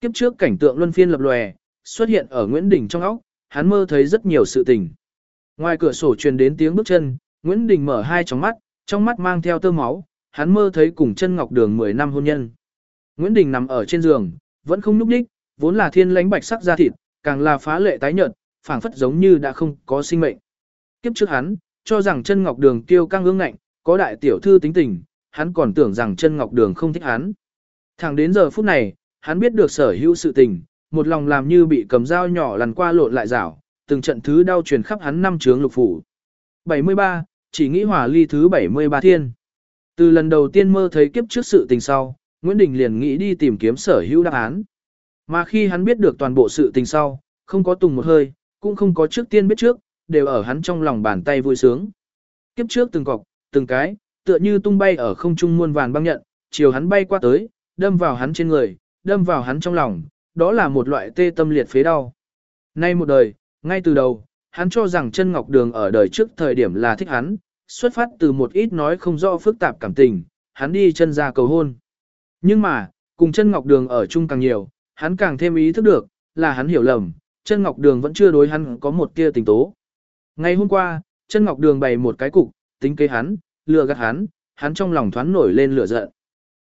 Kiếp trước cảnh tượng luân phiên lập lòe, xuất hiện ở Nguyễn Đình trong óc, hắn mơ thấy rất nhiều sự tình. Ngoài cửa sổ truyền đến tiếng bước chân, Nguyễn Đình mở hai tròng mắt, trong mắt mang theo tơ máu, hắn mơ thấy cùng chân ngọc đường 10 năm hôn nhân. Nguyễn Đình nằm ở trên giường, vẫn không nhúc đích, vốn là thiên lãnh bạch sắc da thịt, càng là phá lệ tái nhợt, phảng phất giống như đã không có sinh mệnh. Kiếp trước hắn, cho rằng chân ngọc đường tiêu căng ương ngạnh, có đại tiểu thư tính tình, hắn còn tưởng rằng chân ngọc đường không thích hắn. Thẳng đến giờ phút này, hắn biết được sở hữu sự tình, một lòng làm như bị cầm dao nhỏ lằn qua lộn lại rảo, từng trận thứ đau truyền khắp hắn năm chướng lục phủ. 73, chỉ nghĩ hỏa ly thứ 73 thiên. Từ lần đầu tiên mơ thấy kiếp trước sự tình sau, Nguyễn Đình liền nghĩ đi tìm kiếm sở hữu đáp án. Mà khi hắn biết được toàn bộ sự tình sau, không có tùng một hơi, cũng không có trước tiên biết trước, đều ở hắn trong lòng bàn tay vui sướng. Kiếp trước từng cọc, từng cái, tựa như tung bay ở không trung muôn vàn băng nhận, chiều hắn bay qua tới, đâm vào hắn trên người, đâm vào hắn trong lòng, đó là một loại tê tâm liệt phế đau. Nay một đời, ngay từ đầu, hắn cho rằng chân ngọc đường ở đời trước thời điểm là thích hắn, xuất phát từ một ít nói không rõ phức tạp cảm tình, hắn đi chân ra cầu hôn. Nhưng mà, cùng chân ngọc đường ở chung càng nhiều, hắn càng thêm ý thức được, là hắn hiểu lầm, chân ngọc đường vẫn chưa đối hắn có một tia tình tố. Ngày hôm qua, chân ngọc đường bày một cái cục, tính kế hắn, lừa gạt hắn, hắn trong lòng thoáng nổi lên lửa giận.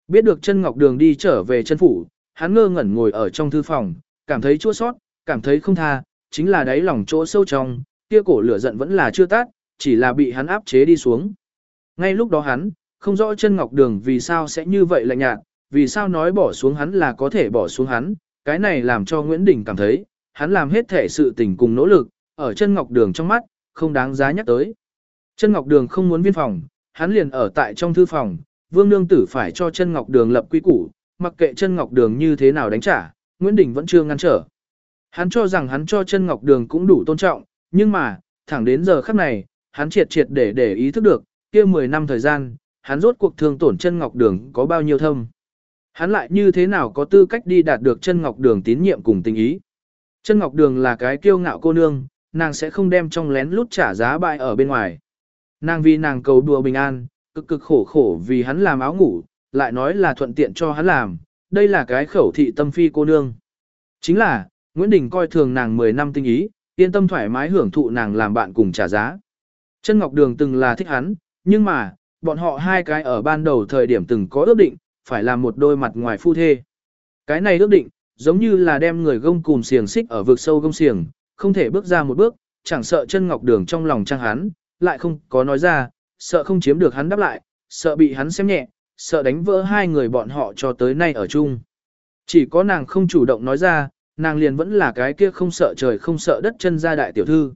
Biết được chân ngọc đường đi trở về chân phủ, hắn ngơ ngẩn ngồi ở trong thư phòng, cảm thấy chua sót, cảm thấy không tha, chính là đáy lòng chỗ sâu trong, kia cổ lửa giận vẫn là chưa tắt, chỉ là bị hắn áp chế đi xuống. Ngay lúc đó hắn, không rõ chân ngọc đường vì sao sẽ như vậy lạnh nhạt, vì sao nói bỏ xuống hắn là có thể bỏ xuống hắn, cái này làm cho Nguyễn Đình cảm thấy, hắn làm hết thể sự tình cùng nỗ lực, ở chân ngọc đường trong mắt, không đáng giá nhắc tới. Chân ngọc đường không muốn viên phòng, hắn liền ở tại trong thư phòng, vương nương tử phải cho chân ngọc đường lập quy củ, mặc kệ chân ngọc đường như thế nào đánh trả, Nguyễn Đình vẫn chưa ngăn trở. Hắn cho rằng hắn cho chân ngọc đường cũng đủ tôn trọng, nhưng mà, thẳng đến giờ khắc này, hắn triệt triệt để để ý thức được, kia 10 năm thời gian, hắn rốt cuộc thương tổn chân ngọc đường có bao nhiêu thâm. Hắn lại như thế nào có tư cách đi đạt được chân ngọc đường tín nhiệm cùng tình ý. Chân ngọc đường là cái kiêu ngạo cô nương, nàng sẽ không đem trong lén lút trả giá bại ở bên ngoài. Nàng vì nàng cầu đùa bình an, cực cực khổ khổ vì hắn làm áo ngủ, lại nói là thuận tiện cho hắn làm, đây là cái khẩu thị tâm phi cô nương. Chính là, Nguyễn Đình coi thường nàng 10 năm tinh ý, yên tâm thoải mái hưởng thụ nàng làm bạn cùng trả giá. Chân Ngọc Đường từng là thích hắn, nhưng mà, bọn họ hai cái ở ban đầu thời điểm từng có ước định, phải làm một đôi mặt ngoài phu thê. Cái này ước định, giống như là đem người gông cùng xiềng xích ở vực sâu gông xiềng, không thể bước ra một bước, chẳng sợ chân Ngọc Đường trong lòng trang hắn, lại không có nói ra, sợ không chiếm được hắn đáp lại, sợ bị hắn xem nhẹ, sợ đánh vỡ hai người bọn họ cho tới nay ở chung. Chỉ có nàng không chủ động nói ra, nàng liền vẫn là cái kia không sợ trời không sợ đất chân gia đại tiểu thư.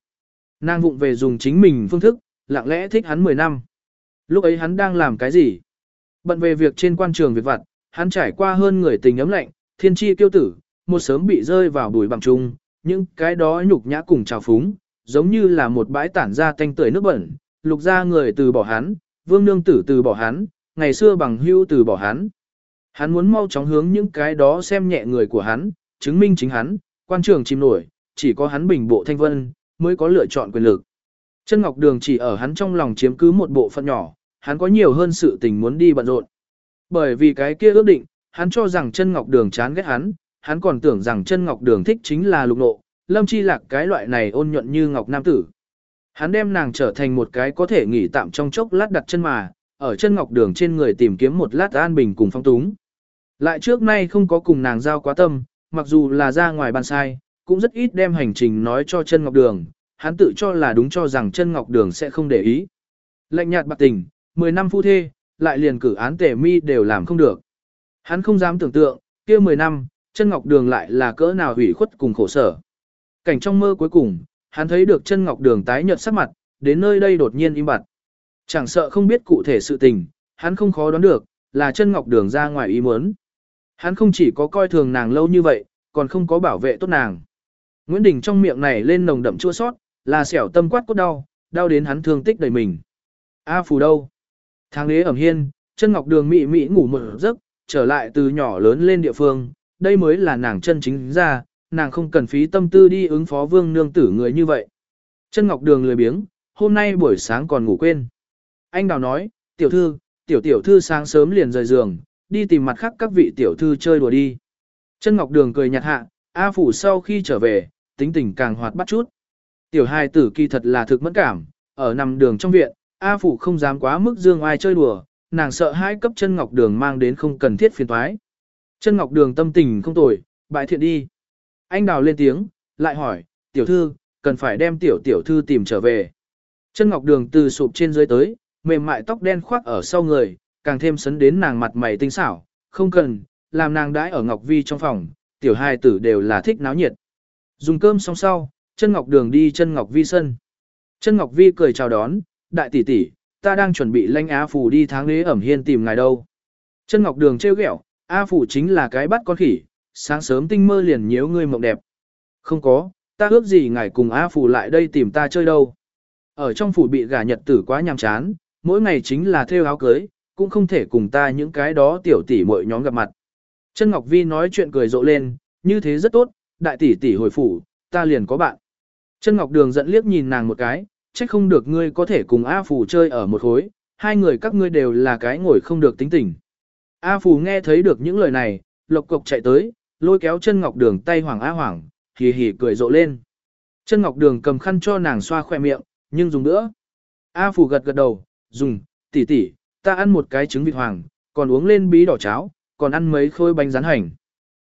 Nàng vụng về dùng chính mình phương thức, lặng lẽ thích hắn 10 năm. Lúc ấy hắn đang làm cái gì? Bận về việc trên quan trường việc vặt, hắn trải qua hơn người tình ấm lạnh, thiên tri kiêu tử, một sớm bị rơi vào bùi bằng chung, những cái đó nhục nhã cùng trào phúng, giống như là một bãi tản ra tanh tưởi nước bẩn, lục ra người từ bỏ hắn, vương nương tử từ bỏ hắn, ngày xưa bằng hưu từ bỏ hắn. Hắn muốn mau chóng hướng những cái đó xem nhẹ người của hắn, chứng minh chính hắn, quan trường chìm nổi, chỉ có hắn bình bộ thanh vân, mới có lựa chọn quyền lực. Chân Ngọc Đường chỉ ở hắn trong lòng chiếm cứ một bộ phận nhỏ, hắn có nhiều hơn sự tình muốn đi bận rộn. Bởi vì cái kia ước định, hắn cho rằng chân Ngọc Đường chán ghét hắn, hắn còn tưởng rằng chân Ngọc Đường thích chính là lục nộ, lâm chi lạc cái loại này ôn nhuận như Ngọc Nam Tử. Hắn đem nàng trở thành một cái có thể nghỉ tạm trong chốc lát đặt chân mà, ở chân Ngọc Đường trên người tìm kiếm một lát an bình cùng phong túng. Lại trước nay không có cùng nàng giao quá tâm, mặc dù là ra ngoài ban sai, cũng rất ít đem hành trình nói cho chân Ngọc Đường, hắn tự cho là đúng cho rằng chân Ngọc Đường sẽ không để ý. Lệnh nhạt bạc tình, 10 năm phu thê, lại liền cử án tể mi đều làm không được. Hắn không dám tưởng tượng, kia 10 năm, chân Ngọc Đường lại là cỡ nào hủy khuất cùng khổ sở. Cảnh trong mơ cuối cùng, hắn thấy được chân Ngọc Đường tái nhợt sắc mặt, đến nơi đây đột nhiên im bặt. Chẳng sợ không biết cụ thể sự tình, hắn không khó đoán được, là chân Ngọc Đường ra ngoài ý muốn. Hắn không chỉ có coi thường nàng lâu như vậy, còn không có bảo vệ tốt nàng. Nguyễn Đình trong miệng này lên nồng đậm chua sót, là xẻo tâm quát cốt đau, đau đến hắn thương tích đầy mình. A phù đâu? Tháng lễ ẩm hiên, chân ngọc đường mị mị ngủ một giấc, trở lại từ nhỏ lớn lên địa phương, đây mới là nàng chân chính ra, nàng không cần phí tâm tư đi ứng phó vương nương tử người như vậy. Chân ngọc đường lười biếng, hôm nay buổi sáng còn ngủ quên. Anh đào nói, tiểu thư, tiểu tiểu thư sáng sớm liền rời giường, đi tìm mặt khác các vị tiểu thư chơi đùa đi. Chân ngọc đường cười nhạt hạ, A phủ sau khi trở về, tính tình càng hoạt bát chút. Tiểu hài tử kỳ thật là thực mẫn cảm, ở nằm đường trong viện, A Phủ không dám quá mức dương ai chơi đùa, nàng sợ hai cấp chân ngọc đường mang đến không cần thiết phiền toái. Chân ngọc đường tâm tình không tồi, bại thiện đi. Anh đào lên tiếng, lại hỏi, tiểu thư, cần phải đem tiểu tiểu thư tìm trở về. Chân ngọc đường từ sụp trên dưới tới, mềm mại tóc đen khoác ở sau người, càng thêm sấn đến nàng mặt mày tinh xảo, không cần, làm nàng đãi ở ngọc vi trong phòng, tiểu hai tử đều là thích náo nhiệt. Dùng cơm xong sau, chân ngọc đường đi chân ngọc vi sân. Chân ngọc vi cười chào đón, đại tỷ tỷ, ta đang chuẩn bị lanh á phủ đi tháng lễ ẩm hiên tìm ngài đâu. Chân ngọc đường trêu ghẹo, A phủ chính là cái bắt con khỉ, sáng sớm tinh mơ liền nhiễu ngươi mộng đẹp. Không có, ta ước gì ngài cùng A phủ lại đây tìm ta chơi đâu. Ở trong phủ bị gả nhật tử quá nhàm chán, mỗi ngày chính là theo áo cưới, cũng không thể cùng ta những cái đó tiểu tỷ mội nhóm gặp mặt. Chân Ngọc Vi nói chuyện cười rộ lên, như thế rất tốt, đại tỷ tỷ hồi phủ, ta liền có bạn. Chân Ngọc Đường giận liếc nhìn nàng một cái, trách không được ngươi có thể cùng A Phù chơi ở một khối, hai người các ngươi đều là cái ngồi không được tính tình. A Phù nghe thấy được những lời này, lộc cộc chạy tới, lôi kéo chân Ngọc Đường tay Hoàng A Hoàng, hì hì cười rộ lên. Chân Ngọc Đường cầm khăn cho nàng xoa khoe miệng, nhưng dùng nữa. A Phủ gật gật đầu, dùng, tỷ tỷ, ta ăn một cái trứng vịt hoàng, còn uống lên bí đỏ cháo, còn ăn mấy khôi bánh rán hành.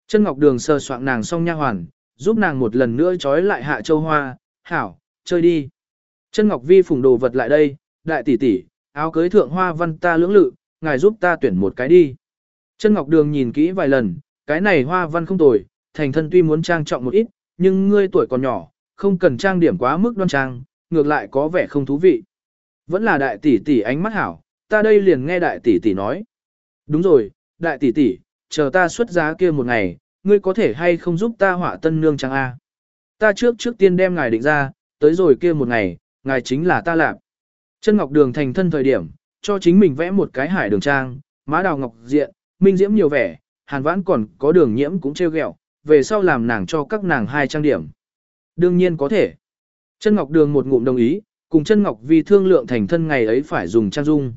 Chân Ngọc Đường sờ soạng nàng xong nha hoàn, giúp nàng một lần nữa trói lại hạ châu hoa, hảo, chơi đi. Chân Ngọc Vi phùng đồ vật lại đây, đại tỷ tỷ, áo cưới thượng hoa văn ta lưỡng lự, ngài giúp ta tuyển một cái đi. Chân Ngọc Đường nhìn kỹ vài lần, cái này hoa văn không tồi, thành thân tuy muốn trang trọng một ít, nhưng ngươi tuổi còn nhỏ, không cần trang điểm quá mức đoan trang, ngược lại có vẻ không thú vị. Vẫn là đại tỷ tỷ ánh mắt hảo, ta đây liền nghe đại tỷ tỷ nói. Đúng rồi, đại tỷ tỷ, chờ ta xuất giá kia một ngày, ngươi có thể hay không giúp ta họa tân nương trang A. Ta trước trước tiên đem ngài định ra, tới rồi kia một ngày, ngài chính là ta lạp. Chân Ngọc Đường thành thân thời điểm, cho chính mình vẽ một cái hải đường trang, má đào ngọc diện, minh diễm nhiều vẻ, hàn vãn còn có đường nhiễm cũng treo gẹo, về sau làm nàng cho các nàng hai trang điểm. Đương nhiên có thể. Chân Ngọc Đường một ngụm đồng ý, cùng chân Ngọc Vi thương lượng thành thân ngày ấy phải dùng trang dung.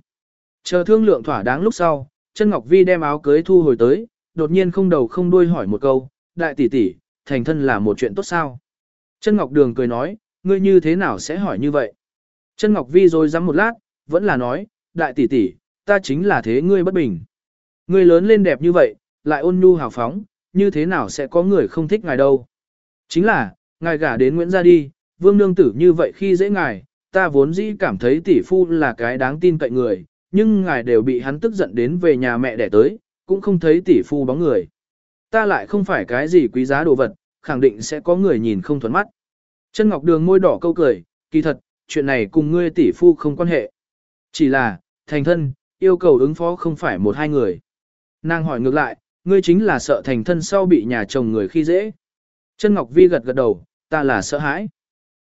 Chờ thương lượng thỏa đáng lúc sau, chân Ngọc Vi đem áo cưới thu hồi tới, đột nhiên không đầu không đuôi hỏi một câu, đại tỷ tỷ, thành thân là một chuyện tốt sao? Chân Ngọc Đường cười nói, ngươi như thế nào sẽ hỏi như vậy? Chân Ngọc Vi rồi dám một lát, vẫn là nói, đại tỷ tỷ, ta chính là thế ngươi bất bình. Ngươi lớn lên đẹp như vậy, lại ôn nhu hào phóng, như thế nào sẽ có người không thích ngài đâu? Chính là, ngài gả đến Nguyễn gia đi, vương nương tử như vậy khi dễ ngài, ta vốn dĩ cảm thấy tỷ phu là cái đáng tin cậy người, nhưng ngài đều bị hắn tức giận đến về nhà mẹ đẻ tới, cũng không thấy tỷ phu bóng người. Ta lại không phải cái gì quý giá đồ vật, khẳng định sẽ có người nhìn không thuận mắt. Chân Ngọc Đường môi đỏ câu cười, kỳ thật, chuyện này cùng ngươi tỷ phu không quan hệ. Chỉ là, thành thân, yêu cầu ứng phó không phải một hai người. Nàng hỏi ngược lại, ngươi chính là sợ thành thân sau bị nhà chồng người khi dễ. Chân Ngọc Vi gật gật đầu, ta là sợ hãi.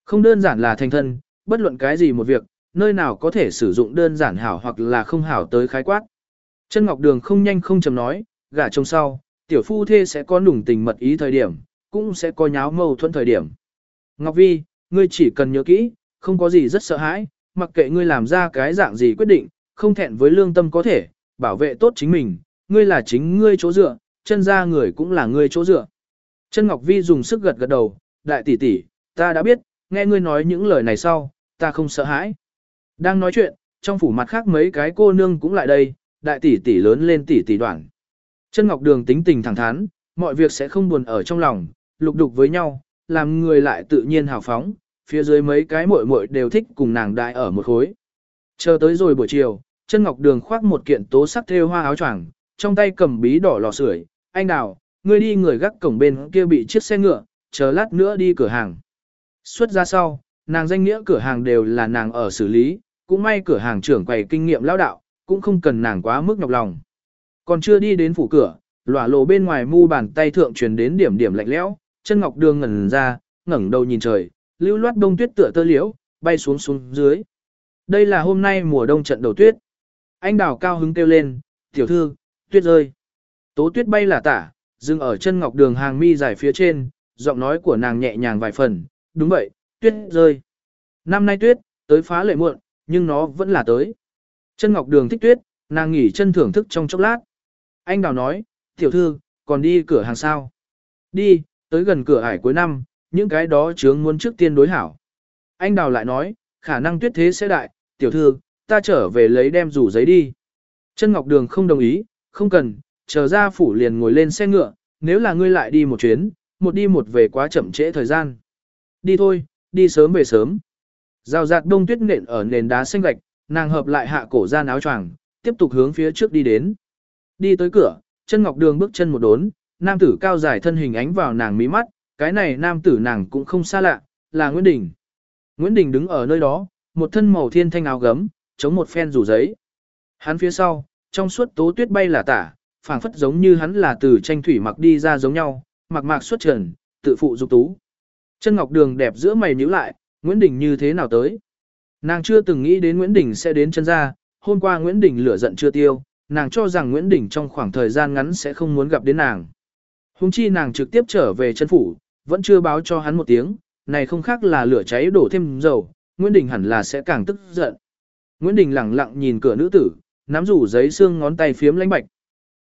Không đơn giản là thành thân, bất luận cái gì một việc, nơi nào có thể sử dụng đơn giản hảo hoặc là không hảo tới khái quát. Chân Ngọc Đường không nhanh không chậm nói, gả chồng sau, tiểu phu thê sẽ có nùng tình mật ý thời điểm, cũng sẽ có nháo mâu thuẫn thời điểm. Ngọc Vi, ngươi chỉ cần nhớ kỹ, không có gì rất sợ hãi, mặc kệ ngươi làm ra cái dạng gì quyết định, không thẹn với lương tâm có thể, bảo vệ tốt chính mình, ngươi là chính ngươi chỗ dựa, chân ra người cũng là ngươi chỗ dựa. Chân Ngọc Vi dùng sức gật gật đầu, đại tỷ tỷ, ta đã biết, nghe ngươi nói những lời này sau, ta không sợ hãi. Đang nói chuyện, trong phủ mặt khác mấy cái cô nương cũng lại đây, đại tỷ tỷ lớn lên tỷ tỷ đoạn. Chân Ngọc Đường tính tình thẳng thắn, mọi việc sẽ không buồn ở trong lòng, lục đục với nhau, làm người lại tự nhiên hào phóng, phía dưới mấy cái muội muội đều thích cùng nàng đại ở một khối. Chờ tới rồi buổi chiều, chân Ngọc Đường khoác một kiện tố sắc thêu hoa áo choàng, trong tay cầm bí đỏ lò sưởi, anh đào, ngươi đi người gác cổng bên kia bị chiếc xe ngựa, chờ lát nữa đi cửa hàng. Xuất ra sau, nàng danh nghĩa cửa hàng đều là nàng ở xử lý, cũng may cửa hàng trưởng quầy kinh nghiệm lao đạo, cũng không cần nàng quá mức nhọc lòng. Còn chưa đi đến phủ cửa, lỏa lộ bên ngoài mu bàn tay thượng truyền đến điểm điểm lạnh lẽo, chân ngọc đường ngẩn ra, ngẩng đầu nhìn trời, lưu loát đông tuyết tựa tơ liễu, bay xuống xuống dưới. Đây là hôm nay mùa đông trận đầu tuyết. Anh đào cao hứng kêu lên, tiểu thư, tuyết rơi. Tố tuyết bay là tả, dừng ở chân ngọc đường hàng mi dài phía trên, giọng nói của nàng nhẹ nhàng vài phần, đúng vậy, tuyết rơi. Năm nay tuyết, tới phá lệ muộn, nhưng nó vẫn là tới. Chân ngọc đường thích tuyết, nàng nghỉ chân thưởng thức trong chốc lát. Anh đào nói, tiểu thư, còn đi cửa hàng sao? Đi, tới gần cửa ải cuối năm, những cái đó chướng muốn trước tiên đối hảo. Anh đào lại nói, khả năng tuyết thế sẽ đại, tiểu thư, ta trở về lấy đem rủ giấy đi. Chân Ngọc Đường không đồng ý, không cần, chờ ra phủ liền ngồi lên xe ngựa, nếu là ngươi lại đi một chuyến, một đi một về quá chậm trễ thời gian. Đi thôi, đi sớm về sớm. Rào rạt đông tuyết nện ở nền đá xanh gạch, nàng hợp lại hạ cổ ra áo choàng, tiếp tục hướng phía trước đi đến. Đi tới cửa, chân ngọc đường bước chân một đốn, nam tử cao dài thân hình ánh vào nàng mí mắt, cái này nam tử nàng cũng không xa lạ, là Nguyễn Đình. Nguyễn Đình đứng ở nơi đó, một thân màu thiên thanh áo gấm, chống một phen rủ giấy. Hắn phía sau, trong suốt tố tuyết bay là tả, phảng phất giống như hắn là từ tranh thủy mặc đi ra giống nhau, mặc mạc xuất trần, tự phụ dục tú. Chân ngọc đường đẹp giữa mày nhíu lại, Nguyễn Đình như thế nào tới? Nàng chưa từng nghĩ đến Nguyễn Đình sẽ đến chân ra, hôm qua Nguyễn Đình lửa giận chưa tiêu, nàng cho rằng Nguyễn Đình trong khoảng thời gian ngắn sẽ không muốn gặp đến nàng. Hùng chi nàng trực tiếp trở về chân phủ, vẫn chưa báo cho hắn một tiếng, này không khác là lửa cháy đổ thêm dầu, Nguyễn Đình hẳn là sẽ càng tức giận. Nguyễn Đình lặng lặng nhìn cửa nữ tử, nắm rủ giấy xương ngón tay phiếm lãnh bạch.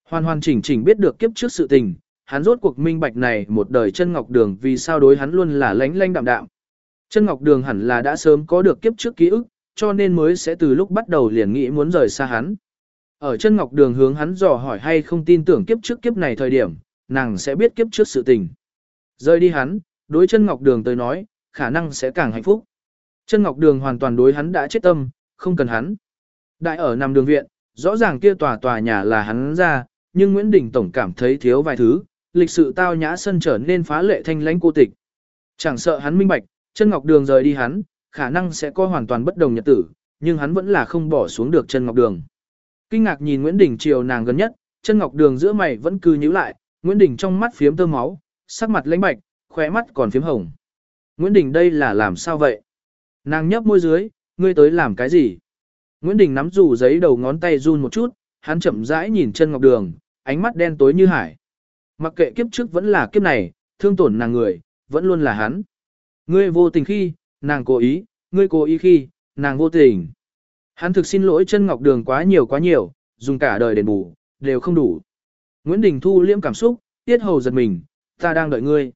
Hoàn hoàn chỉnh chỉnh biết được kiếp trước sự tình, hắn rốt cuộc minh bạch này một đời chân ngọc đường vì sao đối hắn luôn là lánh lánh đạm đạm. Chân ngọc đường hẳn là đã sớm có được kiếp trước ký ức, cho nên mới sẽ từ lúc bắt đầu liền nghĩ muốn rời xa hắn. Ở chân ngọc đường hướng hắn dò hỏi hay không tin tưởng kiếp trước kiếp này thời điểm, nàng sẽ biết kiếp trước sự tình. Rời đi hắn, đối chân ngọc đường tới nói, khả năng sẽ càng hạnh phúc. Chân ngọc đường hoàn toàn đối hắn đã chết tâm, không cần hắn. Đại ở nằm đường viện, rõ ràng kia tòa tòa nhà là hắn ra, nhưng Nguyễn Đình Tổng cảm thấy thiếu vài thứ, lịch sự tao nhã sân trở nên phá lệ thanh lãnh cô tịch. Chẳng sợ hắn minh bạch, chân ngọc đường rời đi hắn, khả năng sẽ có hoàn toàn bất đồng nhật tử, nhưng hắn vẫn là không bỏ xuống được chân ngọc đường. Kinh ngạc nhìn Nguyễn Đình chiều nàng gần nhất, chân ngọc đường giữa mày vẫn cứ nhíu lại, Nguyễn Đình trong mắt phiếm tơ máu, sắc mặt lãnh bạch, khóe mắt còn phiếm hồng. Nguyễn Đình đây là làm sao vậy? Nàng nhấp môi dưới, ngươi tới làm cái gì? Nguyễn Đình nắm dù giấy đầu ngón tay run một chút, hắn chậm rãi nhìn chân ngọc đường, ánh mắt đen tối như hải. Mặc kệ kiếp trước vẫn là kiếp này, thương tổn nàng người, vẫn luôn là hắn. Ngươi vô tình khi, nàng cố ý, ngươi cố ý khi, nàng vô tình. Hắn thực xin lỗi chân ngọc đường quá nhiều quá nhiều, dùng cả đời đền bù, đều không đủ. Nguyễn Đình thu liễm cảm xúc, tiết hầu giật mình, ta đang đợi ngươi.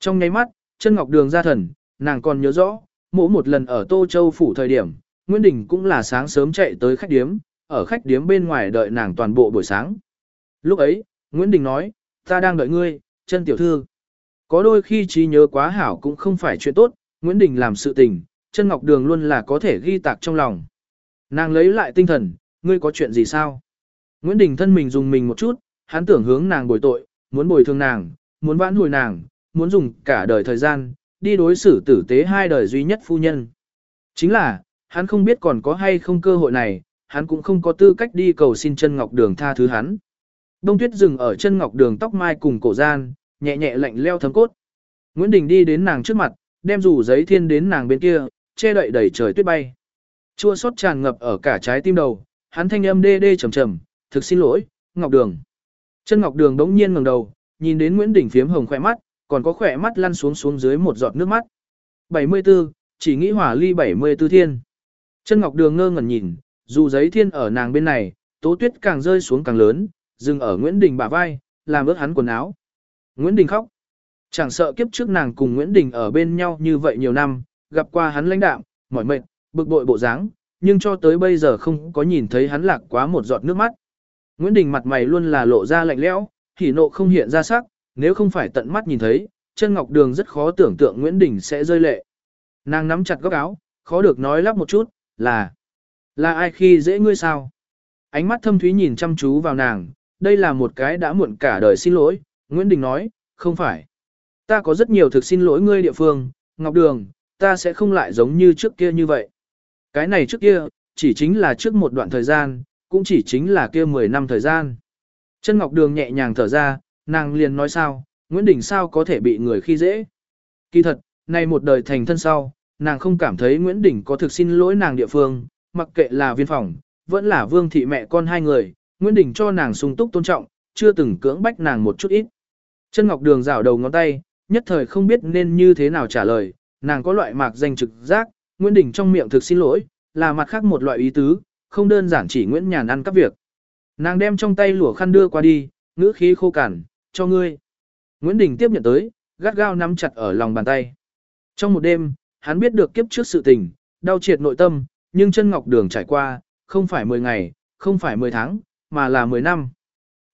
Trong nháy mắt, chân ngọc đường ra thần, nàng còn nhớ rõ, mỗi một lần ở Tô Châu phủ thời điểm, Nguyễn Đình cũng là sáng sớm chạy tới khách điếm, ở khách điếm bên ngoài đợi nàng toàn bộ buổi sáng. Lúc ấy, Nguyễn Đình nói, ta đang đợi ngươi, chân tiểu thư. Có đôi khi trí nhớ quá hảo cũng không phải chuyện tốt, Nguyễn Đình làm sự tình, chân ngọc đường luôn là có thể ghi tạc trong lòng. Nàng lấy lại tinh thần, ngươi có chuyện gì sao? Nguyễn Đình thân mình dùng mình một chút, hắn tưởng hướng nàng bồi tội, muốn bồi thường nàng, muốn vãn hồi nàng, muốn dùng cả đời thời gian, đi đối xử tử tế hai đời duy nhất phu nhân. Chính là, hắn không biết còn có hay không cơ hội này, hắn cũng không có tư cách đi cầu xin chân ngọc đường tha thứ hắn. Đông tuyết dừng ở chân ngọc đường tóc mai cùng cổ gian, nhẹ nhẹ lạnh leo thấm cốt. Nguyễn Đình đi đến nàng trước mặt, đem rủ giấy thiên đến nàng bên kia, che đậy đẩy trời tuyết bay. Chua xót tràn ngập ở cả trái tim đầu, hắn thanh âm đê đê trầm trầm, thực xin lỗi, Ngọc Đường. Chân Ngọc Đường đống nhiên ngẩng đầu, nhìn đến Nguyễn Đình phiếm hồng khỏe mắt, còn có khỏe mắt lăn xuống xuống dưới một giọt nước mắt. 74, chỉ nghĩ hỏa ly 74 thiên. Chân Ngọc Đường ngơ ngẩn nhìn, dù giấy thiên ở nàng bên này, tố tuyết càng rơi xuống càng lớn, dừng ở Nguyễn Đình bả vai, làm ướt hắn quần áo. Nguyễn Đình khóc. Chẳng sợ kiếp trước nàng cùng Nguyễn Đình ở bên nhau như vậy nhiều năm, gặp qua hắn lãnh đạm, mỏi mệt, bực bội bộ dáng, nhưng cho tới bây giờ không có nhìn thấy hắn lạc quá một giọt nước mắt. Nguyễn Đình mặt mày luôn là lộ ra lạnh lẽo, hỉ nộ không hiện ra sắc, nếu không phải tận mắt nhìn thấy, chân ngọc đường rất khó tưởng tượng Nguyễn Đình sẽ rơi lệ. Nàng nắm chặt góc áo, khó được nói lắp một chút, là, là ai khi dễ ngươi sao? Ánh mắt thâm thúy nhìn chăm chú vào nàng, đây là một cái đã muộn cả đời xin lỗi, Nguyễn Đình nói, không phải. Ta có rất nhiều thực xin lỗi ngươi địa phương, Ngọc Đường, ta sẽ không lại giống như trước kia như vậy. Cái này trước kia, chỉ chính là trước một đoạn thời gian, cũng chỉ chính là kia 10 năm thời gian. Chân Ngọc Đường nhẹ nhàng thở ra, nàng liền nói sao, Nguyễn Đình sao có thể bị người khi dễ. Kỳ thật, nay một đời thành thân sau, nàng không cảm thấy Nguyễn Đình có thực xin lỗi nàng địa phương, mặc kệ là viên phòng, vẫn là vương thị mẹ con hai người, Nguyễn Đình cho nàng sung túc tôn trọng, chưa từng cưỡng bách nàng một chút ít. Chân Ngọc Đường rảo đầu ngón tay, nhất thời không biết nên như thế nào trả lời, nàng có loại mạc danh trực giác, Nguyễn Đình trong miệng thực xin lỗi, là mặt khác một loại ý tứ, không đơn giản chỉ Nguyễn Nhàn ăn các việc. Nàng đem trong tay lụa khăn đưa qua đi, ngữ khí khô cằn, cho ngươi. Nguyễn Đình tiếp nhận tới, gắt gao nắm chặt ở lòng bàn tay. Trong một đêm, hắn biết được kiếp trước sự tình, đau triệt nội tâm, nhưng chân ngọc đường trải qua, không phải 10 ngày, không phải 10 tháng, mà là 10 năm.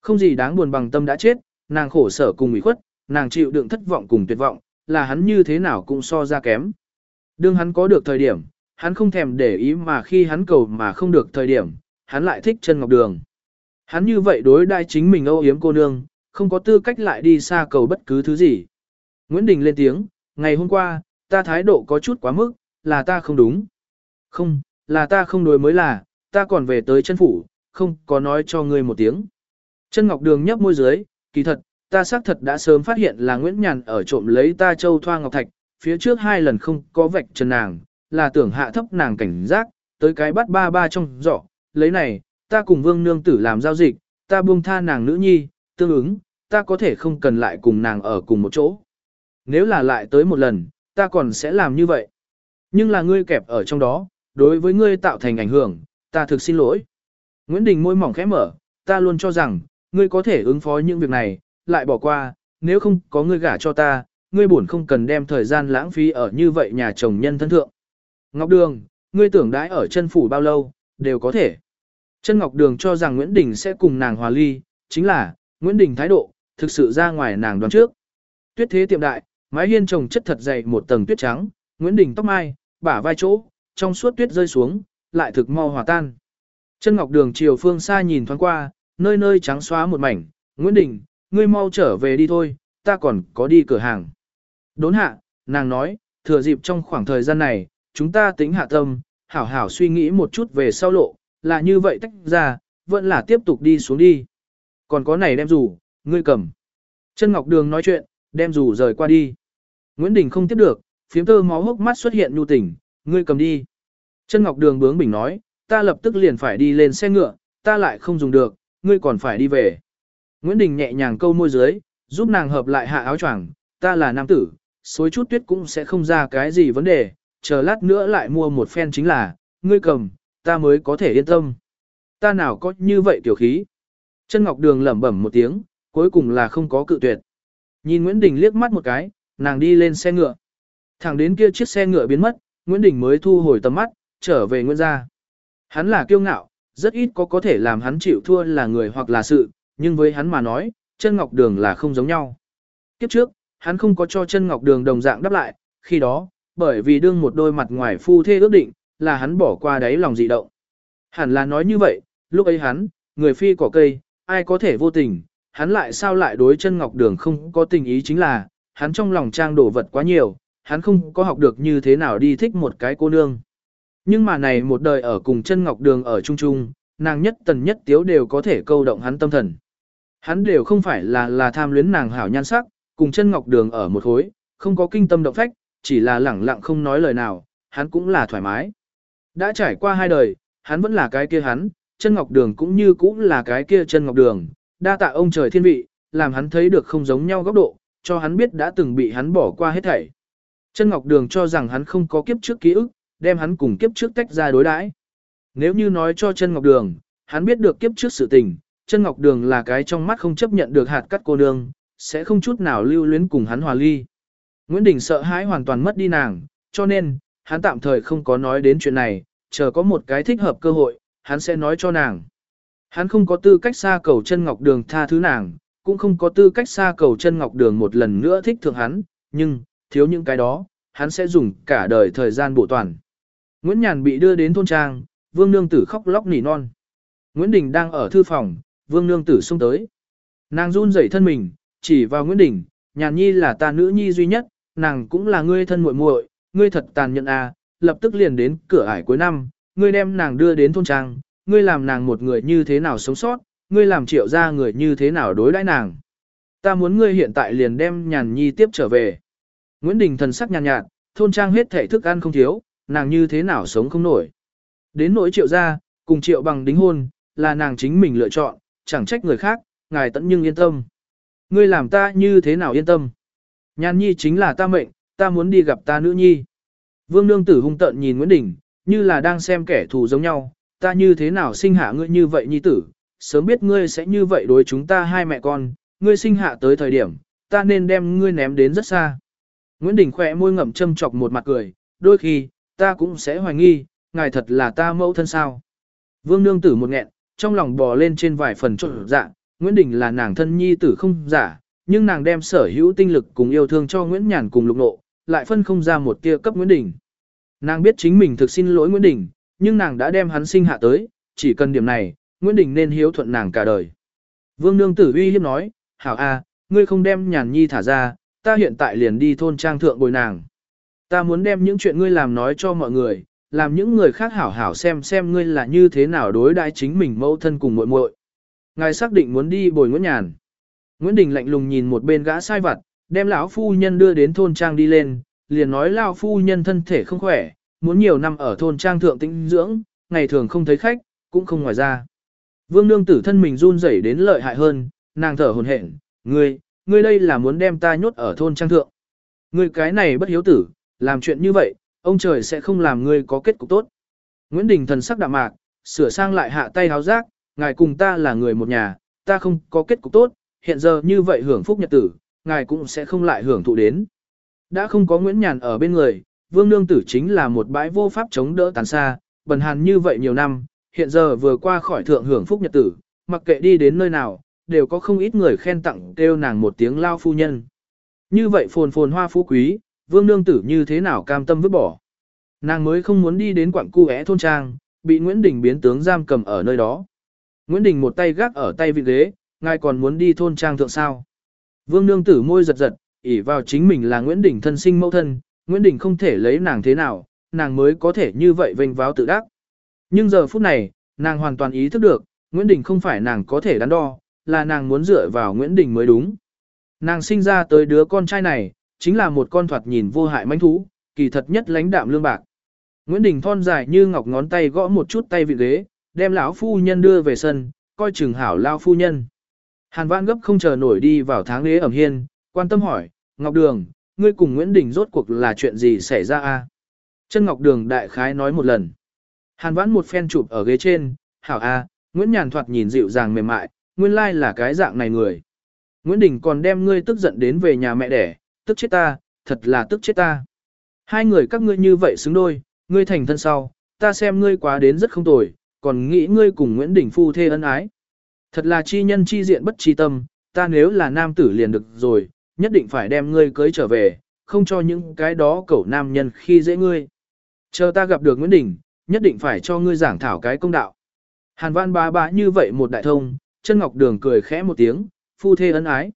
Không gì đáng buồn bằng tâm đã chết, nàng khổ sở cùng ủy khuất, nàng chịu đựng thất vọng cùng tuyệt vọng, là hắn như thế nào cũng so ra kém. Đương hắn có được thời điểm, hắn không thèm để ý mà khi hắn cầu mà không được thời điểm, hắn lại thích chân ngọc đường. Hắn như vậy đối đai chính mình âu yếm cô nương, không có tư cách lại đi xa cầu bất cứ thứ gì. Nguyễn Đình lên tiếng, ngày hôm qua, ta thái độ có chút quá mức, là ta không đúng. Không, là ta không đối mới là, ta còn về tới chân phủ, không có nói cho ngươi một tiếng. Chân Ngọc Đường nhấp môi dưới, kỳ thật, ta xác thật đã sớm phát hiện là Nguyễn Nhàn ở trộm lấy ta châu thoa ngọc thạch, phía trước hai lần không có vạch trần nàng, là tưởng hạ thấp nàng cảnh giác, tới cái bắt ba ba trong giỏ, lấy này, ta cùng vương nương tử làm giao dịch, ta buông tha nàng nữ nhi, tương ứng, ta có thể không cần lại cùng nàng ở cùng một chỗ. Nếu là lại tới một lần, ta còn sẽ làm như vậy. Nhưng là ngươi kẹp ở trong đó, đối với ngươi tạo thành ảnh hưởng, ta thực xin lỗi. Nguyễn Đình môi mỏng khẽ mở, ta luôn cho rằng, ngươi có thể ứng phó những việc này, lại bỏ qua, nếu không có ngươi gả cho ta, ngươi buồn không cần đem thời gian lãng phí ở như vậy nhà chồng nhân thân thượng. Ngọc Đường, ngươi tưởng đãi ở chân phủ bao lâu, đều có thể. Chân Ngọc Đường cho rằng Nguyễn Đình sẽ cùng nàng hòa ly, chính là, Nguyễn Đình thái độ, thực sự ra ngoài nàng đoán trước. Tuyết thế tiệm đại, mái hiên trồng chất thật dày một tầng tuyết trắng, Nguyễn Đình tóc mai, bả vai chỗ, trong suốt tuyết rơi xuống, lại thực mau hòa tan. Chân Ngọc Đường chiều phương xa nhìn thoáng qua, nơi nơi trắng xóa một mảnh, Nguyễn Đình, ngươi mau trở về đi thôi, ta còn có đi cửa hàng. Đốn hạ, nàng nói, thừa dịp trong khoảng thời gian này, chúng ta tính hạ tâm, hảo hảo suy nghĩ một chút về sau lộ, là như vậy tách ra, vẫn là tiếp tục đi xuống đi. Còn có này đem rủ, ngươi cầm. Chân Ngọc Đường nói chuyện, đem dù rời qua đi. Nguyễn Đình không tiếp được, phiếm tơ máu hốc mắt xuất hiện nhu tỉnh, ngươi cầm đi. Chân Ngọc Đường bướng bỉnh nói, ta lập tức liền phải đi lên xe ngựa, ta lại không dùng được, ngươi còn phải đi về. Nguyễn Đình nhẹ nhàng câu môi dưới, giúp nàng hợp lại hạ áo choàng, ta là nam tử, xối chút tuyết cũng sẽ không ra cái gì vấn đề, chờ lát nữa lại mua một phen chính là, ngươi cầm, ta mới có thể yên tâm. Ta nào có như vậy tiểu khí. Chân Ngọc Đường lẩm bẩm một tiếng, cuối cùng là không có cự tuyệt. Nhìn Nguyễn Đình liếc mắt một cái, nàng đi lên xe ngựa. Thẳng đến kia chiếc xe ngựa biến mất, Nguyễn Đình mới thu hồi tầm mắt, trở về Nguyễn gia. Hắn là kiêu ngạo, rất ít có có thể làm hắn chịu thua là người hoặc là sự, nhưng với hắn mà nói, chân ngọc đường là không giống nhau. Kiếp trước, hắn không có cho chân ngọc đường đồng dạng đáp lại, khi đó, bởi vì đương một đôi mặt ngoài phu thê ước định, là hắn bỏ qua đáy lòng dị động. Hẳn là nói như vậy, lúc ấy hắn, người phi cỏ cây, ai có thể vô tình, hắn lại sao lại đối chân ngọc đường không có tình ý chính là, hắn trong lòng trang đổ vật quá nhiều, hắn không có học được như thế nào đi thích một cái cô nương. Nhưng mà này một đời ở cùng chân ngọc đường ở chung chung, nàng nhất tần nhất tiếu đều có thể câu động hắn tâm thần. Hắn đều không phải là là tham luyến nàng hảo nhan sắc, cùng chân ngọc đường ở một khối, không có kinh tâm động phách, chỉ là lẳng lặng không nói lời nào, hắn cũng là thoải mái. Đã trải qua hai đời, hắn vẫn là cái kia hắn, chân ngọc đường cũng như cũng là cái kia chân ngọc đường, đa tạ ông trời thiên vị, làm hắn thấy được không giống nhau góc độ, cho hắn biết đã từng bị hắn bỏ qua hết thảy. Chân ngọc đường cho rằng hắn không có kiếp trước ký ức, đem hắn cùng kiếp trước tách ra đối đãi. Nếu như nói cho chân ngọc đường, hắn biết được kiếp trước sự tình, chân ngọc đường là cái trong mắt không chấp nhận được hạt cắt cô nương, sẽ không chút nào lưu luyến cùng hắn hòa ly. Nguyễn Đình sợ hãi hoàn toàn mất đi nàng, cho nên, hắn tạm thời không có nói đến chuyện này, chờ có một cái thích hợp cơ hội, hắn sẽ nói cho nàng. Hắn không có tư cách xa cầu chân ngọc đường tha thứ nàng, cũng không có tư cách xa cầu chân ngọc đường một lần nữa thích thượng hắn, nhưng, thiếu những cái đó, hắn sẽ dùng cả đời thời gian bổ toàn. Nguyễn Nhàn bị đưa đến thôn trang, Vương Nương Tử khóc lóc nỉ non. Nguyễn Đình đang ở thư phòng, Vương Nương Tử xông tới. Nàng run rẩy thân mình, chỉ vào Nguyễn Đình, Nhàn Nhi là ta nữ nhi duy nhất, nàng cũng là ngươi thân muội muội, ngươi thật tàn nhẫn à, lập tức liền đến cửa ải cuối năm, ngươi đem nàng đưa đến thôn trang, ngươi làm nàng một người như thế nào sống sót, ngươi làm triệu ra người như thế nào đối đãi nàng. Ta muốn ngươi hiện tại liền đem Nhàn Nhi tiếp trở về. Nguyễn Đình thần sắc nhàn nhạt, nhạt, thôn trang hết thể thức ăn không thiếu, nàng như thế nào sống không nổi. Đến nỗi triệu gia, cùng triệu bằng đính hôn, là nàng chính mình lựa chọn, chẳng trách người khác, ngài tận nhưng yên tâm. Ngươi làm ta như thế nào yên tâm? Nhàn nhi chính là ta mệnh, ta muốn đi gặp ta nữ nhi. Vương nương tử hung tận nhìn Nguyễn Đình, như là đang xem kẻ thù giống nhau, ta như thế nào sinh hạ ngươi như vậy nhi tử, sớm biết ngươi sẽ như vậy đối chúng ta hai mẹ con, ngươi sinh hạ tới thời điểm, ta nên đem ngươi ném đến rất xa. Nguyễn Đình khỏe môi ngậm châm chọc một mặt cười, đôi khi, ta cũng sẽ hoài nghi, ngài thật là ta mẫu thân sao. Vương nương tử một nghẹn, trong lòng bò lên trên vài phần trộn dạ, Nguyễn Đình là nàng thân nhi tử không giả, nhưng nàng đem sở hữu tinh lực cùng yêu thương cho Nguyễn Nhàn cùng lục nộ, lại phân không ra một tia cấp Nguyễn Đình. Nàng biết chính mình thực xin lỗi Nguyễn Đình, nhưng nàng đã đem hắn sinh hạ tới, chỉ cần điểm này, Nguyễn Đình nên hiếu thuận nàng cả đời. Vương nương tử uy hiếp nói, hảo a, ngươi không đem nhàn nhi thả ra, ta hiện tại liền đi thôn trang thượng bồi nàng. Ta muốn đem những chuyện ngươi làm nói cho mọi người, làm những người khác hảo hảo xem xem ngươi là như thế nào đối đãi chính mình mẫu thân cùng muội muội. Ngài xác định muốn đi bồi Nguyễn Nhàn. Nguyễn Đình lạnh lùng nhìn một bên gã sai vặt, đem lão phu nhân đưa đến thôn trang đi lên, liền nói lão phu nhân thân thể không khỏe, muốn nhiều năm ở thôn trang thượng tĩnh dưỡng, ngày thường không thấy khách, cũng không ngoài ra. Vương nương tử thân mình run rẩy đến lợi hại hơn, nàng thở hổn hển, ngươi, ngươi đây là muốn đem ta nhốt ở thôn trang thượng. Ngươi cái này bất hiếu tử, làm chuyện như vậy, ông trời sẽ không làm ngươi có kết cục tốt. Nguyễn Đình thần sắc đạm mạc, sửa sang lại hạ tay háo giác, ngài cùng ta là người một nhà, ta không có kết cục tốt, hiện giờ như vậy hưởng phúc nhật tử, ngài cũng sẽ không lại hưởng thụ đến. Đã không có Nguyễn Nhàn ở bên người, vương nương tử chính là một bãi vô pháp chống đỡ tàn xa, bần hàn như vậy nhiều năm, hiện giờ vừa qua khỏi thượng hưởng phúc nhật tử, mặc kệ đi đến nơi nào, đều có không ít người khen tặng kêu nàng một tiếng lao phu nhân. Như vậy phồn phồn hoa phú quý, vương nương tử như thế nào cam tâm vứt bỏ. Nàng mới không muốn đi đến quặng cu é thôn trang, bị Nguyễn Đình biến tướng giam cầm ở nơi đó. Nguyễn Đình một tay gác ở tay vị ghế, ngài còn muốn đi thôn trang thượng sao. Vương nương tử môi giật giật, ỉ vào chính mình là Nguyễn Đình thân sinh mẫu thân, Nguyễn Đình không thể lấy nàng thế nào, nàng mới có thể như vậy vênh váo tự đắc. Nhưng giờ phút này, nàng hoàn toàn ý thức được, Nguyễn Đình không phải nàng có thể đắn đo, là nàng muốn dựa vào Nguyễn Đình mới đúng. Nàng sinh ra tới đứa con trai này, chính là một con thoạt nhìn vô hại manh thú, kỳ thật nhất lãnh đạm lương bạc. Nguyễn Đình thon dài như ngọc ngón tay gõ một chút tay vị ghế, đem lão phu nhân đưa về sân, coi chừng hảo lao phu nhân. Hàn Vãn gấp không chờ nổi đi vào tháng ghế ẩm hiên, quan tâm hỏi, Ngọc Đường, ngươi cùng Nguyễn Đình rốt cuộc là chuyện gì xảy ra a? Chân Ngọc Đường đại khái nói một lần. Hàn Vãn một phen chụp ở ghế trên, hảo a, Nguyễn Nhàn thoạt nhìn dịu dàng mềm mại, nguyên lai là cái dạng này người. Nguyễn Đình còn đem ngươi tức giận đến về nhà mẹ đẻ, tức chết ta, thật là tức chết ta. Hai người các ngươi như vậy xứng đôi, ngươi thành thân sau, ta xem ngươi quá đến rất không tồi, còn nghĩ ngươi cùng Nguyễn Đình phu thê ân ái. Thật là chi nhân chi diện bất chi tâm, ta nếu là nam tử liền được rồi, nhất định phải đem ngươi cưới trở về, không cho những cái đó cẩu nam nhân khi dễ ngươi. Chờ ta gặp được Nguyễn Đình, nhất định phải cho ngươi giảng thảo cái công đạo. Hàn văn bá bá như vậy một đại thông, chân ngọc đường cười khẽ một tiếng, phu thê ân ái.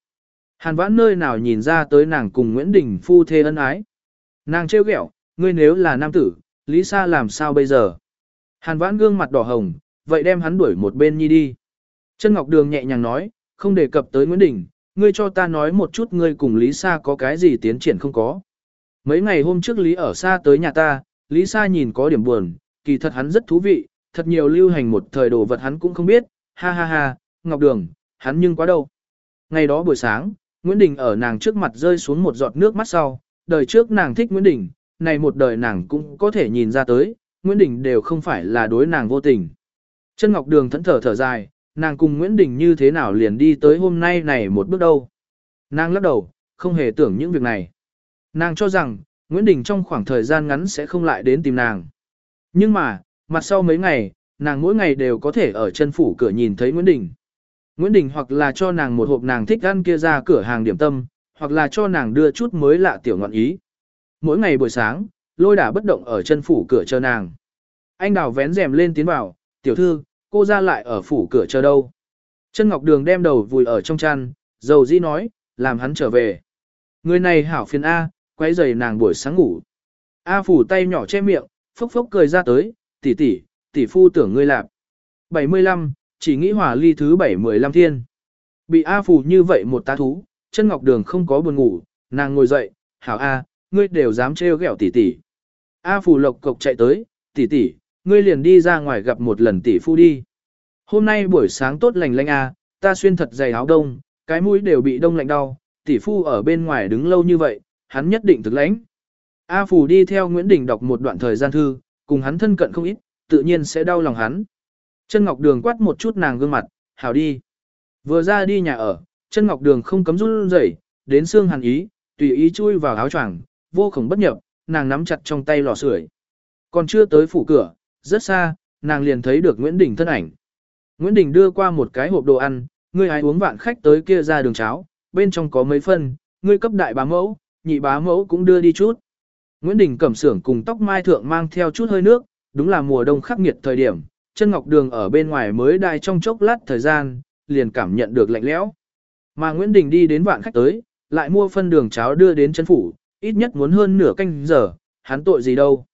Hàn vãn nơi nào nhìn ra tới nàng cùng Nguyễn Đình phu thê ân ái. Nàng trêu ghẹo, ngươi nếu là nam tử, Lý Sa làm sao bây giờ? Hàn vãn gương mặt đỏ hồng, vậy đem hắn đuổi một bên nhi đi. Chân Ngọc Đường nhẹ nhàng nói, không đề cập tới Nguyễn Đình, ngươi cho ta nói một chút ngươi cùng Lý Sa có cái gì tiến triển không có. Mấy ngày hôm trước Lý ở xa tới nhà ta, Lý Sa nhìn có điểm buồn, kỳ thật hắn rất thú vị, thật nhiều lưu hành một thời đồ vật hắn cũng không biết, ha ha ha, Ngọc Đường, hắn nhưng quá đâu. Ngày đó buổi sáng, Nguyễn Đình ở nàng trước mặt rơi xuống một giọt nước mắt sau, đời trước nàng thích Nguyễn Đình, này một đời nàng cũng có thể nhìn ra tới, Nguyễn Đình đều không phải là đối nàng vô tình. Chân Ngọc Đường thẫn thở thở dài, nàng cùng Nguyễn Đình như thế nào liền đi tới hôm nay này một bước đâu. Nàng lắc đầu, không hề tưởng những việc này. Nàng cho rằng, Nguyễn Đình trong khoảng thời gian ngắn sẽ không lại đến tìm nàng. Nhưng mà, mặt sau mấy ngày, nàng mỗi ngày đều có thể ở chân phủ cửa nhìn thấy Nguyễn Đình. Nguyễn Đình hoặc là cho nàng một hộp nàng thích ăn kia ra cửa hàng điểm tâm, hoặc là cho nàng đưa chút mới lạ tiểu ngọn ý. Mỗi ngày buổi sáng, lôi đả bất động ở chân phủ cửa chờ nàng. Anh đào vén rèm lên tiến vào, tiểu thư, cô ra lại ở phủ cửa chờ đâu. Chân Ngọc Đường đem đầu vùi ở trong chăn, dầu dĩ nói, làm hắn trở về. Người này hảo phiền A, quay giày nàng buổi sáng ngủ. A phủ tay nhỏ che miệng, phốc phốc cười ra tới, tỷ tỷ, tỷ phu tưởng ngươi lạp. 75, chỉ nghĩ hỏa ly thứ 715 thiên. Bị A phủ như vậy một tá thú, chân Ngọc Đường không có buồn ngủ, nàng ngồi dậy, hảo A, ngươi đều dám trêu ghẹo tỷ tỷ. A phủ lộc cộc chạy tới, tỷ tỷ, ngươi liền đi ra ngoài gặp một lần tỷ phu đi. Hôm nay buổi sáng tốt lành lanh à, ta xuyên thật dày áo đông, cái mũi đều bị đông lạnh đau, tỷ phu ở bên ngoài đứng lâu như vậy, hắn nhất định thực lãnh. A Phù đi theo Nguyễn Đình đọc một đoạn thời gian thư, cùng hắn thân cận không ít, tự nhiên sẽ đau lòng hắn. Chân Ngọc Đường quát một chút nàng gương mặt, hảo đi. Vừa ra đi nhà ở, chân Ngọc Đường không cấm run rẩy, đến xương hàn ý, tùy ý chui vào áo choàng, vô cùng bất nhập, nàng nắm chặt trong tay lò sưởi. Còn chưa tới phủ cửa, rất xa, nàng liền thấy được Nguyễn Đình thân ảnh. Nguyễn Đình đưa qua một cái hộp đồ ăn, ngươi ai uống vạn khách tới kia ra đường cháo, bên trong có mấy phân, ngươi cấp đại bá mẫu, nhị bá mẫu cũng đưa đi chút. Nguyễn Đình cẩm sưởng cùng tóc mai thượng mang theo chút hơi nước, đúng là mùa đông khắc nghiệt thời điểm, chân ngọc đường ở bên ngoài mới đai trong chốc lát thời gian, liền cảm nhận được lạnh lẽo. Mà Nguyễn Đình đi đến vạn khách tới, lại mua phân đường cháo đưa đến chân phủ, ít nhất muốn hơn nửa canh giờ, hắn tội gì đâu.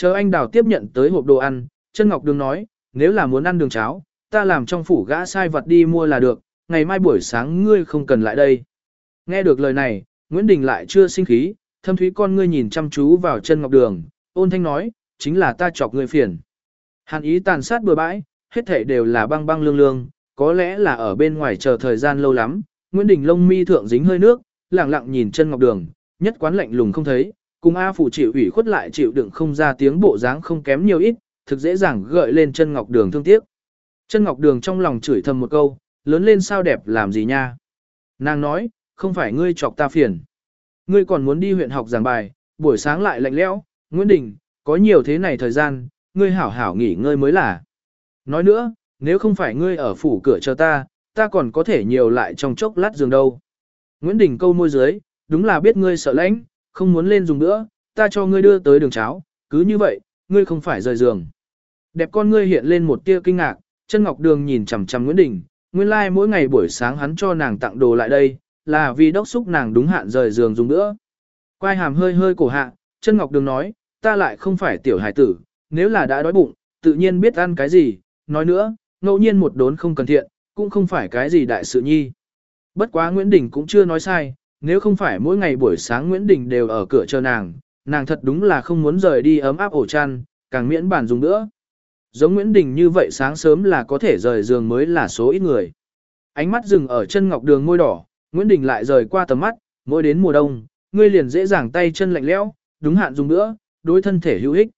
Chờ anh đào tiếp nhận tới hộp đồ ăn, chân ngọc đường nói, nếu là muốn ăn đường cháo, ta làm trong phủ gã sai vật đi mua là được, ngày mai buổi sáng ngươi không cần lại đây. Nghe được lời này, Nguyễn Đình lại chưa sinh khí, thâm thúy con ngươi nhìn chăm chú vào chân ngọc đường, ôn thanh nói, chính là ta chọc ngươi phiền. Hàn ý tàn sát bừa bãi, hết thể đều là băng băng lương lương, có lẽ là ở bên ngoài chờ thời gian lâu lắm, Nguyễn Đình lông mi thượng dính hơi nước, lặng lặng nhìn chân ngọc đường, nhất quán lạnh lùng không thấy, cùng A phụ chịu ủy khuất lại chịu đựng không ra tiếng bộ dáng không kém nhiều ít, thực dễ dàng gợi lên chân ngọc đường thương tiếc. Chân Ngọc Đường trong lòng chửi thầm một câu, lớn lên sao đẹp làm gì nha. Nàng nói, không phải ngươi chọc ta phiền. Ngươi còn muốn đi huyện học giảng bài, buổi sáng lại lạnh lẽo, Nguyễn Đình, có nhiều thế này thời gian, ngươi hảo hảo nghỉ ngơi mới là. Nói nữa, nếu không phải ngươi ở phủ cửa chờ ta, ta còn có thể nhiều lại trong chốc lát giường đâu. Nguyễn Đình câu môi dưới, đúng là biết ngươi sợ lãnh, không muốn lên dùng nữa, ta cho ngươi đưa tới đường cháo, cứ như vậy, ngươi không phải rời giường. Đẹp con ngươi hiện lên một tia kinh ngạc, chân ngọc đường nhìn chằm chằm Nguyễn Đình, nguyên lai like mỗi ngày buổi sáng hắn cho nàng tặng đồ lại đây, là vì đốc xúc nàng đúng hạn rời giường dùng nữa. Quai hàm hơi hơi cổ hạ, chân ngọc đường nói, ta lại không phải tiểu hải tử, nếu là đã đói bụng, tự nhiên biết ăn cái gì, nói nữa, ngẫu nhiên một đốn không cần thiện, cũng không phải cái gì đại sự nhi. Bất quá Nguyễn Đình cũng chưa nói sai, nếu không phải mỗi ngày buổi sáng Nguyễn Đình đều ở cửa chờ nàng, nàng thật đúng là không muốn rời đi ấm áp ổ chăn, càng miễn bản dùng nữa. Giống Nguyễn Đình như vậy sáng sớm là có thể rời giường mới là số ít người. Ánh mắt dừng ở chân ngọc đường môi đỏ, Nguyễn Đình lại rời qua tầm mắt, mỗi đến mùa đông, ngươi liền dễ dàng tay chân lạnh lẽo, đúng hạn dùng nữa, đối thân thể hữu ích.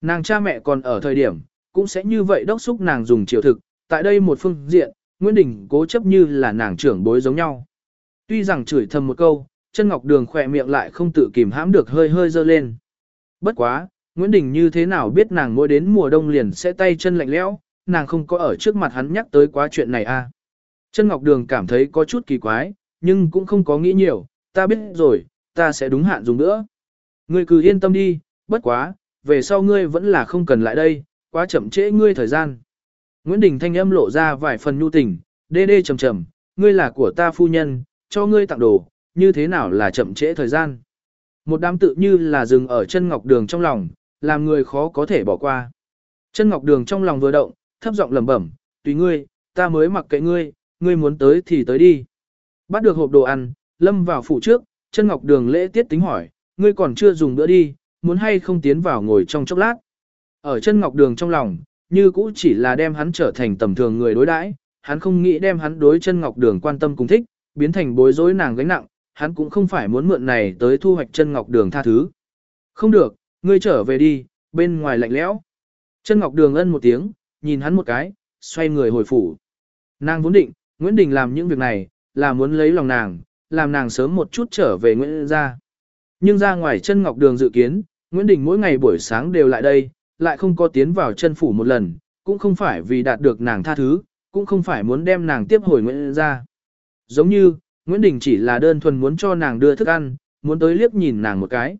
Nàng cha mẹ còn ở thời điểm, cũng sẽ như vậy đốc xúc nàng dùng chiều thực, tại đây một phương diện, Nguyễn Đình cố chấp như là nàng trưởng bối giống nhau. Tuy rằng chửi thầm một câu, chân ngọc đường khỏe miệng lại không tự kìm hãm được hơi hơi dơ lên. Bất quá, Nguyễn Đình như thế nào biết nàng mỗi đến mùa đông liền sẽ tay chân lạnh lẽo, nàng không có ở trước mặt hắn nhắc tới quá chuyện này à. Chân ngọc đường cảm thấy có chút kỳ quái, nhưng cũng không có nghĩ nhiều, ta biết rồi, ta sẽ đúng hạn dùng nữa. Ngươi cứ yên tâm đi, bất quá, về sau ngươi vẫn là không cần lại đây, quá chậm trễ ngươi thời gian. Nguyễn Đình thanh âm lộ ra vài phần nhu tình, đê đê trầm trầm, ngươi là của ta phu nhân, cho ngươi tặng đồ, như thế nào là chậm trễ thời gian. Một đám tự như là dừng ở chân ngọc đường trong lòng, làm người khó có thể bỏ qua. Chân ngọc đường trong lòng vừa động, thấp giọng lẩm bẩm, tùy ngươi, ta mới mặc kệ ngươi, ngươi muốn tới thì tới đi. Bắt được hộp đồ ăn, lâm vào phủ trước, chân ngọc đường lễ tiết tính hỏi, ngươi còn chưa dùng bữa đi, muốn hay không tiến vào ngồi trong chốc lát. Ở chân ngọc đường trong lòng, như cũ chỉ là đem hắn trở thành tầm thường người đối đãi, hắn không nghĩ đem hắn đối chân ngọc đường quan tâm cùng thích, biến thành bối rối nàng gánh nặng, hắn cũng không phải muốn mượn này tới thu hoạch chân ngọc đường tha thứ. Không được, ngươi trở về đi, bên ngoài lạnh lẽo. Chân ngọc đường ân một tiếng, nhìn hắn một cái, xoay người hồi phủ. Nàng vốn định, Nguyễn Đình làm những việc này, là muốn lấy lòng nàng, làm nàng sớm một chút trở về Nguyễn gia. Nhưng ra ngoài chân ngọc đường dự kiến, Nguyễn Đình mỗi ngày buổi sáng đều lại đây, lại không có tiến vào chân phủ một lần, cũng không phải vì đạt được nàng tha thứ, cũng không phải muốn đem nàng tiếp hồi Nguyễn gia. Giống như, Nguyễn Đình chỉ là đơn thuần muốn cho nàng đưa thức ăn, muốn tới liếc nhìn nàng một cái.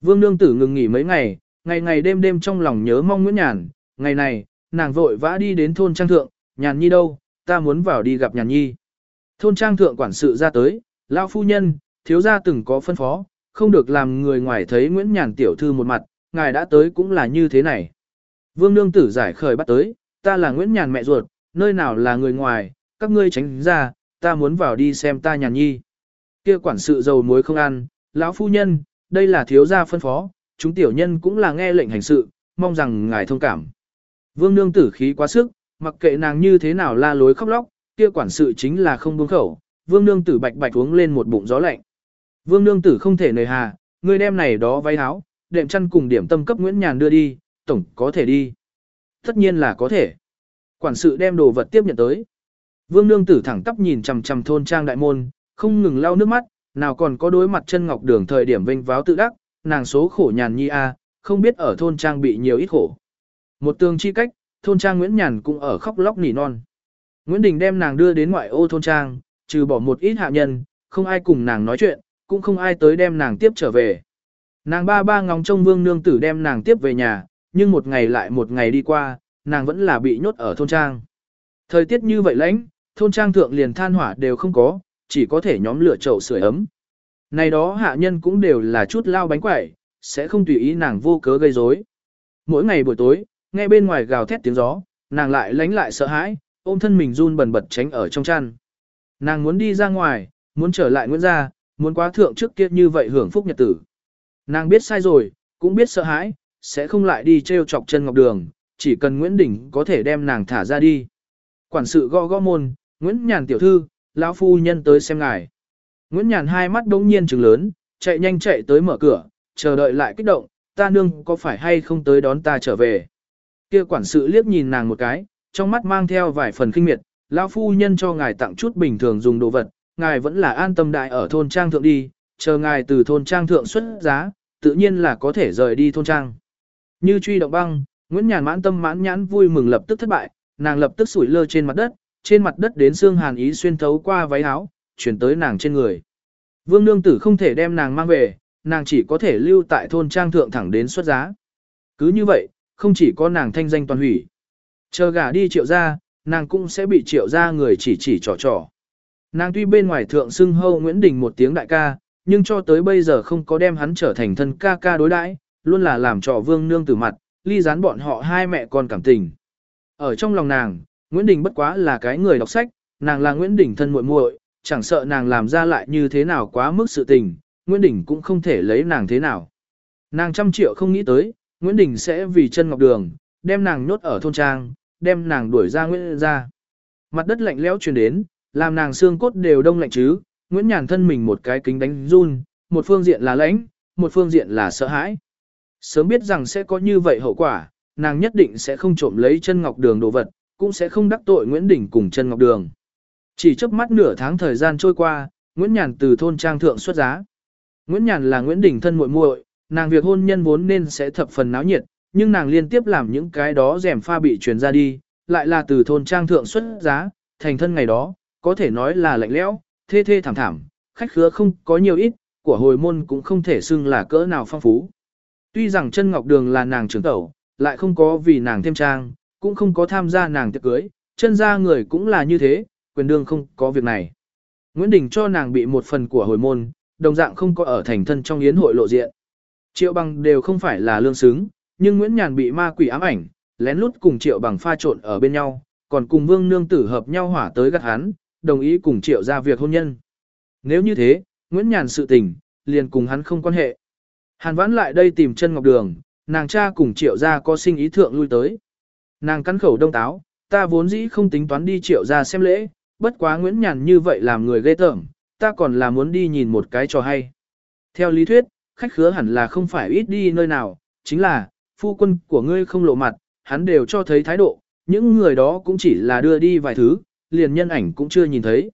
Vương Nương Tử ngừng nghỉ mấy ngày, ngày ngày đêm đêm trong lòng nhớ mong Nguyễn Nhàn, ngày này, nàng vội vã đi đến thôn trang thượng, Nhàn Nhi đâu, ta muốn vào đi gặp Nhàn Nhi. Thôn trang thượng quản sự ra tới, lão phu nhân, thiếu gia từng có phân phó, không được làm người ngoài thấy Nguyễn Nhàn tiểu thư một mặt, ngài đã tới cũng là như thế này. Vương Nương Tử giải khởi bắt tới, ta là Nguyễn Nhàn mẹ ruột, nơi nào là người ngoài, các ngươi tránh ra, ta muốn vào đi xem ta nhàn nhi. Kia quản sự dầu muối không ăn, lão phu nhân, đây là thiếu gia phân phó, chúng tiểu nhân cũng là nghe lệnh hành sự, mong rằng ngài thông cảm. Vương nương tử khí quá sức, mặc kệ nàng như thế nào la lối khóc lóc, kia quản sự chính là không buông khẩu, vương nương tử bạch bạch uống lên một bụng gió lạnh. Vương nương tử không thể nề hà, người đem này đó váy áo, đệm chăn cùng điểm tâm cấp Nguyễn Nhàn đưa đi, tổng có thể đi. Tất nhiên là có thể. Quản sự đem đồ vật tiếp nhận tới. Vương nương tử thẳng tắp nhìn chằm chằm thôn trang đại môn, không ngừng lau nước mắt, nào còn có đối mặt chân ngọc đường thời điểm vinh váo tự đắc, nàng số khổ nhàn nhi a, không biết ở thôn trang bị nhiều ít khổ. Một tường chi cách, thôn trang Nguyễn Nhàn cũng ở khóc lóc nỉ non. Nguyễn Đình đem nàng đưa đến ngoại ô thôn trang, trừ bỏ một ít hạ nhân, không ai cùng nàng nói chuyện, cũng không ai tới đem nàng tiếp trở về. Nàng ba ba ngóng trông vương nương tử đem nàng tiếp về nhà, nhưng một ngày lại một ngày đi qua, nàng vẫn là bị nhốt ở thôn trang. Thời tiết như vậy lãnh, thôn trang thượng liền than hỏa đều không có, chỉ có thể nhóm lửa chậu sưởi ấm. Này đó hạ nhân cũng đều là chút lao bánh quẩy, sẽ không tùy ý nàng vô cớ gây rối. Mỗi ngày buổi tối, nghe bên ngoài gào thét tiếng gió, nàng lại lánh lại sợ hãi, ôm thân mình run bần bật tránh ở trong chăn. Nàng muốn đi ra ngoài, muốn trở lại Nguyễn gia, muốn quá thượng trước kia như vậy hưởng phúc nhật tử. Nàng biết sai rồi, cũng biết sợ hãi, sẽ không lại đi treo chọc chân ngọc đường, chỉ cần Nguyễn Đình có thể đem nàng thả ra đi. Quản sự gõ gõ môn, Nguyễn Nhàn tiểu thư, lão phu nhân tới xem ngài. Nguyễn Nhàn hai mắt đống nhiên trừng lớn, chạy nhanh chạy tới mở cửa, chờ đợi lại kích động, ta nương có phải hay không tới đón ta trở về. Kia quản sự liếc nhìn nàng một cái, trong mắt mang theo vài phần kinh miệt, lão phu nhân cho ngài tặng chút bình thường dùng đồ vật, ngài vẫn là an tâm đại ở thôn trang thượng đi, chờ ngài từ thôn trang thượng xuất giá, tự nhiên là có thể rời đi thôn trang. Như truy động băng, Nguyễn Nhàn mãn tâm mãn nhãn vui mừng lập tức thất bại, nàng lập tức sủi lơ trên mặt đất, trên mặt đất đến xương hàn ý xuyên thấu qua váy áo, chuyển tới nàng trên người. Vương nương tử không thể đem nàng mang về, nàng chỉ có thể lưu tại thôn trang thượng thẳng đến xuất giá. Cứ như vậy, không chỉ có nàng thanh danh toàn hủy. Chờ gả đi triệu ra, nàng cũng sẽ bị triệu ra người chỉ chỉ trò trò. Nàng tuy bên ngoài thượng xưng hâu Nguyễn Đình một tiếng đại ca, nhưng cho tới bây giờ không có đem hắn trở thành thân ca ca đối đãi, luôn là làm trò vương nương tử mặt, ly gián bọn họ hai mẹ con cảm tình. Ở trong lòng nàng, Nguyễn Đình bất quá là cái người đọc sách, nàng là Nguyễn Đình thân muội muội, chẳng sợ nàng làm ra lại như thế nào quá mức sự tình, Nguyễn Đình cũng không thể lấy nàng thế nào. Nàng trăm triệu không nghĩ tới, Nguyễn Đình sẽ vì chân ngọc đường, đem nàng nhốt ở thôn trang, đem nàng đuổi ra Nguyễn ra. Mặt đất lạnh lẽo truyền đến, làm nàng xương cốt đều đông lạnh chứ, Nguyễn Nhàn thân mình một cái kính đánh run, một phương diện là lãnh, một phương diện là sợ hãi. Sớm biết rằng sẽ có như vậy hậu quả, nàng nhất định sẽ không trộm lấy chân ngọc đường đồ vật, cũng sẽ không đắc tội Nguyễn Đình cùng chân ngọc đường. Chỉ chớp mắt nửa tháng thời gian trôi qua, Nguyễn Nhàn từ thôn trang thượng xuất giá. Nguyễn Nhàn là Nguyễn Đình thân muội muội, nàng việc hôn nhân vốn nên sẽ thập phần náo nhiệt, nhưng nàng liên tiếp làm những cái đó rèm pha bị truyền ra đi, lại là từ thôn trang thượng xuất giá, thành thân ngày đó, có thể nói là lạnh lẽo, thê thê thảm thảm, khách khứa không có nhiều ít, của hồi môn cũng không thể xưng là cỡ nào phong phú. Tuy rằng chân ngọc đường là nàng trưởng tẩu, lại không có vì nàng thêm trang, cũng không có tham gia nàng tiệc cưới, chân ra người cũng là như thế, quyền đương không có việc này. Nguyễn Đình cho nàng bị một phần của hồi môn, đồng dạng không có ở thành thân trong yến hội lộ diện. Triệu bằng đều không phải là lương xứng, nhưng Nguyễn Nhàn bị ma quỷ ám ảnh, lén lút cùng triệu bằng pha trộn ở bên nhau, còn cùng vương nương tử hợp nhau hỏa tới gắt hắn, đồng ý cùng triệu ra việc hôn nhân. Nếu như thế, Nguyễn Nhàn sự tình, liền cùng hắn không quan hệ. Hàn vãn lại đây tìm chân ngọc đường, nàng cha cùng triệu ra có sinh ý thượng lui tới. Nàng cắn khẩu đông táo, ta vốn dĩ không tính toán đi triệu ra xem lễ, bất quá Nguyễn Nhàn như vậy làm người ghê tởm, ta còn là muốn đi nhìn một cái trò hay. Theo lý thuyết, khách khứa hẳn là không phải ít đi nơi nào, chính là, phu quân của ngươi không lộ mặt, hắn đều cho thấy thái độ, những người đó cũng chỉ là đưa đi vài thứ, liền nhân ảnh cũng chưa nhìn thấy.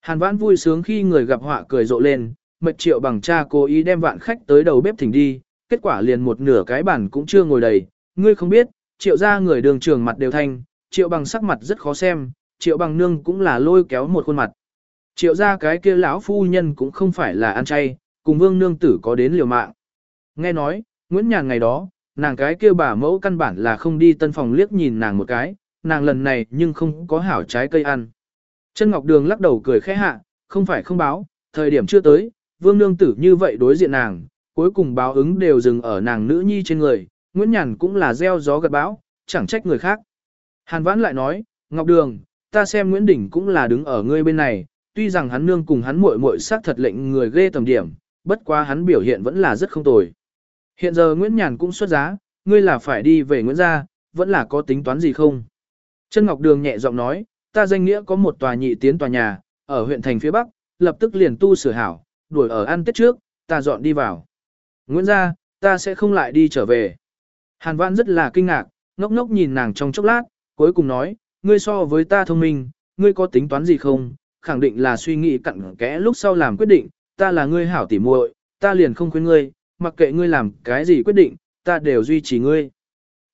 Hàn vãn vui sướng khi người gặp họa cười rộ lên, mệt triệu bằng cha cố ý đem vạn khách tới đầu bếp thỉnh đi, kết quả liền một nửa cái bàn cũng chưa ngồi đầy, ngươi không biết, triệu ra người đường trường mặt đều thanh, triệu bằng sắc mặt rất khó xem, triệu bằng nương cũng là lôi kéo một khuôn mặt. Triệu ra cái kia lão phu nhân cũng không phải là ăn chay, cùng vương nương tử có đến liều mạng. Nghe nói, Nguyễn Nhàn ngày đó, nàng cái kia bà mẫu căn bản là không đi tân phòng liếc nhìn nàng một cái, nàng lần này nhưng không có hảo trái cây ăn. Chân Ngọc Đường lắc đầu cười khẽ hạ, không phải không báo, thời điểm chưa tới, vương nương tử như vậy đối diện nàng, cuối cùng báo ứng đều dừng ở nàng nữ nhi trên người, Nguyễn Nhàn cũng là gieo gió gặt bão, chẳng trách người khác. Hàn Vãn lại nói, Ngọc Đường, ta xem Nguyễn Đình cũng là đứng ở ngươi bên này, tuy rằng hắn nương cùng hắn muội muội sát thật lệnh người ghê tầm điểm, bất quá hắn biểu hiện vẫn là rất không tồi. Hiện giờ Nguyễn Nhàn cũng xuất giá, ngươi là phải đi về Nguyễn gia, vẫn là có tính toán gì không? Trân Ngọc Đường nhẹ giọng nói, ta danh nghĩa có một tòa nhị tiến tòa nhà, ở huyện thành phía Bắc, lập tức liền tu sửa hảo, đuổi ở ăn tết trước, ta dọn đi vào. Nguyễn gia, ta sẽ không lại đi trở về. Hàn Vãn rất là kinh ngạc, ngốc ngốc nhìn nàng trong chốc lát, cuối cùng nói, ngươi so với ta thông minh, ngươi có tính toán gì không? Khẳng định là suy nghĩ cặn kẽ lúc sau làm quyết định, ta là ngươi hảo tỉ muội, ta liền không khuyên ngươi, mặc kệ ngươi làm cái gì quyết định, ta đều duy trì ngươi.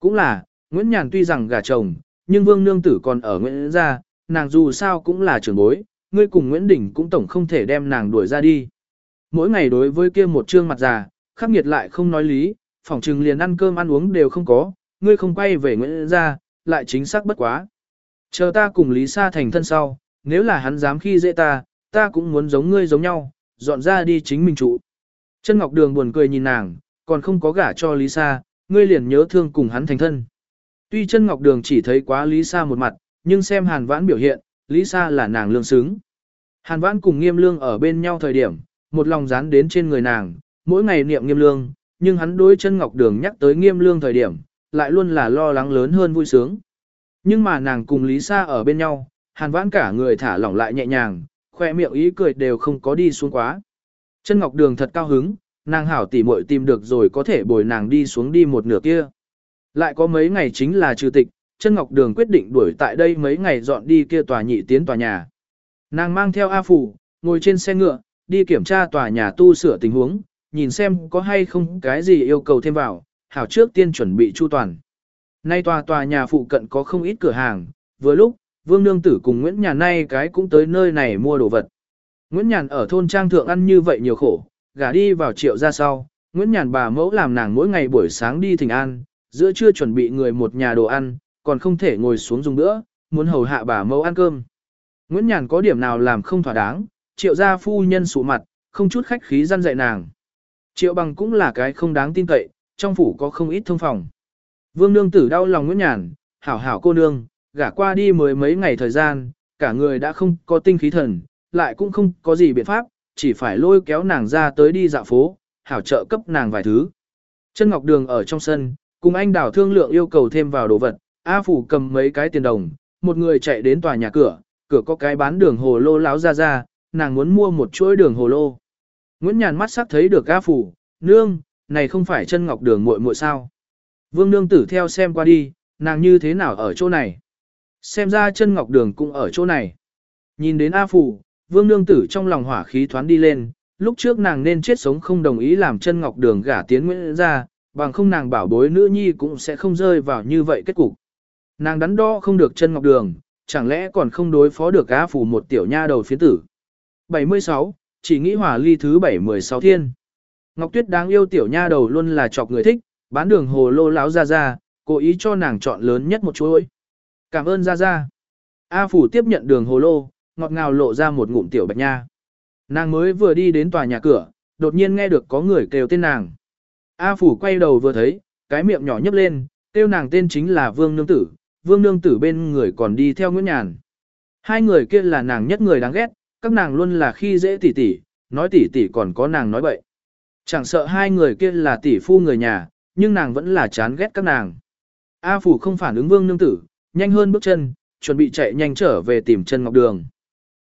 Cũng là, Nguyễn Nhàn tuy rằng gả chồng, nhưng Vương Nương Tử còn ở Nguyễn gia, nàng dù sao cũng là trưởng bối, ngươi cùng Nguyễn Đình cũng tổng không thể đem nàng đuổi ra đi. Mỗi ngày đối với kia một trương mặt già, khắc nghiệt lại không nói lý, phỏng chừng liền ăn cơm ăn uống đều không có, ngươi không quay về Nguyễn gia, lại chính xác bất quá. Chờ ta cùng Lý Sa thành thân sau, nếu là hắn dám khi dễ ta, ta cũng muốn giống ngươi giống nhau, dọn ra đi chính mình trụ. Chân Ngọc Đường buồn cười nhìn nàng, còn không có gả cho Lý Sa, ngươi liền nhớ thương cùng hắn thành thân. Tuy chân Ngọc Đường chỉ thấy quá Lý Sa một mặt, nhưng xem Hàn Vãn biểu hiện, Lý Sa là nàng lương xứng. Hàn Vãn cùng Nghiêm Lương ở bên nhau thời điểm, một lòng dán đến trên người nàng, mỗi ngày niệm Nghiêm Lương, nhưng hắn đối chân Ngọc Đường nhắc tới Nghiêm Lương thời điểm, lại luôn là lo lắng lớn hơn vui sướng. Nhưng mà nàng cùng Lý Sa ở bên nhau, Hàn Vãn cả người thả lỏng lại nhẹ nhàng, khoe miệng ý cười đều không có đi xuống quá. Chân Ngọc Đường thật cao hứng, nàng hảo tỉ muội tìm được rồi có thể bồi nàng đi xuống đi một nửa kia. Lại có mấy ngày chính là trừ tịch, chân Ngọc Đường quyết định đuổi tại đây mấy ngày dọn đi kia tòa nhị tiến tòa nhà. Nàng mang theo A Phủ, ngồi trên xe ngựa, đi kiểm tra tòa nhà tu sửa tình huống, nhìn xem có hay không cái gì yêu cầu thêm vào, hảo trước tiên chuẩn bị chu toàn. Nay tòa tòa nhà phụ cận có không ít cửa hàng, vừa lúc, Vương Nương Tử cùng Nguyễn Nhàn nay cái cũng tới nơi này mua đồ vật. Nguyễn Nhàn ở thôn trang thượng ăn như vậy nhiều khổ, gả đi vào triệu ra sau, Nguyễn Nhàn bà mẫu làm nàng mỗi ngày buổi sáng đi thỉnh an, giữa trưa chuẩn bị người một nhà đồ ăn, còn không thể ngồi xuống dùng bữa, muốn hầu hạ bà mẫu ăn cơm. Nguyễn Nhàn có điểm nào làm không thỏa đáng, triệu gia phu nhân sụ mặt, không chút khách khí răn dạy nàng. Triệu bằng cũng là cái không đáng tin cậy, trong phủ có không ít thông phòng. Vương nương tử đau lòng Nguyễn Nhàn, hảo hảo cô nương, gả qua đi mới mấy ngày thời gian, cả người đã không có tinh khí thần, lại cũng không có gì biện pháp, chỉ phải lôi kéo nàng ra tới đi dạo phố, hảo trợ cấp nàng vài thứ. Chân Ngọc Đường ở trong sân, cùng anh đảo thương lượng yêu cầu thêm vào đồ vật, A Phủ cầm mấy cái tiền đồng, một người chạy đến tòa nhà cửa, cửa có cái bán đường hồ lô láo ra ra, nàng muốn mua một chuỗi đường hồ lô. Nguyễn Nhàn mắt sắc thấy được A Phủ, nương, này không phải chân Ngọc Đường muội muội sao. Vương nương tử theo xem qua đi, nàng như thế nào ở chỗ này. Xem ra chân Ngọc Đường cũng ở chỗ này. Nhìn đến A Phủ, Vương nương tử trong lòng hỏa khí thoán đi lên, lúc trước nàng nên chết sống không đồng ý làm chân ngọc đường gả tiến nguyễn ra, bằng không nàng bảo bối nữ nhi cũng sẽ không rơi vào như vậy kết cục. Nàng đắn đo không được chân ngọc đường, chẳng lẽ còn không đối phó được á phủ một tiểu nha đầu phiến tử. 76, chỉ nghĩ hỏa ly thứ 716 thiên. Ngọc Tuyết đáng yêu tiểu nha đầu luôn là chọc người thích, bán đường hồ lô láo ra ra, cố ý cho nàng chọn lớn nhất một chuỗi. Cảm ơn ra ra. A phủ tiếp nhận đường hồ lô, ngọt ngào lộ ra một ngụm tiểu bạch nha. Nàng mới vừa đi đến tòa nhà cửa, đột nhiên nghe được có người kêu tên nàng. A Phủ quay đầu vừa thấy, cái miệng nhỏ nhấp lên, kêu nàng tên chính là Vương Nương Tử, Vương Nương Tử bên người còn đi theo Nguyễn Nhàn. Hai người kia là nàng nhất người đáng ghét, các nàng luôn là khi dễ tỉ tỉ, nói tỉ tỉ còn có nàng nói bậy. Chẳng sợ hai người kia là tỷ phu người nhà, nhưng nàng vẫn là chán ghét các nàng. A Phủ không phản ứng Vương Nương Tử, nhanh hơn bước chân, chuẩn bị chạy nhanh trở về tìm chân Ngọc Đường.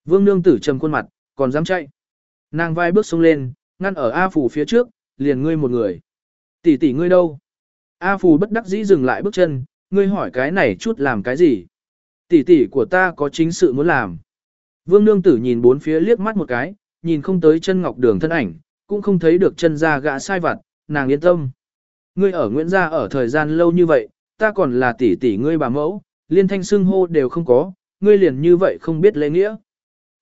Vương Nương Tử trầm khuôn mặt, còn dám chạy. Nàng vai bước xuống lên, ngăn ở A phủ phía trước, liền ngươi một người. Tỷ tỷ ngươi đâu? A phủ bất đắc dĩ dừng lại bước chân, ngươi hỏi cái này chút làm cái gì? Tỷ tỷ của ta có chính sự muốn làm. Vương Nương Tử nhìn bốn phía liếc mắt một cái, nhìn không tới chân ngọc đường thân ảnh, cũng không thấy được chân ra gã sai vặt, nàng yên tâm. Ngươi ở Nguyễn Gia ở thời gian lâu như vậy, ta còn là tỷ tỷ ngươi bà mẫu, liên thanh xưng hô đều không có, ngươi liền như vậy không biết lễ nghĩa.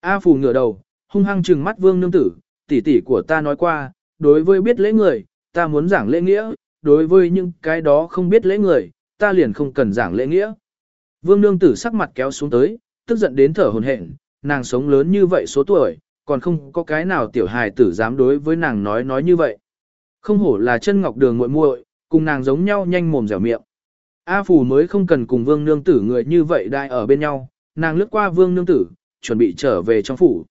A Phù ngửa đầu, hung hăng trừng mắt vương nương tử, tỷ tỷ của ta nói qua, đối với biết lễ người, ta muốn giảng lễ nghĩa, đối với những cái đó không biết lễ người, ta liền không cần giảng lễ nghĩa. Vương nương tử sắc mặt kéo xuống tới, tức giận đến thở hồn hển, nàng sống lớn như vậy số tuổi, còn không có cái nào tiểu hài tử dám đối với nàng nói nói như vậy. Không hổ là chân ngọc đường muội muội, cùng nàng giống nhau nhanh mồm dẻo miệng. A Phù mới không cần cùng vương nương tử người như vậy đại ở bên nhau, nàng lướt qua vương nương tử, chuẩn bị trở về trong phủ.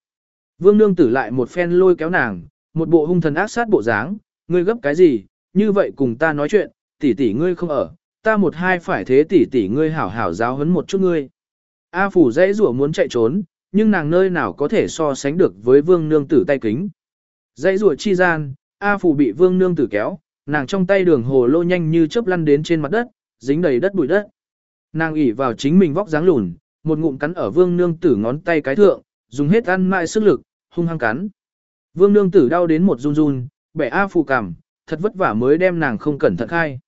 Vương nương tử lại một phen lôi kéo nàng, một bộ hung thần ác sát bộ dáng, ngươi gấp cái gì, như vậy cùng ta nói chuyện, tỷ tỷ ngươi không ở, ta một hai phải thế tỷ tỷ ngươi hảo hảo giáo huấn một chút ngươi. A phủ dãy rủa muốn chạy trốn, nhưng nàng nơi nào có thể so sánh được với vương nương tử tay kính. Dãy rùa chi gian, A Phù bị vương nương tử kéo, nàng trong tay đường hồ lô nhanh như chớp lăn đến trên mặt đất, dính đầy đất bụi đất. Nàng ỉ vào chính mình vóc dáng lùn, một ngụm cắn ở vương nương tử ngón tay cái thượng, dùng hết ăn mại sức lực, hung hăng cắn. Vương nương tử đau đến một run run, bẻ A phù cảm, thật vất vả mới đem nàng không cẩn thận khai.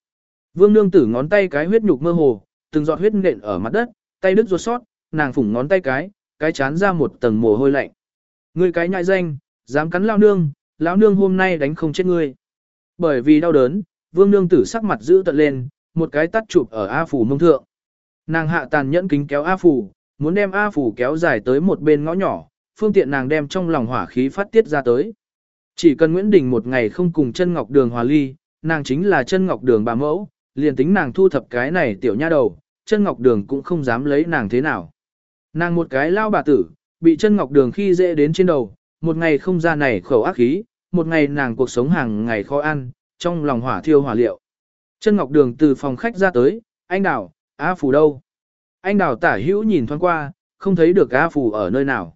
Vương nương tử ngón tay cái huyết nhục mơ hồ, từng giọt huyết nện ở mặt đất, tay đứt ruột sót, nàng phủng ngón tay cái, cái chán ra một tầng mồ hôi lạnh. Ngươi cái nhại danh, dám cắn lao nương, lão nương hôm nay đánh không chết ngươi. Bởi vì đau đớn, vương nương tử sắc mặt giữ tận lên, một cái tắt chụp ở A phủ mông thượng. Nàng hạ tàn nhẫn kính kéo A phủ, muốn đem A phủ kéo dài tới một bên ngõ nhỏ, phương tiện nàng đem trong lòng hỏa khí phát tiết ra tới. Chỉ cần Nguyễn Đình một ngày không cùng chân ngọc đường hòa ly, nàng chính là chân ngọc đường bà mẫu, liền tính nàng thu thập cái này tiểu nha đầu, chân ngọc đường cũng không dám lấy nàng thế nào. Nàng một cái lao bà tử, bị chân ngọc đường khi dễ đến trên đầu, một ngày không ra này khẩu ác khí, một ngày nàng cuộc sống hàng ngày khó ăn, trong lòng hỏa thiêu hỏa liệu. Chân ngọc đường từ phòng khách ra tới, anh đào, A Phù đâu? Anh đào tả hữu nhìn thoáng qua, không thấy được A Phù ở nơi nào.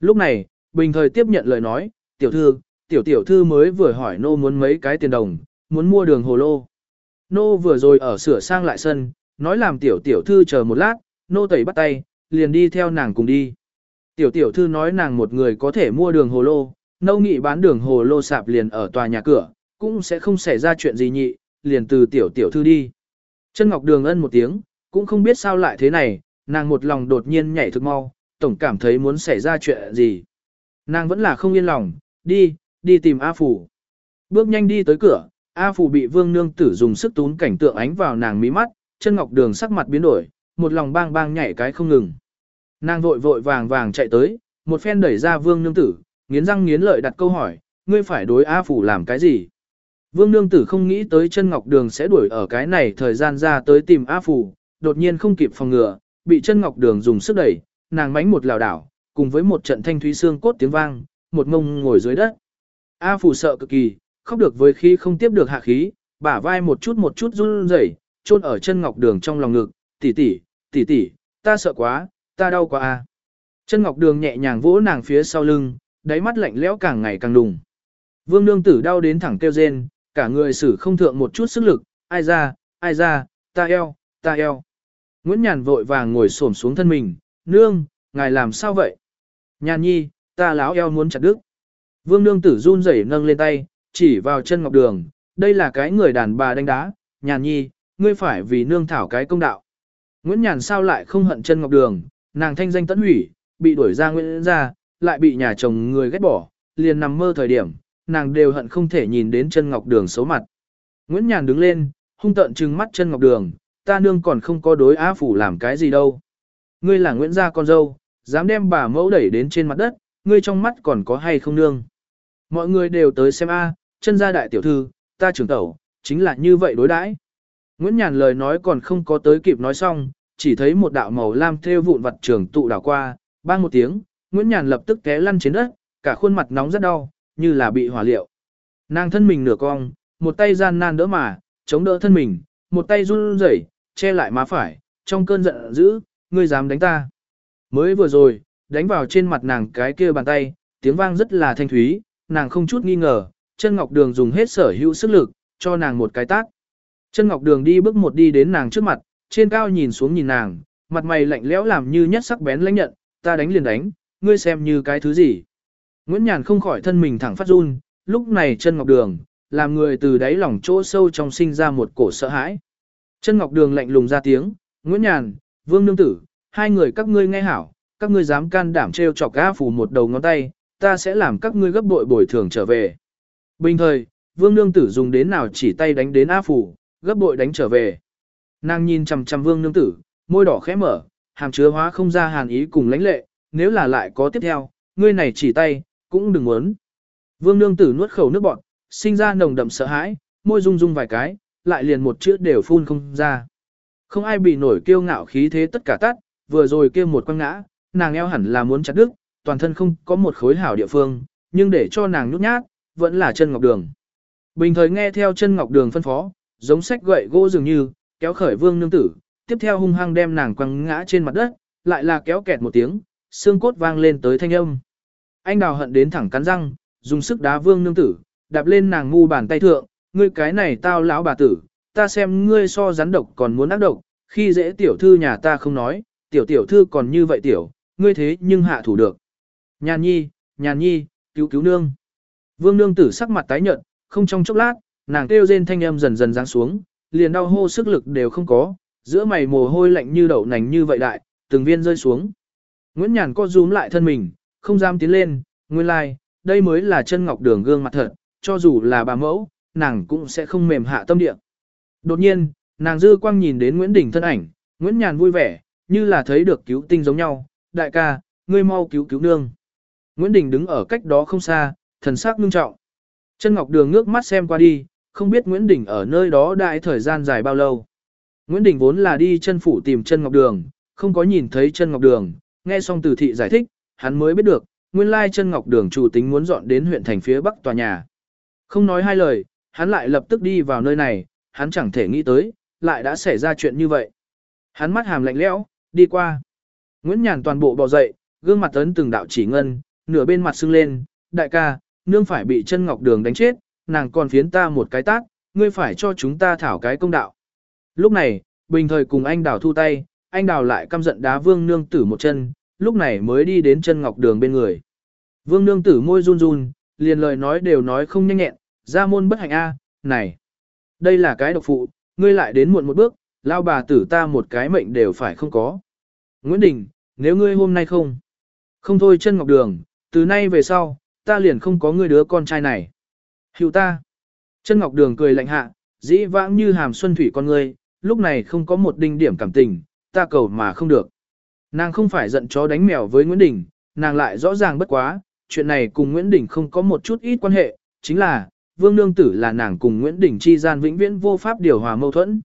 Lúc này, bình thời tiếp nhận lời nói, tiểu thư, tiểu tiểu thư mới vừa hỏi nô muốn mấy cái tiền đồng, muốn mua đường hồ lô. Nô vừa rồi ở sửa sang lại sân, nói làm tiểu tiểu thư chờ một lát, nô tẩy bắt tay, liền đi theo nàng cùng đi. Tiểu tiểu thư nói nàng một người có thể mua đường hồ lô, nâu nghị bán đường hồ lô sạp liền ở tòa nhà cửa, cũng sẽ không xảy ra chuyện gì nhị, liền từ tiểu tiểu thư đi. Chân Ngọc Đường ân một tiếng, cũng không biết sao lại thế này, nàng một lòng đột nhiên nhảy thực mau, tổng cảm thấy muốn xảy ra chuyện gì. Nàng vẫn là không yên lòng, đi, đi tìm A Phủ. Bước nhanh đi tới cửa, A Phủ bị vương nương tử dùng sức tún cảnh tượng ánh vào nàng mí mắt, chân ngọc đường sắc mặt biến đổi, một lòng bang bang nhảy cái không ngừng. Nàng vội vội vàng vàng chạy tới, một phen đẩy ra vương nương tử, nghiến răng nghiến lợi đặt câu hỏi, ngươi phải đối A Phủ làm cái gì? Vương nương tử không nghĩ tới chân ngọc đường sẽ đuổi ở cái này thời gian ra tới tìm A Phủ, đột nhiên không kịp phòng ngừa, bị chân ngọc đường dùng sức đẩy, nàng mánh một lào đảo, cùng với một trận thanh thúy xương cốt tiếng vang, một ngông ngồi dưới đất. A Phủ sợ cực kỳ, khóc được với khi không tiếp được hạ khí, bả vai một chút một chút run rẩy, chôn ở chân ngọc đường trong lòng ngực, tỷ tỷ, tỷ tỷ, ta sợ quá, ta đau quá a. Chân ngọc đường nhẹ nhàng vỗ nàng phía sau lưng, đáy mắt lạnh lẽo càng ngày càng đùng. Vương nương tử đau đến thẳng kêu rên, cả người sử không thượng một chút sức lực, ai ra, ai ra, ta eo, ta eo. Nguyễn Nhàn vội vàng ngồi xổm xuống thân mình, nương, ngài làm sao vậy? Nhàn nhi, ta láo eo muốn chặt đứt. Vương nương tử run rẩy nâng lên tay, chỉ vào chân ngọc đường, đây là cái người đàn bà đánh đá, nhàn nhi, ngươi phải vì nương thảo cái công đạo. Nguyễn Nhàn sao lại không hận chân ngọc đường, nàng thanh danh tẫn hủy, bị đuổi ra Nguyễn ra, lại bị nhà chồng người ghét bỏ, liền nằm mơ thời điểm, nàng đều hận không thể nhìn đến chân ngọc đường xấu mặt. Nguyễn Nhàn đứng lên, hung tợn trừng mắt chân ngọc đường, ta nương còn không có đối á phủ làm cái gì đâu. Ngươi là Nguyễn gia con dâu, dám đem bà mẫu đẩy đến trên mặt đất, ngươi trong mắt còn có hay không nương. Mọi người đều tới xem a, chân gia đại tiểu thư, ta trưởng tẩu, chính là như vậy đối đãi. Nguyễn Nhàn lời nói còn không có tới kịp nói xong, chỉ thấy một đạo màu lam theo vụn vặt trường tụ đảo qua, bang một tiếng, Nguyễn Nhàn lập tức té lăn trên đất, cả khuôn mặt nóng rất đau, như là bị hỏa liệu. Nàng thân mình nửa cong, một tay gian nan đỡ mà, chống đỡ thân mình, một tay run rẩy, che lại má phải, trong cơn giận dữ, ngươi dám đánh ta. Mới vừa rồi, đánh vào trên mặt nàng cái kia bàn tay, tiếng vang rất là thanh thúy, nàng không chút nghi ngờ, chân ngọc đường dùng hết sở hữu sức lực, cho nàng một cái tác. Chân ngọc đường đi bước một đi đến nàng trước mặt, trên cao nhìn xuống nhìn nàng, mặt mày lạnh lẽo làm như nhất sắc bén lãnh nhận, ta đánh liền đánh, ngươi xem như cái thứ gì. Nguyễn Nhàn không khỏi thân mình thẳng phát run, lúc này chân ngọc đường, làm người từ đáy lòng chỗ sâu trong sinh ra một cổ sợ hãi. Chân ngọc đường lạnh lùng ra tiếng, Nguyễn Nhàn, Vương Nương Tử, hai người các ngươi nghe hảo, các ngươi dám can đảm trêu chọc A Phủ một đầu ngón tay, ta sẽ làm các ngươi gấp bội bồi thường trở về. Bình thời, Vương Nương Tử dùng đến nào chỉ tay đánh đến A Phủ, gấp bội đánh trở về. Nàng nhìn chằm chằm Vương Nương Tử, môi đỏ khẽ mở, hàm chứa hóa không ra hàn ý cùng lãnh lệ, nếu là lại có tiếp theo, ngươi này chỉ tay, cũng đừng muốn. Vương Nương Tử nuốt khẩu nước bọt, sinh ra nồng đậm sợ hãi, môi rung rung vài cái, lại liền một chữ đều phun không ra. Không ai bị nổi kiêu ngạo khí thế tất cả tắt, vừa rồi kêu một quăng ngã, nàng eo hẳn là muốn chặt đứt, toàn thân không có một khối hảo địa phương, nhưng để cho nàng nhút nhát, vẫn là chân ngọc đường. Bình thời nghe theo chân ngọc đường phân phó, giống sách gậy gỗ dường như, kéo khởi vương nương tử, tiếp theo hung hăng đem nàng quăng ngã trên mặt đất, lại là kéo kẹt một tiếng, xương cốt vang lên tới thanh âm. Anh đào hận đến thẳng cắn răng, dùng sức đá vương nương tử, đạp lên nàng ngu bàn tay thượng, ngươi cái này tao lão bà tử, ta xem ngươi so rắn độc còn muốn ác độc, khi dễ tiểu thư nhà ta không nói, tiểu tiểu thư còn như vậy tiểu, ngươi thế nhưng hạ thủ được. Nhàn nhi, nhàn nhi, cứu cứu nương. Vương nương tử sắc mặt tái nhợt, không trong chốc lát, nàng kêu rên thanh âm dần dần giáng xuống, liền đau hô sức lực đều không có, giữa mày mồ hôi lạnh như đậu nành như vậy đại, từng viên rơi xuống. Nguyễn Nhàn co rúm lại thân mình, không dám tiến lên, nguyên lai, like, đây mới là chân ngọc đường gương mặt thật, cho dù là bà mẫu, nàng cũng sẽ không mềm hạ tâm địa. Đột nhiên, nàng dư quang nhìn đến Nguyễn Đình thân ảnh, Nguyễn Nhàn vui vẻ, như là thấy được cứu tinh giống nhau, đại ca, ngươi mau cứu cứu nương. Nguyễn Đình đứng ở cách đó không xa, thần sắc ngưng trọng. Chân Ngọc Đường ngước mắt xem qua đi, không biết Nguyễn Đình ở nơi đó đại thời gian dài bao lâu. Nguyễn Đình vốn là đi chân phủ tìm chân Ngọc Đường, không có nhìn thấy chân Ngọc Đường, nghe xong từ thị giải thích, hắn mới biết được, nguyên lai chân Ngọc Đường chủ tính muốn dọn đến huyện thành phía bắc tòa nhà. Không nói hai lời, hắn lại lập tức đi vào nơi này, hắn chẳng thể nghĩ tới, lại đã xảy ra chuyện như vậy. Hắn mắt hàm lạnh lẽo, đi qua. Nguyễn Nhàn toàn bộ bò dậy, gương mặt ấn từng đạo chỉ ngân, nửa bên mặt sưng lên, đại ca, nương phải bị chân ngọc đường đánh chết, nàng còn phiến ta một cái tát, ngươi phải cho chúng ta thảo cái công đạo. Lúc này, bình thời cùng anh đào thu tay, anh đào lại căm giận đá vương nương tử một chân, lúc này mới đi đến chân ngọc đường bên người. Vương nương tử môi run run, liền lời nói đều nói không nhanh nhẹn, ra môn bất hạnh a, này. Đây là cái độc phụ, ngươi lại đến muộn một bước, lao bà tử ta một cái mệnh đều phải không có. Nguyễn Đình, nếu ngươi hôm nay không, không thôi chân ngọc đường, từ nay về sau, ta liền không có ngươi đứa con trai này hữu ta. Chân ngọc đường cười lạnh hạ, dĩ vãng như hàm xuân thủy con ngươi, lúc này không có một đinh điểm cảm tình, ta cầu mà không được. Nàng không phải giận chó đánh mèo với Nguyễn Đình, nàng lại rõ ràng bất quá, chuyện này cùng Nguyễn Đình không có một chút ít quan hệ, chính là, Vương Nương Tử là nàng cùng Nguyễn Đình chi gian vĩnh viễn vô pháp điều hòa mâu thuẫn.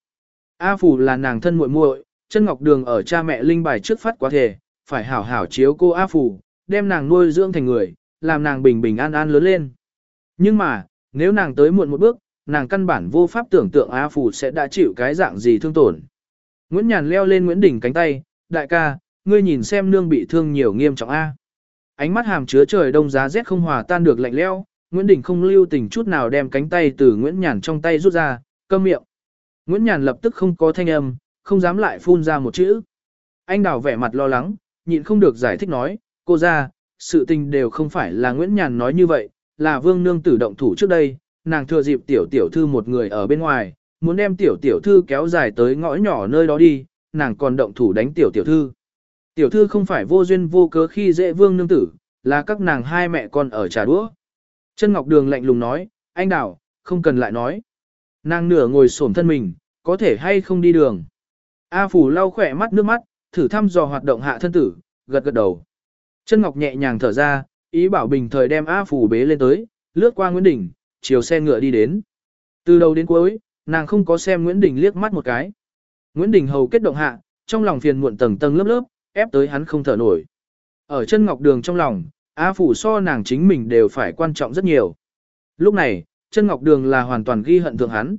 A Phủ là nàng thân muội muội, chân ngọc đường ở cha mẹ linh bài trước phát quá thể, phải hảo hảo chiếu cô A Phủ, đem nàng nuôi dưỡng thành người, làm nàng bình bình an an lớn lên. Nhưng mà, nếu nàng tới muộn một bước, nàng căn bản vô pháp tưởng tượng A Phù sẽ đã chịu cái dạng gì thương tổn. Nguyễn Nhàn leo lên Nguyễn Đình cánh tay, đại ca, ngươi nhìn xem nương bị thương nhiều nghiêm trọng A. Ánh mắt hàm chứa trời đông giá rét không hòa tan được lạnh leo, Nguyễn Đình không lưu tình chút nào đem cánh tay từ Nguyễn Nhàn trong tay rút ra, câm miệng. Nguyễn Nhàn lập tức không có thanh âm, không dám lại phun ra một chữ. Anh đào vẻ mặt lo lắng, nhịn không được giải thích nói, cô ra, sự tình đều không phải là Nguyễn Nhàn nói như vậy, là vương nương tử động thủ trước đây, nàng thừa dịp tiểu tiểu thư một người ở bên ngoài, muốn đem tiểu tiểu thư kéo dài tới ngõ nhỏ nơi đó đi, nàng còn động thủ đánh tiểu tiểu thư. Tiểu thư không phải vô duyên vô cớ khi dễ vương nương tử, là các nàng hai mẹ con ở trà đũa. Chân Ngọc Đường lạnh lùng nói, anh đảo, không cần lại nói. Nàng nửa ngồi xổm thân mình, có thể hay không đi đường. A Phủ lau khỏe mắt nước mắt, thử thăm dò hoạt động hạ thân tử, gật gật đầu. Chân Ngọc nhẹ nhàng thở ra, ý bảo bình thời đem A Phủ bế lên tới, lướt qua Nguyễn Đình, chiều xe ngựa đi đến. Từ đầu đến cuối, nàng không có xem Nguyễn Đình liếc mắt một cái. Nguyễn Đình hầu kết động hạ, trong lòng phiền muộn tầng tầng lớp lớp, ép tới hắn không thở nổi. Ở chân Ngọc Đường trong lòng, A Phủ so nàng chính mình đều phải quan trọng rất nhiều. Lúc này, chân Ngọc Đường là hoàn toàn ghi hận thượng hắn.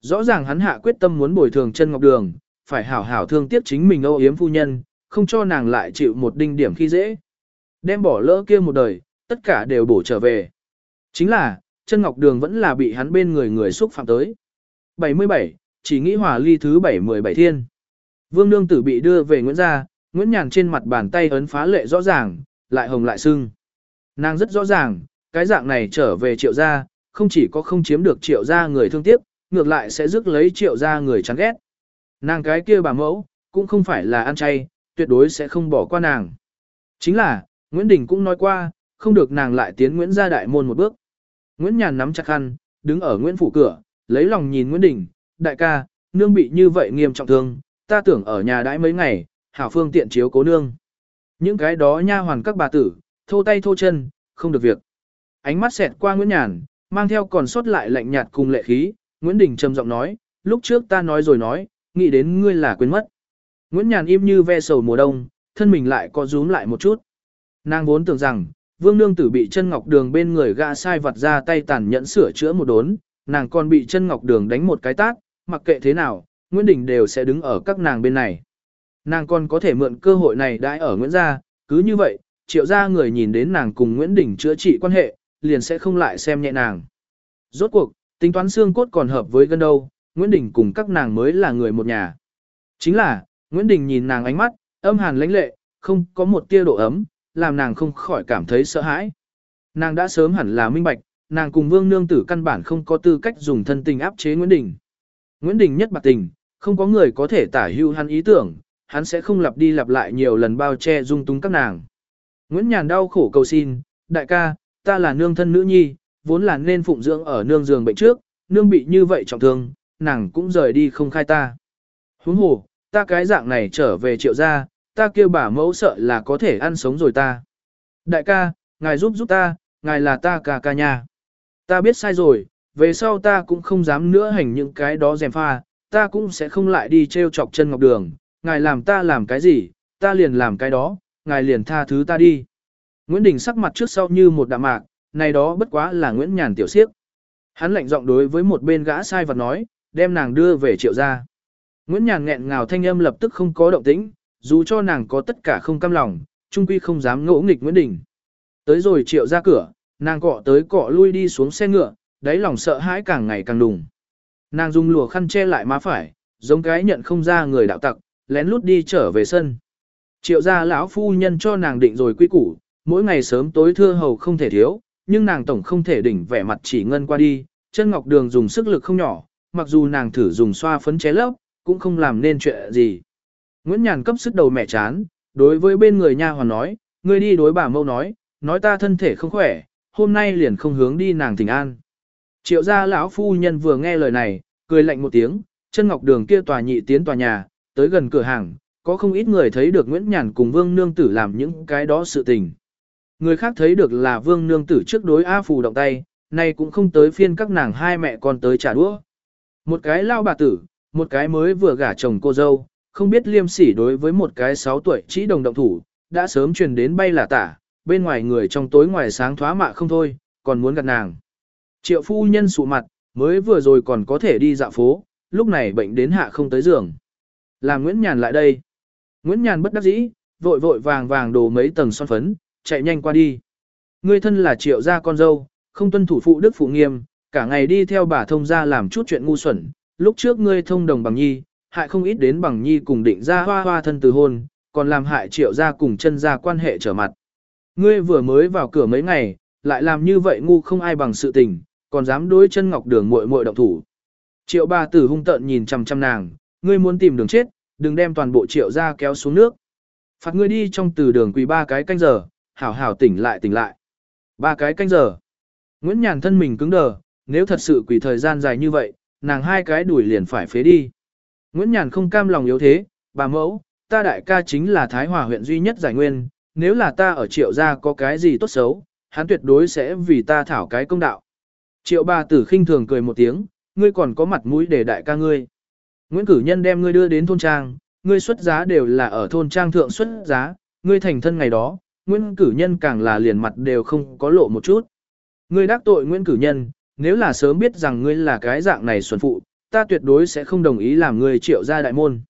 Rõ ràng hắn hạ quyết tâm muốn bồi thường chân Ngọc Đường, phải hảo hảo thương tiếc chính mình âu yếm phu nhân, không cho nàng lại chịu một đinh điểm khi dễ. Đem bỏ lỡ kia một đời, tất cả đều bổ trở về. Chính là, chân Ngọc Đường vẫn là bị hắn bên người người xúc phạm tới. 77, chỉ nghĩ hòa ly thứ 717 thiên. Vương Nương Tử bị đưa về Nguyễn Gia, Nguyễn Nhàn trên mặt bàn tay ấn phá lệ rõ ràng, lại hồng lại sưng. Nàng rất rõ ràng, cái dạng này trở về triệu gia, không chỉ có không chiếm được triệu gia người thương tiếc, ngược lại sẽ rước lấy triệu gia người chán ghét. Nàng cái kia bà mẫu, cũng không phải là ăn chay, tuyệt đối sẽ không bỏ qua nàng. Chính là, Nguyễn Đình cũng nói qua, không được nàng lại tiến Nguyễn gia đại môn một bước. Nguyễn Nhàn nắm chặt khăn, đứng ở Nguyễn phủ cửa, lấy lòng nhìn Nguyễn Đình, đại ca, nương bị như vậy nghiêm trọng thương, ta tưởng ở nhà đãi mấy ngày, hảo phương tiện chiếu cố nương. Những cái đó nha hoàn các bà tử, thô tay thô chân, không được việc. Ánh mắt xẹt qua Nguyễn Nhàn, mang theo còn sót lại lạnh nhạt cùng lệ khí, Nguyễn Đình trầm giọng nói, lúc trước ta nói rồi nói, nghĩ đến ngươi là quên mất. Nguyễn Nhàn im như ve sầu mùa đông, thân mình lại có rúm lại một chút. Nàng vốn tưởng rằng, Vương Nương Tử bị chân ngọc đường bên người gã sai vặt ra tay tàn nhẫn sửa chữa một đốn, nàng còn bị chân ngọc đường đánh một cái tát, mặc kệ thế nào, Nguyễn Đình đều sẽ đứng ở các nàng bên này. Nàng còn có thể mượn cơ hội này đãi ở Nguyễn Gia, cứ như vậy, triệu gia người nhìn đến nàng cùng Nguyễn Đình chữa trị quan hệ, liền sẽ không lại xem nhẹ nàng. Rốt cuộc, tính toán xương cốt còn hợp với gân đâu, Nguyễn Đình cùng các nàng mới là người một nhà. Chính là, Nguyễn Đình nhìn nàng ánh mắt, âm hàn lãnh lệ, không có một tia độ ấm, làm nàng không khỏi cảm thấy sợ hãi. Nàng đã sớm hẳn là minh bạch, nàng cùng Vương Nương Tử căn bản không có tư cách dùng thân tình áp chế Nguyễn Đình. Nguyễn Đình nhất bạc tình, không có người có thể tả hưu hắn ý tưởng, hắn sẽ không lặp đi lặp lại nhiều lần bao che dung túng các nàng. Nguyễn Nhàn đau khổ cầu xin, đại ca, ta là nương thân nữ nhi, vốn là nên phụng dưỡng ở nương giường bệnh trước, nương bị như vậy trọng thương, nàng cũng rời đi không khai ta. Huống hồ, ta cái dạng này trở về triệu gia, ta kêu bà mẫu sợ là có thể ăn sống rồi ta. Đại ca, ngài giúp giúp ta, ngài là ta ca ca nha. Ta biết sai rồi, về sau ta cũng không dám nữa hành những cái đó dèm pha, ta cũng sẽ không lại đi treo chọc chân ngọc đường, ngài làm ta làm cái gì, ta liền làm cái đó, ngài liền tha thứ ta đi. Nguyễn Đình sắc mặt trước sau như một đạm mạc, này đó bất quá là Nguyễn Nhàn tiểu siếp. Hắn lạnh giọng đối với một bên gã sai vật nói, đem nàng đưa về triệu gia. Nguyễn Nhàn nghẹn ngào thanh âm lập tức không có động tĩnh, dù cho nàng có tất cả không cam lòng, trung quy không dám ngỗ nghịch Nguyễn Đình. Tới rồi triệu ra cửa, nàng cọ tới cọ lui đi xuống xe ngựa, đáy lòng sợ hãi càng ngày càng đùng. Nàng dùng lùa khăn che lại má phải, giống cái nhận không ra người đạo tặc, lén lút đi trở về sân. Triệu gia lão phu nhân cho nàng định rồi quy củ, mỗi ngày sớm tối thưa hầu không thể thiếu, nhưng nàng tổng không thể đỉnh vẻ mặt chỉ ngân qua đi, chân ngọc đường dùng sức lực không nhỏ, mặc dù nàng thử dùng xoa phấn ché lấp, cũng không làm nên chuyện gì. Nguyễn Nhàn cấp sức đầu mẹ chán, đối với bên người nha hoàn nói, ngươi đi đối bà mâu nói, nói ta thân thể không khỏe, hôm nay liền không hướng đi nàng thỉnh an. Triệu gia lão phu nhân vừa nghe lời này, cười lạnh một tiếng, chân ngọc đường kia tòa nhị tiến tòa nhà, tới gần cửa hàng, có không ít người thấy được Nguyễn Nhàn cùng Vương Nương Tử làm những cái đó sự tình. Người khác thấy được là Vương Nương Tử trước đối A Phù động tay, nay cũng không tới phiên các nàng hai mẹ con tới trả đũa. Một cái lao bà tử, một cái mới vừa gả chồng cô dâu, không biết liêm sỉ đối với một cái 6 tuổi chỉ đồng động thủ, đã sớm truyền đến bay là tả, bên ngoài người trong tối ngoài sáng thoá mạ không thôi, còn muốn gạt nàng. Triệu phu nhân sụ mặt, mới vừa rồi còn có thể đi dạo phố, lúc này bệnh đến hạ không tới giường. Là Nguyễn Nhàn lại đây. Nguyễn Nhàn bất đắc dĩ, vội vội vàng vàng đổ mấy tầng son phấn, chạy nhanh qua đi. Ngươi thân là triệu gia con dâu, không tuân thủ phụ đức phụ nghiêm, cả ngày đi theo bà thông gia làm chút chuyện ngu xuẩn. Lúc trước ngươi thông đồng bằng nhi, hại không ít đến bằng nhi cùng định ra hoa hoa thân từ hôn, còn làm hại triệu gia cùng chân gia quan hệ trở mặt. Ngươi vừa mới vào cửa mấy ngày, lại làm như vậy ngu không ai bằng sự tình, còn dám đối chân ngọc đường muội muội động thủ. Triệu bà tử hung tợn nhìn chằm chằm nàng, ngươi muốn tìm đường chết, đừng đem toàn bộ triệu gia kéo xuống nước. Phạt ngươi đi trong từ đường quỳ ba cái canh giờ, hảo hảo tỉnh lại tỉnh lại. Ba cái canh giờ. Nguyễn Nhàn thân mình cứng đờ, nếu thật sự quỳ thời gian dài như vậy, nàng hai cái đuổi liền phải phế đi. Nguyễn Nhàn không cam lòng yếu thế, bà mẫu, ta đại ca chính là Thái Hòa huyện duy nhất giải nguyên, nếu là ta ở triệu gia có cái gì tốt xấu, hắn tuyệt đối sẽ vì ta thảo cái công đạo. Triệu bà tử khinh thường cười một tiếng, ngươi còn có mặt mũi để đại ca ngươi. Nguyễn Cử Nhân đem ngươi đưa đến thôn trang, ngươi xuất giá đều là ở thôn trang thượng xuất giá, ngươi thành thân ngày đó, Nguyễn Cử Nhân càng là liền mặt đều không có lộ một chút. Ngươi đắc tội Nguyễn Cử Nhân, nếu là sớm biết rằng ngươi là cái dạng này xuân phụ, ta tuyệt đối sẽ không đồng ý làm ngươi triệu gia đại môn.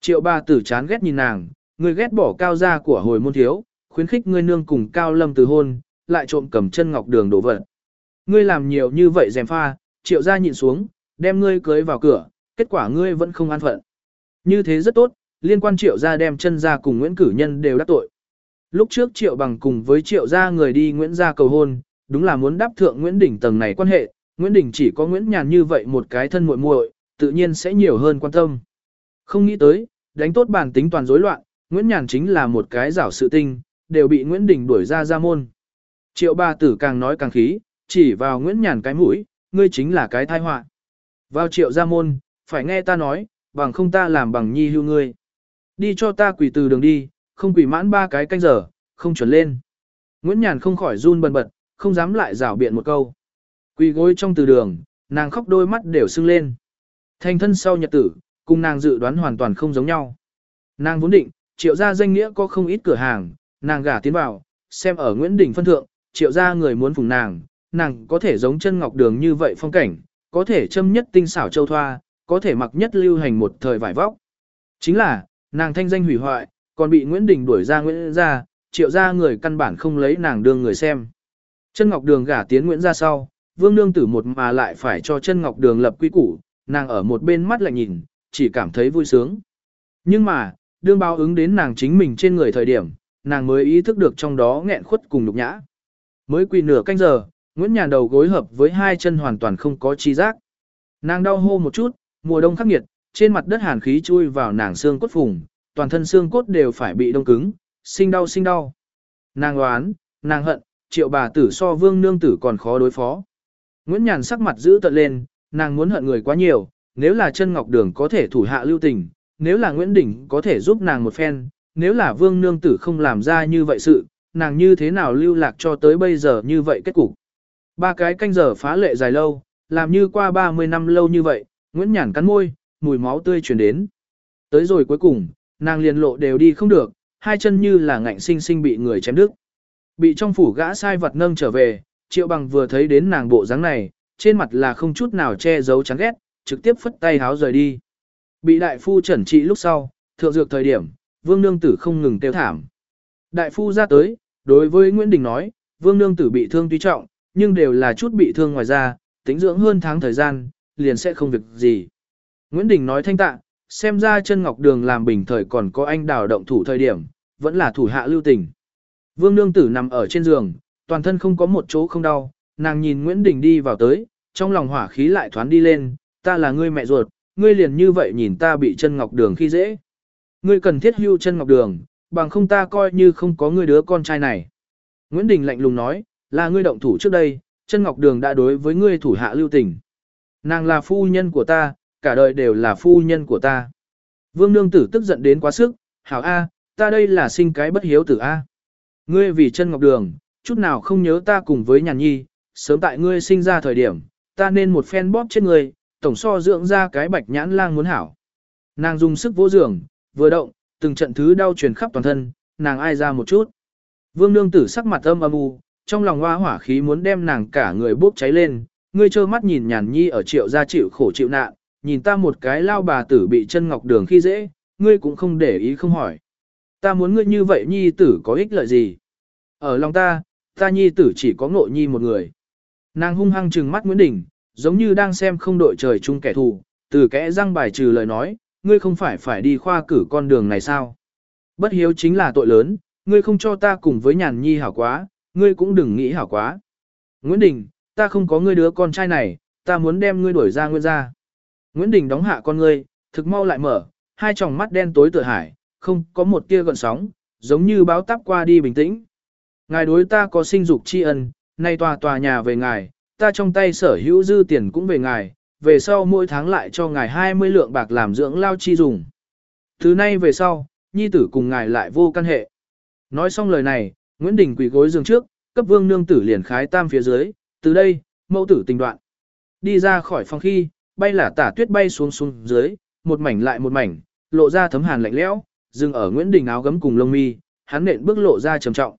Triệu bà tử chán ghét nhìn nàng, ngươi ghét bỏ cao gia của hồi môn thiếu, khuyến khích ngươi nương cùng cao lâm từ hôn, lại trộm cầm chân ngọc đường đổ vật. Ngươi làm nhiều như vậy dèm pha, triệu gia nhịn xuống, đem ngươi cưới vào cửa, kết quả ngươi vẫn không an phận. Như thế rất tốt, liên quan triệu gia đem chân gia cùng Nguyễn Cử Nhân đều đắc tội. Lúc trước triệu bằng cùng với triệu gia người đi Nguyễn gia cầu hôn, đúng là muốn đáp thượng Nguyễn đỉnh tầng này quan hệ, Nguyễn Đình chỉ có Nguyễn Nhàn như vậy một cái thân muội muội, tự nhiên sẽ nhiều hơn quan tâm. Không nghĩ tới, đánh tốt bản tính toàn rối loạn, Nguyễn Nhàn chính là một cái giảo sự tinh, đều bị Nguyễn Đình đuổi ra ra môn. Triệu ba tử càng nói càng khí, chỉ vào Nguyễn Nhàn cái mũi, ngươi chính là cái thai họa. Vào triệu ra môn, phải nghe ta nói, bằng không ta làm bằng nhi hưu ngươi. Đi cho ta quỷ từ đường đi, không quỷ mãn ba cái canh giờ, không chuẩn lên. Nguyễn Nhàn không khỏi run bần bật, không dám lại rảo biện một câu. Quỳ gối trong từ đường, nàng khóc đôi mắt đều sưng lên. Thành thân sau nhật tử, cùng nàng dự đoán hoàn toàn không giống nhau. Nàng vốn định, triệu gia danh nghĩa có không ít cửa hàng, nàng gả tiến vào, xem ở Nguyễn Đình phân thượng, triệu gia người muốn phùng nàng, nàng có thể giống chân ngọc đường như vậy phong cảnh, có thể châm nhất tinh xảo châu thoa, có thể mặc nhất lưu hành một thời vải vóc. Chính là, nàng thanh danh hủy hoại, còn bị Nguyễn Đình đuổi ra Nguyễn gia, triệu gia người căn bản không lấy nàng đương người xem. Chân Ngọc Đường gả tiến Nguyễn gia sau, Vương Nương Tử một mà lại phải cho chân Ngọc Đường lập quy củ, nàng ở một bên mắt lại nhìn, chỉ cảm thấy vui sướng. Nhưng mà, đương báo ứng đến nàng chính mình trên người thời điểm, nàng mới ý thức được trong đó nghẹn khuất cùng nhục nhã. Mới quỳ nửa canh giờ, Nguyễn Nhàn đầu gối hợp với hai chân hoàn toàn không có chi giác. Nàng đau hô một chút, mùa đông khắc nghiệt, trên mặt đất hàn khí chui vào nàng xương cốt phùng, toàn thân xương cốt đều phải bị đông cứng, sinh đau sinh đau. Nàng oán, nàng hận, triệu bà tử so vương nương tử còn khó đối phó. Nguyễn Nhàn sắc mặt giữ tận lên, nàng muốn hận người quá nhiều, nếu là chân ngọc đường có thể thủ hạ lưu tình, nếu là Nguyễn Đình có thể giúp nàng một phen, nếu là vương nương tử không làm ra như vậy sự, nàng như thế nào lưu lạc cho tới bây giờ như vậy kết cục. Ba cái canh giờ phá lệ dài lâu, làm như qua 30 năm lâu như vậy, Nguyễn Nhàn cắn môi, mùi máu tươi truyền đến. Tới rồi cuối cùng, nàng liền lộ đều đi không được, hai chân như là ngạnh sinh sinh bị người chém đứt. Bị trong phủ gã sai vật nâng trở về, triệu bằng vừa thấy đến nàng bộ dáng này, trên mặt là không chút nào che giấu chán ghét, trực tiếp phất tay háo rời đi. Bị đại phu trẩn trị lúc sau, thượng dược thời điểm, vương nương tử không ngừng tiêu thảm. Đại phu ra tới, đối với Nguyễn Đình nói, vương nương tử bị thương tuy trọng, nhưng đều là chút bị thương ngoài ra, tính dưỡng hơn tháng thời gian, liền sẽ không việc gì. Nguyễn Đình nói thanh tạ, xem ra chân ngọc đường làm bình thời còn có anh đào động thủ thời điểm, vẫn là thủ hạ lưu tình. Vương nương tử nằm ở trên giường, toàn thân không có một chỗ không đau, nàng nhìn Nguyễn Đình đi vào tới, trong lòng hỏa khí lại thoáng đi lên, ta là ngươi mẹ ruột, ngươi liền như vậy nhìn ta bị chân ngọc đường khi dễ. Ngươi cần thiết hưu chân ngọc đường, bằng không ta coi như không có ngươi đứa con trai này. Nguyễn Đình lạnh lùng nói, là ngươi động thủ trước đây, chân ngọc đường đã đối với ngươi thủ hạ lưu tình. Nàng là phu nhân của ta, cả đời đều là phu nhân của ta. Vương nương tử tức giận đến quá sức, hảo A, ta đây là sinh cái bất hiếu tử A. Ngươi vì chân ngọc đường, chút nào không nhớ ta cùng với nhàn nhi, sớm tại ngươi sinh ra thời điểm, ta nên một phen bóp trên ngươi, tổng so dưỡng ra cái bạch nhãn lang muốn hảo. Nàng dùng sức vỗ giường, vừa động, từng trận thứ đau truyền khắp toàn thân, nàng ai ra một chút. Vương nương tử sắc mặt âm âm u, trong lòng hoa hỏa khí muốn đem nàng cả người bốc cháy lên, ngươi trơ mắt nhìn nhàn nhi ở triệu gia chịu khổ chịu nạn, nhìn ta một cái lao bà tử bị chân ngọc đường khi dễ, ngươi cũng không để ý không hỏi. Ta muốn ngươi như vậy nhi tử có ích lợi gì? Ở lòng ta, ta nhi tử chỉ có ngộ nhi một người. Nàng hung hăng trừng mắt Nguyễn Đình, giống như đang xem không đội trời chung kẻ thù, từ kẽ răng bài trừ lời nói, ngươi không phải phải đi khoa cử con đường này sao? Bất hiếu chính là tội lớn, ngươi không cho ta cùng với nhàn nhi hảo quá, ngươi cũng đừng nghĩ hảo quá. Nguyễn Đình, ta không có ngươi đứa con trai này, ta muốn đem ngươi đuổi ra nguyên ra. Nguyễn Đình đóng hạ con ngươi, thực mau lại mở, hai tròng mắt đen tối tựa hải, không có một tia gợn sóng, giống như báo táp qua đi bình tĩnh. Ngài đối ta có sinh dục tri ân, nay tòa tòa nhà về ngài, ta trong tay sở hữu dư tiền cũng về ngài, về sau mỗi tháng lại cho ngài 20 lượng bạc làm dưỡng lao chi dùng. Thứ nay về sau, nhi tử cùng ngài lại vô căn hệ. Nói xong lời này, Nguyễn Đình quỳ gối giường trước, cấp vương nương tử liền khái tam phía dưới, từ đây, mẫu tử tình đoạn. Đi ra khỏi phòng khi, bay là tả tuyết bay xuống xuống dưới, một mảnh lại một mảnh, lộ ra thấm hàn lạnh lẽo, dừng ở Nguyễn Đình áo gấm cùng lông mi, hắn nện bước lộ ra trầm trọng.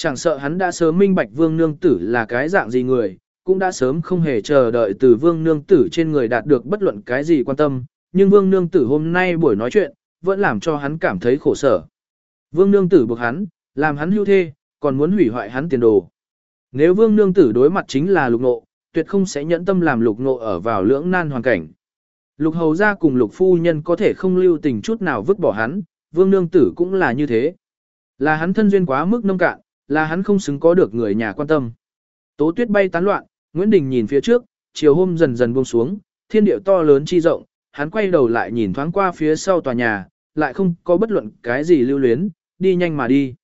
Chẳng sợ hắn đã sớm minh bạch vương nương tử là cái dạng gì người, cũng đã sớm không hề chờ đợi từ vương nương tử trên người đạt được bất luận cái gì quan tâm, nhưng vương nương tử hôm nay buổi nói chuyện, vẫn làm cho hắn cảm thấy khổ sở. Vương nương tử buộc hắn, làm hắn hưu thê, còn muốn hủy hoại hắn tiền đồ. Nếu vương nương tử đối mặt chính là lục nộ, tuyệt không sẽ nhẫn tâm làm lục nộ ở vào lưỡng nan hoàn cảnh. Lục hầu ra cùng lục phu nhân có thể không lưu tình chút nào vứt bỏ hắn, vương nương tử cũng là như thế. Là hắn thân duyên quá mức nông cạn, là hắn không xứng có được người nhà quan tâm. Tố tuyết bay tán loạn, Nguyễn Đình nhìn phía trước, chiều hôm dần dần buông xuống, thiên điệu to lớn chi rộng, hắn quay đầu lại nhìn thoáng qua phía sau tòa nhà, lại không có bất luận cái gì lưu luyến, đi nhanh mà đi.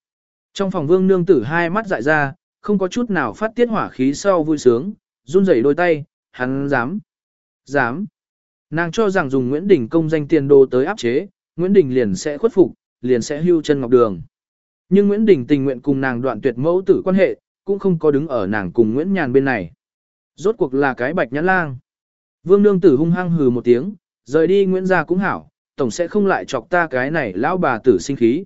Trong phòng vương nương tử hai mắt dại ra, không có chút nào phát tiết hỏa khí sau vui sướng, run rẩy đôi tay, hắn dám, dám. Nàng cho rằng dùng Nguyễn Đình công danh tiền đồ tới áp chế, Nguyễn Đình liền sẽ khuất phục, liền sẽ hưu chân ngọc đường. Nhưng Nguyễn Đình tình nguyện cùng nàng đoạn tuyệt mẫu tử quan hệ, cũng không có đứng ở nàng cùng Nguyễn Nhàn bên này. Rốt cuộc là cái bạch nhãn lang. Vương nương tử hung hăng hừ một tiếng, rời đi Nguyễn gia cũng hảo, tổng sẽ không lại chọc ta cái này lão bà tử sinh khí.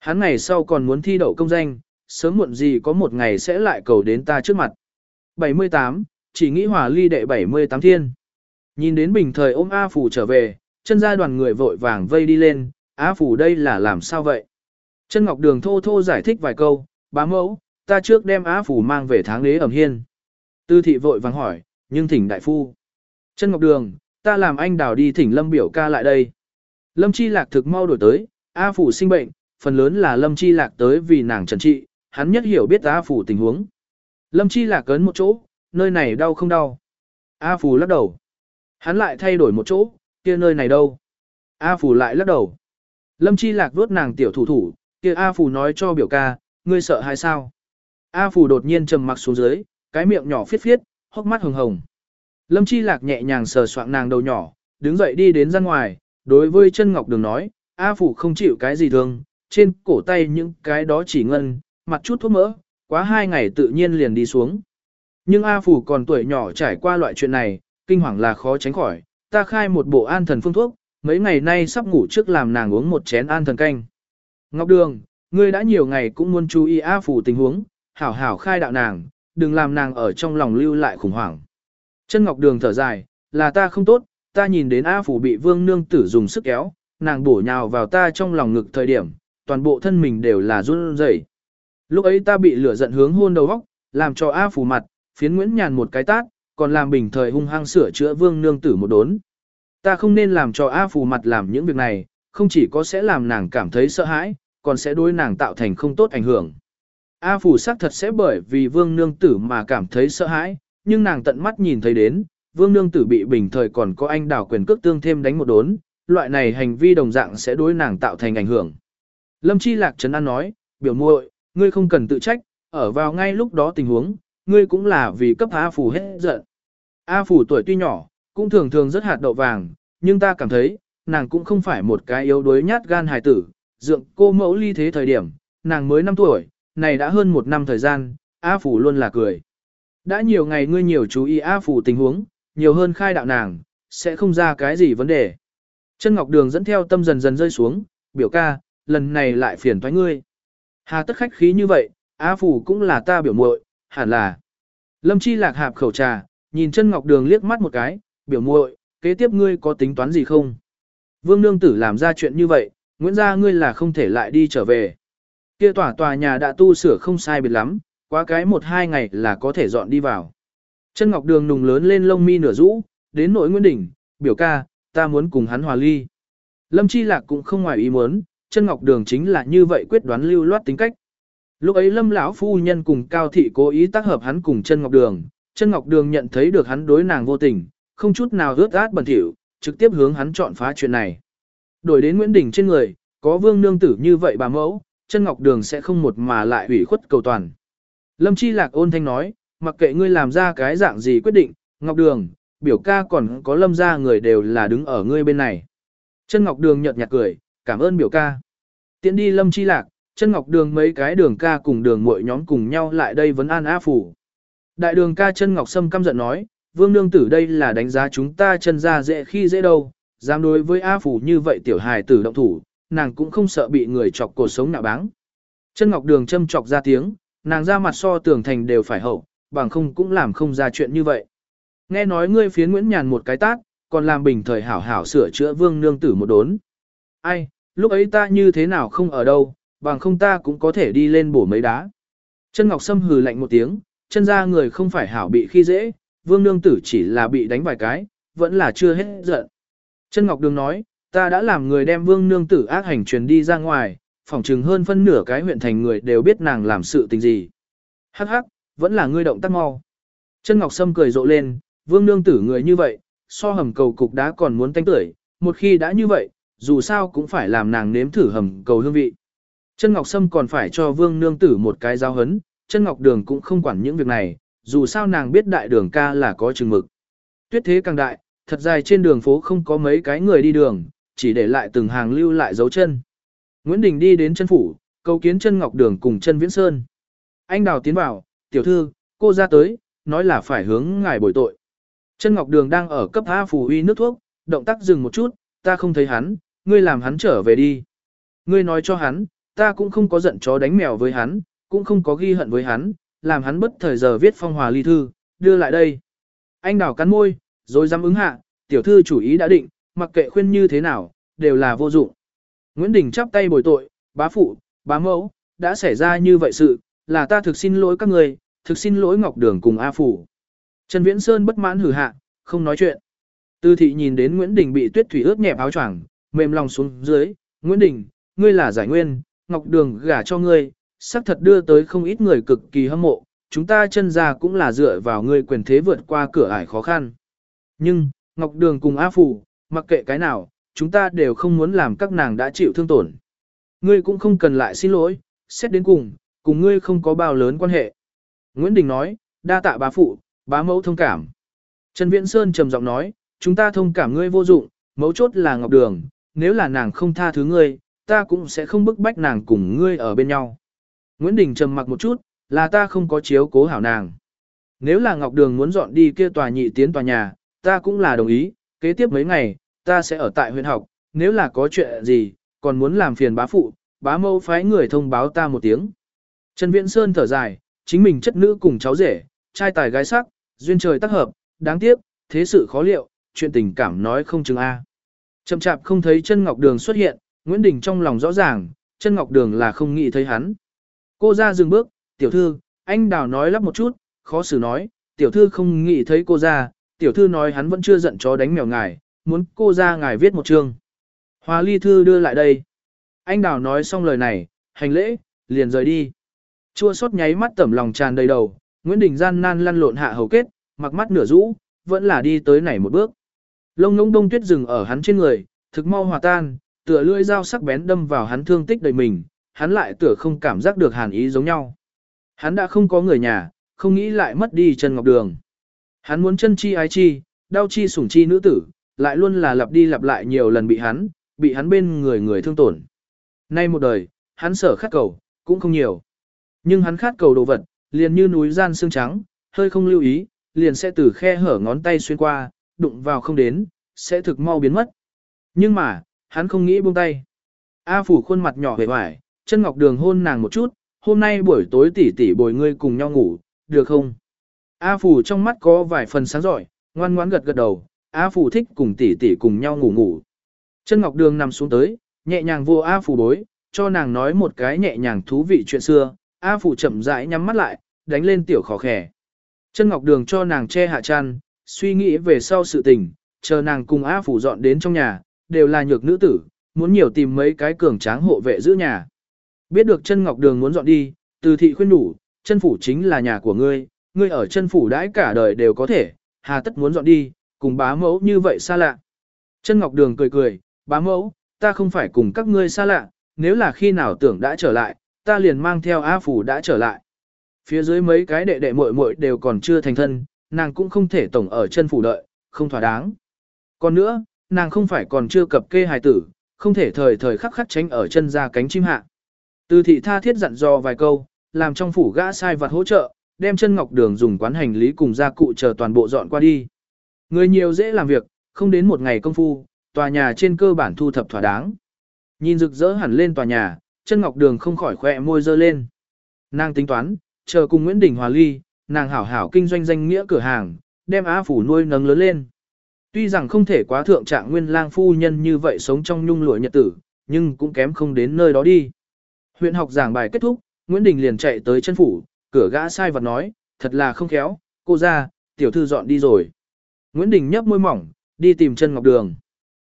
Hắn ngày sau còn muốn thi đậu công danh, sớm muộn gì có một ngày sẽ lại cầu đến ta trước mặt. 78, chỉ nghĩ hòa ly đệ 78 thiên. Nhìn đến bình thời ôm A Phủ trở về, chân gia đoàn người vội vàng vây đi lên, A Phủ đây là làm sao vậy? Chân Ngọc Đường thô thô giải thích vài câu, bá mẫu, ta trước đem Á Phủ mang về tháng lễ ẩm hiên. Tư thị vội vàng hỏi, nhưng thỉnh đại phu. Chân Ngọc Đường, ta làm anh đào đi thỉnh Lâm biểu ca lại đây. Lâm Chi Lạc thực mau đổi tới, A Phủ sinh bệnh, phần lớn là Lâm Chi Lạc tới vì nàng trần trị, hắn nhất hiểu biết A Phủ tình huống. Lâm Chi Lạc cấn một chỗ, nơi này đau không đau. A Phủ lắc đầu. Hắn lại thay đổi một chỗ, kia nơi này đâu. A Phủ lại lắc đầu. Lâm Chi Lạc vuốt nàng tiểu thủ thủ, kia A Phủ nói cho biểu ca, ngươi sợ hay sao? A Phủ đột nhiên trầm mặc xuống dưới, cái miệng nhỏ phiết phiết, hốc mắt hồng hồng. Lâm Chi Lạc nhẹ nhàng sờ soạng nàng đầu nhỏ, đứng dậy đi đến ra ngoài, đối với chân ngọc đường nói, A Phủ không chịu cái gì thương, trên cổ tay những cái đó chỉ ngân, mặt chút thuốc mỡ, quá hai ngày tự nhiên liền đi xuống. Nhưng A Phủ còn tuổi nhỏ trải qua loại chuyện này, kinh hoàng là khó tránh khỏi, ta khai một bộ an thần phương thuốc, mấy ngày nay sắp ngủ trước làm nàng uống một chén an thần canh. Ngọc Đường, ngươi đã nhiều ngày cũng muốn chú ý A Phủ tình huống, hảo hảo khai đạo nàng, đừng làm nàng ở trong lòng lưu lại khủng hoảng. Chân Ngọc Đường thở dài, là ta không tốt, ta nhìn đến A Phủ bị vương nương tử dùng sức kéo, nàng bổ nhào vào ta trong lòng ngực thời điểm, toàn bộ thân mình đều là run rẩy. Lúc ấy ta bị lửa giận hướng hôn đầu góc, làm cho A Phủ mặt, phiến Nguyễn Nhàn một cái tát, còn làm bình thời hung hăng sửa chữa vương nương tử một đốn. Ta không nên làm cho A Phủ mặt làm những việc này, không chỉ có sẽ làm nàng cảm thấy sợ hãi, còn sẽ đối nàng tạo thành không tốt ảnh hưởng. A Phủ xác thật sẽ bởi vì vương nương tử mà cảm thấy sợ hãi, nhưng nàng tận mắt nhìn thấy đến, vương nương tử bị bình thời còn có anh đảo quyền cước tương thêm đánh một đốn, loại này hành vi đồng dạng sẽ đối nàng tạo thành ảnh hưởng. Lâm Chi Lạc Trấn An nói, biểu muội, ngươi không cần tự trách, ở vào ngay lúc đó tình huống, ngươi cũng là vì cấp A Phủ hết giận. A Phủ tuổi tuy nhỏ, cũng thường thường rất hạt đậu vàng, nhưng ta cảm thấy, nàng cũng không phải một cái yếu đuối nhát gan hài tử, dượng cô mẫu ly thế thời điểm, nàng mới 5 tuổi, này đã hơn một năm thời gian, A Phủ luôn là cười. Đã nhiều ngày ngươi nhiều chú ý A Phủ tình huống, nhiều hơn khai đạo nàng, sẽ không ra cái gì vấn đề. Chân Ngọc Đường dẫn theo tâm dần dần rơi xuống, biểu ca, lần này lại phiền thoái ngươi. Hà tất khách khí như vậy, A Phủ cũng là ta biểu muội, hẳn là. Lâm Chi lạc hạp khẩu trà, nhìn chân Ngọc Đường liếc mắt một cái, biểu muội, kế tiếp ngươi có tính toán gì không? Vương Nương Tử làm ra chuyện như vậy, Nguyễn gia ngươi là không thể lại đi trở về. Kia tòa tòa nhà đã tu sửa không sai biệt lắm, quá cái một hai ngày là có thể dọn đi vào. Chân Ngọc Đường nùng lớn lên lông mi nửa rũ, đến nội Nguyễn Đỉnh, biểu ca, ta muốn cùng hắn hòa ly. Lâm Chi Lạc cũng không ngoài ý muốn, chân Ngọc Đường chính là như vậy quyết đoán lưu loát tính cách. Lúc ấy Lâm lão phu nhân cùng Cao thị cố ý tác hợp hắn cùng chân Ngọc Đường, chân Ngọc Đường nhận thấy được hắn đối nàng vô tình, không chút nào ướt át bẩn thỉu, trực tiếp hướng hắn chọn phá chuyện này. Đổi đến Nguyễn Đình trên người, có vương nương tử như vậy bà mẫu, chân ngọc đường sẽ không một mà lại ủy khuất cầu toàn. Lâm Chi Lạc ôn thanh nói, mặc kệ ngươi làm ra cái dạng gì quyết định, ngọc đường, biểu ca còn có lâm ra người đều là đứng ở ngươi bên này. Chân ngọc đường nhợt nhạt cười, cảm ơn biểu ca. Tiến đi Lâm Chi Lạc, chân ngọc đường mấy cái đường ca cùng đường muội nhóm cùng nhau lại đây vấn an á phủ. Đại đường ca chân ngọc sâm căm giận nói, vương nương tử đây là đánh giá chúng ta chân ra dễ khi dễ đâu, dám đối với A Phủ như vậy tiểu hài tử động thủ, nàng cũng không sợ bị người chọc cổ sống nạ báng. Chân Ngọc Đường châm chọc ra tiếng, nàng ra mặt so tường thành đều phải hậu, bằng không cũng làm không ra chuyện như vậy. Nghe nói ngươi phiến Nguyễn Nhàn một cái tát, còn làm bình thời hảo hảo sửa chữa vương nương tử một đốn. Ai, lúc ấy ta như thế nào không ở đâu, bằng không ta cũng có thể đi lên bổ mấy đá. Chân Ngọc Sâm hừ lạnh một tiếng, chân ra người không phải hảo bị khi dễ, vương nương tử chỉ là bị đánh vài cái, vẫn là chưa hết giận. Chân Ngọc Đường nói, ta đã làm người đem vương nương tử ác hành truyền đi ra ngoài, phỏng chừng hơn phân nửa cái huyện thành người đều biết nàng làm sự tình gì. Hắc hắc, vẫn là ngươi động tác mau. Chân Ngọc Sâm cười rộ lên, vương nương tử người như vậy, so hầm cầu cục đá còn muốn tanh tưởi, một khi đã như vậy, dù sao cũng phải làm nàng nếm thử hầm cầu hương vị. Chân Ngọc Sâm còn phải cho vương nương tử một cái giao hấn, chân Ngọc Đường cũng không quản những việc này, dù sao nàng biết đại đường ca là có chừng mực. Tuyết thế càng đại, thật dài trên đường phố không có mấy cái người đi đường, chỉ để lại từng hàng lưu lại dấu chân. Nguyễn Đình đi đến chân phủ, cầu kiến chân Ngọc Đường cùng chân Viễn Sơn. Anh đào tiến vào, tiểu thư, cô ra tới, nói là phải hướng ngài bồi tội. Chân Ngọc Đường đang ở cấp A phù uy nước thuốc, động tác dừng một chút, ta không thấy hắn, ngươi làm hắn trở về đi. Ngươi nói cho hắn, ta cũng không có giận chó đánh mèo với hắn, cũng không có ghi hận với hắn, làm hắn bất thời giờ viết phong hòa ly thư, đưa lại đây. Anh đào cắn môi, rồi dám ứng hạ, tiểu thư chủ ý đã định, mặc kệ khuyên như thế nào, đều là vô dụng. Nguyễn Đình chắp tay bồi tội, bá phụ, bá mẫu, đã xảy ra như vậy sự, là ta thực xin lỗi các người, thực xin lỗi Ngọc Đường cùng A Phủ. Trần Viễn Sơn bất mãn hử hạ, không nói chuyện. Tư thị nhìn đến Nguyễn Đình bị tuyết thủy ướt nhẹp áo choàng, mềm lòng xuống dưới, Nguyễn Đình, ngươi là giải nguyên, Ngọc Đường gả cho ngươi, xác thật đưa tới không ít người cực kỳ hâm mộ, chúng ta chân ra cũng là dựa vào ngươi quyền thế vượt qua cửa ải khó khăn. Nhưng, Ngọc Đường cùng A Phủ, mặc kệ cái nào, chúng ta đều không muốn làm các nàng đã chịu thương tổn. Ngươi cũng không cần lại xin lỗi, xét đến cùng, cùng ngươi không có bao lớn quan hệ. Nguyễn Đình nói, đa tạ bá phụ, bá mẫu thông cảm. Trần Viễn Sơn trầm giọng nói, chúng ta thông cảm ngươi vô dụng, mấu chốt là Ngọc Đường, nếu là nàng không tha thứ ngươi, ta cũng sẽ không bức bách nàng cùng ngươi ở bên nhau. Nguyễn Đình trầm mặc một chút, là ta không có chiếu cố hảo nàng. Nếu là Ngọc Đường muốn dọn đi kia tòa nhị tiến tòa nhà, ta cũng là đồng ý, kế tiếp mấy ngày, ta sẽ ở tại huyện học, nếu là có chuyện gì, còn muốn làm phiền bá phụ, bá mâu phái người thông báo ta một tiếng. Trần Viễn Sơn thở dài, chính mình chất nữ cùng cháu rể, trai tài gái sắc, duyên trời tác hợp, đáng tiếc, thế sự khó liệu, chuyện tình cảm nói không chừng A. Chậm chạp không thấy chân Ngọc Đường xuất hiện, Nguyễn Đình trong lòng rõ ràng, chân Ngọc Đường là không nghĩ thấy hắn. Cô ra dừng bước, tiểu thư, anh đào nói lắp một chút, khó xử nói, tiểu thư không nghĩ thấy cô ra, tiểu thư nói hắn vẫn chưa giận chó đánh mèo ngài, muốn cô ra ngài viết một chương. Hòa ly thư đưa lại đây. Anh đào nói xong lời này, hành lễ, liền rời đi. Chua xót nháy mắt tẩm lòng tràn đầy đầu, Nguyễn Đình gian nan lăn lộn hạ hầu kết, mặc mắt nửa rũ, vẫn là đi tới này một bước. Lông ngỗng đông tuyết rừng ở hắn trên người, thực mau hòa tan, tựa lưỡi dao sắc bén đâm vào hắn thương tích đầy mình, hắn lại tựa không cảm giác được hàn ý giống nhau. Hắn đã không có người nhà, không nghĩ lại mất đi chân ngọc đường. Hắn muốn chân chi ái chi, đau chi sủng chi nữ tử, lại luôn là lặp đi lặp lại nhiều lần bị hắn, bị hắn bên người người thương tổn. Nay một đời, hắn sở khát cầu, cũng không nhiều. Nhưng hắn khát cầu đồ vật, liền như núi gian xương trắng, hơi không lưu ý, liền sẽ từ khe hở ngón tay xuyên qua, đụng vào không đến, sẽ thực mau biến mất. Nhưng mà, hắn không nghĩ buông tay. A phủ khuôn mặt nhỏ vẻ vải chân ngọc đường hôn nàng một chút, hôm nay buổi tối tỷ tỷ bồi ngươi cùng nhau ngủ, được không? A phủ trong mắt có vài phần sáng giỏi, ngoan ngoãn gật gật đầu, A phủ thích cùng tỷ tỷ cùng nhau ngủ ngủ. Chân ngọc đường nằm xuống tới, nhẹ nhàng vô A phủ bối, cho nàng nói một cái nhẹ nhàng thú vị chuyện xưa, A phủ chậm rãi nhắm mắt lại, đánh lên tiểu khó khẻ. Chân ngọc đường cho nàng che hạ chăn, suy nghĩ về sau sự tình, chờ nàng cùng A phủ dọn đến trong nhà, đều là nhược nữ tử, muốn nhiều tìm mấy cái cường tráng hộ vệ giữ nhà. Biết được chân ngọc đường muốn dọn đi, từ thị khuyên đủ, chân phủ chính là nhà của ngươi, ngươi ở chân phủ đãi cả đời đều có thể, hà tất muốn dọn đi, cùng bá mẫu như vậy xa lạ. Chân ngọc đường cười cười, bá mẫu, ta không phải cùng các ngươi xa lạ, nếu là khi nào tưởng đã trở lại, ta liền mang theo A phủ đã trở lại. Phía dưới mấy cái đệ đệ muội muội đều còn chưa thành thân, nàng cũng không thể tổng ở chân phủ đợi, không thỏa đáng. Còn nữa, nàng không phải còn chưa cập kê hài tử, không thể thời thời khắc khắc tránh ở chân ra cánh chim hạ. Từ thị tha thiết dặn dò vài câu, làm trong phủ gã sai vật hỗ trợ, đem chân ngọc đường dùng quán hành lý cùng gia cụ chờ toàn bộ dọn qua đi. Người nhiều dễ làm việc, không đến một ngày công phu, tòa nhà trên cơ bản thu thập thỏa đáng. Nhìn rực rỡ hẳn lên tòa nhà, chân ngọc đường không khỏi khỏe môi dơ lên. Nàng tính toán, chờ cùng Nguyễn Đình Hòa Ly, nàng hảo hảo kinh doanh danh nghĩa cửa hàng, đem Á Phủ nuôi nấng lớn lên. Tuy rằng không thể quá thượng trạng nguyên lang phu nhân như vậy sống trong nhung lụa nhật tử, nhưng cũng kém không đến nơi đó đi. Huyện học giảng bài kết thúc, Nguyễn Đình liền chạy tới chân phủ, cửa gã sai vật nói, thật là không khéo, cô ra, tiểu thư dọn đi rồi. Nguyễn Đình nhấp môi mỏng, đi tìm chân ngọc đường.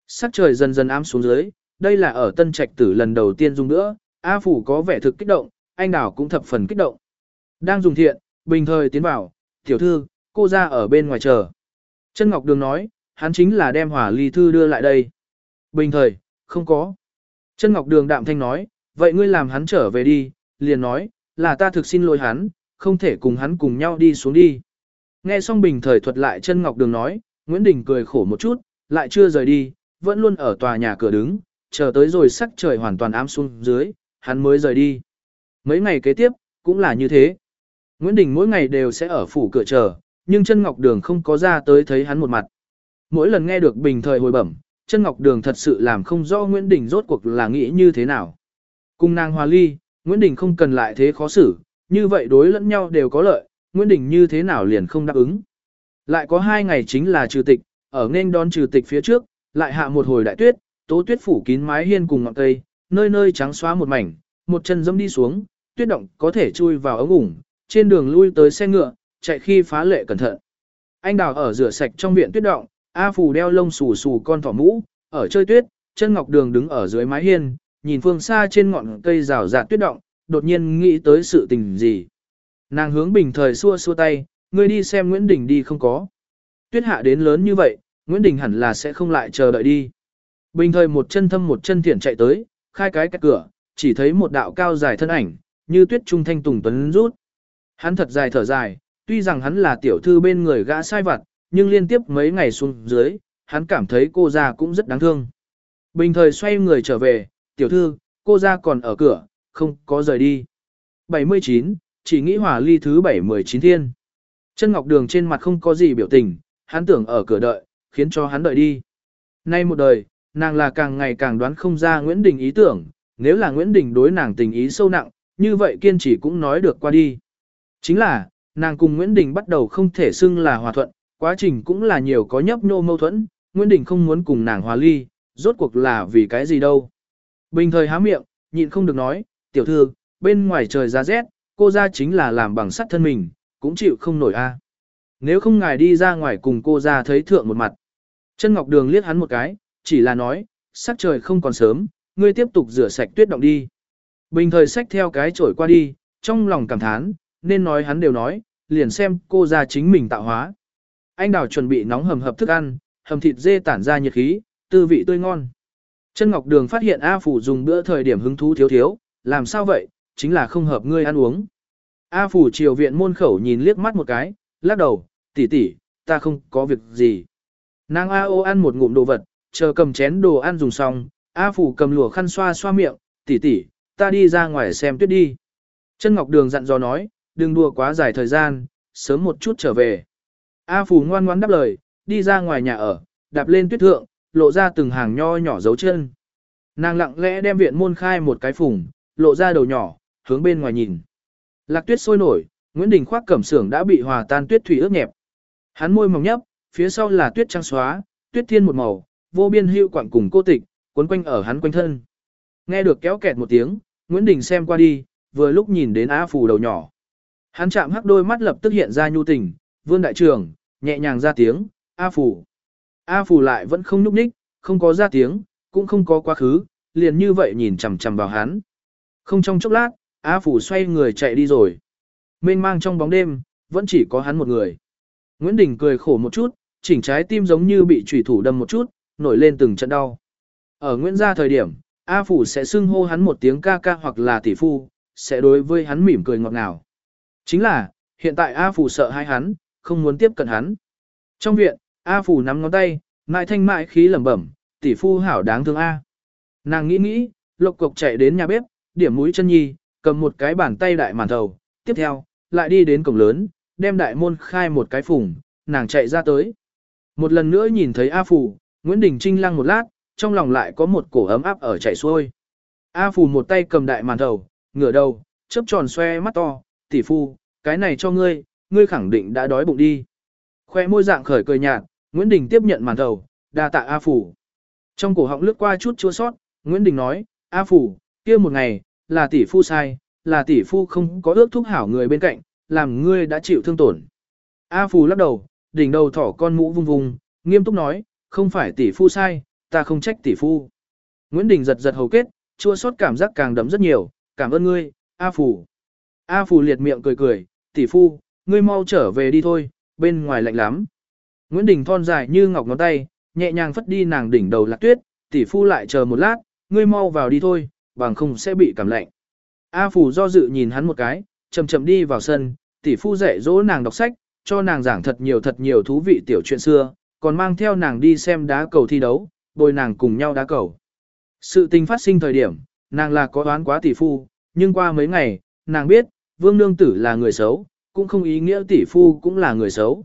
Sắc trời dần dần ám xuống dưới, đây là ở tân trạch tử lần đầu tiên dùng nữa, A phủ có vẻ thực kích động, anh đảo cũng thập phần kích động. Đang dùng thiện, bình thời tiến vào, tiểu thư, cô ra ở bên ngoài chờ. Chân ngọc đường nói, hắn chính là đem hỏa ly thư đưa lại đây. Bình thời, không có. Chân ngọc đường đạm thanh nói, vậy ngươi làm hắn trở về đi, liền nói, là ta thực xin lỗi hắn, không thể cùng hắn cùng nhau đi xuống đi. Nghe xong bình thời thuật lại chân ngọc đường nói, Nguyễn Đình cười khổ một chút, lại chưa rời đi, vẫn luôn ở tòa nhà cửa đứng, chờ tới rồi sắc trời hoàn toàn ám xuống dưới, hắn mới rời đi. Mấy ngày kế tiếp, cũng là như thế. Nguyễn Đình mỗi ngày đều sẽ ở phủ cửa chờ, nhưng chân ngọc đường không có ra tới thấy hắn một mặt. Mỗi lần nghe được bình thời hồi bẩm, chân ngọc đường thật sự làm không rõ Nguyễn Đình rốt cuộc là nghĩ như thế nào. Cùng nàng hòa ly, Nguyễn Đình không cần lại thế khó xử, như vậy đối lẫn nhau đều có lợi, Nguyễn Đình như thế nào liền không đáp ứng. Lại có hai ngày chính là trừ tịch, ở nên đón trừ tịch phía trước, lại hạ một hồi đại tuyết, tố tuyết phủ kín mái hiên cùng ngọn cây, nơi nơi trắng xóa một mảnh, một chân dẫm đi xuống, tuyết động có thể chui vào ống ủng, trên đường lui tới xe ngựa, chạy khi phá lệ cẩn thận. Anh đào ở rửa sạch trong viện tuyết động, A Phù đeo lông xù xù con thỏ mũ, ở chơi tuyết, chân ngọc đường đứng ở dưới mái hiên, nhìn phương xa trên ngọn cây rào rạt tuyết động, đột nhiên nghĩ tới sự tình gì. Nàng hướng bình thời xua xua tay, ngươi đi xem Nguyễn Đình đi không có. Tuyết hạ đến lớn như vậy, Nguyễn Đình hẳn là sẽ không lại chờ đợi đi. Bình thời một chân thâm một chân thiện chạy tới, khai cái cách cửa, chỉ thấy một đạo cao dài thân ảnh, như tuyết trung thanh tùng tuấn rút. Hắn thật dài thở dài, tuy rằng hắn là tiểu thư bên người gã sai vặt, nhưng liên tiếp mấy ngày xuống dưới, hắn cảm thấy cô già cũng rất đáng thương. Bình thời xoay người trở về, tiểu thư, cô ra còn ở cửa, không có rời đi. 79, chỉ nghĩ hỏa ly thứ 719 thiên. Chân ngọc đường trên mặt không có gì biểu tình, hắn tưởng ở cửa đợi, khiến cho hắn đợi đi. Nay một đời, nàng là càng ngày càng đoán không ra Nguyễn Đình ý tưởng, nếu là Nguyễn Đình đối nàng tình ý sâu nặng, như vậy kiên trì cũng nói được qua đi. Chính là, nàng cùng Nguyễn Đình bắt đầu không thể xưng là hòa thuận, quá trình cũng là nhiều có nhấp nhô mâu thuẫn, Nguyễn Đình không muốn cùng nàng hòa ly, rốt cuộc là vì cái gì đâu. Bình thời há miệng, nhịn không được nói, tiểu thư, bên ngoài trời ra rét, cô ra chính là làm bằng sắt thân mình, cũng chịu không nổi a. Nếu không ngài đi ra ngoài cùng cô ra thấy thượng một mặt. Chân Ngọc Đường liếc hắn một cái, chỉ là nói, sắc trời không còn sớm, ngươi tiếp tục rửa sạch tuyết động đi. Bình thời sách theo cái trổi qua đi, trong lòng cảm thán, nên nói hắn đều nói, liền xem cô ra chính mình tạo hóa. Anh đào chuẩn bị nóng hầm hập thức ăn, hầm thịt dê tản ra nhiệt khí, tư vị tươi ngon. Chân Ngọc Đường phát hiện A Phủ dùng bữa thời điểm hứng thú thiếu thiếu, làm sao vậy, chính là không hợp ngươi ăn uống. A Phủ triều viện môn khẩu nhìn liếc mắt một cái, lắc đầu, tỷ tỷ, ta không có việc gì. Nàng A ô ăn một ngụm đồ vật, chờ cầm chén đồ ăn dùng xong, A Phủ cầm lùa khăn xoa xoa miệng, tỷ tỷ, ta đi ra ngoài xem tuyết đi. Chân Ngọc Đường dặn dò nói, đừng đùa quá dài thời gian, sớm một chút trở về. A Phủ ngoan ngoãn đáp lời, đi ra ngoài nhà ở, đạp lên tuyết thượng, lộ ra từng hàng nho nhỏ dấu chân. Nàng lặng lẽ đem viện môn khai một cái phùng, lộ ra đầu nhỏ, hướng bên ngoài nhìn. Lạc tuyết sôi nổi, Nguyễn Đình khoác cẩm sưởng đã bị hòa tan tuyết thủy ướt nhẹp. Hắn môi mỏng nhấp, phía sau là tuyết trắng xóa, tuyết thiên một màu, vô biên hưu quặng cùng cô tịch, cuốn quanh ở hắn quanh thân. Nghe được kéo kẹt một tiếng, Nguyễn Đình xem qua đi, vừa lúc nhìn đến A Phù đầu nhỏ. Hắn chạm hắc đôi mắt lập tức hiện ra nhu tình, vương đại trưởng, nhẹ nhàng ra tiếng, A Phù. A Phù lại vẫn không nhúc nhích, không có ra tiếng, cũng không có quá khứ, liền như vậy nhìn chằm chằm vào hắn. Không trong chốc lát, A Phù xoay người chạy đi rồi. Mênh mang trong bóng đêm, vẫn chỉ có hắn một người. Nguyễn Đình cười khổ một chút, chỉnh trái tim giống như bị chủy thủ đâm một chút, nổi lên từng trận đau. Ở Nguyễn gia thời điểm, A Phủ sẽ xưng hô hắn một tiếng ca ca hoặc là tỷ phu, sẽ đối với hắn mỉm cười ngọt ngào. Chính là, hiện tại A Phủ sợ hai hắn, không muốn tiếp cận hắn. Trong viện, A Phủ nắm ngón tay, mại thanh mại khí lẩm bẩm, tỷ phu hảo đáng thương A. Nàng nghĩ nghĩ, lộc cục chạy đến nhà bếp, điểm mũi chân nhi, cầm một cái bàn tay đại màn thầu, tiếp theo, lại đi đến cổng lớn, đem đại môn khai một cái phùng, nàng chạy ra tới. Một lần nữa nhìn thấy A Phủ, Nguyễn Đình Trinh lăng một lát, trong lòng lại có một cổ ấm áp ở chảy xuôi. A phủ một tay cầm đại màn thầu, ngửa đầu, chớp tròn xoe mắt to, tỷ phu, cái này cho ngươi, ngươi khẳng định đã đói bụng đi. Khoe môi dạng khởi cười nhạt, Nguyễn Đình tiếp nhận màn thầu, đa tạ A Phủ. Trong cổ họng lướt qua chút chua sót, Nguyễn Đình nói, A Phủ, kia một ngày, là tỷ phu sai, là tỷ phu không có ước thúc hảo người bên cạnh, làm ngươi đã chịu thương tổn. A Phủ lắc đầu, đỉnh đầu thỏ con mũ vung vung, nghiêm túc nói, không phải tỷ phu sai, ta không trách tỷ phu. Nguyễn Đình giật giật hầu kết, chua xót cảm giác càng đấm rất nhiều, cảm ơn ngươi, A Phủ. A Phủ liệt miệng cười cười, tỷ phu, ngươi mau trở về đi thôi, bên ngoài lạnh lắm. Nguyễn Đình thon dài như ngọc ngón tay, nhẹ nhàng phất đi nàng đỉnh đầu lạc tuyết, tỷ phu lại chờ một lát, ngươi mau vào đi thôi, bằng không sẽ bị cảm lạnh. A Phủ do dự nhìn hắn một cái, chậm chậm đi vào sân, tỷ phu dạy dỗ nàng đọc sách, cho nàng giảng thật nhiều thật nhiều thú vị tiểu chuyện xưa, còn mang theo nàng đi xem đá cầu thi đấu, bồi nàng cùng nhau đá cầu. Sự tình phát sinh thời điểm, nàng là có đoán quá tỷ phu, nhưng qua mấy ngày, nàng biết, vương nương tử là người xấu, cũng không ý nghĩa tỷ phu cũng là người xấu.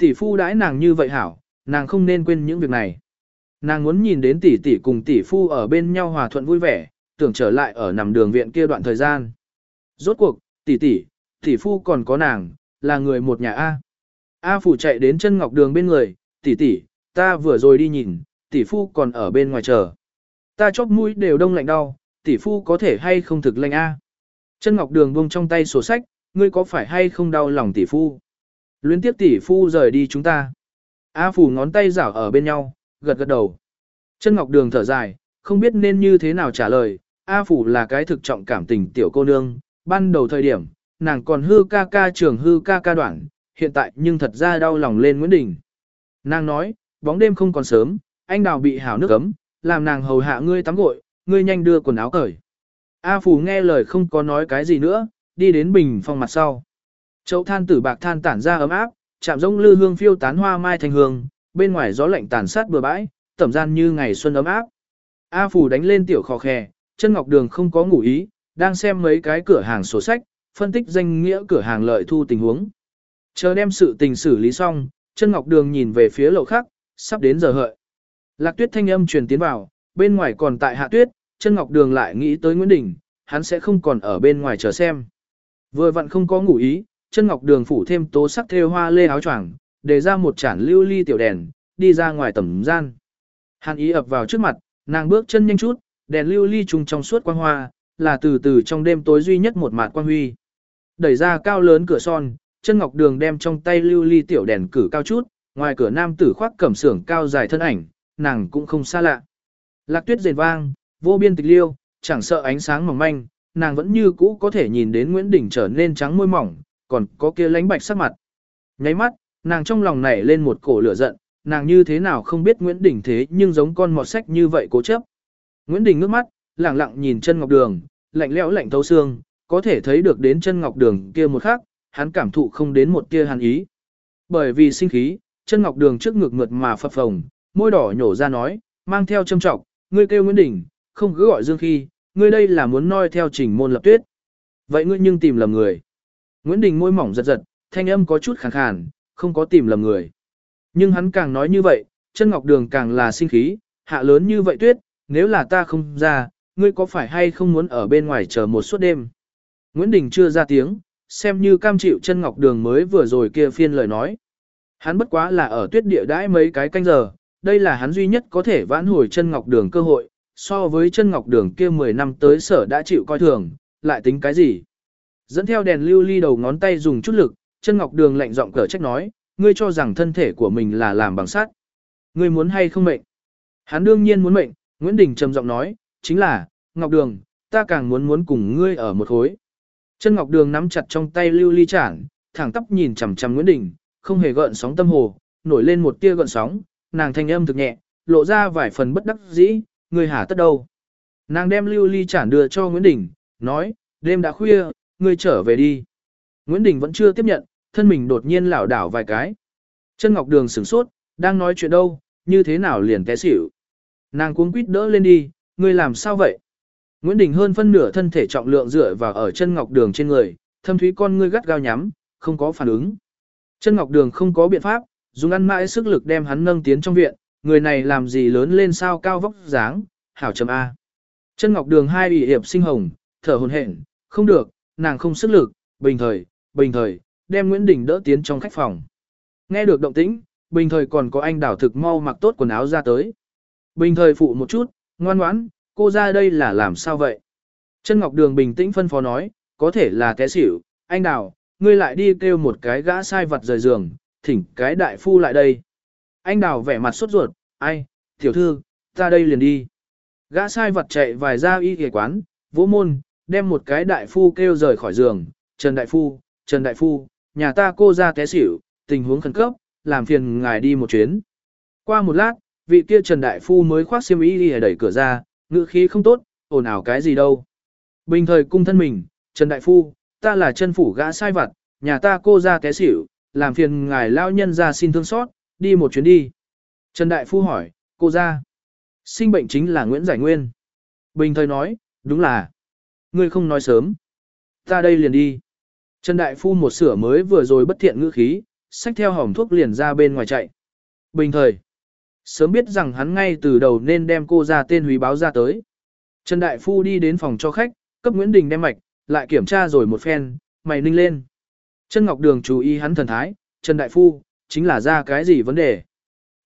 Tỷ phu đãi nàng như vậy hảo, nàng không nên quên những việc này. Nàng muốn nhìn đến tỷ tỷ cùng tỷ phu ở bên nhau hòa thuận vui vẻ, tưởng trở lại ở nằm đường viện kia đoạn thời gian. Rốt cuộc, tỷ tỷ, tỷ phu còn có nàng, là người một nhà A. A phủ chạy đến chân ngọc đường bên người, tỷ tỷ, ta vừa rồi đi nhìn, tỷ phu còn ở bên ngoài chờ. Ta chóp mũi đều đông lạnh đau, tỷ phu có thể hay không thực lạnh a? Chân Ngọc Đường buông trong tay sổ sách, ngươi có phải hay không đau lòng tỷ phu? Luyến tiếp tỷ phu rời đi chúng ta. A phủ ngón tay rảo ở bên nhau, gật gật đầu. Chân Ngọc Đường thở dài, không biết nên như thế nào trả lời. A phủ là cái thực trọng cảm tình tiểu cô nương, ban đầu thời điểm, nàng còn hư ca ca trường hư ca ca đoạn, hiện tại nhưng thật ra đau lòng lên Nguyễn Đình. Nàng nói, bóng đêm không còn sớm, anh đào bị hảo nước ấm, làm nàng hầu hạ ngươi tắm gội, ngươi nhanh đưa quần áo cởi. A phủ nghe lời không có nói cái gì nữa, đi đến bình phong mặt sau. Chậu than tử bạc than tản ra ấm áp, chạm rông lư hương phiêu tán hoa mai thành hương, bên ngoài gió lạnh tàn sát bừa bãi, tẩm gian như ngày xuân ấm áp. A Phù đánh lên tiểu khò khè, chân ngọc đường không có ngủ ý, đang xem mấy cái cửa hàng sổ sách, phân tích danh nghĩa cửa hàng lợi thu tình huống. Chờ đem sự tình xử lý xong, chân ngọc đường nhìn về phía lậu khác, sắp đến giờ hợi. Lạc tuyết thanh âm truyền tiến vào, bên ngoài còn tại hạ tuyết, chân ngọc đường lại nghĩ tới Nguyễn Đình, hắn sẽ không còn ở bên ngoài chờ xem. Vừa vặn không có ngủ ý, chân ngọc đường phủ thêm tố sắc thêu hoa lê áo choàng, để ra một chản lưu ly tiểu đèn, đi ra ngoài tầm gian. Hàn ý ập vào trước mặt, nàng bước chân nhanh chút, đèn lưu ly trùng trong suốt quang hoa, là từ từ trong đêm tối duy nhất một mạt quang huy. Đẩy ra cao lớn cửa son, chân ngọc đường đem trong tay lưu ly tiểu đèn cử cao chút, ngoài cửa nam tử khoác cẩm sưởng cao dài thân ảnh, nàng cũng không xa lạ. Lạc tuyết rền vang, vô biên tịch liêu, chẳng sợ ánh sáng mỏng manh, nàng vẫn như cũ có thể nhìn đến Nguyễn Đình trở nên trắng môi mỏng, còn có kia lánh bạch sắc mặt. Nháy mắt, nàng trong lòng nảy lên một cổ lửa giận, nàng như thế nào không biết Nguyễn Đình thế nhưng giống con mọt sách như vậy cố chấp. Nguyễn Đình ngước mắt, lặng lặng nhìn chân ngọc đường, lạnh lẽo lạnh thấu xương, có thể thấy được đến chân ngọc đường kia một khắc, hắn cảm thụ không đến một tia hàn ý. Bởi vì sinh khí, chân ngọc đường trước ngực mượt mà phập phồng, môi đỏ nhổ ra nói, mang theo châm trọng, ngươi kêu Nguyễn Đình, không cứ gọi Dương Khi, ngươi đây là muốn noi theo trình môn lập tuyết. Vậy ngươi nhưng tìm lầm người. Nguyễn Đình môi mỏng giật giật, thanh âm có chút khàn khàn, không có tìm lầm người. Nhưng hắn càng nói như vậy, chân ngọc đường càng là sinh khí, hạ lớn như vậy tuyết, nếu là ta không ra, ngươi có phải hay không muốn ở bên ngoài chờ một suốt đêm. Nguyễn Đình chưa ra tiếng, xem như cam chịu chân ngọc đường mới vừa rồi kia phiên lời nói. Hắn bất quá là ở tuyết địa đãi mấy cái canh giờ, đây là hắn duy nhất có thể vãn hồi chân ngọc đường cơ hội, so với chân ngọc đường kia 10 năm tới sở đã chịu coi thường, lại tính cái gì. Dẫn theo đèn lưu ly đầu ngón tay dùng chút lực, chân ngọc đường lạnh giọng cở trách nói, ngươi cho rằng thân thể của mình là làm bằng sắt. Ngươi muốn hay không mệnh? Hắn đương nhiên muốn mệnh, Nguyễn Đình trầm giọng nói, chính là, Ngọc Đường, ta càng muốn muốn cùng ngươi ở một khối. Chân Ngọc Đường nắm chặt trong tay lưu ly chản, thẳng tắp nhìn chằm chằm Nguyễn Đình, không hề gợn sóng tâm hồ, nổi lên một tia gợn sóng, nàng thanh âm thực nhẹ, lộ ra vài phần bất đắc dĩ, ngươi hả tất đâu. Nàng đem lưu ly chản đưa cho Nguyễn Đình, nói, đêm đã khuya, ngươi trở về đi. Nguyễn Đình vẫn chưa tiếp nhận, thân mình đột nhiên lảo đảo vài cái. Chân Ngọc Đường sửng sốt, đang nói chuyện đâu, như thế nào liền té xỉu. Nàng cuống quýt đỡ lên đi, ngươi làm sao vậy? Nguyễn Đình hơn phân nửa thân thể trọng lượng dựa vào ở chân Ngọc Đường trên người, thâm thúy con ngươi gắt gao nhắm, không có phản ứng. Chân Ngọc Đường không có biện pháp, dùng ăn mãi sức lực đem hắn nâng tiến trong viện, người này làm gì lớn lên sao cao vóc dáng, hảo chấm A. Chân Ngọc Đường hai ủy hiệp sinh hồng, thở hồn hển, không được, nàng không sức lực, bình thời, bình thời, đem Nguyễn Đình đỡ tiến trong khách phòng. Nghe được động tĩnh, bình thời còn có anh đảo thực mau mặc tốt quần áo ra tới. Bình thời phụ một chút, ngoan ngoãn, cô ra đây là làm sao vậy? Chân Ngọc Đường bình tĩnh phân phó nói, có thể là té xỉu, anh đảo, ngươi lại đi kêu một cái gã sai vật rời giường, thỉnh cái đại phu lại đây. Anh đảo vẻ mặt sốt ruột, ai, tiểu thư, ta đây liền đi. Gã sai vật chạy vài ra y ghề quán, vỗ môn, đem một cái đại phu kêu rời khỏi giường, Trần Đại Phu, Trần Đại Phu, nhà ta cô ra té xỉu, tình huống khẩn cấp, làm phiền ngài đi một chuyến. Qua một lát, vị kia Trần Đại Phu mới khoác xiêm y đi đẩy cửa ra, ngữ khí không tốt, ồn ào cái gì đâu. Bình thời cung thân mình, Trần Đại Phu, ta là chân phủ gã sai vặt, nhà ta cô ra té xỉu, làm phiền ngài lao nhân ra xin thương xót, đi một chuyến đi. Trần Đại Phu hỏi, cô ra, sinh bệnh chính là Nguyễn Giải Nguyên. Bình thời nói, đúng là, ngươi không nói sớm. Ta đây liền đi. Trần Đại Phu một sửa mới vừa rồi bất thiện ngữ khí, xách theo hỏng thuốc liền ra bên ngoài chạy. Bình thời, sớm biết rằng hắn ngay từ đầu nên đem cô ra tên húy báo ra tới. Trần Đại Phu đi đến phòng cho khách, cấp Nguyễn Đình đem mạch, lại kiểm tra rồi một phen, mày ninh lên. Trần Ngọc Đường chú ý hắn thần thái, Trần Đại Phu, chính là ra cái gì vấn đề.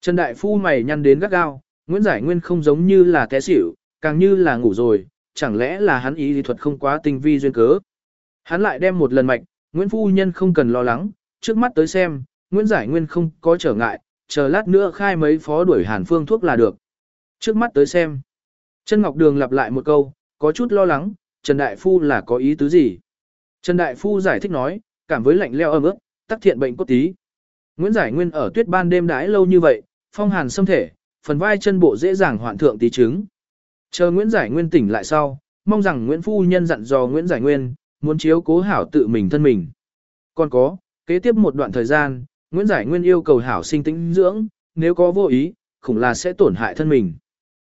Trần Đại Phu mày nhăn đến gắt gao, Nguyễn Giải Nguyên không giống như là té xỉu, càng như là ngủ rồi, chẳng lẽ là hắn ý lý thuật không quá tinh vi duyên cớ. Hắn lại đem một lần mạch, Nguyễn Phu Nhân không cần lo lắng, trước mắt tới xem, Nguyễn Giải Nguyên không có trở ngại, chờ lát nữa khai mấy phó đuổi Hàn Phương thuốc là được. Trước mắt tới xem. Trân Ngọc Đường lặp lại một câu, có chút lo lắng, Trần Đại Phu là có ý tứ gì? Trần Đại Phu giải thích nói, cảm với lạnh leo ấm ức, tắc thiện bệnh cốt tí. Nguyễn Giải Nguyên ở tuyết ban đêm đãi lâu như vậy, phong hàn xâm thể, phần vai chân bộ dễ dàng hoạn thượng tí chứng Chờ Nguyễn Giải Nguyên tỉnh lại sau, mong rằng Nguyễn Phu Nhân dặn dò Nguyễn Giải Nguyên, muốn chiếu cố hảo tự mình thân mình. Còn có, kế tiếp một đoạn thời gian, Nguyễn Giải Nguyên yêu cầu hảo sinh tĩnh dưỡng, nếu có vô ý, khủng là sẽ tổn hại thân mình.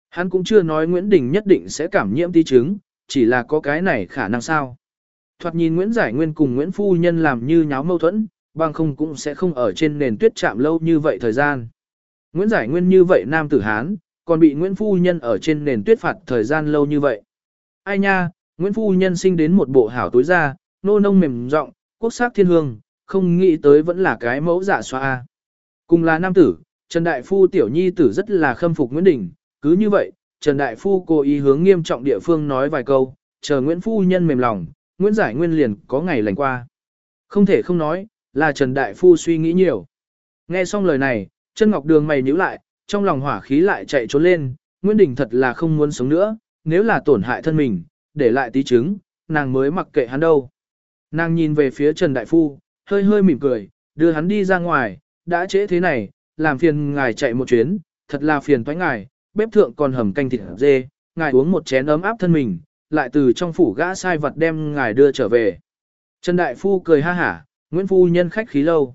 Hắn cũng chưa nói Nguyễn Đình nhất định sẽ cảm nhiễm tí chứng, chỉ là có cái này khả năng sao. Thoạt nhìn Nguyễn Giải Nguyên cùng Nguyễn Phu Nhân làm như nháo mâu thuẫn, bằng không cũng sẽ không ở trên nền tuyết chạm lâu như vậy thời gian. Nguyễn Giải Nguyên như vậy nam tử Hán, còn bị Nguyễn Phu Nhân ở trên nền tuyết phạt thời gian lâu như vậy. Ai nha, Nguyễn Phu Nhân sinh đến một bộ hảo tối ra, nô nông mềm rộng, quốc sắc thiên hương, không nghĩ tới vẫn là cái mẫu giả xoa. Cùng là nam tử, Trần Đại Phu tiểu nhi tử rất là khâm phục Nguyễn Đình, cứ như vậy, Trần Đại Phu cố ý hướng nghiêm trọng địa phương nói vài câu, chờ Nguyễn Phu Nhân mềm lòng, Nguyễn Giải Nguyên liền có ngày lành qua. Không thể không nói, là Trần Đại Phu suy nghĩ nhiều. Nghe xong lời này, chân ngọc đường mày nhíu lại, trong lòng hỏa khí lại chạy trốn lên, Nguyễn Đình thật là không muốn sống nữa, nếu là tổn hại thân mình, để lại tí chứng, nàng mới mặc kệ hắn đâu. Nàng nhìn về phía Trần Đại Phu, hơi hơi mỉm cười, đưa hắn đi ra ngoài, đã trễ thế này, làm phiền ngài chạy một chuyến, thật là phiền toái ngài, bếp thượng còn hầm canh thịt dê, ngài uống một chén ấm áp thân mình, lại từ trong phủ gã sai vật đem ngài đưa trở về. Trần Đại Phu cười ha hả, Nguyễn Phu nhân khách khí lâu.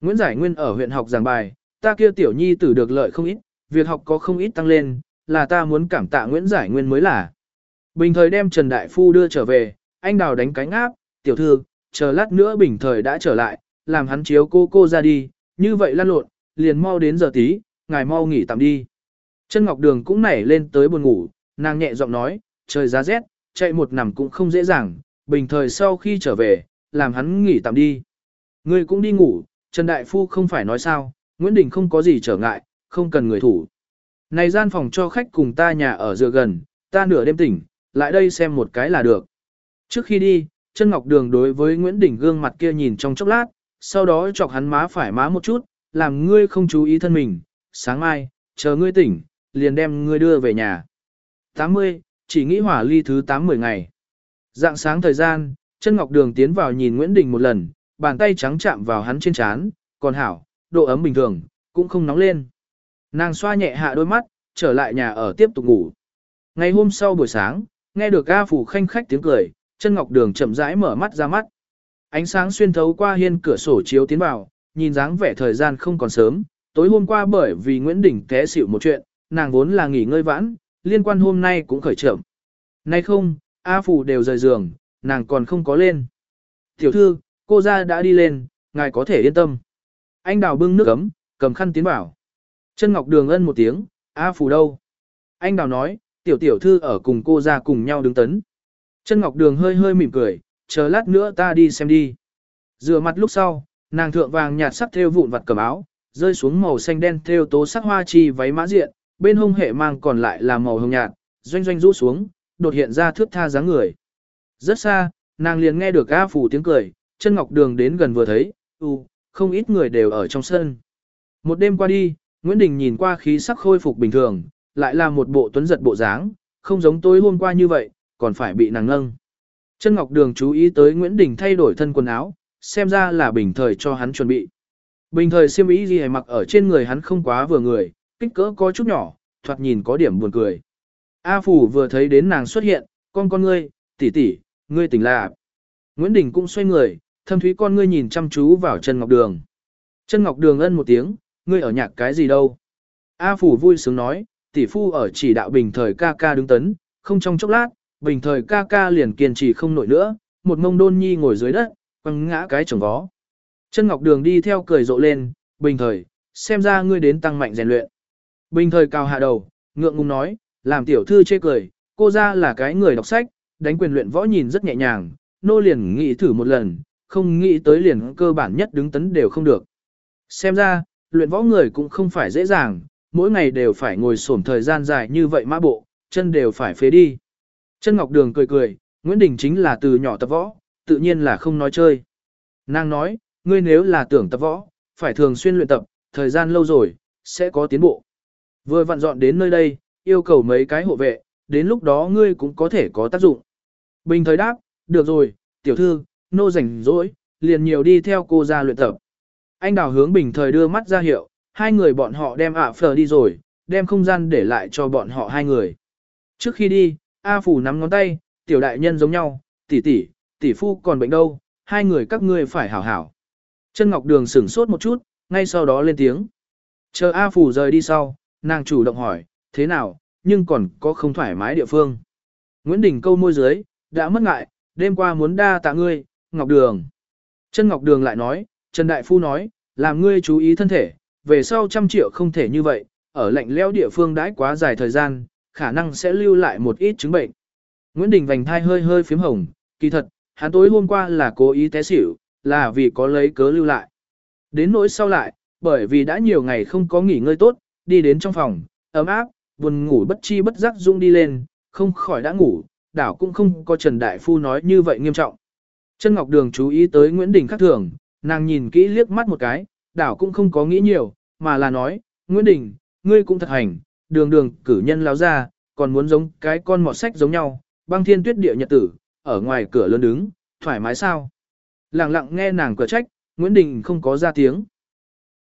Nguyễn Giải Nguyên ở huyện học giảng bài, ta kia tiểu nhi tử được lợi không ít, việc học có không ít tăng lên, là ta muốn cảm tạ Nguyễn Giải Nguyên mới là. Bình thời đem Trần Đại Phu đưa trở về, anh đào đánh cánh áp, tiểu thư, chờ lát nữa bình thời đã trở lại, làm hắn chiếu cô cô ra đi, như vậy lăn lộn, liền mau đến giờ tí, ngài mau nghỉ tạm đi. Chân Ngọc Đường cũng nảy lên tới buồn ngủ, nàng nhẹ giọng nói, trời giá rét, chạy một nằm cũng không dễ dàng, bình thời sau khi trở về, làm hắn nghỉ tạm đi. Ngươi cũng đi ngủ, Trần Đại Phu không phải nói sao, Nguyễn Đình không có gì trở ngại, không cần người thủ. Này gian phòng cho khách cùng ta nhà ở dựa gần, ta nửa đêm tỉnh, lại đây xem một cái là được. Trước khi đi, chân ngọc đường đối với Nguyễn Đình gương mặt kia nhìn trong chốc lát, sau đó chọc hắn má phải má một chút, làm ngươi không chú ý thân mình, sáng mai, chờ ngươi tỉnh, liền đem ngươi đưa về nhà. 80, chỉ nghĩ hỏa ly thứ 80 ngày. Dạng sáng thời gian, chân ngọc đường tiến vào nhìn Nguyễn Đình một lần, bàn tay trắng chạm vào hắn trên trán, còn hảo, độ ấm bình thường, cũng không nóng lên. Nàng xoa nhẹ hạ đôi mắt, trở lại nhà ở tiếp tục ngủ. Ngày hôm sau buổi sáng, nghe được A Phủ khanh khách tiếng cười, chân ngọc đường chậm rãi mở mắt ra mắt. Ánh sáng xuyên thấu qua hiên cửa sổ chiếu tiến vào, nhìn dáng vẻ thời gian không còn sớm, tối hôm qua bởi vì Nguyễn Đình té xỉu một chuyện, nàng vốn là nghỉ ngơi vãn, liên quan hôm nay cũng khởi chậm. Nay không, A Phủ đều rời giường, nàng còn không có lên. Tiểu thư, cô ra đã đi lên, ngài có thể yên tâm. Anh đào bưng nước ấm, cầm khăn tiến bảo. Chân Ngọc Đường ân một tiếng, A Phủ đâu? Anh đào nói, tiểu tiểu thư ở cùng cô ra cùng nhau đứng tấn. Chân Ngọc Đường hơi hơi mỉm cười, chờ lát nữa ta đi xem đi. Rửa mặt lúc sau, nàng thượng vàng nhạt sắc thêu vụn vặt cầm áo, rơi xuống màu xanh đen thêu tố sắc hoa chi váy mã diện, bên hông hệ mang còn lại là màu hồng nhạt, doanh doanh rũ xuống, đột hiện ra thước tha dáng người. Rất xa, nàng liền nghe được A Phủ tiếng cười, chân Ngọc Đường đến gần vừa thấy, u, không ít người đều ở trong sân. Một đêm qua đi, Nguyễn Đình nhìn qua khí sắc khôi phục bình thường, lại là một bộ tuấn giật bộ dáng, không giống tối hôm qua như vậy, còn phải bị nàng nâng. Chân Ngọc Đường chú ý tới Nguyễn Đình thay đổi thân quần áo, xem ra là bình thời cho hắn chuẩn bị. Bình thời siêm ý gì mặc ở trên người hắn không quá vừa người, kích cỡ có chút nhỏ, thoạt nhìn có điểm buồn cười. A Phủ vừa thấy đến nàng xuất hiện, con con ngươi, tỷ tỷ, ngươi tỉnh là. Nguyễn Đình cũng xoay người, thâm thúy con ngươi nhìn chăm chú vào chân Ngọc Đường. Chân Ngọc Đường ân một tiếng, ngươi ở nhạc cái gì đâu? A Phủ vui sướng nói, tỷ phu ở chỉ đạo bình thời ca ca đứng tấn, không trong chốc lát, bình thời ca ca liền kiên trì không nổi nữa, một mông đôn nhi ngồi dưới đất, quăng ngã cái chồng vó. Chân Ngọc Đường đi theo cười rộ lên, bình thời, xem ra ngươi đến tăng mạnh rèn luyện. Bình thời cao hạ đầu, ngượng ngùng nói, làm tiểu thư chê cười, cô ra là cái người đọc sách, đánh quyền luyện võ nhìn rất nhẹ nhàng, nô liền nghĩ thử một lần, không nghĩ tới liền cơ bản nhất đứng tấn đều không được. Xem ra, luyện võ người cũng không phải dễ dàng, mỗi ngày đều phải ngồi xổm thời gian dài như vậy mã bộ, chân đều phải phế đi. Chân Ngọc Đường cười cười, Nguyễn Đình chính là từ nhỏ tập võ, tự nhiên là không nói chơi. Nàng nói, ngươi nếu là tưởng tập võ, phải thường xuyên luyện tập, thời gian lâu rồi, sẽ có tiến bộ. Vừa vặn dọn đến nơi đây, yêu cầu mấy cái hộ vệ, đến lúc đó ngươi cũng có thể có tác dụng. Bình thời đáp, được rồi, tiểu thư, nô rảnh rỗi, liền nhiều đi theo cô ra luyện tập. Anh đào hướng bình thời đưa mắt ra hiệu, hai người bọn họ đem ạ phờ đi rồi, đem không gian để lại cho bọn họ hai người. Trước khi đi, A Phủ nắm ngón tay, tiểu đại nhân giống nhau, tỷ tỷ, tỷ phu còn bệnh đâu, hai người các ngươi phải hảo hảo. Chân Ngọc Đường sửng sốt một chút, ngay sau đó lên tiếng. Chờ A Phủ rời đi sau, nàng chủ động hỏi, thế nào, nhưng còn có không thoải mái địa phương. Nguyễn Đình câu môi dưới, đã mất ngại, đêm qua muốn đa tạ ngươi, Ngọc Đường. Chân Ngọc Đường lại nói, Trần Đại Phu nói, làm ngươi chú ý thân thể, về sau trăm triệu không thể như vậy, ở lạnh lẽo địa phương đãi quá dài thời gian, khả năng sẽ lưu lại một ít chứng bệnh. Nguyễn Đình vành thai hơi hơi phím hồng, kỳ thật, hắn tối hôm qua là cố ý té xỉu, là vì có lấy cớ lưu lại. Đến nỗi sau lại, bởi vì đã nhiều ngày không có nghỉ ngơi tốt, đi đến trong phòng, ấm áp, buồn ngủ bất chi bất giác rung đi lên, không khỏi đã ngủ, đảo cũng không có Trần Đại Phu nói như vậy nghiêm trọng. Chân Ngọc Đường chú ý tới Nguyễn Đình khác thường, nàng nhìn kỹ liếc mắt một cái, đảo cũng không có nghĩ nhiều, mà là nói, Nguyễn Đình, ngươi cũng thật hành, đường đường cử nhân láo ra, còn muốn giống cái con mọt sách giống nhau, băng thiên tuyết địa nhật tử, ở ngoài cửa lớn đứng, thoải mái sao? Lặng lặng nghe nàng cửa trách, Nguyễn Đình không có ra tiếng.